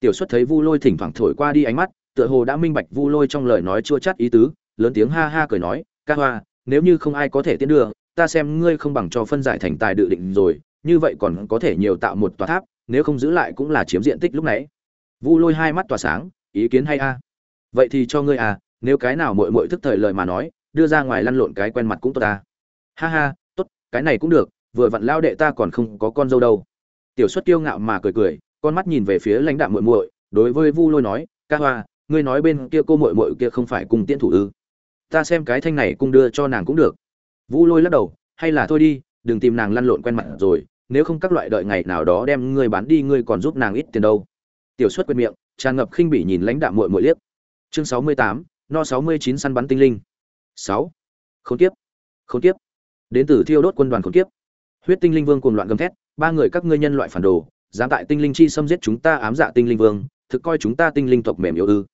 Tiểu xuất thấy vu lôi thỉnh thoảng thổi qua đi ánh mắt, tựa hồ đã minh bạch vu lôi trong lời nói chua chát ý tứ, lớn tiếng ha ha cười nói, ca hoa, nếu như không ai có thể tiến đưa, ta xem ngươi không bằng cho phân giải thành tài dự định rồi, như vậy còn có thể nhiều tạo một tòa tháp, nếu không giữ lại cũng là chiếm diện tích lúc nãy vu lôi hai mắt tỏa sáng, ý kiến hay a? Vậy thì cho ngươi à nếu cái nào muội muội thức thời lời mà nói, đưa ra ngoài lăn lộn cái quen mặt cũng tốt ta. Ha ha, tốt, cái này cũng được, vừa vặn lao đệ ta còn không có con dâu đâu. Tiểu xuất kiêu ngạo mà cười cười, con mắt nhìn về phía lãnh đạo muội muội, đối với vu lôi nói, ca hoa, ngươi nói bên kia cô muội muội kia không phải cùng tiễn thủ ư? Ta xem cái thanh này cung đưa cho nàng cũng được. Vu lôi lắc đầu, hay là thôi đi, đừng tìm nàng lăn lộn quen mặt rồi, nếu không các loại đợi ngày nào đó đem ngươi bán đi, ngươi còn giúp nàng ít tiền đâu tiểu xuất quên miệng, tràn ngập khinh bỉ nhìn lãnh đạm muội muội liếc. Chương sáu mươi tám, no sáu mươi chín săn bắn tinh linh. Sáu. Khốn kiếp. Khốn kiếp. Đến từ thiêu đốt quân đoàn khốn kiếp. Huyết tinh linh vương cuồng loạn gầm thét, ba người các ngươi nhân loại phản đồ, dám tại tinh linh chi xâm giết chúng ta ám dạ tinh linh vương, thực coi chúng ta tinh linh tộc mềm yếu ư.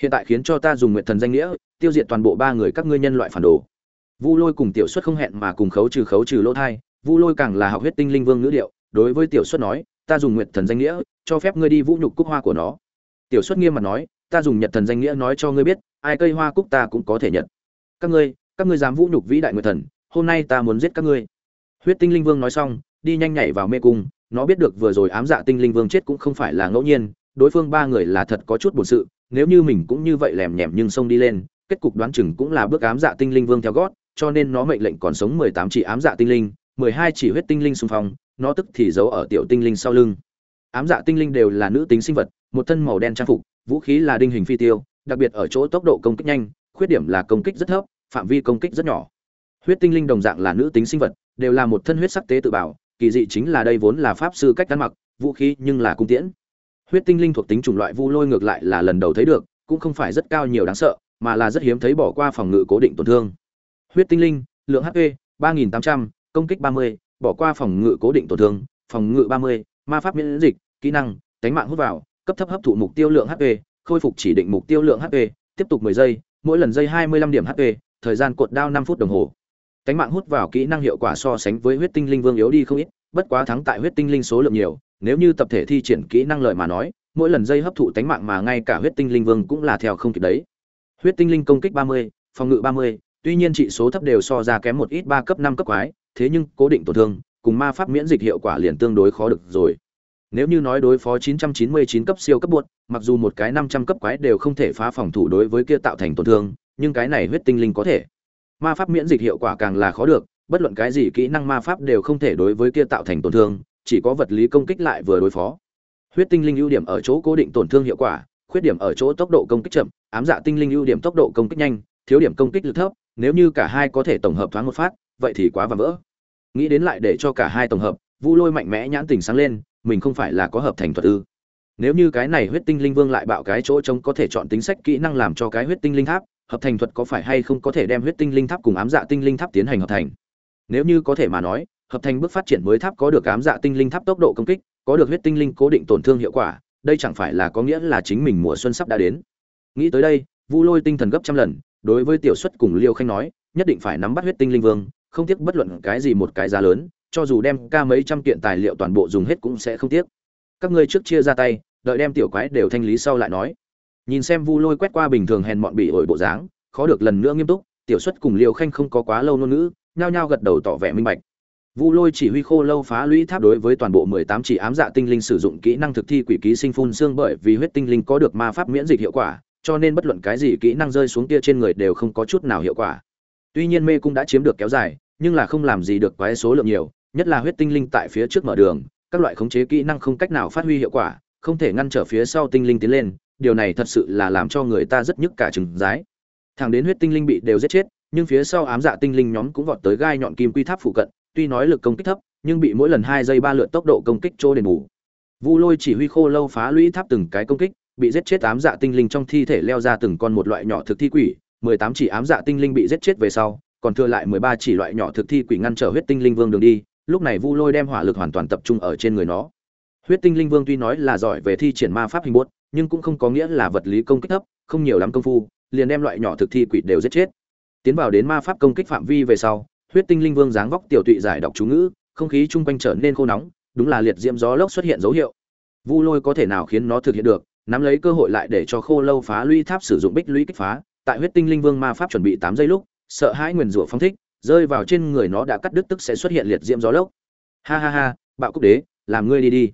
Hiện tại khiến cho ta dùng nguyện thần danh nghĩa, tiêu diệt toàn bộ ba người các ngươi nhân loại phản đồ. Vu lôi cùng tiểu xuất không hẹn mà cùng khấu trừ khấu trừ lỗ thai, vu lôi càng là học huyết tinh linh vương ngữ điệu, đối với tiểu xuất nói ta dùng nguyệt thần danh nghĩa, cho phép ngươi đi vũ nhục cúc hoa của nó. Tiểu xuất nghiêm mặt nói, ta dùng nhật thần danh nghĩa nói cho ngươi biết, ai cây hoa cúc ta cũng có thể nhận. Các ngươi các ngươi dám vũ nhục vĩ đại nguyệt thần, hôm nay ta muốn giết các ngươi. Huyết tinh linh vương nói xong, đi nhanh nhảy vào mê cung, nó biết được vừa rồi ám dạ tinh linh vương chết cũng không phải là ngẫu nhiên, đối phương ba người là thật có chút bổn sự, nếu như mình cũng như vậy lèm nhèm nhưng xông đi lên, kết cục đoán chừng cũng là bước ám dạ tinh linh vương theo gót, cho nên nó mệnh lệnh còn sống mười tám chỉ ám dạ tinh linh, mười hai chỉ huyết tinh linh xung phong nó tức thì giấu ở tiểu tinh linh sau lưng. Ám dạ tinh linh đều là nữ tính sinh vật một thân màu đen trang phục vũ khí là đinh hình phi tiêu đặc biệt ở chỗ tốc độ công kích nhanh khuyết điểm là công kích rất thấp phạm vi công kích rất nhỏ. Huyết tinh linh đồng dạng là nữ tính sinh vật đều là một thân huyết sắc tế tự bảo kỳ dị chính là đây vốn là pháp sư cách ăn mặc vũ khí nhưng là cung tiễn. Huyết tinh linh thuộc tính chủng loại vu lôi ngược lại là lần đầu thấy được cũng không phải rất cao nhiều đáng sợ mà là rất hiếm thấy bỏ qua phòng ngự cố định tổn thương. Huyết tinh linh lượng hp 3.800, công kích 30, bỏ qua phòng ngự cố định tổn thương phòng ngự 30, ma pháp miễn dịch kỹ năng đánh mạng hút vào cấp thấp hấp thụ mục tiêu lượng hp khôi phục chỉ định mục tiêu lượng hp tiếp tục 10 giây mỗi lần giây 25 điểm hp thời gian cột đao 5 phút đồng hồ. Cánh mạng hút vào kỹ năng hiệu quả so sánh với huyết tinh linh vương yếu đi không ít bất quá thắng tại huyết tinh linh số lượng nhiều nếu như tập thể thi triển kỹ năng lợi mà nói mỗi lần dây hấp thụ tánh mạng mà ngay cả huyết tinh linh vương cũng là theo không kịp đấy. Huyết tinh linh công kích 30, phòng ngự 30, tuy nhiên trị số thấp đều so ra kém một ít ba cấp năm cấp quái thế nhưng cố định tổn thương, cùng ma pháp miễn dịch hiệu quả liền tương đối khó được rồi. Nếu như nói đối phó 999 cấp siêu cấp buột mặc dù một cái 500 cấp quái đều không thể phá phòng thủ đối với kia tạo thành tổn thương, nhưng cái này huyết tinh linh có thể. Ma pháp miễn dịch hiệu quả càng là khó được, bất luận cái gì kỹ năng ma pháp đều không thể đối với kia tạo thành tổn thương, chỉ có vật lý công kích lại vừa đối phó. Huyết tinh linh ưu điểm ở chỗ cố định tổn thương hiệu quả, khuyết điểm ở chỗ tốc độ công kích chậm, ám dạ tinh linh ưu điểm tốc độ công kích nhanh, thiếu điểm công kích lực thấp, nếu như cả hai có thể tổng hợp thoáng một phát vậy thì quá và vỡ. Nghĩ đến lại để cho cả hai tổng hợp, vu lôi mạnh mẽ nhãn tình sáng lên, mình không phải là có hợp thành thuật ư. Nếu như cái này huyết tinh linh vương lại bạo cái chỗ trống có thể chọn tính sách kỹ năng làm cho cái huyết tinh linh tháp, hợp thành thuật có phải hay không có thể đem huyết tinh linh tháp cùng ám dạ tinh linh tháp tiến hành hợp thành? Nếu như có thể mà nói, hợp thành bước phát triển mới tháp có được ám dạ tinh linh tháp tốc độ công kích, có được huyết tinh linh cố định tổn thương hiệu quả, đây chẳng phải là có nghĩa là chính mình mùa xuân sắp đã đến. Nghĩ tới đây, vu lôi tinh thần gấp trăm lần, đối với tiểu xuất cùng liêu khanh nói, nhất định phải nắm bắt huyết tinh linh vương không tiếc bất luận cái gì một cái giá lớn, cho dù đem ca mấy trăm kiện tài liệu toàn bộ dùng hết cũng sẽ không tiếc. Các ngươi trước chia ra tay, đợi đem tiểu quái đều thanh lý sau lại nói. Nhìn xem vu lôi quét qua bình thường hèn mọn bị ổi bộ dáng, khó được lần nữa nghiêm túc, tiểu xuất cùng liều khanh không có quá lâu ngôn ngữ, nhao nhao gật đầu tỏ vẻ minh bạch. Vu lôi chỉ huy khô lâu phá lũy tháp đối với toàn bộ mười tám chỉ ám dạ tinh linh sử dụng kỹ năng thực thi quỷ ký sinh phun xương bởi vì huyết tinh linh có được ma pháp miễn dịch hiệu quả, cho nên bất luận cái gì kỹ năng rơi xuống kia trên người đều không có chút nào hiệu quả tuy nhiên mê cung đã chiếm được kéo dài, nhưng là không làm gì được quái số lượng nhiều, nhất là huyết tinh linh tại phía trước mở đường, các loại khống chế kỹ năng không cách nào phát huy hiệu quả, không thể ngăn trở phía sau tinh linh tiến lên, điều này thật sự là làm cho người ta rất nhức cả trứng rái. Thằng đến huyết tinh linh bị đều giết chết, nhưng phía sau ám dạ tinh linh nhóm cũng vọt tới gai nhọn kim quy tháp phụ cận, tuy nói lực công kích thấp, nhưng bị mỗi lần hai giây ba lượt tốc độ công kích trôi đền bù. Vu lôi chỉ huy khô lâu phá lũy tháp từng cái công kích, bị giết chết ám dạ tinh linh trong thi thể leo ra từng con một loại nhỏ thực thi quỷ mười tám chỉ ám dạ tinh linh bị giết chết về sau, còn thừa lại mười ba chỉ loại nhỏ thực thi quỷ ngăn trở huyết tinh linh vương đường đi, lúc này vu lôi đem hỏa lực hoàn toàn tập trung ở trên người nó. Huyết tinh linh vương tuy nói là giỏi về thi triển ma pháp hình bốt nhưng cũng không có nghĩa là vật lý công kích thấp, không nhiều lắm công phu, liền đem loại nhỏ thực thi quỷ đều giết chết. Tiến vào đến ma pháp công kích phạm vi về sau, huyết tinh linh vương dáng vóc tiểu tụy giải đọc chú ngữ, không khí chung quanh trở nên khô nóng, đúng là liệt diễm gió lốc xuất hiện dấu hiệu. Vu lôi có thể nào khiến nó thực hiện được, nắm lấy cơ hội lại để cho khô lâu phá lũy tháp sử dụng bích lũy kích phá tại huyết tinh linh vương ma pháp chuẩn bị tám giây lúc, sợ hãi nguyền rủa phong thích, rơi vào trên người nó đã cắt đứt tức sẽ xuất hiện liệt diễm gió lốc. Ha ha ha, bạo cúc đế, làm ngươi đi đi.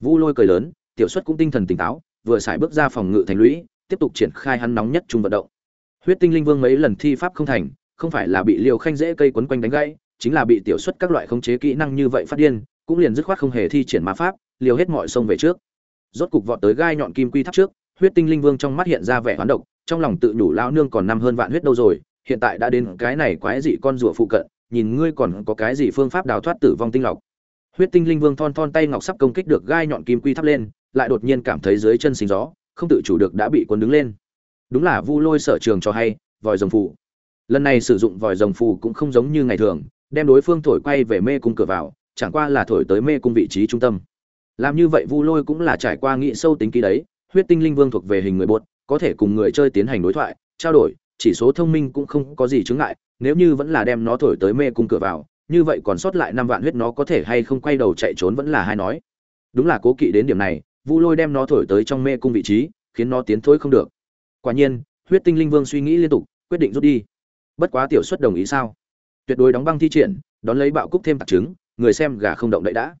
Vu lôi cười lớn, tiểu xuất cũng tinh thần tỉnh táo, vừa xài bước ra phòng ngự thành lũy, tiếp tục triển khai hắn nóng nhất trung vận động. Huyết tinh linh vương mấy lần thi pháp không thành, không phải là bị liều khanh dễ cây quấn quanh đánh gãy, chính là bị tiểu xuất các loại khống chế kỹ năng như vậy phát điên, cũng liền dứt khoát không hề thi triển ma pháp, liều hết mọi sông về trước. Rốt cục vọt tới gai nhọn kim quy tháp trước, huyết tinh linh vương trong mắt hiện ra vẻ hoán độc trong lòng tự nhủ lão nương còn năm hơn vạn huyết đâu rồi, hiện tại đã đến cái này quái dị con rùa phụ cận, nhìn ngươi còn có cái gì phương pháp đào thoát tử vong tinh lọc. Huyết tinh linh vương thon thon tay ngọc sắp công kích được gai nhọn kim quy thắp lên, lại đột nhiên cảm thấy dưới chân sinh gió, không tự chủ được đã bị cuốn đứng lên. Đúng là vu lôi sở trường cho hay, vòi rồng phù. Lần này sử dụng vòi rồng phù cũng không giống như ngày thường, đem đối phương thổi quay về mê cung cửa vào, chẳng qua là thổi tới mê cung vị trí trung tâm. Làm như vậy vu lôi cũng là trải qua nghĩ sâu tính kỹ đấy, huyết tinh linh vương thuộc về hình người bột có thể cùng người chơi tiến hành đối thoại, trao đổi, chỉ số thông minh cũng không có gì chứng ngại, nếu như vẫn là đem nó thổi tới mê cung cửa vào, như vậy còn sót lại năm vạn huyết nó có thể hay không quay đầu chạy trốn vẫn là hai nói. Đúng là cố kỵ đến điểm này, vu lôi đem nó thổi tới trong mê cung vị trí, khiến nó tiến thối không được. Quả nhiên, huyết tinh linh vương suy nghĩ liên tục, quyết định rút đi. Bất quá tiểu xuất đồng ý sao? Tuyệt đối đóng băng thi triển, đón lấy bạo cúc thêm tạc trứng, người xem gà không động đậy đã.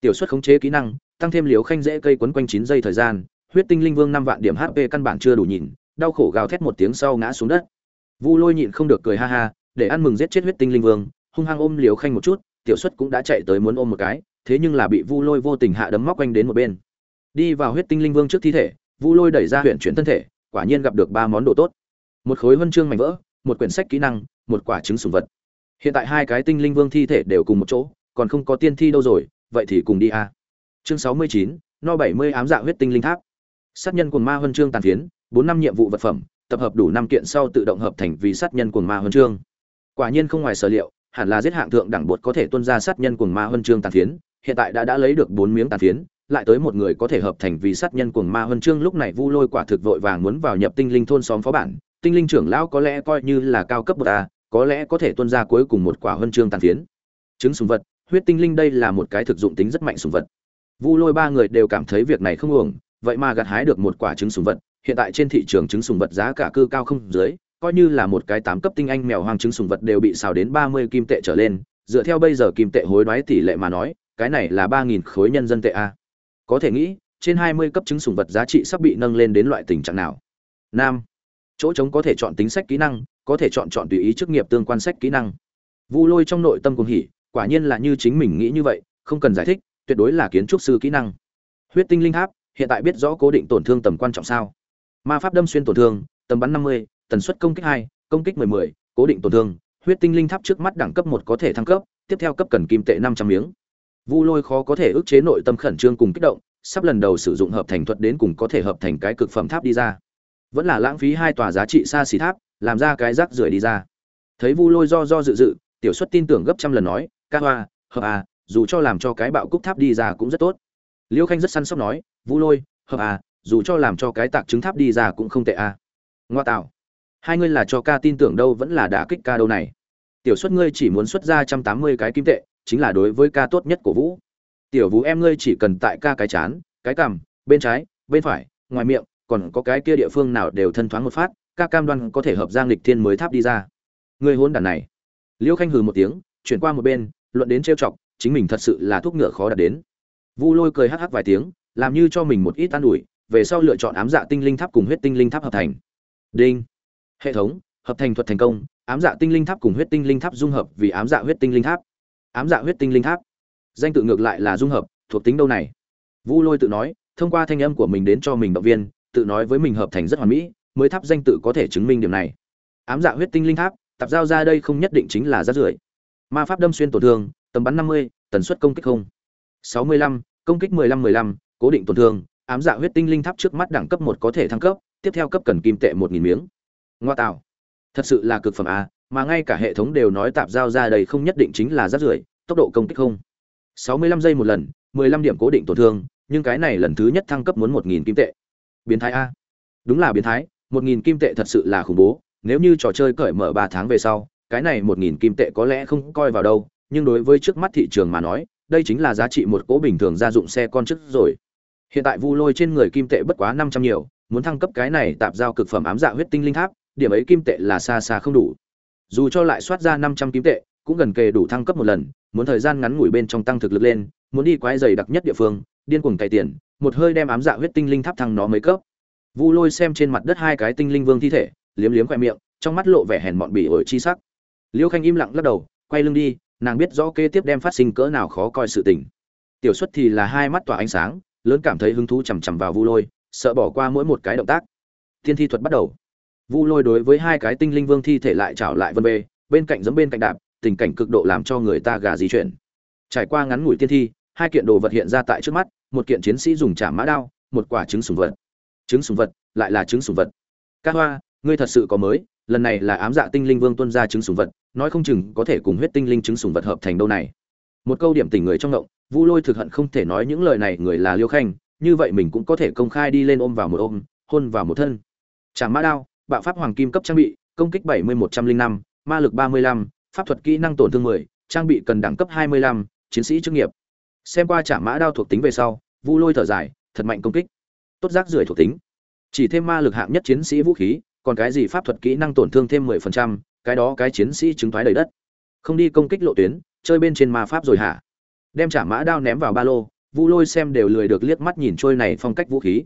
Tiểu xuất khống chế kỹ năng, tăng thêm liều khanh dễ cây quấn quanh chín giây thời gian huyết tinh linh vương năm vạn điểm hp căn bản chưa đủ nhìn, đau khổ gào thét một tiếng sau ngã xuống đất. Vu lôi nhịn không được cười ha ha, để ăn mừng giết chết huyết tinh linh vương, hung hăng ôm liều khanh một chút, tiểu xuất cũng đã chạy tới muốn ôm một cái, thế nhưng là bị vu lôi vô tình hạ đấm móc quanh đến một bên. Đi vào huyết tinh linh vương trước thi thể, vu lôi đẩy ra huyện chuyển thân thể, quả nhiên gặp được ba món đồ tốt. Một khối huân chương mảnh vỡ, một quyển sách kỹ năng, một quả trứng sùng vật. Hiện tại hai cái tinh linh vương thi thể đều cùng một chỗ, còn không có tiên thi đâu rồi, vậy thì cùng đi a. Chương sáu mươi chín, no bảy mươi ám dạ huyết tinh linh tháp sát nhân cuồng ma huân chương tàn phiến, bốn năm nhiệm vụ vật phẩm, tập hợp đủ năm kiện sau tự động hợp thành vì sát nhân cuồng ma huân chương. Quả nhiên không ngoài sở liệu, hẳn là giết hạng thượng đẳng bột có thể tuân ra sát nhân cuồng ma huân chương tàn phiến, hiện tại đã đã lấy được bốn miếng tàn phiến, lại tới một người có thể hợp thành vì sát nhân cuồng ma huân chương, lúc này vu lôi quả thực vội vàng muốn vào nhập tinh linh thôn xóm phó bản, tinh linh trưởng lão có lẽ coi như là cao cấp bậc a à, có lẽ có thể tuân ra cuối cùng một quả huân chương tàn phiến. Chứng sùng vật, huyết tinh linh đây là một cái thực dụng tính rất mạnh sùng vật. Vu lôi ba người đều cảm thấy việc này không uổng vậy mà gặt hái được một quả trứng sùng vật, hiện tại trên thị trường trứng sùng vật giá cả cư cao không dưới, coi như là một cái tám cấp tinh anh mèo hoang trứng sùng vật đều bị xào đến ba mươi kim tệ trở lên, dựa theo bây giờ kim tệ hối đoái tỷ lệ mà nói, cái này là ba nghìn khối nhân dân tệ a. Có thể nghĩ, trên hai mươi cấp trứng sùng vật giá trị sắp bị nâng lên đến loại tình trạng nào? Nam, chỗ trống có thể chọn tính sách kỹ năng, có thể chọn chọn tùy ý chức nghiệp tương quan sách kỹ năng. Vu lôi trong nội tâm cùng hỉ, quả nhiên là như chính mình nghĩ như vậy, không cần giải thích, tuyệt đối là kiến trúc sư kỹ năng. Huyết tinh linh tháp hiện tại biết rõ cố định tổn thương tầm quan trọng sao? Ma pháp đâm xuyên tổn thương, tầm bắn năm mươi, tần suất công kích hai, công kích mười mười, cố định tổn thương, huyết tinh linh tháp trước mắt đẳng cấp một có thể thăng cấp, tiếp theo cấp cần kim tệ năm trăm miếng. Vu lôi khó có thể ức chế nội tâm khẩn trương cùng kích động, sắp lần đầu sử dụng hợp thành thuật đến cùng có thể hợp thành cái cực phẩm tháp đi ra. Vẫn là lãng phí hai tòa giá trị xa xỉ tháp, làm ra cái rác rưởi đi ra. Thấy vu lôi do do dự dự, tiểu xuất tin tưởng gấp trăm lần nói, ca hoa, hợp à dù cho làm cho cái bạo cúc tháp đi ra cũng rất tốt. Liêu khanh rất săn sóc nói vu lôi, hợp à dù cho làm cho cái tạc trứng tháp đi ra cũng không tệ à. Ngoa tạo. Hai ngươi là cho ca tin tưởng đâu vẫn là đả kích ca đâu này. Tiểu xuất ngươi chỉ muốn xuất ra trăm tám mươi cái kim tệ, chính là đối với ca tốt nhất của vũ. Tiểu vũ em ngươi chỉ cần tại ca cái chán, cái cằm, bên trái, bên phải, ngoài miệng, còn có cái kia địa phương nào đều thân thoáng một phát, ca cam đoan có thể hợp giang lịch thiên mới tháp đi ra. Ngươi hôn đàn này. Liêu khanh hừ một tiếng, chuyển qua một bên, luận đến trêu chọc, chính mình thật sự là thuốc ngựa khó đạt đến. Vu lôi cười hắc hắc vài tiếng làm như cho mình một ít an ủi, về sau lựa chọn ám dạ tinh linh tháp cùng huyết tinh linh tháp hợp thành. Đinh. Hệ thống, hợp thành thuật thành công, ám dạ tinh linh tháp cùng huyết tinh linh tháp dung hợp vì ám dạ huyết tinh linh tháp. Ám dạ huyết tinh linh tháp. Danh tự ngược lại là dung hợp, thuộc tính đâu này? Vu lôi tự nói, thông qua thanh âm của mình đến cho mình động viên, tự nói với mình hợp thành rất hoàn mỹ, mới tháp danh tự có thể chứng minh điểm này. Ám dạ huyết tinh linh tháp tập giao ra đây không nhất định chính là rát rưởi. Ma pháp đâm xuyên tổn thương, tầm bắn năm mươi, tần suất công kích không. Sáu mươi lăm, công kích mười lăm mười lăm cố định tổn thương, ám dạ huyết tinh linh tháp trước mắt đẳng cấp một có thể thăng cấp, tiếp theo cấp cần kim tệ một nghìn miếng. Ngoa tạo. Thật sự là cực phẩm a, mà ngay cả hệ thống đều nói tạp giao ra đây không nhất định chính là rát rưởi, tốc độ công kích không. Sáu mươi lăm giây một lần, mười lăm điểm cố định tổn thương, nhưng cái này lần thứ nhất thăng cấp muốn một nghìn kim tệ. Biến thái a. Đúng là biến thái, một nghìn kim tệ thật sự là khủng bố, nếu như trò chơi cởi mở ba tháng về sau, cái này một nghìn kim tệ có lẽ không coi vào đâu, nhưng đối với trước mắt thị trường mà nói, đây chính là giá trị một cỗ bình thường gia dụng xe con chức rồi hiện tại vu lôi trên người kim tệ bất quá năm trăm nhiều, muốn thăng cấp cái này tạp giao cực phẩm ám dạ huyết tinh linh tháp, điểm ấy kim tệ là xa xa không đủ. Dù cho lại soát ra năm trăm kim tệ, cũng gần kề đủ thăng cấp một lần, muốn thời gian ngắn ngủi bên trong tăng thực lực lên, muốn đi quái dày đặc nhất địa phương, điên cuồng cày tiền, một hơi đem ám dạ huyết tinh linh tháp thăng nó mấy cấp. Vu lôi xem trên mặt đất hai cái tinh linh vương thi thể, liếm liếm khoe miệng, trong mắt lộ vẻ hèn mọn bỉ ổi chi sắc. Liêu khanh im lặng lắc đầu, quay lưng đi, nàng biết rõ kế tiếp đem phát sinh cỡ nào khó coi sự tình. Tiểu xuất thì là hai mắt tỏa ánh sáng lớn cảm thấy hứng thú chằm chằm vào vu lôi, sợ bỏ qua mỗi một cái động tác. Tiên thi thuật bắt đầu. Vu lôi đối với hai cái tinh linh vương thi thể lại chảo lại vân bê bên cạnh giống bên cạnh đạp, tình cảnh cực độ làm cho người ta gà di chuyển. Trải qua ngắn ngủi tiên thi, hai kiện đồ vật hiện ra tại trước mắt, một kiện chiến sĩ dùng trả mã đao, một quả trứng sùng vật. Trứng sùng vật, lại là trứng sùng vật. Ca hoa, ngươi thật sự có mới, lần này là ám dạ tinh linh vương tuân ra trứng sùng vật, nói không chừng có thể cùng huyết tinh linh trứng sùng vật hợp thành đâu này một câu điểm tình người trong động vu lôi thực hận không thể nói những lời này, người là liêu khanh, như vậy mình cũng có thể công khai đi lên ôm vào một ôm, hôn vào một thân. Tràng mã đao, bạo pháp hoàng kim cấp trang bị, công kích bảy mươi một trăm linh năm, ma lực ba mươi lăm, pháp thuật kỹ năng tổn thương mười, trang bị cần đẳng cấp hai mươi lăm, chiến sĩ chức nghiệp. Xem qua tràng mã đao thuộc tính về sau, vu lôi thở dài, thật mạnh công kích. Tốt giác rưởi thuộc tính. Chỉ thêm ma lực hạng nhất chiến sĩ vũ khí, còn cái gì pháp thuật kỹ năng tổn thương thêm mười phần trăm, cái đó cái chiến sĩ chứng thoái đầy đất. Không đi công kích lộ tuyến chơi bên trên ma pháp rồi hả? Đem trả mã đao ném vào ba lô, vu lôi xem đều lười được liếc mắt nhìn trôi này phong cách vũ khí.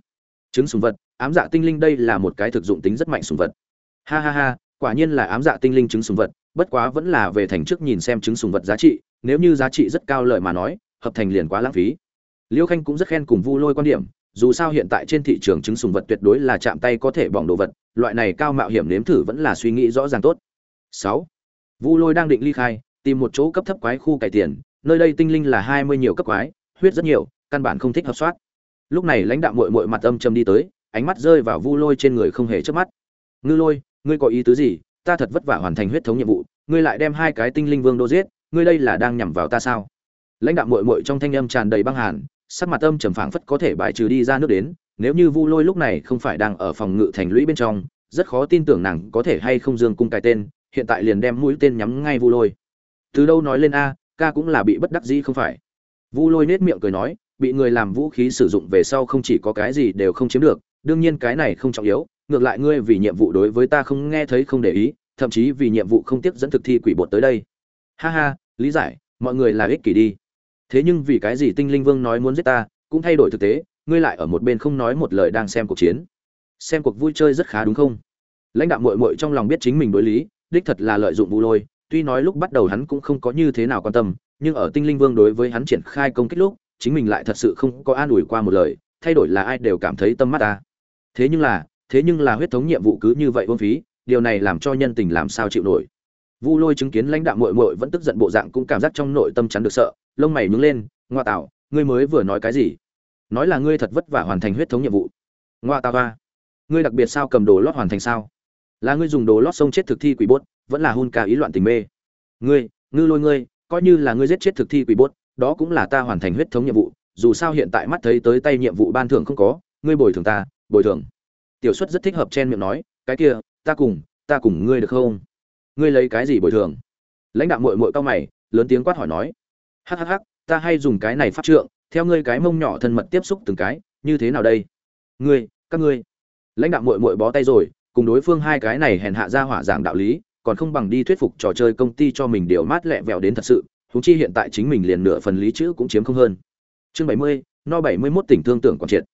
Trứng sùng vật, ám dạ tinh linh đây là một cái thực dụng tính rất mạnh sùng vật. Ha ha ha, quả nhiên là ám dạ tinh linh trứng sùng vật, bất quá vẫn là về thành trước nhìn xem trứng sùng vật giá trị, nếu như giá trị rất cao lợi mà nói, hợp thành liền quá lãng phí. Liêu khanh cũng rất khen cùng vu lôi quan điểm, dù sao hiện tại trên thị trường trứng sùng vật tuyệt đối là chạm tay có thể bỏng đồ vật, loại này cao mạo hiểm nếm thử vẫn là suy nghĩ rõ ràng tốt. Sáu, vu lôi đang định ly khai tìm một chỗ cấp thấp quái khu cải tiền nơi đây tinh linh là hai mươi nhiều cấp quái, huyết rất nhiều, căn bản không thích hợp soát. Lúc này lãnh đạo mội mội mặt âm trầm đi tới, ánh mắt rơi vào vu lôi trên người không hề chớp mắt. Ngư lôi, ngươi có ý tứ gì? Ta thật vất vả hoàn thành huyết thống nhiệm vụ, ngươi lại đem hai cái tinh linh vương đô giết, ngươi đây là đang nhằm vào ta sao? Lãnh đạo mội mội trong thanh âm tràn đầy băng hàn, sắc mặt âm trầm phảng phất có thể bài trừ đi ra nước đến, nếu như vu lôi lúc này không phải đang ở phòng ngự thành lũy bên trong, rất khó tin tưởng nàng có thể hay không dương cung cái tên, hiện tại liền đem mũi tên nhắm ngay vu lôi từ đâu nói lên a, ca cũng là bị bất đắc dĩ không phải. Vu lôi nết miệng cười nói, bị người làm vũ khí sử dụng về sau không chỉ có cái gì đều không chiếm được, đương nhiên cái này không trọng yếu, ngược lại ngươi vì nhiệm vụ đối với ta không nghe thấy không để ý, thậm chí vì nhiệm vụ không tiếp dẫn thực thi quỷ bột tới đây. Ha ha, lý giải, mọi người là ích kỷ đi. Thế nhưng vì cái gì tinh linh vương nói muốn giết ta, cũng thay đổi thực tế, ngươi lại ở một bên không nói một lời đang xem cuộc chiến. Xem cuộc vui chơi rất khá đúng không? Lãnh đạo mội mội trong lòng biết chính mình đối lý, đích thật là lợi dụng vu lôi tuy nói lúc bắt đầu hắn cũng không có như thế nào quan tâm nhưng ở tinh linh vương đối với hắn triển khai công kích lúc chính mình lại thật sự không có an ủi qua một lời thay đổi là ai đều cảm thấy tâm mắt ta. Thế nhưng là thế nhưng là huyết thống nhiệm vụ cứ như vậy vô phí điều này làm cho nhân tình làm sao chịu nổi. Vu lôi chứng kiến lãnh đạo muội muội vẫn tức giận bộ dạng cũng cảm giác trong nội tâm chắn được sợ lông mày nhướng lên ngoa tào, ngươi mới vừa nói cái gì? Nói là ngươi thật vất vả hoàn thành huyết thống nhiệm vụ. Ngoa tào va ngươi đặc biệt sao cầm đồ lót hoàn thành sao? Là ngươi dùng đồ lót sông chết thực thi quỷ bốt vẫn là hôn ca ý loạn tình mê. Ngươi, ngư lôi ngươi, coi như là ngươi giết chết thực thi quỷ bốt, đó cũng là ta hoàn thành huyết thống nhiệm vụ, dù sao hiện tại mắt thấy tới tay nhiệm vụ ban thưởng không có, ngươi bồi thường ta, bồi thường. Tiểu xuất rất thích hợp chen miệng nói, cái kia, ta cùng ta cùng ngươi được không? Ngươi lấy cái gì bồi thường? Lãnh đạo mội mội cao mày, lớn tiếng quát hỏi nói. Hắc hắc hắc, ta hay dùng cái này phát trượng, theo ngươi cái mông nhỏ thân mật tiếp xúc từng cái, như thế nào đây? Ngươi, các ngươi. Lãnh đạo mội mội bó tay rồi, cùng đối phương hai cái này hèn hạ ra hỏa giảng đạo lý còn không bằng đi thuyết phục trò chơi công ty cho mình điều mát lẹ vẹo đến thật sự húng chi hiện tại chính mình liền nửa phần lý chữ cũng chiếm không hơn. Chương bảy mươi, no bảy mươi mốt tỉnh thương tưởng còn triệt.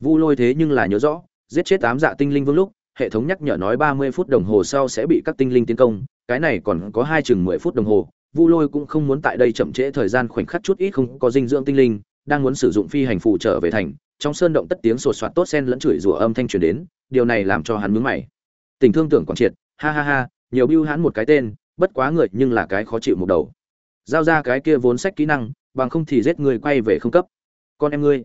Vu lôi thế nhưng là nhớ rõ, giết chết tám dạ tinh linh vương lúc, hệ thống nhắc nhở nói ba mươi phút đồng hồ sau sẽ bị các tinh linh tiến công, cái này còn có hai chừng mười phút đồng hồ, vu lôi cũng không muốn tại đây chậm trễ thời gian khoảnh khắc chút ít không có dinh dưỡng tinh linh, đang muốn sử dụng phi hành phụ trở về thành, trong sơn động tất tiếng sột soạt tốt sen lẫn chửi rủa âm thanh truyền đến, điều này làm cho hắn mướn mày. Tình thương tưởng còn triệt, ha ha ha nhiều bưu hắn một cái tên, bất quá người nhưng là cái khó chịu một đầu. Giao ra cái kia vốn sách kỹ năng, bằng không thì giết người quay về không cấp. Con em ngươi.